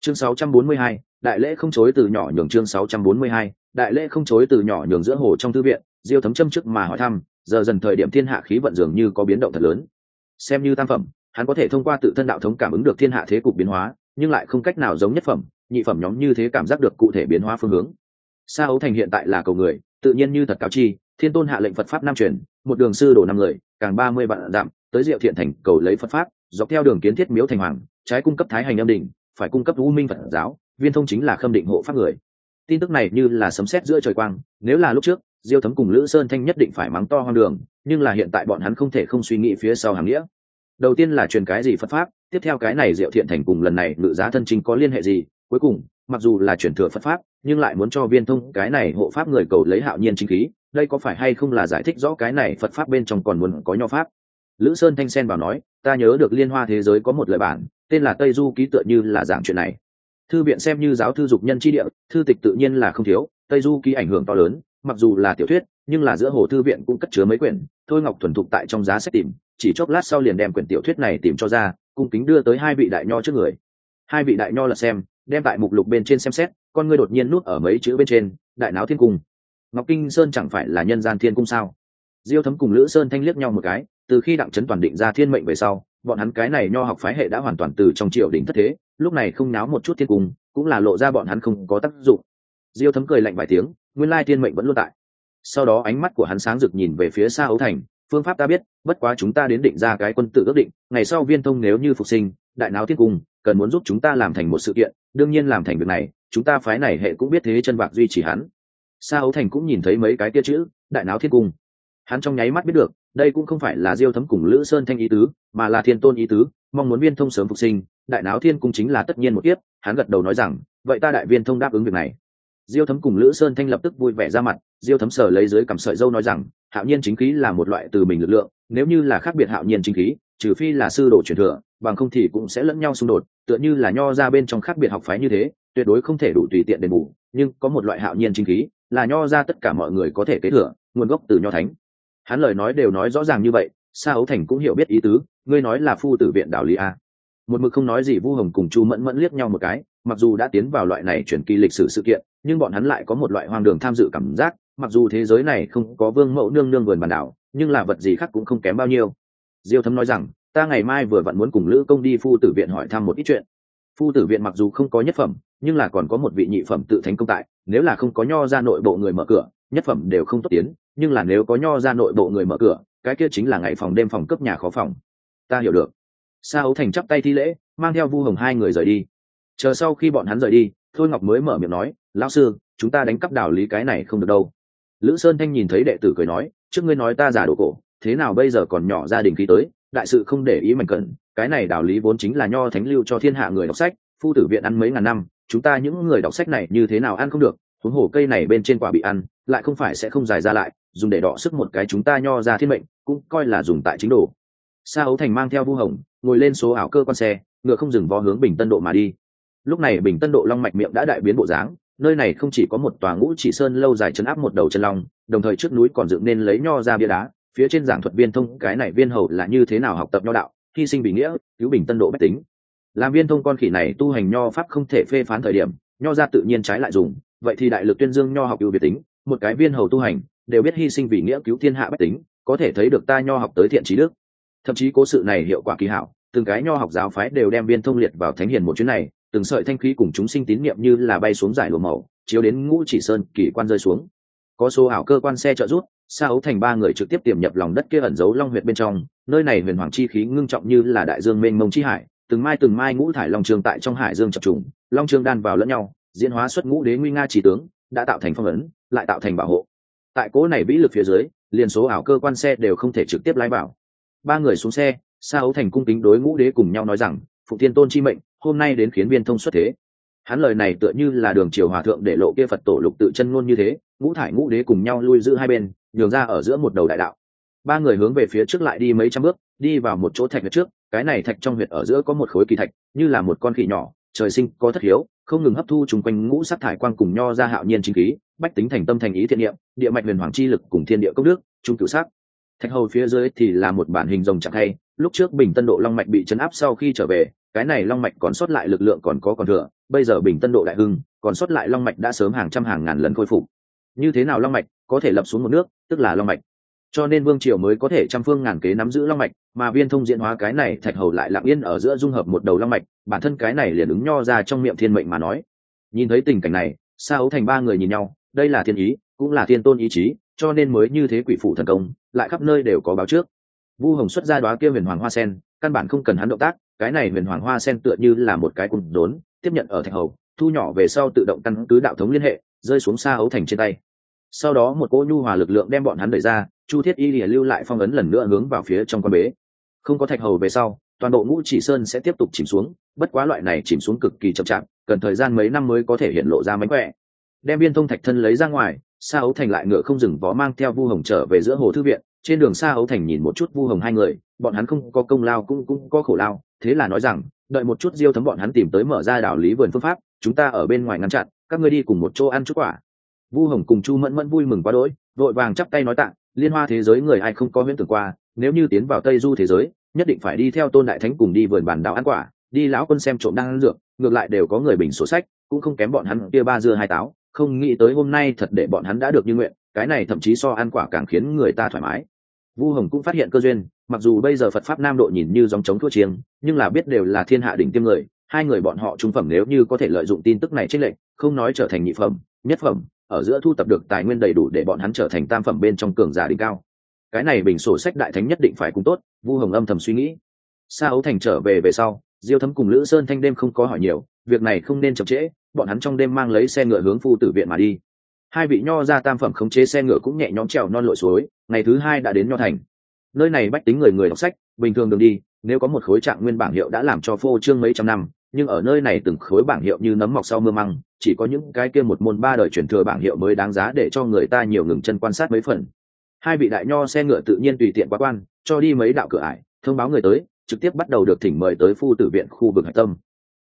Chương 642, đại lễ không chối từ nhỏ nhường chương 642, đại lễ không chối từ nhỏ nhường giữa hồ trong thư viện diêu thấm châm chức mà hỏi thăm giờ dần thời điểm thiên hạ khí vận dường như có biến động thật lớn. Xem như tam phẩm hắn có thể thông qua tự thân đạo thống cảm ứng được thiên hạ thế cục biến hóa, nhưng lại không cách nào giống nhất phẩm, nhị phẩm nhóm như thế cảm giác được cụ thể biến hóa phương hướng. Sa ấu thành hiện tại là cầu người, tự nhiên như thật cáo chi, thiên tôn hạ lệnh phật pháp nam truyền, một đường sư đổ năm người, càng ba mươi vạn dặm, tới diệu thiện thành cầu lấy phật pháp, dọc theo đường kiến thiết miếu thành hoàng, trái cung cấp thái hành âm đình phải cung cấp u minh phật giáo, viên thông chính là khâm định hộ pháp người. Tin tức này như là sấm sét giữa trời quang, nếu là lúc trước, diêu thấm cùng lữ sơn thanh nhất định phải mắng to hoang đường, nhưng là hiện tại bọn hắn không thể không suy nghĩ phía sau hàng nghĩa đầu tiên là truyền cái gì phật pháp, tiếp theo cái này diệu thiện thành cùng lần này ngự giá thân chính có liên hệ gì? Cuối cùng, mặc dù là truyền thừa phật pháp, nhưng lại muốn cho viên thông cái này hộ pháp người cầu lấy hạo nhiên chính khí, đây có phải hay không là giải thích rõ cái này phật pháp bên trong còn muốn có nho pháp? Lữ sơn thanh sen bảo nói, ta nhớ được liên hoa thế giới có một lời bản, tên là tây du ký tựa như là giảng chuyện này. Thư viện xem như giáo thư dục nhân tri địa, thư tịch tự nhiên là không thiếu, tây du ký ảnh hưởng to lớn, mặc dù là tiểu thuyết, nhưng là giữa hồ thư viện cũng cất chứa mấy quyển, thôi ngọc thuần thục tại trong giá sách tìm chỉ chốc lát sau liền đem quyển tiểu thuyết này tìm cho ra, cung kính đưa tới hai vị đại nho trước người. Hai vị đại nho là xem, đem tại mục lục bên trên xem xét, con ngươi đột nhiên nuốt ở mấy chữ bên trên, đại náo thiên cung. Ngọc kinh sơn chẳng phải là nhân gian thiên cung sao? Diêu thấm cùng lữ sơn thanh liếc nhau một cái, từ khi đặng trấn toàn định ra thiên mệnh về sau, bọn hắn cái này nho học phái hệ đã hoàn toàn từ trong triều đỉnh thất thế, lúc này không náo một chút thiên cung, cũng là lộ ra bọn hắn không có tác dụng. Diêu thấm cười lạnh vài tiếng, nguyên lai thiên mệnh vẫn luôn tại. Sau đó ánh mắt của hắn sáng rực nhìn về phía xa ấu thành phương pháp ta biết, bất quá chúng ta đến định ra cái quân tự ước định, ngày sau viên thông nếu như phục sinh, đại náo thiên cung, cần muốn giúp chúng ta làm thành một sự kiện, đương nhiên làm thành việc này, chúng ta phái này hệ cũng biết thế chân bạc duy trì hắn. Sa ấu thành cũng nhìn thấy mấy cái kia chữ, đại náo thiên cung. Hắn trong nháy mắt biết được, đây cũng không phải là diêu thấm cùng lữ sơn thanh ý tứ, mà là thiên tôn ý tứ, mong muốn viên thông sớm phục sinh, đại náo thiên cung chính là tất nhiên một kiếp, hắn gật đầu nói rằng, vậy ta đại viên thông đáp ứng việc này. Diêu thấm cùng lữ sơn thanh lập tức vui vẻ ra mặt diêu thấm sờ lấy dưới cầm sợi dâu nói rằng, hạo nhiên chính khí là một loại từ mình lực lượng, nếu như là khác biệt hạo nhiên chính khí, trừ phi là sư đồ truyền thừa, bằng không thì cũng sẽ lẫn nhau xung đột, tựa như là nho ra bên trong khác biệt học phái như thế, tuyệt đối không thể đủ tùy tiện đền bù, nhưng có một loại hạo nhiên chính khí, là nho ra tất cả mọi người có thể kế thừa, nguồn gốc từ nho thánh. Hắn lời nói đều nói rõ ràng như vậy, sa ấu thành cũng hiểu biết ý tứ, ngươi nói là phu tử viện đạo lý a. Một mực không nói gì vu hồng cùng chu mẫn mẫn liếc nhau một cái, mặc dù đã tiến vào loại này chuyển kỳ lịch sử sự kiện, nhưng bọn hắn lại có một loại hoang đường tham dự cảm giác mặc dù thế giới này không có vương mẫu nương nương vườn bản đảo, nhưng là vật gì khác cũng không kém bao nhiêu. Diêu thấm nói rằng, ta ngày mai vừa vặn muốn cùng lữ công đi phu tử viện hỏi thăm một ít chuyện. Phu tử viện mặc dù không có nhất phẩm, nhưng là còn có một vị nhị phẩm tự thành công tại, nếu là không có nho ra nội bộ người mở cửa, nhất phẩm đều không tốt tiến, nhưng là nếu có nho ra nội bộ người mở cửa, cái kia chính là ngày phòng đêm phòng cấp nhà khó phòng. Ta hiểu được. Sa ấu thành chắp tay thi lễ, mang theo vu hồng hai người rời đi. Chờ sau khi bọn hắn rời đi, thôi ngọc mới mở miệng nói, lão sư, chúng ta đánh cắp đảo lý cái này không được đâu lữ sơn thanh nhìn thấy đệ tử cười nói trước ngươi nói ta giả đồ cổ thế nào bây giờ còn nhỏ gia đình khi tới đại sự không để ý mạnh cận, cái này đạo lý vốn chính là nho thánh lưu cho thiên hạ người đọc sách phu tử viện ăn mấy ngàn năm chúng ta những người đọc sách này như thế nào ăn không được huống hồ cây này bên trên quả bị ăn lại không phải sẽ không dài ra lại dùng để đọ sức một cái chúng ta nho ra thiên mệnh cũng coi là dùng tại chính đồ. Sa ấu thành mang theo vu hồng ngồi lên số ảo cơ con xe ngựa không dừng vó hướng bình tân độ mà đi. Lúc này bình tân độ long mạch miệng đã đại biến bộ dáng nơi này không chỉ có một tòa ngũ chỉ sơn lâu dài chấn áp một đầu chân long, đồng thời trước núi còn dựng nên lấy nho ra bia đá, phía trên giảng thuật viên thông, cái này viên hầu là như thế nào học tập nho đạo, hy sinh bị nghĩa, cứu bình tân độ bách tính. Làm viên thông con khỉ này tu hành nho pháp không thể phê phán thời điểm, nho ra tự nhiên trái lại dùng, vậy thì đại lực tuyên dương nho học ưu việt tính, một cái viên hầu tu hành, đều biết hy sinh vì nghĩa cứu thiên hạ bách tính, có thể thấy được ta nho học tới thiện trí đức. Thậm chí cố sự này hiệu quả kỳ hảo, từng cái nho học giáo phái đều đem viên thông liệt vào thánh hiền một chuyến này từng sợi thanh khí cùng chúng sinh tín niệm như là bay xuống giải lùa màu, chiếu đến ngũ chỉ sơn kỳ quan rơi xuống. Có số ảo cơ quan xe trợ rút xa ấu thành ba người trực tiếp tiềm nhập lòng đất kia ẩn giấu long huyệt bên trong, nơi này huyền hoàng chi khí ngưng trọng như là đại dương mênh mông chi hải, từng mai từng mai ngũ thải long trường tại trong hải dương chập trùng, long trường đan vào lẫn nhau, diễn hóa xuất ngũ đế nguy nga chỉ tướng, đã tạo thành phong ấn, lại tạo thành bảo hộ. Tại cố này vĩ lực phía dưới, liền số ảo cơ quan xe đều không thể trực tiếp lái vào. Ba người xuống xe, sa ấu thành cung kính đối ngũ đế cùng nhau nói rằng phụ thiên tôn chi mệnh hôm nay đến khiến viên thông xuất thế. Hắn lời này tựa như là đường triều hòa thượng để lộ kia phật tổ lục tự chân ngôn như thế, ngũ thải ngũ đế cùng nhau lui giữ hai bên, nhường ra ở giữa một đầu đại đạo. Ba người hướng về phía trước lại đi mấy trăm bước, đi vào một chỗ thạch huyệt trước, cái này thạch trong huyệt ở giữa có một khối kỳ thạch, như là một con khỉ nhỏ, trời sinh có thất hiếu, không ngừng hấp thu chung quanh ngũ sắc thải quang cùng nho ra hạo nhiên chính khí, bách tính thành tâm thành ý thiện niệm, địa mạch huyền hoàng chi lực cùng thiên địa cốc nước trung cửu sắc. Thạch hầu phía dưới thì là một bản hình rồng chặt hay, lúc trước bình tân độ long mạch bị chấn áp sau khi trở về cái này long mạch còn sót lại lực lượng còn có còn thừa, bây giờ bình tân độ đại hưng, còn sót lại long mạch đã sớm hàng trăm hàng ngàn lần khôi phục. Như thế nào long mạch có thể lập xuống một nước, tức là long mạch. Cho nên vương triều mới có thể trăm phương ngàn kế nắm giữ long mạch, mà viên thông diễn hóa cái này thạch hầu lại lặng yên ở giữa dung hợp một đầu long mạch, bản thân cái này liền ứng nho ra trong miệng thiên mệnh mà nói. Nhìn thấy tình cảnh này, sa ấu thành ba người nhìn nhau, đây là thiên ý, cũng là thiên tôn ý chí, cho nên mới như thế quỷ phụ thần công, lại khắp nơi đều có báo trước. Vu hồng xuất ra đoá kia huyền hoàng hoa sen căn bản không cần hắn động tác, cái này huyền hoàng hoa sen tựa như là một cái cung đốn, tiếp nhận ở thạch hầu, thu nhỏ về sau tự động căn cứ đạo thống liên hệ, rơi xuống xa ấu thành trên tay. Sau đó một cỗ nhu hòa lực lượng đem bọn hắn đẩy ra, chu thiết y lìa lưu lại phong ấn lần nữa hướng vào phía trong con bế. Không có thạch hầu về sau, toàn bộ ngũ chỉ sơn sẽ tiếp tục chìm xuống, bất quá loại này chìm xuống cực kỳ chậm chạp, cần thời gian mấy năm mới có thể hiện lộ ra mánh khỏe. Đem viên thông thạch thân lấy ra ngoài, sa ấu thành lại ngựa không dừng vó mang theo vu hồng trở về giữa hồ thư viện trên đường xa ấu thành nhìn một chút vu hồng hai người, bọn hắn không có công lao cũng cũng có khổ lao, thế là nói rằng, đợi một chút diêu thấm bọn hắn tìm tới mở ra đảo lý vườn phương pháp, chúng ta ở bên ngoài ngăn chặn, các ngươi đi cùng một chỗ ăn chút quả. Vu hồng cùng chu mẫn mẫn vui mừng quá đỗi, vội vàng chắp tay nói tạ, liên hoa thế giới người ai không có huyễn tưởng qua, nếu như tiến vào tây du thế giới, nhất định phải đi theo tôn đại thánh cùng đi vườn bản đảo ăn quả, đi lão quân xem trộm đang ăn dược, ngược lại đều có người bình sổ sách, cũng không kém bọn hắn kia ba dưa hai táo, không nghĩ tới hôm nay thật để bọn hắn đã được như nguyện, cái này thậm chí so ăn quả càng khiến người ta thoải mái vu hồng cũng phát hiện cơ duyên, mặc dù bây giờ phật pháp nam độ nhìn như dòng chống thua chiêng, nhưng là biết đều là thiên hạ đỉnh tiêm người, hai người bọn họ trung phẩm nếu như có thể lợi dụng tin tức này trên lệnh không nói trở thành nhị phẩm, nhất phẩm, ở giữa thu tập được tài nguyên đầy đủ để bọn hắn trở thành tam phẩm bên trong cường giả đỉnh cao. Cái này bình sổ sách đại thánh nhất định phải cũng tốt, vu hồng âm thầm suy nghĩ. Sa ấu thành trở về về sau, diêu thấm cùng lữ sơn thanh đêm không có hỏi nhiều, việc này không nên chậm trễ, bọn hắn trong đêm mang lấy xe ngựa hướng phu tử viện mà đi hai vị nho ra tam phẩm khống chế xe ngựa cũng nhẹ nhõm trèo non lội suối, ngày thứ hai đã đến nho thành. Nơi này bách tính người người đọc sách, bình thường đường đi, nếu có một khối trạng nguyên bảng hiệu đã làm cho phô trương mấy trăm năm, nhưng ở nơi này từng khối bảng hiệu như nấm mọc sau mưa măng, chỉ có những cái kia một môn ba đời truyền thừa bảng hiệu mới đáng giá để cho người ta nhiều ngừng chân quan sát mấy phần. Hai vị đại nho xe ngựa tự nhiên tùy tiện quá quan, cho đi mấy đạo cửa ải, thông báo người tới, trực tiếp bắt đầu được thỉnh mời tới phu tử viện khu vực hạch tâm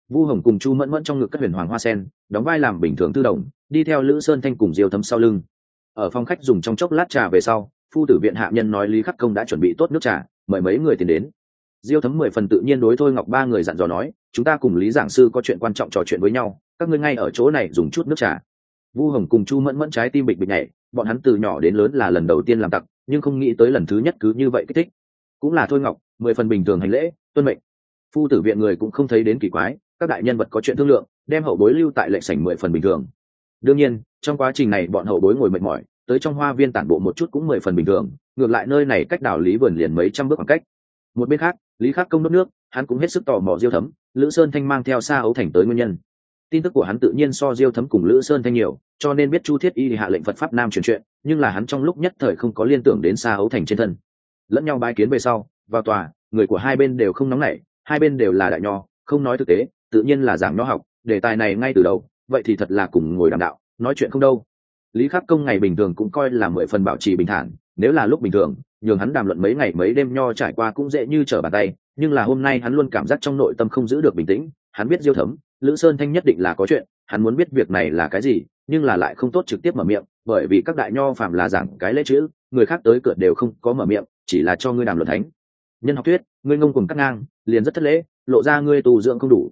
vu hồng cùng chu mẫn mẫn trong ngực các huyền hoàng hoa sen, đóng vai làm bình thường tư đồng, đi theo lữ sơn thanh cùng diêu thấm sau lưng. Ở phòng khách dùng trong chốc lát trà về sau, phu tử viện hạ nhân nói lý khắc công đã chuẩn bị tốt nước trà, mời mấy người tiền đến. Diêu thấm mười phần tự nhiên đối thôi ngọc ba người dặn dò nói, chúng ta cùng lý giảng sư có chuyện quan trọng trò chuyện với nhau, các ngươi ngay ở chỗ này dùng chút nước trà. Vu hồng cùng chu mẫn mẫn trái tim bịch bịch nhảy, bọn hắn từ nhỏ đến lớn là lần đầu tiên làm tặc, nhưng không nghĩ tới lần thứ nhất cứ như vậy kích thích. Cũng là thôi ngọc, mười phần bình thường hành lễ, tuân mệnh. Phu tử viện người cũng không thấy đến kỳ quái các đại nhân vật có chuyện thương lượng, đem hậu bối lưu tại lệ sảnh mười phần bình thường. Đương nhiên, trong quá trình này bọn hậu bối ngồi mệt mỏi, tới trong hoa viên tản bộ một chút cũng mười phần bình thường, ngược lại nơi này cách đảo lý vườn liền mấy trăm bước khoảng cách. Một bên khác, lý khắc công đốt nước, hắn cũng hết sức tò mò diêu thấm, lữ sơn thanh mang theo xa ấu thành tới nguyên nhân. Tin tức của hắn tự nhiên so diêu thấm cùng lữ sơn thanh nhiều, cho nên biết chu thiết y hạ lệnh phật pháp nam truyền chuyện, nhưng là hắn trong lúc nhất thời không có liên tưởng đến xa ấu thành trên thân. Lẫn nhau bái kiến về sau, vào tòa, người của hai bên đều không nóng nảy, hai bên đều là đại nho, không nói thực tế tự nhiên là giảng nho học, đề tài này ngay từ đầu, vậy thì thật là cùng ngồi đàm đạo, nói chuyện không đâu. Lý khắc công ngày bình thường cũng coi là mười phần bảo trì bình thản, nếu là lúc bình thường, nhường hắn đàm luận mấy ngày mấy đêm nho trải qua cũng dễ như trở bàn tay, nhưng là hôm nay hắn luôn cảm giác trong nội tâm không giữ được bình tĩnh, hắn biết diêu thấm, lữ sơn thanh nhất định là có chuyện, hắn muốn biết việc này là cái gì, nhưng là lại không tốt trực tiếp mở miệng, bởi vì các đại nho phạm là giảng cái lễ chữ, người khác tới cửa đều không có mở miệng, chỉ là cho ngươi đàm luận thánh. Nhân học thuyết, ngươi ngông cùng cắt ngang, liền rất thất lễ, lộ ra ngươi tù dưỡng không đủ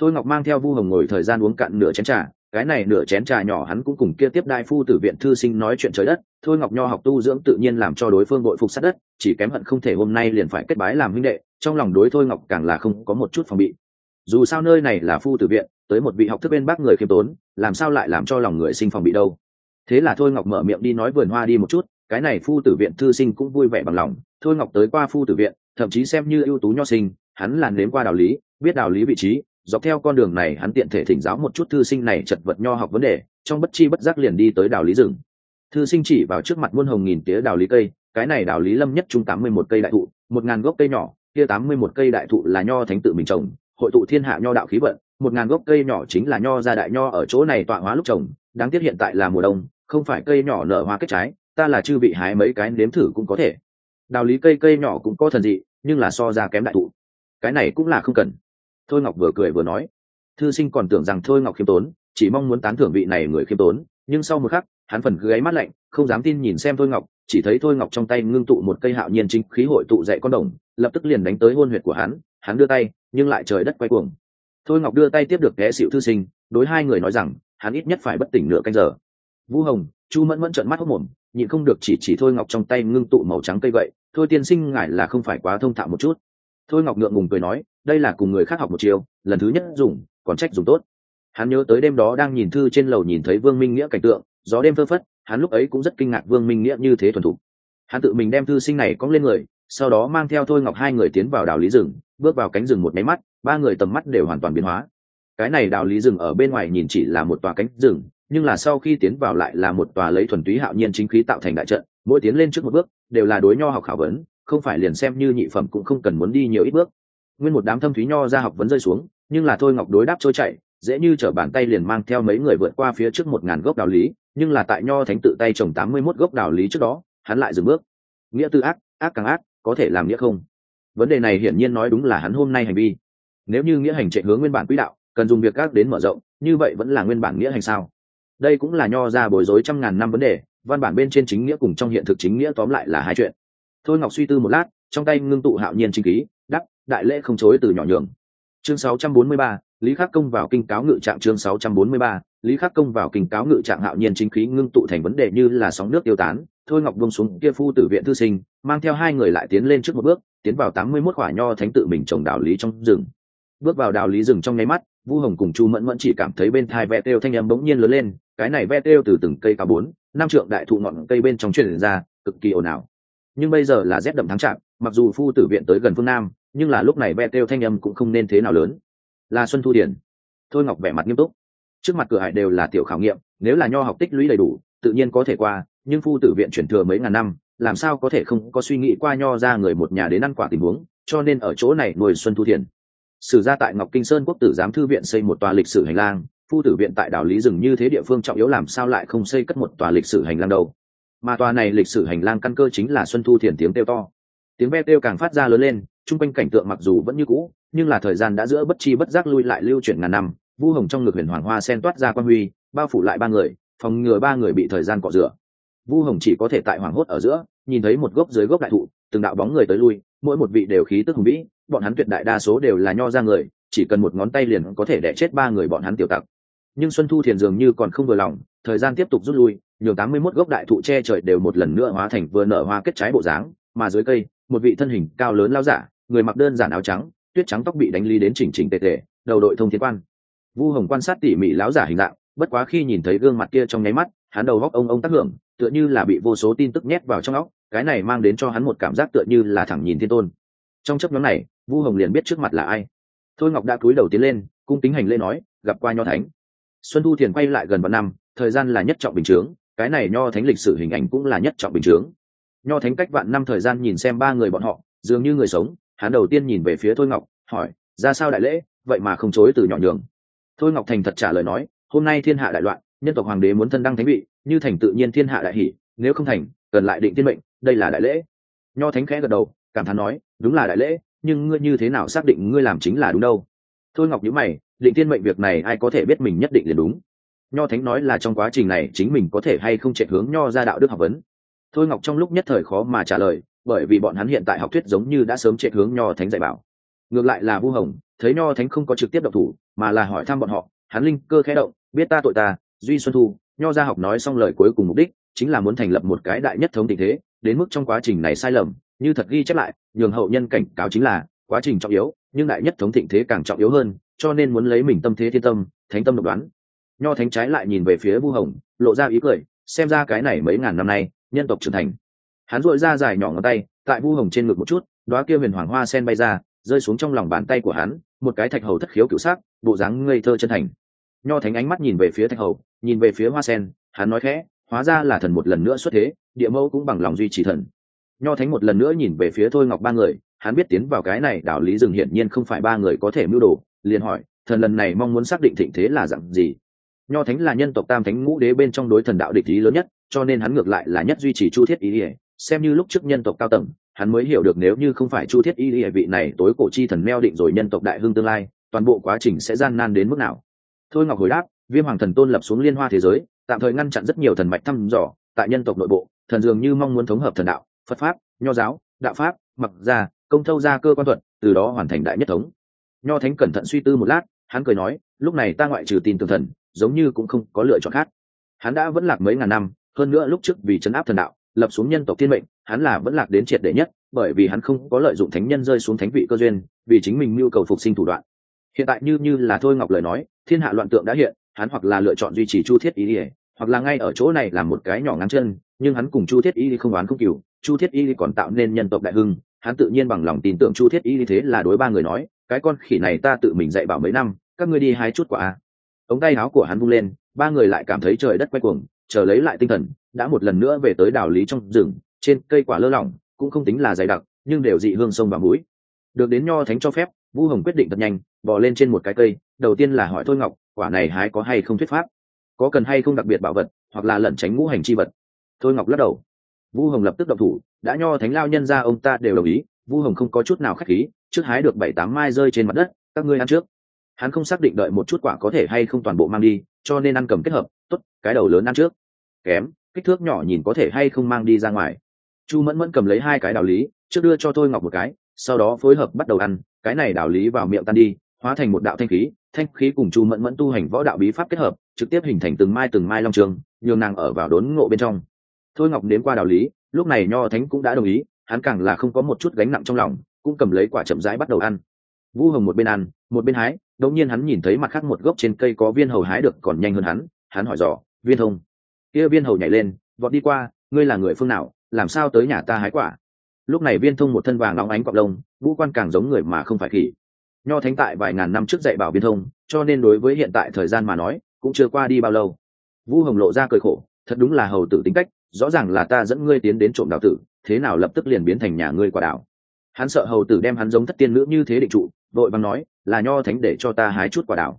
thôi ngọc mang theo vu hồng ngồi thời gian uống cạn nửa chén trà, cái này nửa chén trà nhỏ hắn cũng cùng kia tiếp đại phu tử viện thư sinh nói chuyện trời đất, thôi ngọc nho học tu dưỡng tự nhiên làm cho đối phương bội phục sát đất, chỉ kém hận không thể hôm nay liền phải kết bái làm huynh đệ, trong lòng đối thôi ngọc càng là không có một chút phòng bị. Dù sao nơi này là phu tử viện, tới một vị học thức bên bác người khiêm tốn, làm sao lại làm cho lòng người sinh phòng bị đâu? Thế là thôi ngọc mở miệng đi nói vườn hoa đi một chút, cái này phu tử viện thư sinh cũng vui vẻ bằng lòng, thôi ngọc tới qua phu tử viện, thậm chí xem như ưu tú nho sinh, hắn là nếm qua đạo lý, biết đạo lý vị trí dọc theo con đường này hắn tiện thể thỉnh giáo một chút thư sinh này chật vật nho học vấn đề, trong bất chi bất giác liền đi tới đào lý rừng thư sinh chỉ vào trước mặt muôn hồng nghìn tía đào lý cây, cái này đào lý lâm nhất trung tám mươi một cây đại thụ, một ngàn gốc cây nhỏ, kia tám mươi một cây đại thụ là nho thánh tự mình trồng, hội tụ thiên hạ nho đạo khí vận, một ngàn gốc cây nhỏ chính là nho gia đại nho ở chỗ này tọa hóa lúc trồng, đáng tiếc hiện tại là mùa đông, không phải cây nhỏ nở hoa kết trái, ta là chư vị hái mấy cái nếm thử cũng có thể. Đào lý cây cây nhỏ cũng có thần dị, nhưng là so ra kém đại thụ. Cái này cũng là không cần thôi ngọc vừa cười vừa nói. Thư sinh còn tưởng rằng thôi ngọc khiêm tốn, chỉ mong muốn tán thưởng vị này người khiêm tốn, nhưng sau một khắc, hắn phần gáy mắt lạnh, không dám tin nhìn xem thôi ngọc, chỉ thấy thôi ngọc trong tay ngưng tụ một cây hạo nhiên chính khí hội tụ dậy con đồng, lập tức liền đánh tới hôn huyệt của hắn hắn đưa tay, nhưng lại trời đất quay cuồng. Thôi ngọc đưa tay tiếp được ghé xịu thư sinh, đối hai người nói rằng, hắn ít nhất phải bất tỉnh nửa canh giờ. Vũ hồng, chu mẫn mẫn trợn mắt hốc mồm, nhịn không được chỉ chỉ thôi ngọc trong tay ngưng tụ màu trắng cây vậy thôi tiên sinh ngại là không phải quá thông thạo một chút. Thôi ngọc ngượng ngùng cười nói đây là cùng người khác học một chiều lần thứ nhất dùng, còn trách dùng tốt. Hắn nhớ tới đêm đó đang nhìn thư trên lầu nhìn thấy vương minh nghĩa cảnh tượng, gió đêm phơ phất, hắn lúc ấy cũng rất kinh ngạc vương minh nghĩa như thế thuần thục. Hắn tự mình đem thư sinh này cong lên người, sau đó mang theo thôi ngọc hai người tiến vào đào lý rừng, bước vào cánh rừng một máy mắt, ba người tầm mắt đều hoàn toàn biến hóa. Cái này đào lý rừng ở bên ngoài nhìn chỉ là một tòa cánh rừng, nhưng là sau khi tiến vào lại là một tòa lấy thuần túy hạo nhiên chính khí tạo thành đại trận, mỗi tiến lên trước một bước, đều là đối nho học khảo vấn, không phải liền xem như nhị phẩm cũng không cần muốn đi nhiều ít bước nguyên một đám thâm thúy nho ra học vấn rơi xuống, nhưng là thôi ngọc đối đáp trôi chạy dễ như t bàn tay liền mang theo mấy người vượt qua phía trước một ngàn gốc đào lý, nhưng là tại nho thánh tự tay trồng tám mươi mốt gốc đào lý trước đó, hắn lại dừng bước. Nghĩa tư ác ác càng ác, có thể làm nghĩa không? Vấn đề này hiển nhiên nói đúng là hắn hôm nay hành vi. Nếu như nghĩa hành chạy hướng nguyên bản quỹ đạo, cần dùng việc ác đến mở rộng, như vậy vẫn là nguyên bản nghĩa hành sao? Đây cũng là nho ra bối rối trăm ngàn năm vấn đề, văn bản bên trên chính nghĩa cùng trong hiện thực chính nghĩa tóm lại là hai chuyện. Thôi ngọc suy tư một lát, trong tay ngưng tụ hạo nhiên chính ký đại lễ không chối từ nhỏ nhường. Chương 643, lý khắc công vào kinh cáo ngự trạng chương 643, lý khắc công vào kinh cáo ngự trạng hạo nhiên chính khí ngưng tụ thành vấn đề như là sóng nước tiêu tán thôi ngọc buông xuống kia phu tử viện thư sinh mang theo hai người lại tiến lên trước một bước tiến vào tám mươi 81 khỏa nho thánh tự mình trồng đạo lý trong rừng. Bước vào đào lý rừng trong nháy mắt vu hồng cùng chu mẫn mẫn chỉ cảm thấy bên thai ve têu thanh âm bỗng nhiên lớn lên cái này ve têu từ từng cây cao bốn năm trượng đại thụ ngọn cây bên trong truyền ra cực kỳ ồn ào. Nhưng bây giờ là rét đậm tháng chạm mặc dù phu tử viện tới gần phương nam nhưng là lúc này ve têu thanh âm cũng không nên thế nào lớn. Là xuân thu điển thôi ngọc vẻ mặt nghiêm túc. Trước mặt cửa hải đều là tiểu khảo nghiệm, nếu là nho học tích lũy đầy đủ, tự nhiên có thể qua, nhưng phu tử viện chuyển thừa mấy ngàn năm, làm sao có thể không có suy nghĩ qua nho ra người một nhà đến ăn quả tình huống, cho nên ở chỗ này nuôi xuân thu thiền. Sử ra tại ngọc kinh sơn quốc tử giám thư viện xây một tòa lịch sử hành lang, phu tử viện tại đảo lý rừng như thế địa phương trọng yếu làm sao lại không xây cất một tòa lịch sử hành lang đâu. Mà tòa này lịch sử hành lang căn cơ chính là xuân thu thiền tiếng kêu to. Tiếng ve kêu càng phát ra lớn lên chung quanh cảnh tượng mặc dù vẫn như cũ, nhưng là thời gian đã giữa bất chi bất giác lui lại lưu chuyển ngàn năm, vu hồng trong ngực huyền hoàng hoa sen toát ra quan huy, bao phủ lại ba người, phòng ngừa ba người bị thời gian cọ rửa. Vu hồng chỉ có thể tại hoàng hốt ở giữa, nhìn thấy một gốc dưới gốc đại thụ, từng đạo bóng người tới lui, mỗi một vị đều khí tức hùng vĩ, bọn hắn tuyệt đại đa số đều là nho ra người, chỉ cần một ngón tay liền có thể đẻ chết ba người bọn hắn tiểu tặc. Nhưng xuân thu thiền dường như còn không vừa lòng, thời gian tiếp tục rút lui, nhường tám mươi mốt gốc đại thụ che trời đều một lần nữa hóa thành vừa nở hoa kết trái bộ dáng mà dưới cây, một vị thân hình cao lớn lao giả, người mặc đơn giản áo trắng, tuyết trắng tóc bị đánh ly đến chỉnh chỉnh tề tề, đầu đội thông thiên quan. Vu hồng quan sát tỉ mỉ láo giả hình dạng, bất quá khi nhìn thấy gương mặt kia trong nháy mắt, hắn đầu góc ông ông tác hưởng, tựa như là bị vô số tin tức nhét vào trong óc, cái này mang đến cho hắn một cảm giác tựa như là thẳng nhìn thiên tôn. Trong chấp nhóm này, vu hồng liền biết trước mặt là ai. Thôi ngọc đã cúi đầu tiến lên, cung tính hành lễ nói, gặp qua nho thánh. Xuân thu thiền quay lại gần vạn năm, thời gian là nhất trọng bình chướng, cái này nho thánh lịch sử hình ảnh cũng là nhất trọng bình chướng nho thánh cách vạn năm thời gian nhìn xem ba người bọn họ, dường như người sống, hắn đầu tiên nhìn về phía thôi ngọc, hỏi, ra sao đại lễ? Vậy mà không chối từ nhỏ nhường. Thôi ngọc thành thật trả lời nói, hôm nay thiên hạ đại loạn, nhân tộc hoàng đế muốn thân đăng thánh vị, như thành tự nhiên thiên hạ đại hỷ, nếu không thành, cần lại định tiên mệnh, đây là đại lễ. Nho thánh khẽ gật đầu, cảm thán nói, đúng là đại lễ, nhưng ngươi như thế nào xác định ngươi làm chính là đúng đâu? Thôi ngọc nhữ mày, định tiên mệnh việc này ai có thể biết mình nhất định là đúng. Nho thánh nói là trong quá trình này chính mình có thể hay không chạy hướng nho ra đạo đức học vấn thôi ngọc trong lúc nhất thời khó mà trả lời, bởi vì bọn hắn hiện tại học thuyết giống như đã sớm chạy hướng nho thánh dạy bảo. Ngược lại là vu hồng, thấy nho thánh không có trực tiếp độc thủ, mà là hỏi thăm bọn họ, hắn linh cơ khẽ động, biết ta tội ta, duy xuân thu, nho gia học nói xong lời cuối cùng mục đích, chính là muốn thành lập một cái đại nhất thống tình thế, đến mức trong quá trình này sai lầm, như thật ghi chép lại, nhường hậu nhân cảnh cáo chính là, quá trình trọng yếu, nhưng đại nhất thống thịnh thế càng trọng yếu hơn, cho nên muốn lấy mình tâm thế thiên tâm, thánh tâm độc đoán. Nho thánh trái lại nhìn về phía vu hồng, lộ ra ý cười, xem ra cái này mấy ngàn năm nay nhân tộc trưởng thành. Hắn dội ra dài nhỏ ngón tay, tại vu hồng trên ngực một chút đoá kia huyền hoàng hoa sen bay ra, rơi xuống trong lòng bàn tay của hắn, một cái thạch hầu thất khiếu cựu sắc, bộ dáng ngây thơ chân thành. Nho thánh ánh mắt nhìn về phía thạch hầu, nhìn về phía hoa sen, hắn nói khẽ, hóa ra là thần một lần nữa xuất thế, địa mẫu cũng bằng lòng duy trì thần. Nho thánh một lần nữa nhìn về phía thôi ngọc ba người, hắn biết tiến vào cái này đạo lý rừng hiển nhiên không phải ba người có thể mưu đồ, liền hỏi, thần lần này mong muốn xác định thịnh thế là dạng gì? Nho thánh là nhân tộc tam thánh ngũ đế bên trong đối thần đạo địch ý lớn nhất cho nên hắn ngược lại là nhất duy trì chu thiết y ỉa xem như lúc trước nhân tộc cao tầng hắn mới hiểu được nếu như không phải chu thiết y ỉa vị này tối cổ chi thần meo định rồi nhân tộc đại hưng tương lai toàn bộ quá trình sẽ gian nan đến mức nào. Thôi ngọc hồi đáp viêm hoàng thần tôn lập xuống liên hoa thế giới tạm thời ngăn chặn rất nhiều thần mạch thăm dò tại nhân tộc nội bộ thần dường như mong muốn thống hợp thần đạo phật pháp nho giáo đạo pháp mặc gia, công thâu gia cơ quan thuật từ đó hoàn thành đại nhất thống. Nho thánh cẩn thận suy tư một lát hắn cười nói lúc này ta ngoại trừ tin tưởng thần giống như cũng không có lựa chọn khác. Hắn đã vẫn lạc mấy ngàn năm hơn nữa lúc trước vì chấn áp thần đạo, lập xuống nhân tộc thiên mệnh, hắn là vẫn lạc đến triệt để nhất, bởi vì hắn không có lợi dụng thánh nhân rơi xuống thánh vị cơ duyên, vì chính mình nhu cầu phục sinh thủ đoạn. Hiện tại như như là thôi ngọc lời nói, thiên hạ loạn tượng đã hiện, hắn hoặc là lựa chọn duy trì chu thiết ý ỉa hoặc là ngay ở chỗ này làm một cái nhỏ ngắn chân, nhưng hắn cùng chu thiết y không oán không cừu chu thiết y còn tạo nên nhân tộc đại hưng, hắn tự nhiên bằng lòng tin tưởng chu thiết y thế là đối ba người nói, cái con khỉ này ta tự mình dạy bảo mấy năm, các ngươi đi hái chút quả. A ống tay áo của hắn vung lên, ba người lại cảm thấy trời đất quay cuồng chờ lấy lại tinh thần, đã một lần nữa về tới đảo lý trong rừng, trên cây quả lơ lỏng, cũng không tính là dày đặc, nhưng đều dị hương sông và mũi. Được đến nho thánh cho phép vũ hồng quyết định thật nhanh, bò lên trên một cái cây, đầu tiên là hỏi thôi ngọc, quả này hái có hay không thuyết pháp? Có cần hay không đặc biệt bảo vật, hoặc là lẩn tránh ngũ hành chi vật? Thôi ngọc lắc đầu. Vu hồng lập tức động thủ, đã nho thánh lao nhân ra, ông ta đều đồng ý, vu hồng không có chút nào k h á c h khí, trước hái được bảy tám mai rơi trên mặt đất, các ngươi ăn trước. Hắn không xác định đợi một chút quả có thể hay không toàn bộ mang đi, cho nên ăn cầm kết hợp t ố t cái đầu lớn ăn trước kém, kích thước nhỏ nhìn có thể hay không mang đi ra ngoài. Chu mẫn mẫn cầm lấy hai cái đào lý, trước đưa cho tôi ngọc một cái, sau đó phối hợp bắt đầu ăn, cái này đào lý vào miệng tan đi, hóa thành một đạo thanh khí thanh khí cùng chu mẫn mẫn tu hành võ đạo bí pháp kết hợp, trực tiếp hình thành từng mai từng mai long trường, nhường nàng ở vào đốn ngộ bên trong. Thôi ngọc đến qua đạo lý, lúc này nho thánh cũng đã đồng ý, hắn càng là không có một chút gánh nặng trong lòng, cũng cầm lấy quả chậm rãi bắt đầu ăn. Vu hồng một bên ăn, một bên hái, đột nhiên hắn nhìn thấy mặt khác một gốc trên cây có viên hầu hái được còn nhanh hơn hắn hắn hỏi dò, viên thông kia viên hầu nhảy lên, vọt đi qua, ngươi là người phương nào? Làm sao tới nhà ta hái quả? Lúc này viên thông một thân vàng óng ánh cọc lông vũ quan càng giống người mà không phải khỉ. Nho thánh tại vài ngàn năm trước dạy bảo viên thông, cho nên đối với hiện tại thời gian mà nói, cũng chưa qua đi bao lâu. Vu hồng lộ ra cười khổ, thật đúng là hầu tử tính cách, rõ ràng là ta dẫn ngươi tiến đến trộm đào tử, thế nào lập tức liền biến thành nhà ngươi quả đào? Hắn sợ hầu tử đem hắn giống thất tiên nữ như thế định trụ, đội bằng nói, là nho thánh để cho ta hái chút quả đào.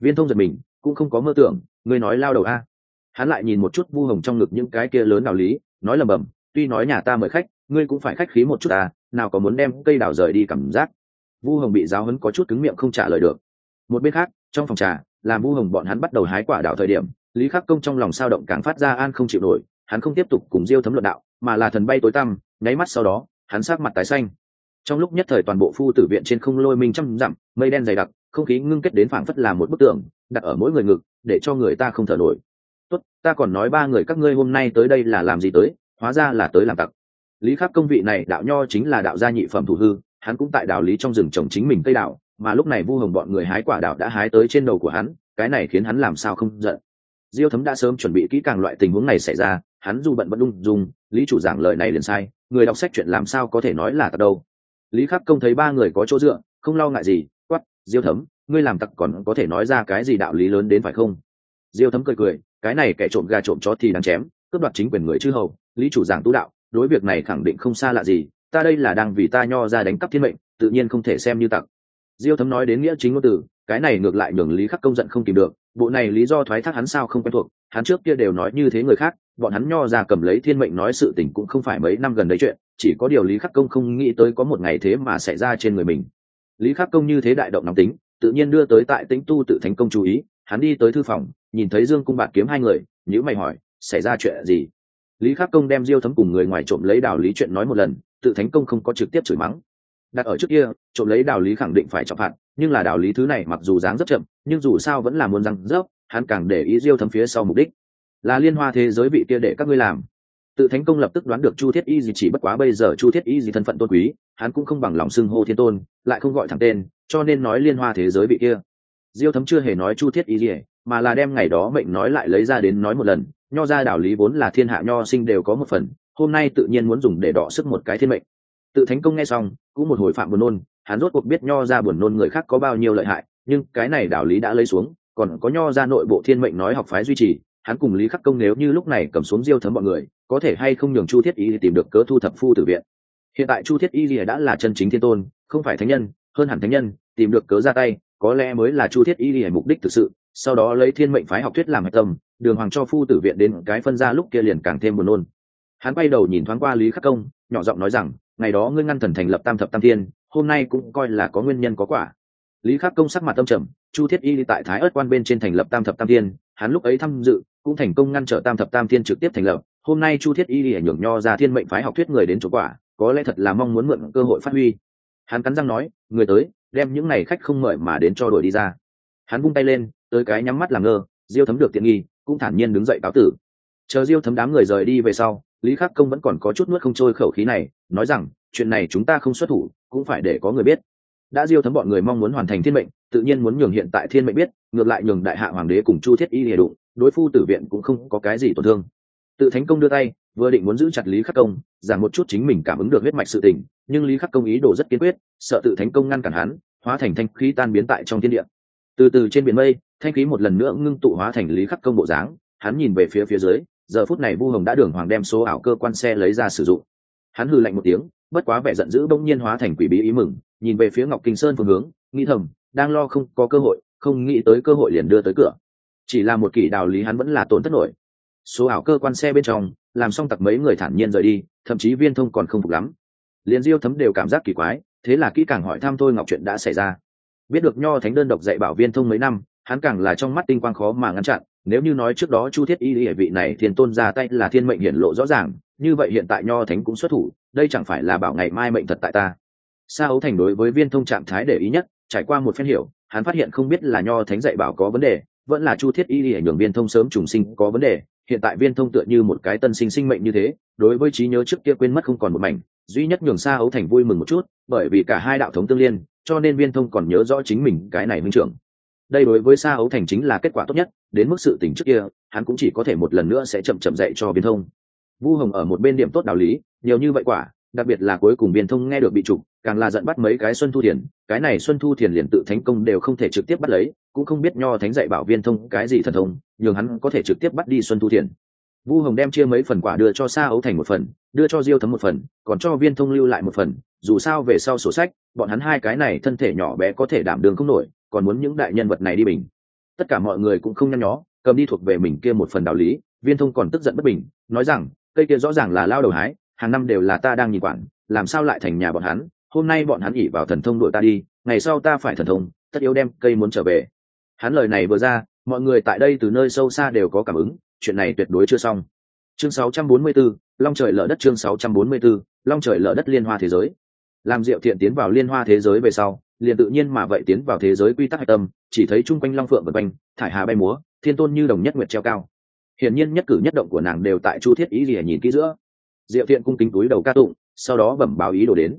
Viên thông giật mình, cũng không có mơ tưởng, ngươi nói lao đầu a hắn lại nhìn một chút vu hồng trong ngực những cái kia lớn đào lý, nói lầm bầm, tuy nói nhà ta mời khách, ngươi cũng phải khách khí một chút à nào có muốn đem cây đào rời đi cảm giác. Vu hồng bị giáo hấn có chút cứng miệng không trả lời được. Một bên khác, trong phòng trà, làm vu hồng bọn hắn bắt đầu hái quả đào thời điểm, lý khắc công trong lòng sao động càng phát ra an không chịu nổi, hắn không tiếp tục cùng diêu thấm luận đạo, mà là thần bay tối tăm, nháy mắt sau đó, hắn sát mặt tái xanh. Trong lúc nhất thời toàn bộ phu tử viện trên không lôi mình trăm dặm, mây đen dày đặc, không khí ngưng kết đến phảng phất làm một bức tường, đặt ở mỗi người ngực, để cho người ta không thở nổi tốt, ta còn nói ba người các ngươi hôm nay tới đây là làm gì tới, hóa ra là tới làm tặc. Lý khắc công vị này, đạo nho chính là đạo gia nhị phẩm thủ hư, hắn cũng tại đạo lý trong rừng trồng chính mình cây đạo, mà lúc này vu hồng bọn người hái quả đạo đã hái tới trên đầu của hắn, cái này khiến hắn làm sao không giận. Diêu thấm đã sớm chuẩn bị kỹ càng loại tình huống này xảy ra, hắn dù bận vẫn ung dung, lý chủ giảng lời này liền sai, người đọc sách chuyện làm sao có thể nói là tặc đâu. Lý khắc công thấy ba người có chỗ dựa, không lo ngại gì quắp diêu thấm, ngươi làm tặc còn có thể nói ra cái gì đạo lý lớn đến phải không? Diêu thấm cười cười cái này kẻ trộm gà trộm chó thì đáng chém, cướp đoạt chính quyền người chư hầu, lý chủ giảng tu đạo, đối việc này khẳng định không xa lạ gì, ta đây là đang vì ta nho ra đánh cắp thiên mệnh, tự nhiên không thể xem như tặc. Diêu thấm nói đến nghĩa chính ngôn từ, cái này ngược lại nhường lý khắc công giận không tìm được, bộ này lý do thoái thác hắn sao không quen thuộc, hắn trước kia đều nói như thế người khác, bọn hắn nho ra cầm lấy thiên mệnh nói sự tình cũng không phải mấy năm gần đấy chuyện, chỉ có điều lý khắc công không nghĩ tới có một ngày thế mà xảy ra trên người mình. Lý khắc công như thế đại động nóng tính, tự nhiên đưa tới tại tính tu tự thành công chú ý, hắn đi tới thư phòng nhìn thấy dương cung bạt kiếm hai người nhữ mày hỏi, xảy ra chuyện gì? Lý khắc công đem diêu thấm cùng người ngoài trộm lấy đào lý chuyện nói một lần, tự thánh công không có trực tiếp chửi mắng. Đặt ở trước kia, trộm lấy đào lý khẳng định phải trọng phạt, nhưng là đào lý thứ này mặc dù dáng rất chậm, nhưng dù sao vẫn là muốn răng rớp, hắn càng để ý diêu thấm phía sau mục đích. Là liên hoa thế giới vị kia để các ngươi làm. Tự thánh công lập tức đoán được chu thiết y gì chỉ bất quá bây giờ chu thiết y gì thân phận tôn quý, hắn cũng không bằng lòng xưng hô thiên tôn, lại không gọi thẳng tên, cho nên nói liên hoa thế giới vị kia diêu thấm chưa hề nói chu thiết y gì, mà là đem ngày đó mệnh nói lại lấy ra đến nói một lần, nho ra đạo lý vốn là thiên hạ nho sinh đều có một phần, hôm nay tự nhiên muốn dùng để đọ sức một cái thiên mệnh. Tự thánh công nghe xong, cũng một hồi phạm buồn nôn, hắn rốt cuộc biết nho ra buồn nôn người khác có bao nhiêu lợi hại, nhưng cái này đạo lý đã lấy xuống, còn có nho ra nội bộ thiên mệnh nói học phái duy trì, hắn cùng lý khắc công nếu như lúc này cầm xuống diêu thấm bọn người, có thể hay không nhường chu thiết y tìm được cớ thu thập phu tử viện. Hiện tại chu thiết y lìa đã là chân chính thiên tôn, không phải thánh nhân, hơn hẳn thánh nhân, tìm được cớ ra tay có lẽ mới là chu thiết y lìa mục đích thực sự, sau đó lấy thiên mệnh phái học thuyết làm hạch tâm, đường hoàng cho phu tử viện đến cái phân ra lúc kia liền càng thêm buồn nôn. Hắn quay đầu nhìn thoáng qua lý khắc công, nhỏ giọng nói rằng, ngày đó ngươi ngăn thần thành lập tam thập tam thiên, hôm nay cũng coi là có nguyên nhân có quả. Lý khắc công sắc mặt tâm trầm, chu thiết y tại thái ớt quan bên trên thành lập tam thập tam thiên, hắn lúc ấy tham dự, cũng thành công ngăn trở tam thập tam thiên trực tiếp thành lập. Hôm nay chu thiết y ảnh hưởng nho ra thiên mệnh phái học thuyết người đến chỗ quả, có lẽ thật là mong muốn mượn cơ hội phát huy. Hắn cắn răng nói, người tới đem những này khách không mời mà đến cho đuổi đi ra. Hắn vung tay lên, tới cái nhắm mắt làm ngơ, diêu thấm được tiện nghi, cũng thản nhiên đứng dậy cáo tử. Chờ diêu thấm đám người rời đi về sau, lý khắc công vẫn còn có chút nuốt không trôi khẩu khí này, nói rằng, chuyện này chúng ta không xuất thủ, cũng phải để có người biết. Đã diêu thấm bọn người mong muốn hoàn thành thiên mệnh, tự nhiên muốn nhường hiện tại thiên mệnh biết, ngược lại nhường đại hạ hoàng đế cùng chu thiết y hề đụng, đối phu tử viện cũng không có cái gì tổn thương. Tự thánh công đưa tay, vừa định muốn giữ chặt lý khắc công giảm một chút chính mình cảm ứng được huyết mạch sự tình nhưng lý khắc công ý đồ rất kiên quyết, sợ tự thánh công ngăn cản hắn, hóa thành thanh khí tan biến tại trong thiên địa. Từ từ trên biển mây, thanh khí một lần nữa ngưng tụ hóa thành lý khắc công bộ dáng, hắn nhìn về phía phía dưới, giờ phút này vu hồng đã đường hoàng đem số ảo cơ quan xe lấy ra sử dụng. Hắn hừ lạnh một tiếng, bất quá vẻ giận dữ bỗng nhiên hóa thành quỷ bí ý mừng, nhìn về phía ngọc kinh sơn phương hướng, nghĩ thầm, đang lo không có cơ hội, không nghĩ tới cơ hội liền đưa tới cửa. Chỉ là một kỷ đạo lý hắn vẫn là tổn thất nổi. Số ảo cơ quan xe bên trong, làm xong tặc mấy người thản nhiên rời đi, thậm chí viên thông còn không phục lắm liền diêu thấm đều cảm giác kỳ quái, thế là kỹ càng hỏi thăm thôi ngọc chuyện đã xảy ra. Biết được nho thánh đơn độc dạy bảo viên thông mấy năm, hắn càng là trong mắt tinh quang khó mà ngăn chặn, nếu như nói trước đó chu thiết y hệ vị này thiên tôn ra tay là thiên mệnh hiển lộ rõ ràng, như vậy hiện tại nho thánh cũng xuất thủ, đây chẳng phải là bảo ngày mai mệnh thật tại ta. Sa ấu thành đối với viên thông trạng thái để ý nhất, trải qua một phen hiểu, hắn phát hiện không biết là nho thánh dạy bảo có vấn đề, vẫn là chu thiết y hệ nhường viên thông sớm trùng sinh có vấn đề hiện tại viên thông tựa như một cái tân sinh sinh mệnh như thế, đối với trí nhớ trước kia quên mất không còn một mảnh, duy nhất nhường xa ấu thành vui mừng một chút, bởi vì cả hai đạo thống tương liên, cho nên viên thông còn nhớ rõ chính mình cái này minh trưởng. Đây đối với xa ấu thành chính là kết quả tốt nhất, đến mức sự tỉnh trước kia, hắn cũng chỉ có thể một lần nữa sẽ chậm chậm dạy cho viên thông. Vu hồng ở một bên điểm tốt đạo lý, nhiều như vậy quả, đặc biệt là cuối cùng viên thông nghe được bị trục, càng là giận bắt mấy cái xuân thu thiền, cái này xuân thu thiền liền tự thánh công đều không thể trực tiếp bắt lấy, cũng không biết nho thánh dạy bảo viên thông cái gì thần thông nhường hắn có thể trực tiếp bắt đi xuân thu thiền. Vu hồng đem chia mấy phần quả đưa cho sa ấu thành một phần, đưa cho diêu thấm một phần, còn cho viên thông lưu lại một phần, dù sao về sau sổ sách, bọn hắn hai cái này thân thể nhỏ bé có thể đảm đường không nổi, còn muốn những đại nhân vật này đi bình. Tất cả mọi người cũng không nhăn nhó, cầm đi thuộc về mình kia một phần đạo lý, viên thông còn tức giận bất bình, nói rằng, cây kia rõ ràng là lao đầu hái, hàng năm đều là ta đang nhìn quản, làm sao lại thành nhà bọn hắn? Hôm nay bọn hắn ỉ vào thần thông đội ta đi, ngày sau ta phải thần thông, tất yếu đem cây muốn trở về. Hắn lời này vừa ra mọi người tại đây từ nơi sâu xa đều có cảm ứng chuyện này tuyệt đối chưa xong. Chương 644, long trời lở đất chương 644, long trời lở đất liên hoa thế giới. Làm diệu thiện tiến vào liên hoa thế giới về sau liền tự nhiên mà vậy tiến vào thế giới quy tắc hạch tâm chỉ thấy chung quanh long phượng vật quanh thải hà bay múa thiên tôn như đồng nhất nguyệt treo cao. Hiển nhiên nhất cử nhất động của nàng đều tại chu thiết ý gì nhìn kỹ giữa. Diệu thiện cung kính túi đầu ca tụng sau đó bẩm báo ý đồ đến.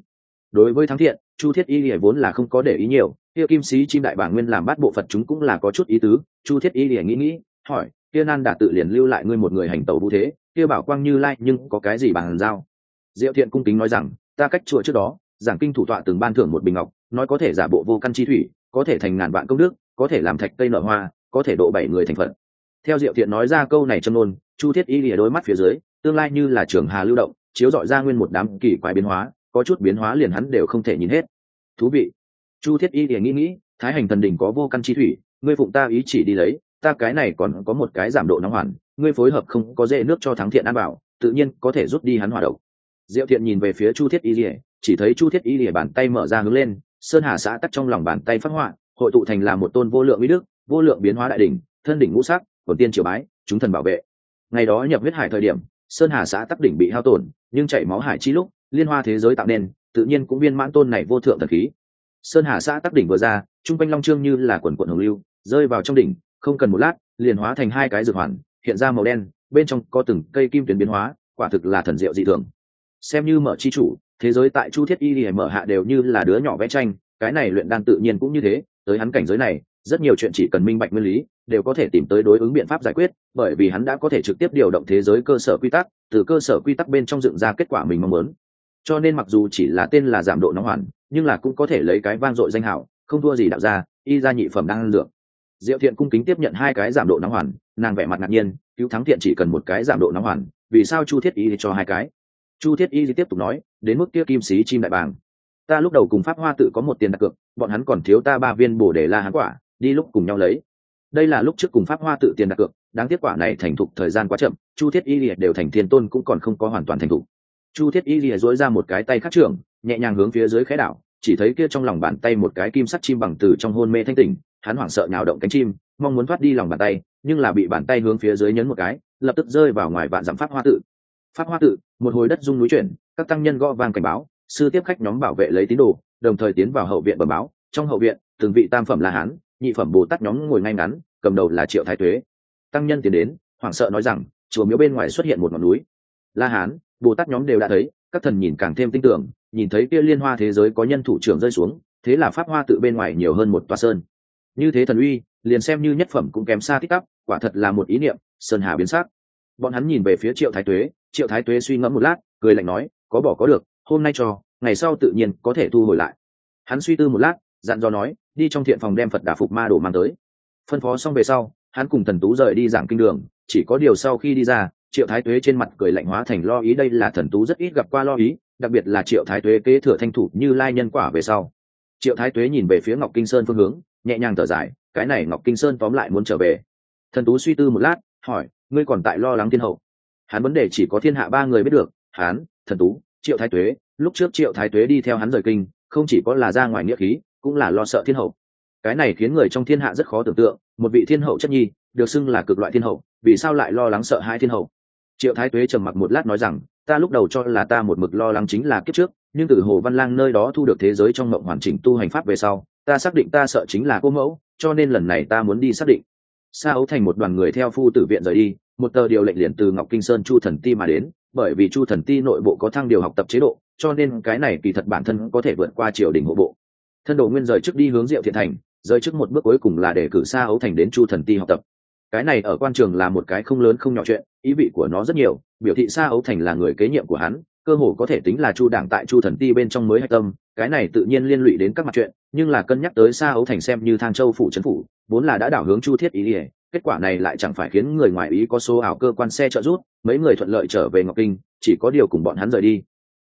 Đối với thắng thiện chu thiết y gì vốn là không có để ý nhiều kia kim sĩ chim đại bản nguyên làm bát bộ phật chúng cũng là có chút ý tứ, chu thiết y lìa nghĩ nghĩ, hỏi, kia nan đã tự liền lưu lại ngươi một người hành tẩu vũ thế, kia bảo quang như lai nhưng có cái gì bằng giao diệu thiện cung kính nói rằng, ta cách chùa trước đó, giảng kinh thủ tọa từng ban thưởng một bình ngọc, nói có thể giả bộ vô căn chi thủy, có thể thành ngàn vạn công đức, có thể làm thạch cây nở hoa, có thể độ bảy người thành phật. theo diệu thiện nói ra câu này châm nôn chu thiết y lìa đôi mắt phía dưới, tương lai như là trường hà lưu động, chiếu dọi ra nguyên một đám kỳ quái biến hóa, có chút biến hóa liền hắn đều không thể nhìn hết thú vị chu thiết y thì nghĩ nghĩ, thái hành thần đỉnh có vô căn chi thủy, ngươi phụng ta ý chỉ đi lấy, ta cái này còn có một cái giảm độ nóng hoàn, ngươi phối hợp không có dễ nước cho thắng thiện an bảo tự nhiên có thể rút đi hắn hỏa độc. Diệu thiện nhìn về phía chu thiết y lìa chỉ thấy chu thiết y lìa bàn tay mở ra hướng lên, sơn hà xã tắt trong lòng bàn tay phát họa, hội tụ thành là một tôn vô lượng mỹ đức, vô lượng biến hóa đại đỉnh, thân đỉnh ngũ sắc còn tiên triều bái, chúng thần bảo vệ. Ngày đó nhập huyết hải thời điểm, sơn hà xã tắc đỉnh bị hao tổn, nhưng chảy máu hải chi lúc, liên hoa thế giới tạo nên, tự nhiên cũng viên mãn tôn này vô thượng thần khí sơn hà xã tắc đỉnh vừa ra, chung quanh long trương như là quần quận hồng lưu, rơi vào trong đỉnh, không cần một lát, liền hóa thành hai cái dược hoàn, hiện ra màu đen, bên trong có từng cây kim tuyến biến hóa, quả thực là thần diệu dị thường. Xem như mở chi chủ, thế giới tại chu thiết y thì mở hạ đều như là đứa nhỏ vẽ tranh, cái này luyện đan tự nhiên cũng như thế, tới hắn cảnh giới này, rất nhiều chuyện chỉ cần minh bạch nguyên lý, đều có thể tìm tới đối ứng biện pháp giải quyết, bởi vì hắn đã có thể trực tiếp điều động thế giới cơ sở quy tắc, từ cơ sở quy tắc bên trong dựng ra kết quả mình mong muốn cho nên mặc dù chỉ là tên là giảm độ nóng hoàn, nhưng là cũng có thể lấy cái vang dội danh hảo, không thua gì đạo ra y ra nhị phẩm đang ăn lượng diệu thiện cung kính tiếp nhận hai cái giảm độ nóng hoàn, nàng vẻ mặt ngạc nhiên, cứu thắng thiện chỉ cần một cái giảm độ nóng hoàn, vì sao chu thiết y cho hai cái? Chu thiết y tiếp tục nói, đến mức kia kim sĩ chim đại bàng. Ta lúc đầu cùng pháp hoa tự có một tiền đặt cược, bọn hắn còn thiếu ta ba viên bổ để la hắn quả, đi lúc cùng nhau lấy. Đây là lúc trước cùng pháp hoa tự tiền đặt cược, đáng tiếc quả này thành thục thời gian quá chậm, chu thiết y liệt đều thành thiên tôn cũng còn không có hoàn toàn thành thục chu thiết y lìa dối ra một cái tay khắc trưởng, nhẹ nhàng hướng phía dưới khẽ đảo, chỉ thấy kia trong lòng bàn tay một cái kim sắt chim bằng từ trong hôn mê thanh tỉnh, hắn hoảng sợ nhào động cánh chim, mong muốn thoát đi lòng bàn tay, nhưng là bị bàn tay hướng phía dưới nhấn một cái, lập tức rơi vào ngoài vạn dặm pháp hoa tự. Pháp hoa tự, một hồi đất rung núi chuyển, các tăng nhân gõ vang cảnh báo, sư tiếp khách nhóm bảo vệ lấy tín đồ, đồng thời tiến vào hậu viện bờ báo, trong hậu viện, từng vị tam phẩm là hán, nhị phẩm bồ tát nhóm ngồi ngay ngắn, cầm đầu là triệu thái tuế. Tăng nhân tiến đến, hoảng sợ nói rằng, chùa miếu bên ngoài xuất hiện một ngọn núi. La hán bồ tát nhóm đều đã thấy, các thần nhìn càng thêm tin tưởng, nhìn thấy kia liên hoa thế giới có nhân thủ trưởng rơi xuống, thế là pháp hoa tự bên ngoài nhiều hơn một tòa sơn. Như thế thần uy, liền xem như nhất phẩm cũng kém xa tích tắp quả thật là một ý niệm, sơn hà biến sắc. Bọn hắn nhìn về phía triệu thái tuế, triệu thái tuế suy ngẫm một lát, cười lạnh nói, có bỏ có được, hôm nay cho, ngày sau tự nhiên có thể thu hồi lại. Hắn suy tư một lát, dặn dò nói, đi trong thiện phòng đem phật đà phục ma đồ mang tới. Phân phó xong về sau, hắn cùng thần tú rời đi giảng kinh đường, chỉ có điều sau khi đi ra triệu thái tuế trên mặt cười lạnh hóa thành lo ý, đây là thần tú rất ít gặp qua lo ý, đặc biệt là triệu thái tuế kế thừa thanh thủ như lai nhân quả về sau. Triệu thái tuế nhìn về phía ngọc kinh sơn phương hướng, nhẹ nhàng thở dài, cái này ngọc kinh sơn tóm lại muốn trở về. Thần tú suy tư một lát, hỏi, ngươi còn tại lo lắng thiên hậu? Hắn vấn đề chỉ có thiên hạ ba người biết được, hắn, thần tú, triệu thái tuế, lúc trước triệu thái tuế đi theo hắn rời kinh, không chỉ có là ra ngoài nghĩa khí, cũng là lo sợ thiên hậu. Cái này khiến người trong thiên hạ rất khó tưởng tượng, một vị thiên hậu chất nhi, được xưng là cực loại thiên hậu, vì sao lại lo lắng sợ hai thiên hậu? Triệu thái tuế trầm mặc một lát nói rằng, ta lúc đầu cho là ta một mực lo lắng chính là kiếp trước, nhưng từ hồ văn lang nơi đó thu được thế giới trong mộng hoàn chỉnh tu hành pháp về sau, ta xác định ta sợ chính là cô mẫu, cho nên lần này ta muốn đi xác định. Sa ấu thành một đoàn người theo phu tử viện rời đi, một tờ điều lệnh liền từ ngọc kinh sơn chu thần ti mà đến, bởi vì chu thần ti nội bộ có thăng điều học tập chế độ, cho nên cái này kỳ thật bản thân có thể vượt qua triều đình hộ bộ. Thân đồ nguyên rời trước đi hướng diệu thiện thành, rời trước một bước cuối cùng là để cử sa ấu thành đến chu thần ti học tập cái này ở quan trường là một cái không lớn không nhỏ chuyện, ý vị của nó rất nhiều, biểu thị xa ấu thành là người kế nhiệm của hắn, cơ hồ có thể tính là chu đảng tại chu thần ti bên trong mới hạch tâm, cái này tự nhiên liên lụy đến các mặt chuyện, nhưng là cân nhắc tới xa ấu thành xem như thang châu phủ trấn phủ, vốn là đã đảo hướng chu thiết ý ỉa kết quả này lại chẳng phải khiến người ngoài ý có số ảo cơ quan xe trợ rút mấy người thuận lợi trở về ngọc kinh, chỉ có điều cùng bọn hắn rời đi.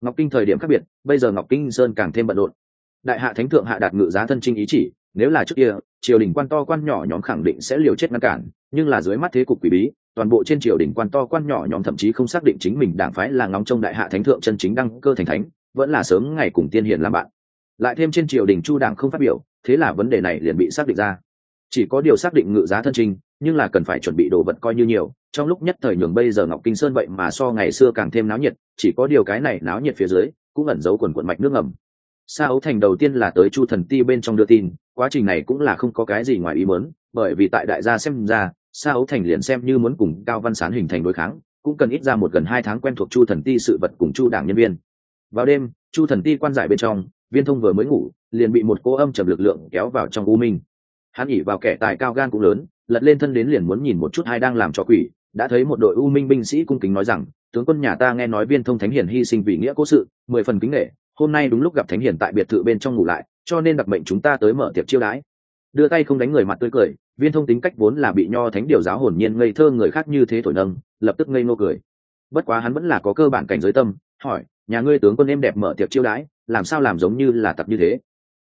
Ngọc kinh thời điểm khác biệt, bây giờ ngọc kinh sơn càng thêm bận rộn. Đại hạ thánh thượng hạ đạt ngự giá thân trinh ý chỉ nếu là trước kia, triều đình quan to quan nhỏ nhóm khẳng định sẽ liều chết ngăn cản, nhưng là dưới mắt thế cục quỷ bí, toàn bộ trên triều đình quan to quan nhỏ nhóm thậm chí không xác định chính mình đảng phái là ngóng trong đại hạ thánh thượng chân chính đăng cơ thành thánh, vẫn là sớm ngày cùng tiên hiền làm bạn. Lại thêm trên triều đình chu đảng không phát biểu, thế là vấn đề này liền bị xác định ra. Chỉ có điều xác định ngự giá thân trinh nhưng là cần phải chuẩn bị đồ vật coi như nhiều, trong lúc nhất thời nhường bây giờ ngọc kinh sơn vậy mà so ngày xưa càng thêm náo nhiệt, chỉ có điều cái này náo nhiệt phía dưới, cũng ẩn giấu quần quận mạch nước ngầm. Sa ấu thành đầu tiên là tới chu thần ti bên trong đưa tin quá trình này cũng là không có cái gì ngoài ý muốn, bởi vì tại đại gia xem ra, sa ấu thành liền xem như muốn cùng cao văn sán hình thành đối kháng, cũng cần ít ra một gần hai tháng quen thuộc chu thần ti sự vật cùng chu đảng nhân viên. Vào đêm, chu thần ti quan giải bên trong, viên thông vừa mới ngủ, liền bị một cô âm trầm lực lượng kéo vào trong u minh. Hắn ỉ vào kẻ tài cao gan cũng lớn, lật lên thân đến liền muốn nhìn một chút hai đang làm cho quỷ, đã thấy một đội u minh binh sĩ cung kính nói rằng, tướng quân nhà ta nghe nói viên thông thánh Hiền hy sinh vì nghĩa cố sự, mười phần kính nghệ hôm nay đúng lúc gặp thánh Hiền tại biệt thự bên trong ngủ lại cho nên đặc mệnh chúng ta tới mở tiệc chiêu đãi. Đưa tay không đánh người mặt tươi cười, viên thông tính cách vốn là bị nho thánh điều giáo hồn nhiên ngây thơ người khác như thế thổi nâng, lập tức ngây ngô cười. Bất quá hắn vẫn là có cơ bản cảnh giới tâm, hỏi, nhà ngươi tướng quân em đẹp mở tiệc chiêu đãi, làm sao làm giống như là tập như thế?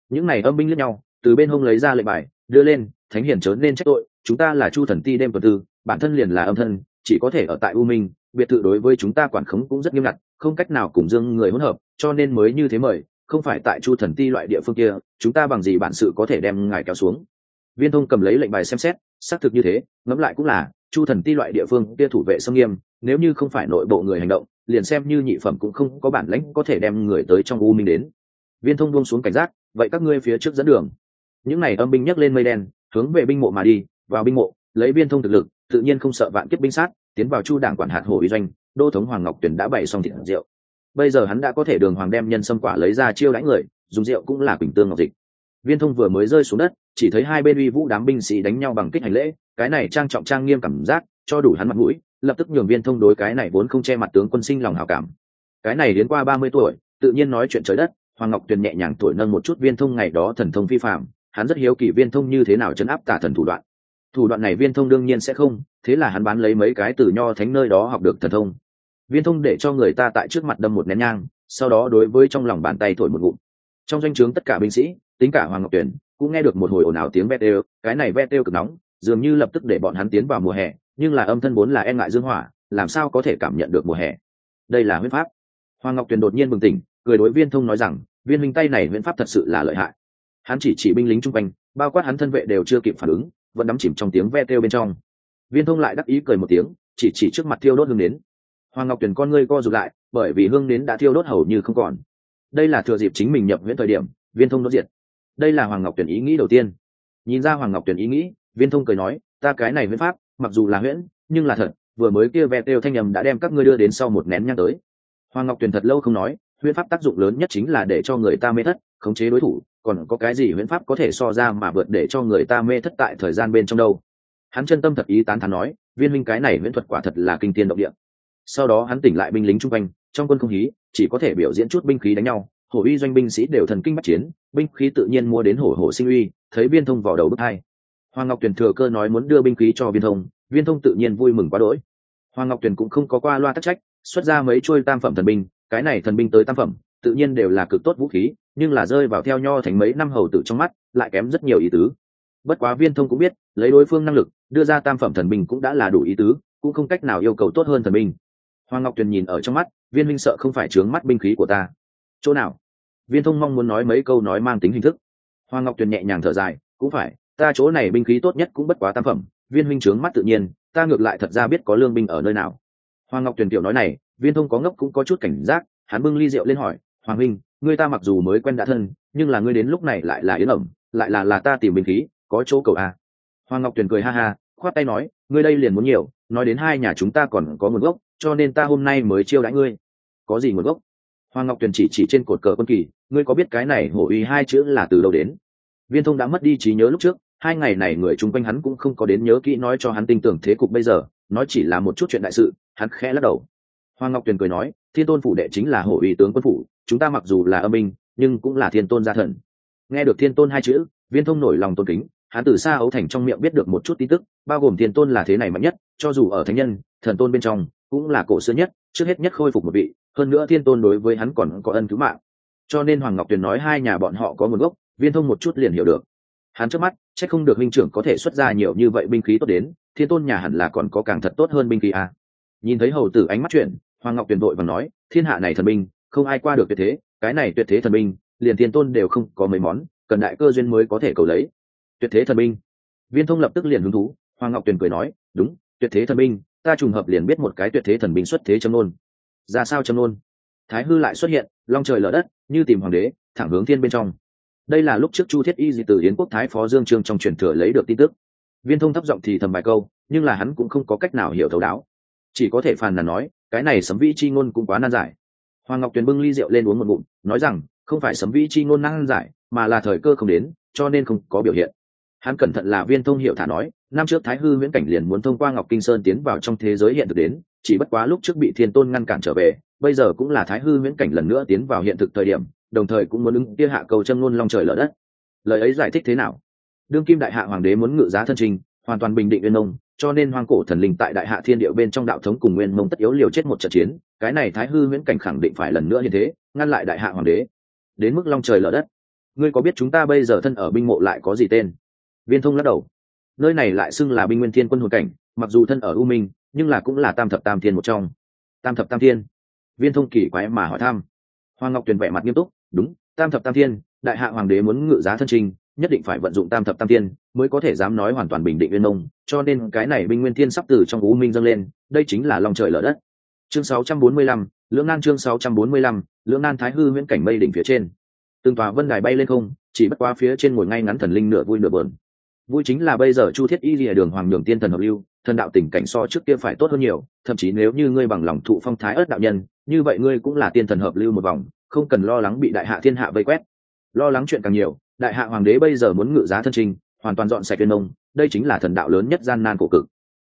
Những này âm binh lẫn nhau, từ bên hông lấy ra lệnh bài, đưa lên, thánh hiển chớ nên trách tội, chúng ta là chu thần ti đêm tuần tư, bản thân liền là âm thân, chỉ có thể ở tại u minh, biệt thự đối với chúng ta quản khống cũng rất nghiêm ngặt, không cách nào cùng dương người hỗn hợp, cho nên mới như thế mời không phải tại chu thần ti loại địa phương kia, chúng ta bằng gì bản sự có thể đem ngài kéo xuống? Viên thông cầm lấy lệnh bài xem xét, xác thực như thế, ngẫm lại cũng là, chu thần ti loại địa phương kia thủ vệ sông nghiêm, nếu như không phải nội bộ người hành động, liền xem như nhị phẩm cũng không có bản lãnh có thể đem người tới trong u minh đến. Viên thông buông xuống cảnh giác, vậy các ngươi phía trước dẫn đường. Những này âm binh nhấc lên mây đen, hướng về binh mộ mà đi, vào binh mộ, lấy viên thông thực lực, tự nhiên không sợ vạn kiếp binh sát, tiến vào chu đảng quản hạt hồ uy doanh, đô thống hoàng ngọc tuyển đã bày xong thịt rượu bây giờ hắn đã có thể đường hoàng đem nhân sâm quả lấy ra chiêu đãi người, dùng rượu cũng là quỳnh tương ngọc dịch. Viên thông vừa mới rơi xuống đất, chỉ thấy hai bên uy vũ đám binh sĩ đánh nhau bằng kích hành lễ, cái này trang trọng trang nghiêm cảm giác, cho đủ hắn mặt mũi, lập tức nhường viên thông đối cái này vốn không che mặt tướng quân sinh lòng hảo cảm. Cái này đến qua ba mươi tuổi, tự nhiên nói chuyện trời đất, hoàng ngọc tuyền nhẹ nhàng tuổi nâng một chút viên thông ngày đó thần thông vi phạm hắn rất hiếu kỳ viên thông như thế nào chấn áp tả thần thủ đoạn. Thủ đoạn này viên thông đương nhiên sẽ không, thế là hắn bán lấy mấy cái từ nho thánh nơi đó học được thần thông viên thông để cho người ta tại trước mặt đâm một nén nhang, sau đó đối với trong lòng bàn tay thổi một ngụm. Trong danh o chướng tất cả binh sĩ, tính cả hoàng ngọc tuyển, cũng nghe được một hồi ồn ào tiếng vet đều, cái này vet đều cực nóng, dường như lập tức để bọn hắn tiến vào mùa hè, nhưng là âm thân vốn là e ngại dương hỏa, làm sao có thể cảm nhận được mùa hè? Đây là huyết pháp. Hoàng ngọc tuyền đột nhiên bừng tỉnh, cười đối viên thông nói rằng, viên minh tay này huyễn pháp thật sự là lợi hại. Hắn chỉ chỉ binh lính chung quanh, bao quát hắn thân vệ đều chưa kịp phản ứng, vẫn đắm chìm trong tiếng ve kêu bên trong. Viên thông lại đắc ý cười một tiếng, chỉ chỉ trước mặt thiêu đốt hương nến hoàng ngọc tuyền con ngươi co rụt lại, bởi vì hương nến đã thiêu đốt hầu như không còn. Đây là thừa dịp chính mình nhập huyễn thời điểm, viên thông đốt diệt. Đây là hoàng ngọc tuyền ý nghĩ đầu tiên. Nhìn ra hoàng ngọc tuyền ý nghĩ, viên thông cười nói, ta cái này huyễn pháp, mặc dù là huyễn, nhưng là thật, vừa mới kia vẹt đều thanh nhầm đã đem các ngươi đưa đến sau một nén nhang tới. Hoàng ngọc tuyền thật lâu không nói, huyễn pháp tác dụng lớn nhất chính là để cho người ta mê thất, khống chế đối thủ, còn có cái gì huyễn pháp có thể so ra mà vượt để cho người ta mê thất tại thời gian bên trong đâu? Hắn chân tâm thật ý tán thán nói, viên minh cái này huyễn thuật quả thật là kinh tiên động địa sau đó hắn tỉnh lại binh lính chung quanh, trong quân không khí chỉ có thể biểu diễn chút binh khí đánh nhau. Hổ uy doanh binh sĩ đều thần kinh bắt chiến, binh khí tự nhiên mua đến hổ hổ sinh uy, thấy viên thông vào đầu bước hai. Hoàng ngọc tuyền thừa cơ nói muốn đưa binh khí cho viên thông viên thông tự nhiên vui mừng quá đỗi. Hoàng ngọc tuyền cũng không có qua loa tắc trách, xuất ra mấy chuôi tam phẩm thần binh, cái này thần binh tới tam phẩm, tự nhiên đều là cực tốt vũ khí, nhưng là rơi vào theo nho thành mấy năm hầu tử trong mắt, lại kém rất nhiều ý tứ. Bất quá viên thông cũng biết, lấy đối phương năng lực, đưa ra tam phẩm thần binh cũng đã là đủ ý tứ, cũng không cách nào yêu cầu tốt hơn thần binh hoàng ngọc tuyền nhìn ở trong mắt, viên minh sợ không phải trướng mắt binh khí của ta. Chỗ nào? Viên thông mong muốn nói mấy câu nói mang tính hình thức. Hoàng ngọc tuyền nhẹ nhàng thở dài, cũng phải, ta chỗ này binh khí tốt nhất cũng bất quá tam phẩm, viên minh trướng mắt tự nhiên, ta ngược lại thật ra biết có lương binh ở nơi nào. Hoàng ngọc tuyền tiểu nói này, viên thông có ngốc cũng có chút cảnh giác, hắn bưng ly rượu lên hỏi, hoàng minh ngươi ta mặc dù mới quen đã thân, nhưng là ngươi đến lúc này lại là yến ẩm, lại là là ta tìm binh khí, có chỗ cầu a hoàng ngọc tuyền cười ha ha, khoát tay nói, ngươi đây liền muốn nhiều, nói đến hai nhà chúng ta còn có nguồn gốc cho nên ta hôm nay mới chiêu đãi ngươi. Có gì nguồn gốc? Hoàng ngọc tuyền chỉ chỉ trên cột cờ quân kỳ, ngươi có biết cái này hổ uy hai chữ là từ đâu đến? Viên thông đã mất đi trí nhớ lúc trước, hai ngày này người chung quanh hắn cũng không có đến nhớ kỹ nói cho hắn tin tưởng thế cục bây giờ, nói chỉ là một chút chuyện đại sự, hắn khẽ lắc đầu. Hoàng ngọc tuyền cười nói, thiên tôn phủ đệ chính là hổ uy tướng quân phủ, chúng ta mặc dù là âm binh, nhưng cũng là thiên tôn gia thần. Nghe được thiên tôn hai chữ, viên thông nổi lòng tôn kính, hắn từ xa ấu thành trong miệng biết được một chút tin tức, bao gồm thiên tôn là thế này mạnh nhất, cho dù ở thánh nhân, thần tôn bên trong cũng là cổ xưa nhất, trước hết nhất khôi phục một vị, hơn nữa thiên tôn đối với hắn còn có ân cứu mạng. Cho nên hoàng ngọc tuyền nói hai nhà bọn họ có nguồn gốc, viên thông một chút liền hiểu được. Hắn trước mắt c h ắ c không được minh trưởng có thể xuất ra nhiều như vậy binh khí tốt đến, thiên tôn nhà hẳn là còn có càng thật tốt hơn binh khí à. nhìn thấy hầu tử ánh mắt chuyện hoàng ngọc tuyền vội và nói, thiên hạ này thần binh, không ai qua được tuyệt thế, cái này tuyệt thế thần binh, liền thiên tôn đều không có mấy món, cần đại cơ duyên mới có thể cầu lấy. Tuyệt thế thần binh. Viên thông lập tức liền hứng thú, hoàng ngọc tuyền cười nói, đúng, tuyệt thế thần binh ta trùng hợp liền biết một cái tuyệt thế thần binh xuất thế châm nôn ra sao châm nôn thái hư lại xuất hiện, long trời lở đất, như tìm hoàng đế, thẳng hướng thiên bên trong. Đây là lúc trước chu thiết y di từ yến quốc thái phó dương trương trong truyền thừa lấy được tin tức. Viên thông thấp giọng thì thầm bài câu, nhưng là hắn cũng không có cách nào hiểu thấu đáo. Chỉ có thể phàn nàn nói, cái này sấm vĩ chi ngôn cũng quá nan giải. Hoàng ngọc tuyền bưng ly rượu lên uống một bụng nói rằng, không phải sấm vĩ chi ngôn nan giải, mà là thời cơ không đến, cho nên không có biểu hiện hắn cẩn thận là viên thông hiểu thả nói, năm trước thái hư viễn cảnh liền muốn thông qua ngọc kinh sơn tiến vào trong thế giới hiện thực đến, chỉ bất quá lúc trước bị thiên tôn ngăn cản trở về, bây giờ cũng là thái hư viễn cảnh lần nữa tiến vào hiện thực thời điểm, đồng thời cũng muốn ứng kia hạ cầu châm ngôn long trời lở đất. Lời ấy giải thích thế nào? Đương kim đại hạ hoàng đế muốn ngự giá thân trình, hoàn toàn bình định nguyên mông, cho nên hoang cổ thần linh tại đại hạ thiên điệu bên trong đạo thống cùng nguyên mông tất yếu liều chết một trận chiến, cái này thái hư viễn cảnh khẳng định phải lần nữa như thế, ngăn lại đại hạ hoàng đế. Đến mức long trời lở đất. Ngươi có biết chúng ta bây giờ thân ở binh mộ lại có gì tên? Viên thông lắc đầu. Nơi này lại xưng là binh nguyên thiên quân hồn cảnh mặc dù thân ở u minh nhưng là cũng là tam thập tam thiên một trong. Tam thập tam thiên. Viên thông kỳ quái mà hỏi thăm. Hoàng ngọc tuyền vẻ mặt nghiêm túc đúng tam thập tam thiên đại hạ hoàng đế muốn ngự giá thân trình nhất định phải vận dụng tam thập tam thiên mới có thể dám nói hoàn toàn bình định viên nông cho nên cái này binh nguyên thiên sắp từ trong u minh dâng lên đây chính là lòng trời lở đất. Chương 645, lưỡng nan chương 645, lưỡng nan thái hư nguyễn cảnh mây đỉnh phía trên. Từng tòa vân đài bay lên không chỉ bất qua phía trên ngồi ngay ngắn thần linh nửa vui nửa bờn vui chính là bây giờ chu thiết y lìa đường hoàng nhường tiên thần hợp lưu, thần đạo tình cảnh so trước kia phải tốt hơn nhiều, thậm chí nếu như ngươi bằng lòng thụ phong thái ớt đạo nhân, như vậy ngươi cũng là tiên thần hợp lưu một vòng, không cần lo lắng bị đại hạ thiên hạ vây quét. Lo lắng chuyện càng nhiều, đại hạ hoàng đế bây giờ muốn ngự giá thân trình, hoàn toàn dọn sạch viên nông đây chính là thần đạo lớn nhất gian nan cổ cực.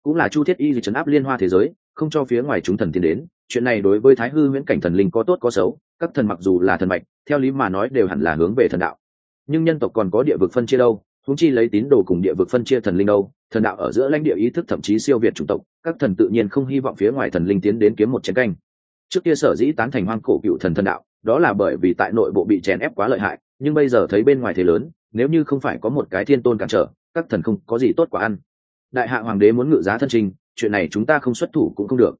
Cũng là chu thiết y gì trấn áp liên hoa thế giới, không cho phía ngoài chúng thần tiến đến, chuyện này đối với thái hư nguyễn cảnh thần linh có tốt có xấu, các thần mặc dù là thần mạch, theo lý mà nói đều hẳn là hướng về thần đạo. Nhưng nhân tộc còn có địa vực phân chia đâu húng chi lấy tín đồ cùng địa vực phân chia thần linh đâu, thần đạo ở giữa lãnh địa ý thức thậm chí siêu việt chủng tộc, các thần tự nhiên không hy vọng phía ngoài thần linh tiến đến kiếm một chiến canh. Trước kia sở dĩ tán thành hoang cổ cựu thần thần đạo, đó là bởi vì tại nội bộ bị chèn ép quá lợi hại, nhưng bây giờ thấy bên ngoài thế lớn, nếu như không phải có một cái thiên tôn cản trở, các thần không có gì tốt quả ăn. Đại hạ hoàng đế muốn ngự giá thân trình, chuyện này chúng ta không xuất thủ cũng không được.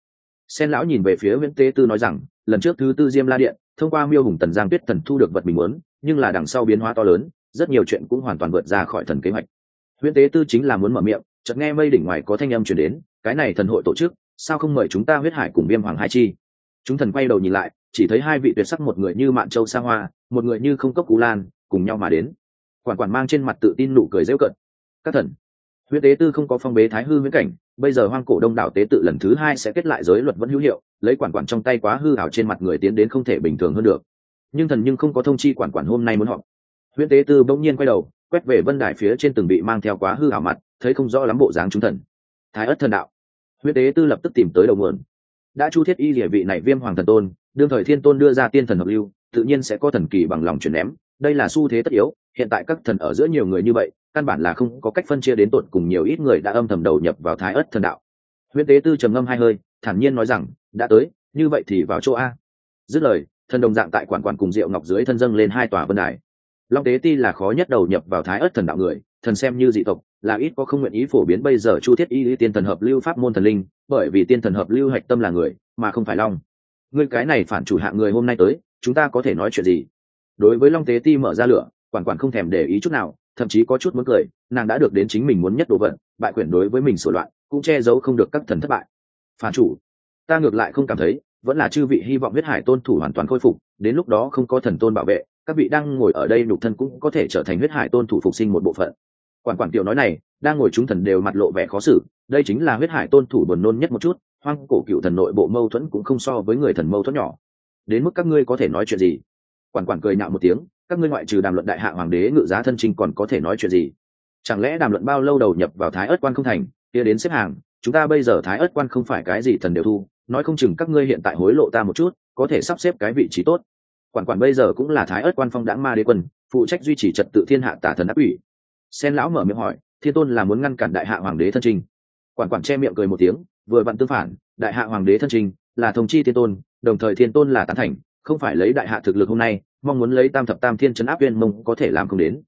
Sen lão nhìn về phía nguyễn tế tư nói rằng, lần trước thứ tư diêm la điện, thông qua miêu hùng tần giang tuyết thần thu được vật mình muốn, nhưng là đằng sau biến hóa to lớn rất nhiều chuyện cũng hoàn toàn vượt ra khỏi thần kế hoạch. Huyễn tế tư chính là muốn mở miệng, chợt nghe mây đỉnh ngoài có thanh âm chuyển đến, cái này thần hội tổ chức, sao không mời chúng ta huyết hải cùng viêm hoàng hai chi? Chúng thần quay đầu nhìn lại, chỉ thấy hai vị tuyệt sắc một người như mạn châu sa hoa, một người như không cốc cú lan, cùng nhau mà đến. Quản quản mang trên mặt tự tin nụ cười rêu cận các thần, huyễn tế tư không có phong bế thái hư huyễn cảnh, bây giờ hoang cổ đông đảo tế tự lần thứ hai sẽ kết lại giới luật vẫn hữu hiệu, lấy quản quản trong tay quá hư hảo trên mặt người tiến đến không thể bình thường hơn được. Nhưng thần nhưng không có thông chi quản quản hôm nay muốn họp huyễn tế tư bỗng nhiên quay đầu, quét về vân đài phía trên từng bị mang theo quá hư hảo mặt, thấy không rõ lắm bộ dáng chúng thần. Thái ất thần đạo. Huyễn tế tư lập tức tìm tới đầu nguồn. Đã chu thiết y địa vị này viêm hoàng thần tôn, đương thời thiên tôn đưa ra tiên thần hợp lưu, tự nhiên sẽ có thần kỳ bằng lòng chuyển ném. Đây là xu thế tất yếu, hiện tại các thần ở giữa nhiều người như vậy, căn bản là không có cách phân chia đến tột cùng nhiều ít người đã âm thầm đầu nhập vào thái ất thần đạo. Huyễn tế tư trầm ngâm hai hơi, thản nhiên nói rằng, đã tới, như vậy thì vào chỗ a. Dứt lời, thần đồng dạng tại quản quản cùng diệu ngọc dưới thân dâng lên hai tòa vân đài long tế ti là khó nhất đầu nhập vào thái ớt thần đạo người, thần xem như dị tộc, là ít có không nguyện ý phổ biến bây giờ chu thiết y tiên thần hợp lưu pháp môn thần linh, bởi vì tiên thần hợp lưu hạch tâm là người, mà không phải long. Người cái này phản chủ hạ người hôm nay tới, chúng ta có thể nói chuyện gì? Đối với long tế ti mở ra lửa, quản quản không thèm để ý chút nào, thậm chí có chút muốn cười, nàng đã được đến chính mình muốn nhất đồ vật, bại quyển đối với mình sửa loạn, cũng che giấu không được các thần thất bại. Phản chủ, ta ngược lại không cảm thấy, vẫn là chư vị hy vọng huyết hải tôn thủ hoàn toàn khôi phục, đến lúc đó không có thần tôn bảo vệ các vị đang ngồi ở đây nhục thân cũng có thể trở thành huyết hải tôn thủ phục sinh một bộ phận. Quản quản tiểu nói này, đang ngồi chúng thần đều mặt lộ vẻ khó xử, đây chính là huyết hải tôn thủ buồn nôn nhất một chút, hoang cổ cựu thần nội bộ mâu thuẫn cũng không so với người thần mâu thuẫn nhỏ. Đến mức các ngươi có thể nói chuyện gì? Quản quản cười nhạo một tiếng, các ngươi ngoại trừ đàm luận đại hạ hoàng đế ngự giá thân trinh còn có thể nói chuyện gì? Chẳng lẽ đàm luận bao lâu đầu nhập vào thái ớt quan không thành, kia đến xếp hàng, chúng ta bây giờ thái ớt quan không phải cái gì thần đều thu, nói không chừng các ngươi hiện tại hối lộ ta một chút, có thể sắp xếp cái vị trí tốt quản quản bây giờ cũng là thái ớt quan phong đãng ma đế quân, phụ trách duy trì trật tự thiên hạ tả thần áp ủy sen lão mở miệng hỏi, thiên tôn là muốn ngăn cản đại hạ hoàng đế thân trinh quản quản che miệng cười một tiếng, vừa vặn tương phản, đại hạ hoàng đế thân trinh là thông chi thiên tôn, đồng thời thiên tôn là tán thành, không phải lấy đại hạ thực lực hôm nay, mong muốn lấy tam thập tam thiên chấn áp viên mông có thể làm không đến.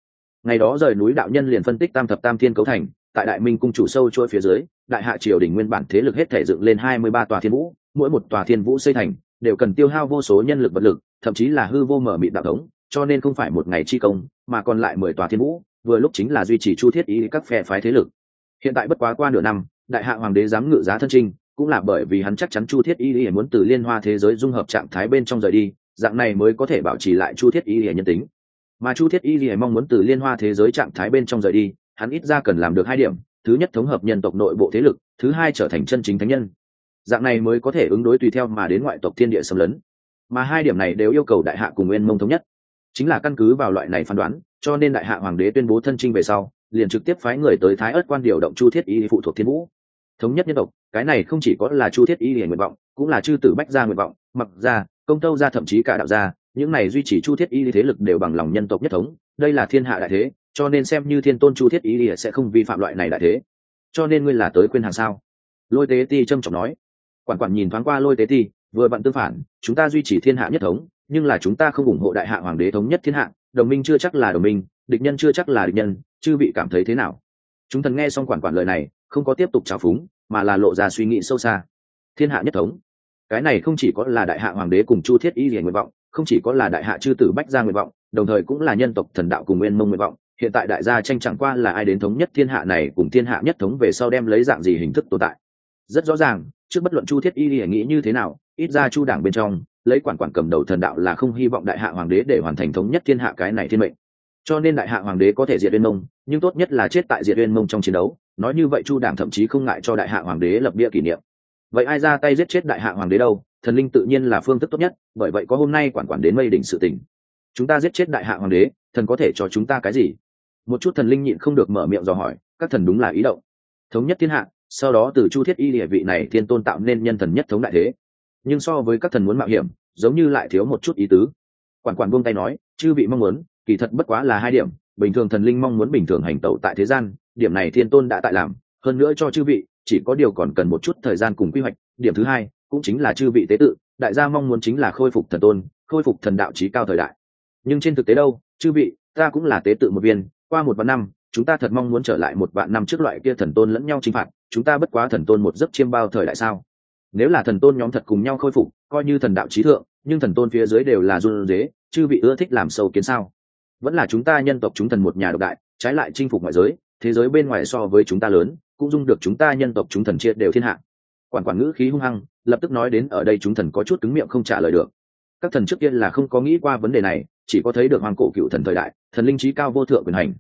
Ngày đó rời núi đạo nhân liền phân tích tam thập tam thiên cấu thành, tại đại minh cung chủ sâu chuỗi phía dưới, đại hạ triều đình nguyên bản thế lực hết thể dựng lên hai mươi ba tòa thiên vũ, mỗi một tòa thiên vũ xây thành, đều cần tiêu hao vô số nhân lực vật lực thậm chí là hư vô mở mịt đạo thống, cho nên không phải một ngày chi công, mà còn lại mười tòa thiên vũ, vừa lúc chính là duy trì chu thiết ý các phe phái thế lực. Hiện tại bất quá qua nửa năm, đại hạ hoàng đế dám ngự giá thân trinh, cũng là bởi vì hắn chắc chắn chu thiết y muốn từ liên hoa thế giới dung hợp trạng thái bên trong rời đi, dạng này mới có thể bảo trì lại chu thiết y nhân tính. Mà chu thiết y mong muốn từ liên hoa thế giới trạng thái bên trong rời đi, hắn ít ra cần làm được hai điểm, thứ nhất thống hợp nhân tộc nội bộ thế lực, thứ hai trở thành chân chính thánh nhân. Dạng này mới có thể ứng đối tùy theo mà đến ngoại tộc thiên địa xâm lấn mà hai điểm này đều yêu cầu đại hạ cùng nguyên mông thống nhất. Chính là căn cứ vào loại này phán đoán, cho nên đại hạ hoàng đế tuyên bố thân trinh về sau, liền trực tiếp phái người tới thái ớt quan điều động chu thiết y phụ thuộc thiên vũ. Thống nhất nhân tộc, cái này không chỉ có là chu thiết y nguyện vọng, cũng là chư tử bách gia nguyện vọng, mặc gia, công tâu gia thậm chí cả đạo gia, những này duy trì chu thiết y thế lực đều bằng lòng nhân tộc nhất thống, đây là thiên hạ đại thế, cho nên xem như thiên tôn chu thiết y sẽ không vi phạm loại này đại thế. Cho nên ngươi là tới khuyên hàng sao? Lôi tế ti trâm trọng nói. Quản quản nhìn thoáng qua lôi tế ti vừa vặn tương phản, chúng ta duy trì thiên hạ nhất thống, nhưng là chúng ta không ủng hộ đại hạ hoàng đế thống nhất thiên hạ, đồng minh chưa chắc là đồng minh, địch nhân chưa chắc là địch nhân, chư bị cảm thấy thế nào? Chúng thần nghe xong quản quản lời này, không có tiếp tục trào phúng, mà là lộ ra suy nghĩ sâu xa. Thiên hạ nhất thống. Cái này không chỉ có là đại hạ hoàng đế cùng chu thiết y liền nguyện vọng, không chỉ có là đại hạ chư tử bách gia nguyện vọng, đồng thời cũng là nhân tộc thần đạo cùng nguyên mông nguyện vọng. Hiện tại đại gia tranh chẳng qua là ai đến thống nhất thiên hạ này cùng thiên hạ nhất thống về sau đem lấy dạng gì hình thức tồn tại. Rất rõ ràng, trước bất luận chu thiết y thì nghĩ như thế nào ít ra chu đảng bên trong, lấy quản quản cầm đầu thần đạo là không hy vọng đại hạ hoàng đế để hoàn thành thống nhất thiên hạ cái này thiên mệnh. Cho nên đại hạ hoàng đế có thể diệt uyên mông, nhưng tốt nhất là chết tại diệt uyên mông trong chiến đấu. Nói như vậy chu đảng thậm chí không ngại cho đại hạ hoàng đế lập bia kỷ niệm. Vậy ai ra tay giết chết đại hạ hoàng đế đâu? Thần linh tự nhiên là phương thức tốt nhất, bởi vậy có hôm nay quản quản đến mây đỉnh sự tình. Chúng ta giết chết đại hạ hoàng đế, thần có thể cho chúng ta cái gì? Một chút thần linh nhịn không được mở miệng dò hỏi, các thần đúng là ý động. Thống nhất thiên hạ, sau đó từ chu thiết y địa vị này thiên tôn tạo nên nhân thần nhất thống đại thế nhưng so với các thần muốn mạo hiểm, giống như lại thiếu một chút ý tứ. Quản quản buông tay nói, chư vị mong muốn, kỳ thật bất quá là hai điểm, bình thường thần linh mong muốn bình thường hành tẩu tại thế gian, điểm này thiên tôn đã tại làm, hơn nữa cho chư vị, chỉ có điều còn cần một chút thời gian cùng quy hoạch, điểm thứ hai, cũng chính là chư vị tế tự, đại gia mong muốn chính là khôi phục thần tôn, khôi phục thần đạo trí cao thời đại. Nhưng trên thực tế đâu, chư vị, ta cũng là tế tự một viên, qua một vạn năm, chúng ta thật mong muốn trở lại một vạn năm trước loại kia thần tôn lẫn nhau chinh phạt, chúng ta bất quá thần tôn một giấc chiêm bao thời đại sao? Nếu là thần tôn nhóm thật cùng nhau khôi phục, coi như thần đạo trí thượng, nhưng thần tôn phía dưới đều là run dế chứ bị ưa thích làm sâu kiến sao? Vẫn là chúng ta nhân tộc chúng thần một nhà độc đại, trái lại chinh phục ngoại giới, thế giới bên ngoài so với chúng ta lớn, cũng dung được chúng ta nhân tộc chúng thần chia đều thiên hạ. Quản quản ngữ khí hung hăng, lập tức nói đến ở đây chúng thần có chút cứng miệng không trả lời được. Các thần trước tiên là không có nghĩ qua vấn đề này, chỉ có thấy được hoàng cổ cựu thần thời đại, thần linh trí cao vô thượng quyền hành.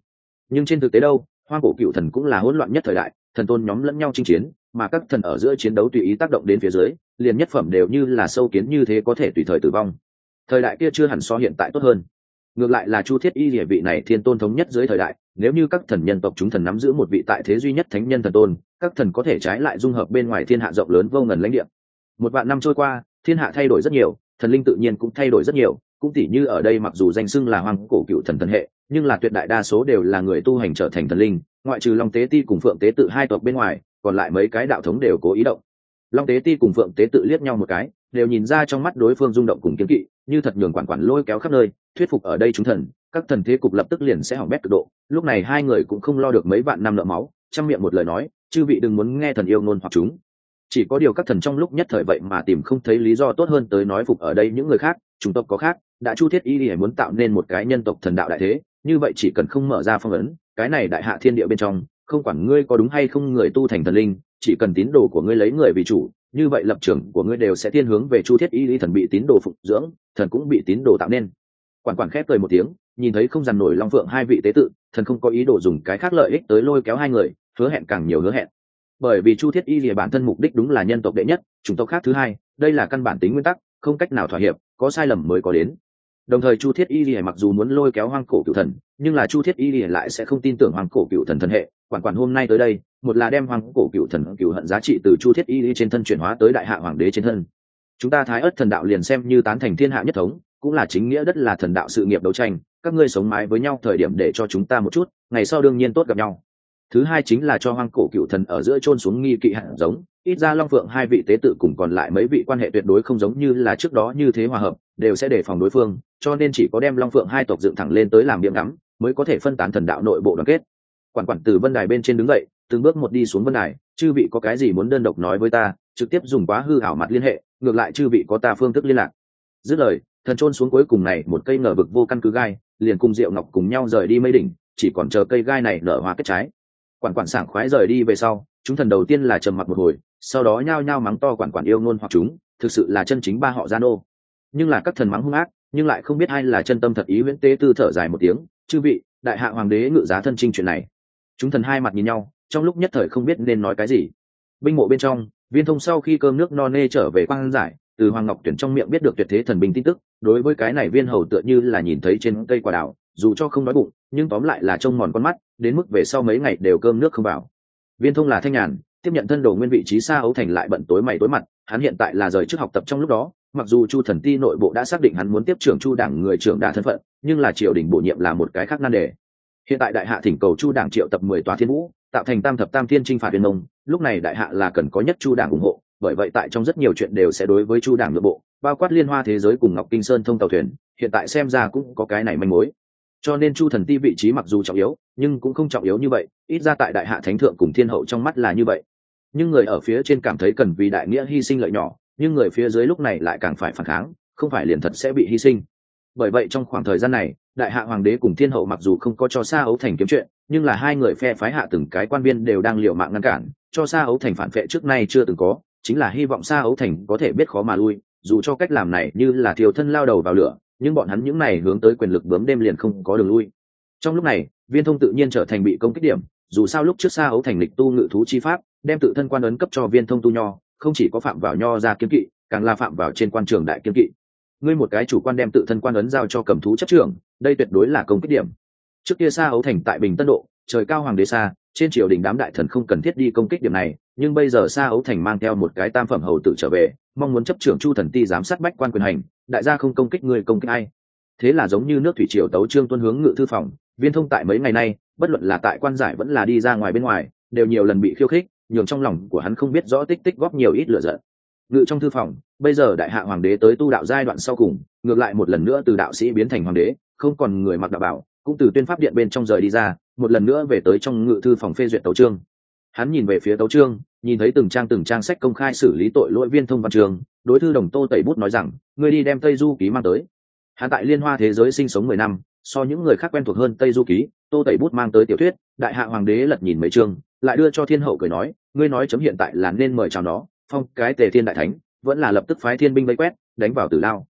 Nhưng trên thực tế đâu, hoang cổ cựu thần cũng là hỗn loạn nhất thời đại, thần tôn nhóm lẫn nhau chinh chiến mà các thần ở giữa chiến đấu tùy ý tác động đến phía dưới, liền nhất phẩm đều như là sâu kiến như thế có thể tùy thời tử vong. Thời đại kia chưa hẳn so hiện tại tốt hơn. Ngược lại là chu thiết y địa vị này thiên tôn thống nhất dưới thời đại, nếu như các thần nhân tộc chúng thần nắm giữ một vị tại thế duy nhất thánh nhân thần tôn, các thần có thể trái lại dung hợp bên ngoài thiên hạ rộng lớn vô ngần lãnh địa. Một vạn năm trôi qua, thiên hạ thay đổi rất nhiều, thần linh tự nhiên cũng thay đổi rất nhiều, cũng tỉ như ở đây mặc dù danh xưng là hoàng cổ cựu thần thần hệ, nhưng là tuyệt đại đa số đều là người tu hành trở thành thần linh, ngoại trừ long tế ti cùng phượng tế tự hai tộc bên ngoài còn lại mấy cái đạo thống đều cố ý động. Long tế ti cùng phượng tế tự liếc nhau một cái, đều nhìn ra trong mắt đối phương rung động cùng kiếm kỵ, như thật nhường quản quản lôi kéo khắp nơi, thuyết phục ở đây chúng thần, các thần thế cục lập tức liền sẽ hỏng bét cực độ. Lúc này hai người cũng không lo được mấy vạn năm nợ máu, chăm miệng một lời nói, chư vị đừng muốn nghe thần yêu ngôn hoặc chúng. Chỉ có điều các thần trong lúc nhất thời vậy mà tìm không thấy lý do tốt hơn tới nói phục ở đây những người khác chúng tộc có khác, đã chu thiết y đi muốn tạo nên một cái nhân tộc thần đạo đại thế, như vậy chỉ cần không mở ra phong ấn, cái này đại hạ thiên địa bên trong không quản ngươi có đúng hay không người tu thành thần linh, chỉ cần tín đồ của ngươi lấy người vì chủ, như vậy lập trường của ngươi đều sẽ thiên hướng về chu thiết y lý thần bị tín đồ phục dưỡng, thần cũng bị tín đồ tạo nên. Quản quản khép cười một tiếng, nhìn thấy không dằn nổi long phượng hai vị tế tự, thần không có ý đồ dùng cái khác lợi ích tới lôi kéo hai người, hứa hẹn càng nhiều hứa hẹn. Bởi vì chu thiết y lìa bản thân mục đích đúng là nhân tộc đệ nhất, chủng tộc khác thứ hai, đây là căn bản tính nguyên tắc, không cách nào thỏa hiệp, có sai lầm mới có đến. Đồng thời chu thiết y lìa mặc dù muốn lôi kéo hoang cổ cựu thần, nhưng là chu thiết y lìa lại sẽ không tin tưởng hoàng cổ cựu thần thần hệ quản quản hôm nay tới đây, một là đem hoàng cổ cựu thần cựu hận giá trị từ chu thiết y lìa trên thân chuyển hóa tới đại hạ hoàng đế trên thân. Chúng ta thái ất thần đạo liền xem như tán thành thiên hạ nhất thống, cũng là chính nghĩa đất là thần đạo sự nghiệp đấu tranh, các ngươi sống mái với nhau thời điểm để cho chúng ta một chút, ngày sau đương nhiên tốt gặp nhau. Thứ hai chính là cho hoang cổ cựu thần ở giữa chôn xuống nghi kỵ hạt giống, ít ra long phượng hai vị tế tự cùng còn lại mấy vị quan hệ tuyệt đối không giống như là trước đó như thế hòa hợp, đều sẽ đề phòng đối phương, cho nên chỉ có đem long phượng hai tộc dựng thẳng lên tới làm điểm ngắm, mới có thể phân tán thần đạo nội bộ đoàn kết quản quản từ vân đài bên trên đứng dậy, từng bước một đi xuống vân đài, chư vị có cái gì muốn đơn độc nói với ta, trực tiếp dùng quá hư ảo mặt liên hệ, ngược lại chư vị có ta phương thức liên lạc. Dứt lời, thần trôn xuống cuối cùng này một cây ngờ vực vô căn cứ gai, liền cùng diệu ngọc cùng nhau rời đi mây đỉnh, chỉ còn chờ cây gai này nở hoa kết trái. Quản quản sảng khoái rời đi về sau, chúng thần đầu tiên là trầm mặc một hồi, sau đó nhao nhao mắng to quản quản yêu ngôn hoặc chúng, thực sự là chân chính ba họ gian ô nhưng là các thần mắng hung ác, nhưng lại không biết ai là chân tâm thật ý viễn tế tư thở dài một tiếng, chư vị, đại hạ hoàng đế ngự giá thân trinh chuyện này chúng thần hai mặt nhìn nhau, trong lúc nhất thời không biết nên nói cái gì. Binh mộ bên trong, viên thông sau khi cơm nước no nê trở về quang giải, từ hoàng ngọc tuyển trong miệng biết được tuyệt thế thần binh tin tức, đối với cái này viên hầu tựa như là nhìn thấy trên cây quả đảo dù cho không nói bụng, nhưng tóm lại là trông mòn con mắt, đến mức về sau mấy ngày đều cơm nước không vào. Viên thông là thanh nhàn, tiếp nhận thân đồ nguyên vị trí xa ấu thành lại bận tối mày tối mặt, hắn hiện tại là rời trước học tập trong lúc đó, mặc dù chu thần ti nội bộ đã xác định hắn muốn tiếp trưởng chu đảng người trưởng đà thân phận, nhưng là triều đình bổ nhiệm là một cái khác nan đề hiện tại đại hạ thỉnh cầu chu đảng triệu tập mười tòa thiên vũ, tạo thành tam thập tam thiên trinh phạt viên nông, lúc này đại hạ là cần có nhất chu đảng ủng hộ, bởi vậy tại trong rất nhiều chuyện đều sẽ đối với chu đảng nội bộ, bao quát liên hoa thế giới cùng ngọc kinh sơn thông tàu thuyền, hiện tại xem ra cũng có cái này manh mối. Cho nên chu thần ti vị trí mặc dù trọng yếu, nhưng cũng không trọng yếu như vậy, ít ra tại đại hạ thánh thượng cùng thiên hậu trong mắt là như vậy. Nhưng người ở phía trên cảm thấy cần vì đại nghĩa hy sinh lợi nhỏ, nhưng người phía dưới lúc này lại càng phải phản kháng, không phải liền thật sẽ bị hy sinh. Bởi vậy trong khoảng thời gian này đại hạ hoàng đế cùng thiên hậu mặc dù không có cho xa ấu thành kiếm chuyện, nhưng là hai người phe phái hạ từng cái quan viên đều đang liều mạng ngăn cản, cho xa ấu thành phản vệ trước nay chưa từng có, chính là hy vọng xa ấu thành có thể biết khó mà lui, dù cho cách làm này như là thiều thân lao đầu vào lửa, nhưng bọn hắn những này hướng tới quyền lực bướm đêm liền không có đường lui. Trong lúc này, viên thông tự nhiên trở thành bị công kích điểm, dù sao lúc trước xa ấu thành lịch tu ngự thú chi pháp, đem tự thân quan ấn cấp cho viên thông tu nho, không chỉ có phạm vào nho ra kiếm kỵ, càng là phạm vào trên quan trường đại kiếm kỵ. Ngươi một cái chủ quan đem tự thân quan ấn giao cho cầm thú chấp trưởng đây tuyệt đối là công kích điểm. Trước kia xa ấu thành tại bình tân độ, trời cao hoàng đế xa trên triều đình đám đại thần không cần thiết đi công kích điểm này, nhưng bây giờ xa ấu thành mang theo một cái tam phẩm hầu tự trở về, mong muốn chấp trưởng chu thần ti giám sát bách quan quyền hành, đại gia không công kích người công kích ai. Thế là giống như nước thủy triều tấu trương tuân hướng ngự thư phòng, viên thông tại mấy ngày nay, bất luận là tại quan giải vẫn là đi ra ngoài bên ngoài, đều nhiều lần bị khiêu khích, nhường trong lòng của hắn không biết rõ tích tích góp nhiều ít lựa giận. Ngự trong thư phòng bây giờ đại hạ hoàng đế tới tu đạo giai đoạn sau cùng, ngược lại một lần nữa từ đạo sĩ biến thành hoàng đế, không còn người mặc đạo bảo, cũng từ tuyên pháp điện bên trong rời đi ra, một lần nữa về tới trong ngự thư phòng phê duyệt tấu trương hắn nhìn về phía tấu trương nhìn thấy từng trang từng trang sách công khai xử lý tội lỗi viên thông văn trường, đối thư đồng tô tẩy bút nói rằng, ngươi đi đem tây du ký mang tới. Hắn tại liên hoa thế giới sinh sống mười năm, so những người khác quen thuộc hơn tây du ký, tô tẩy bút mang tới tiểu thuyết, đại hạ hoàng đế lật nhìn mấy chương, lại đưa cho thiên hậu cười nói, ngươi nói chấm hiện tại là nên mời chào nó, phong cái tề thiên đại thánh vẫn là lập tức phái thiên binh vây quét đánh vào tử lao.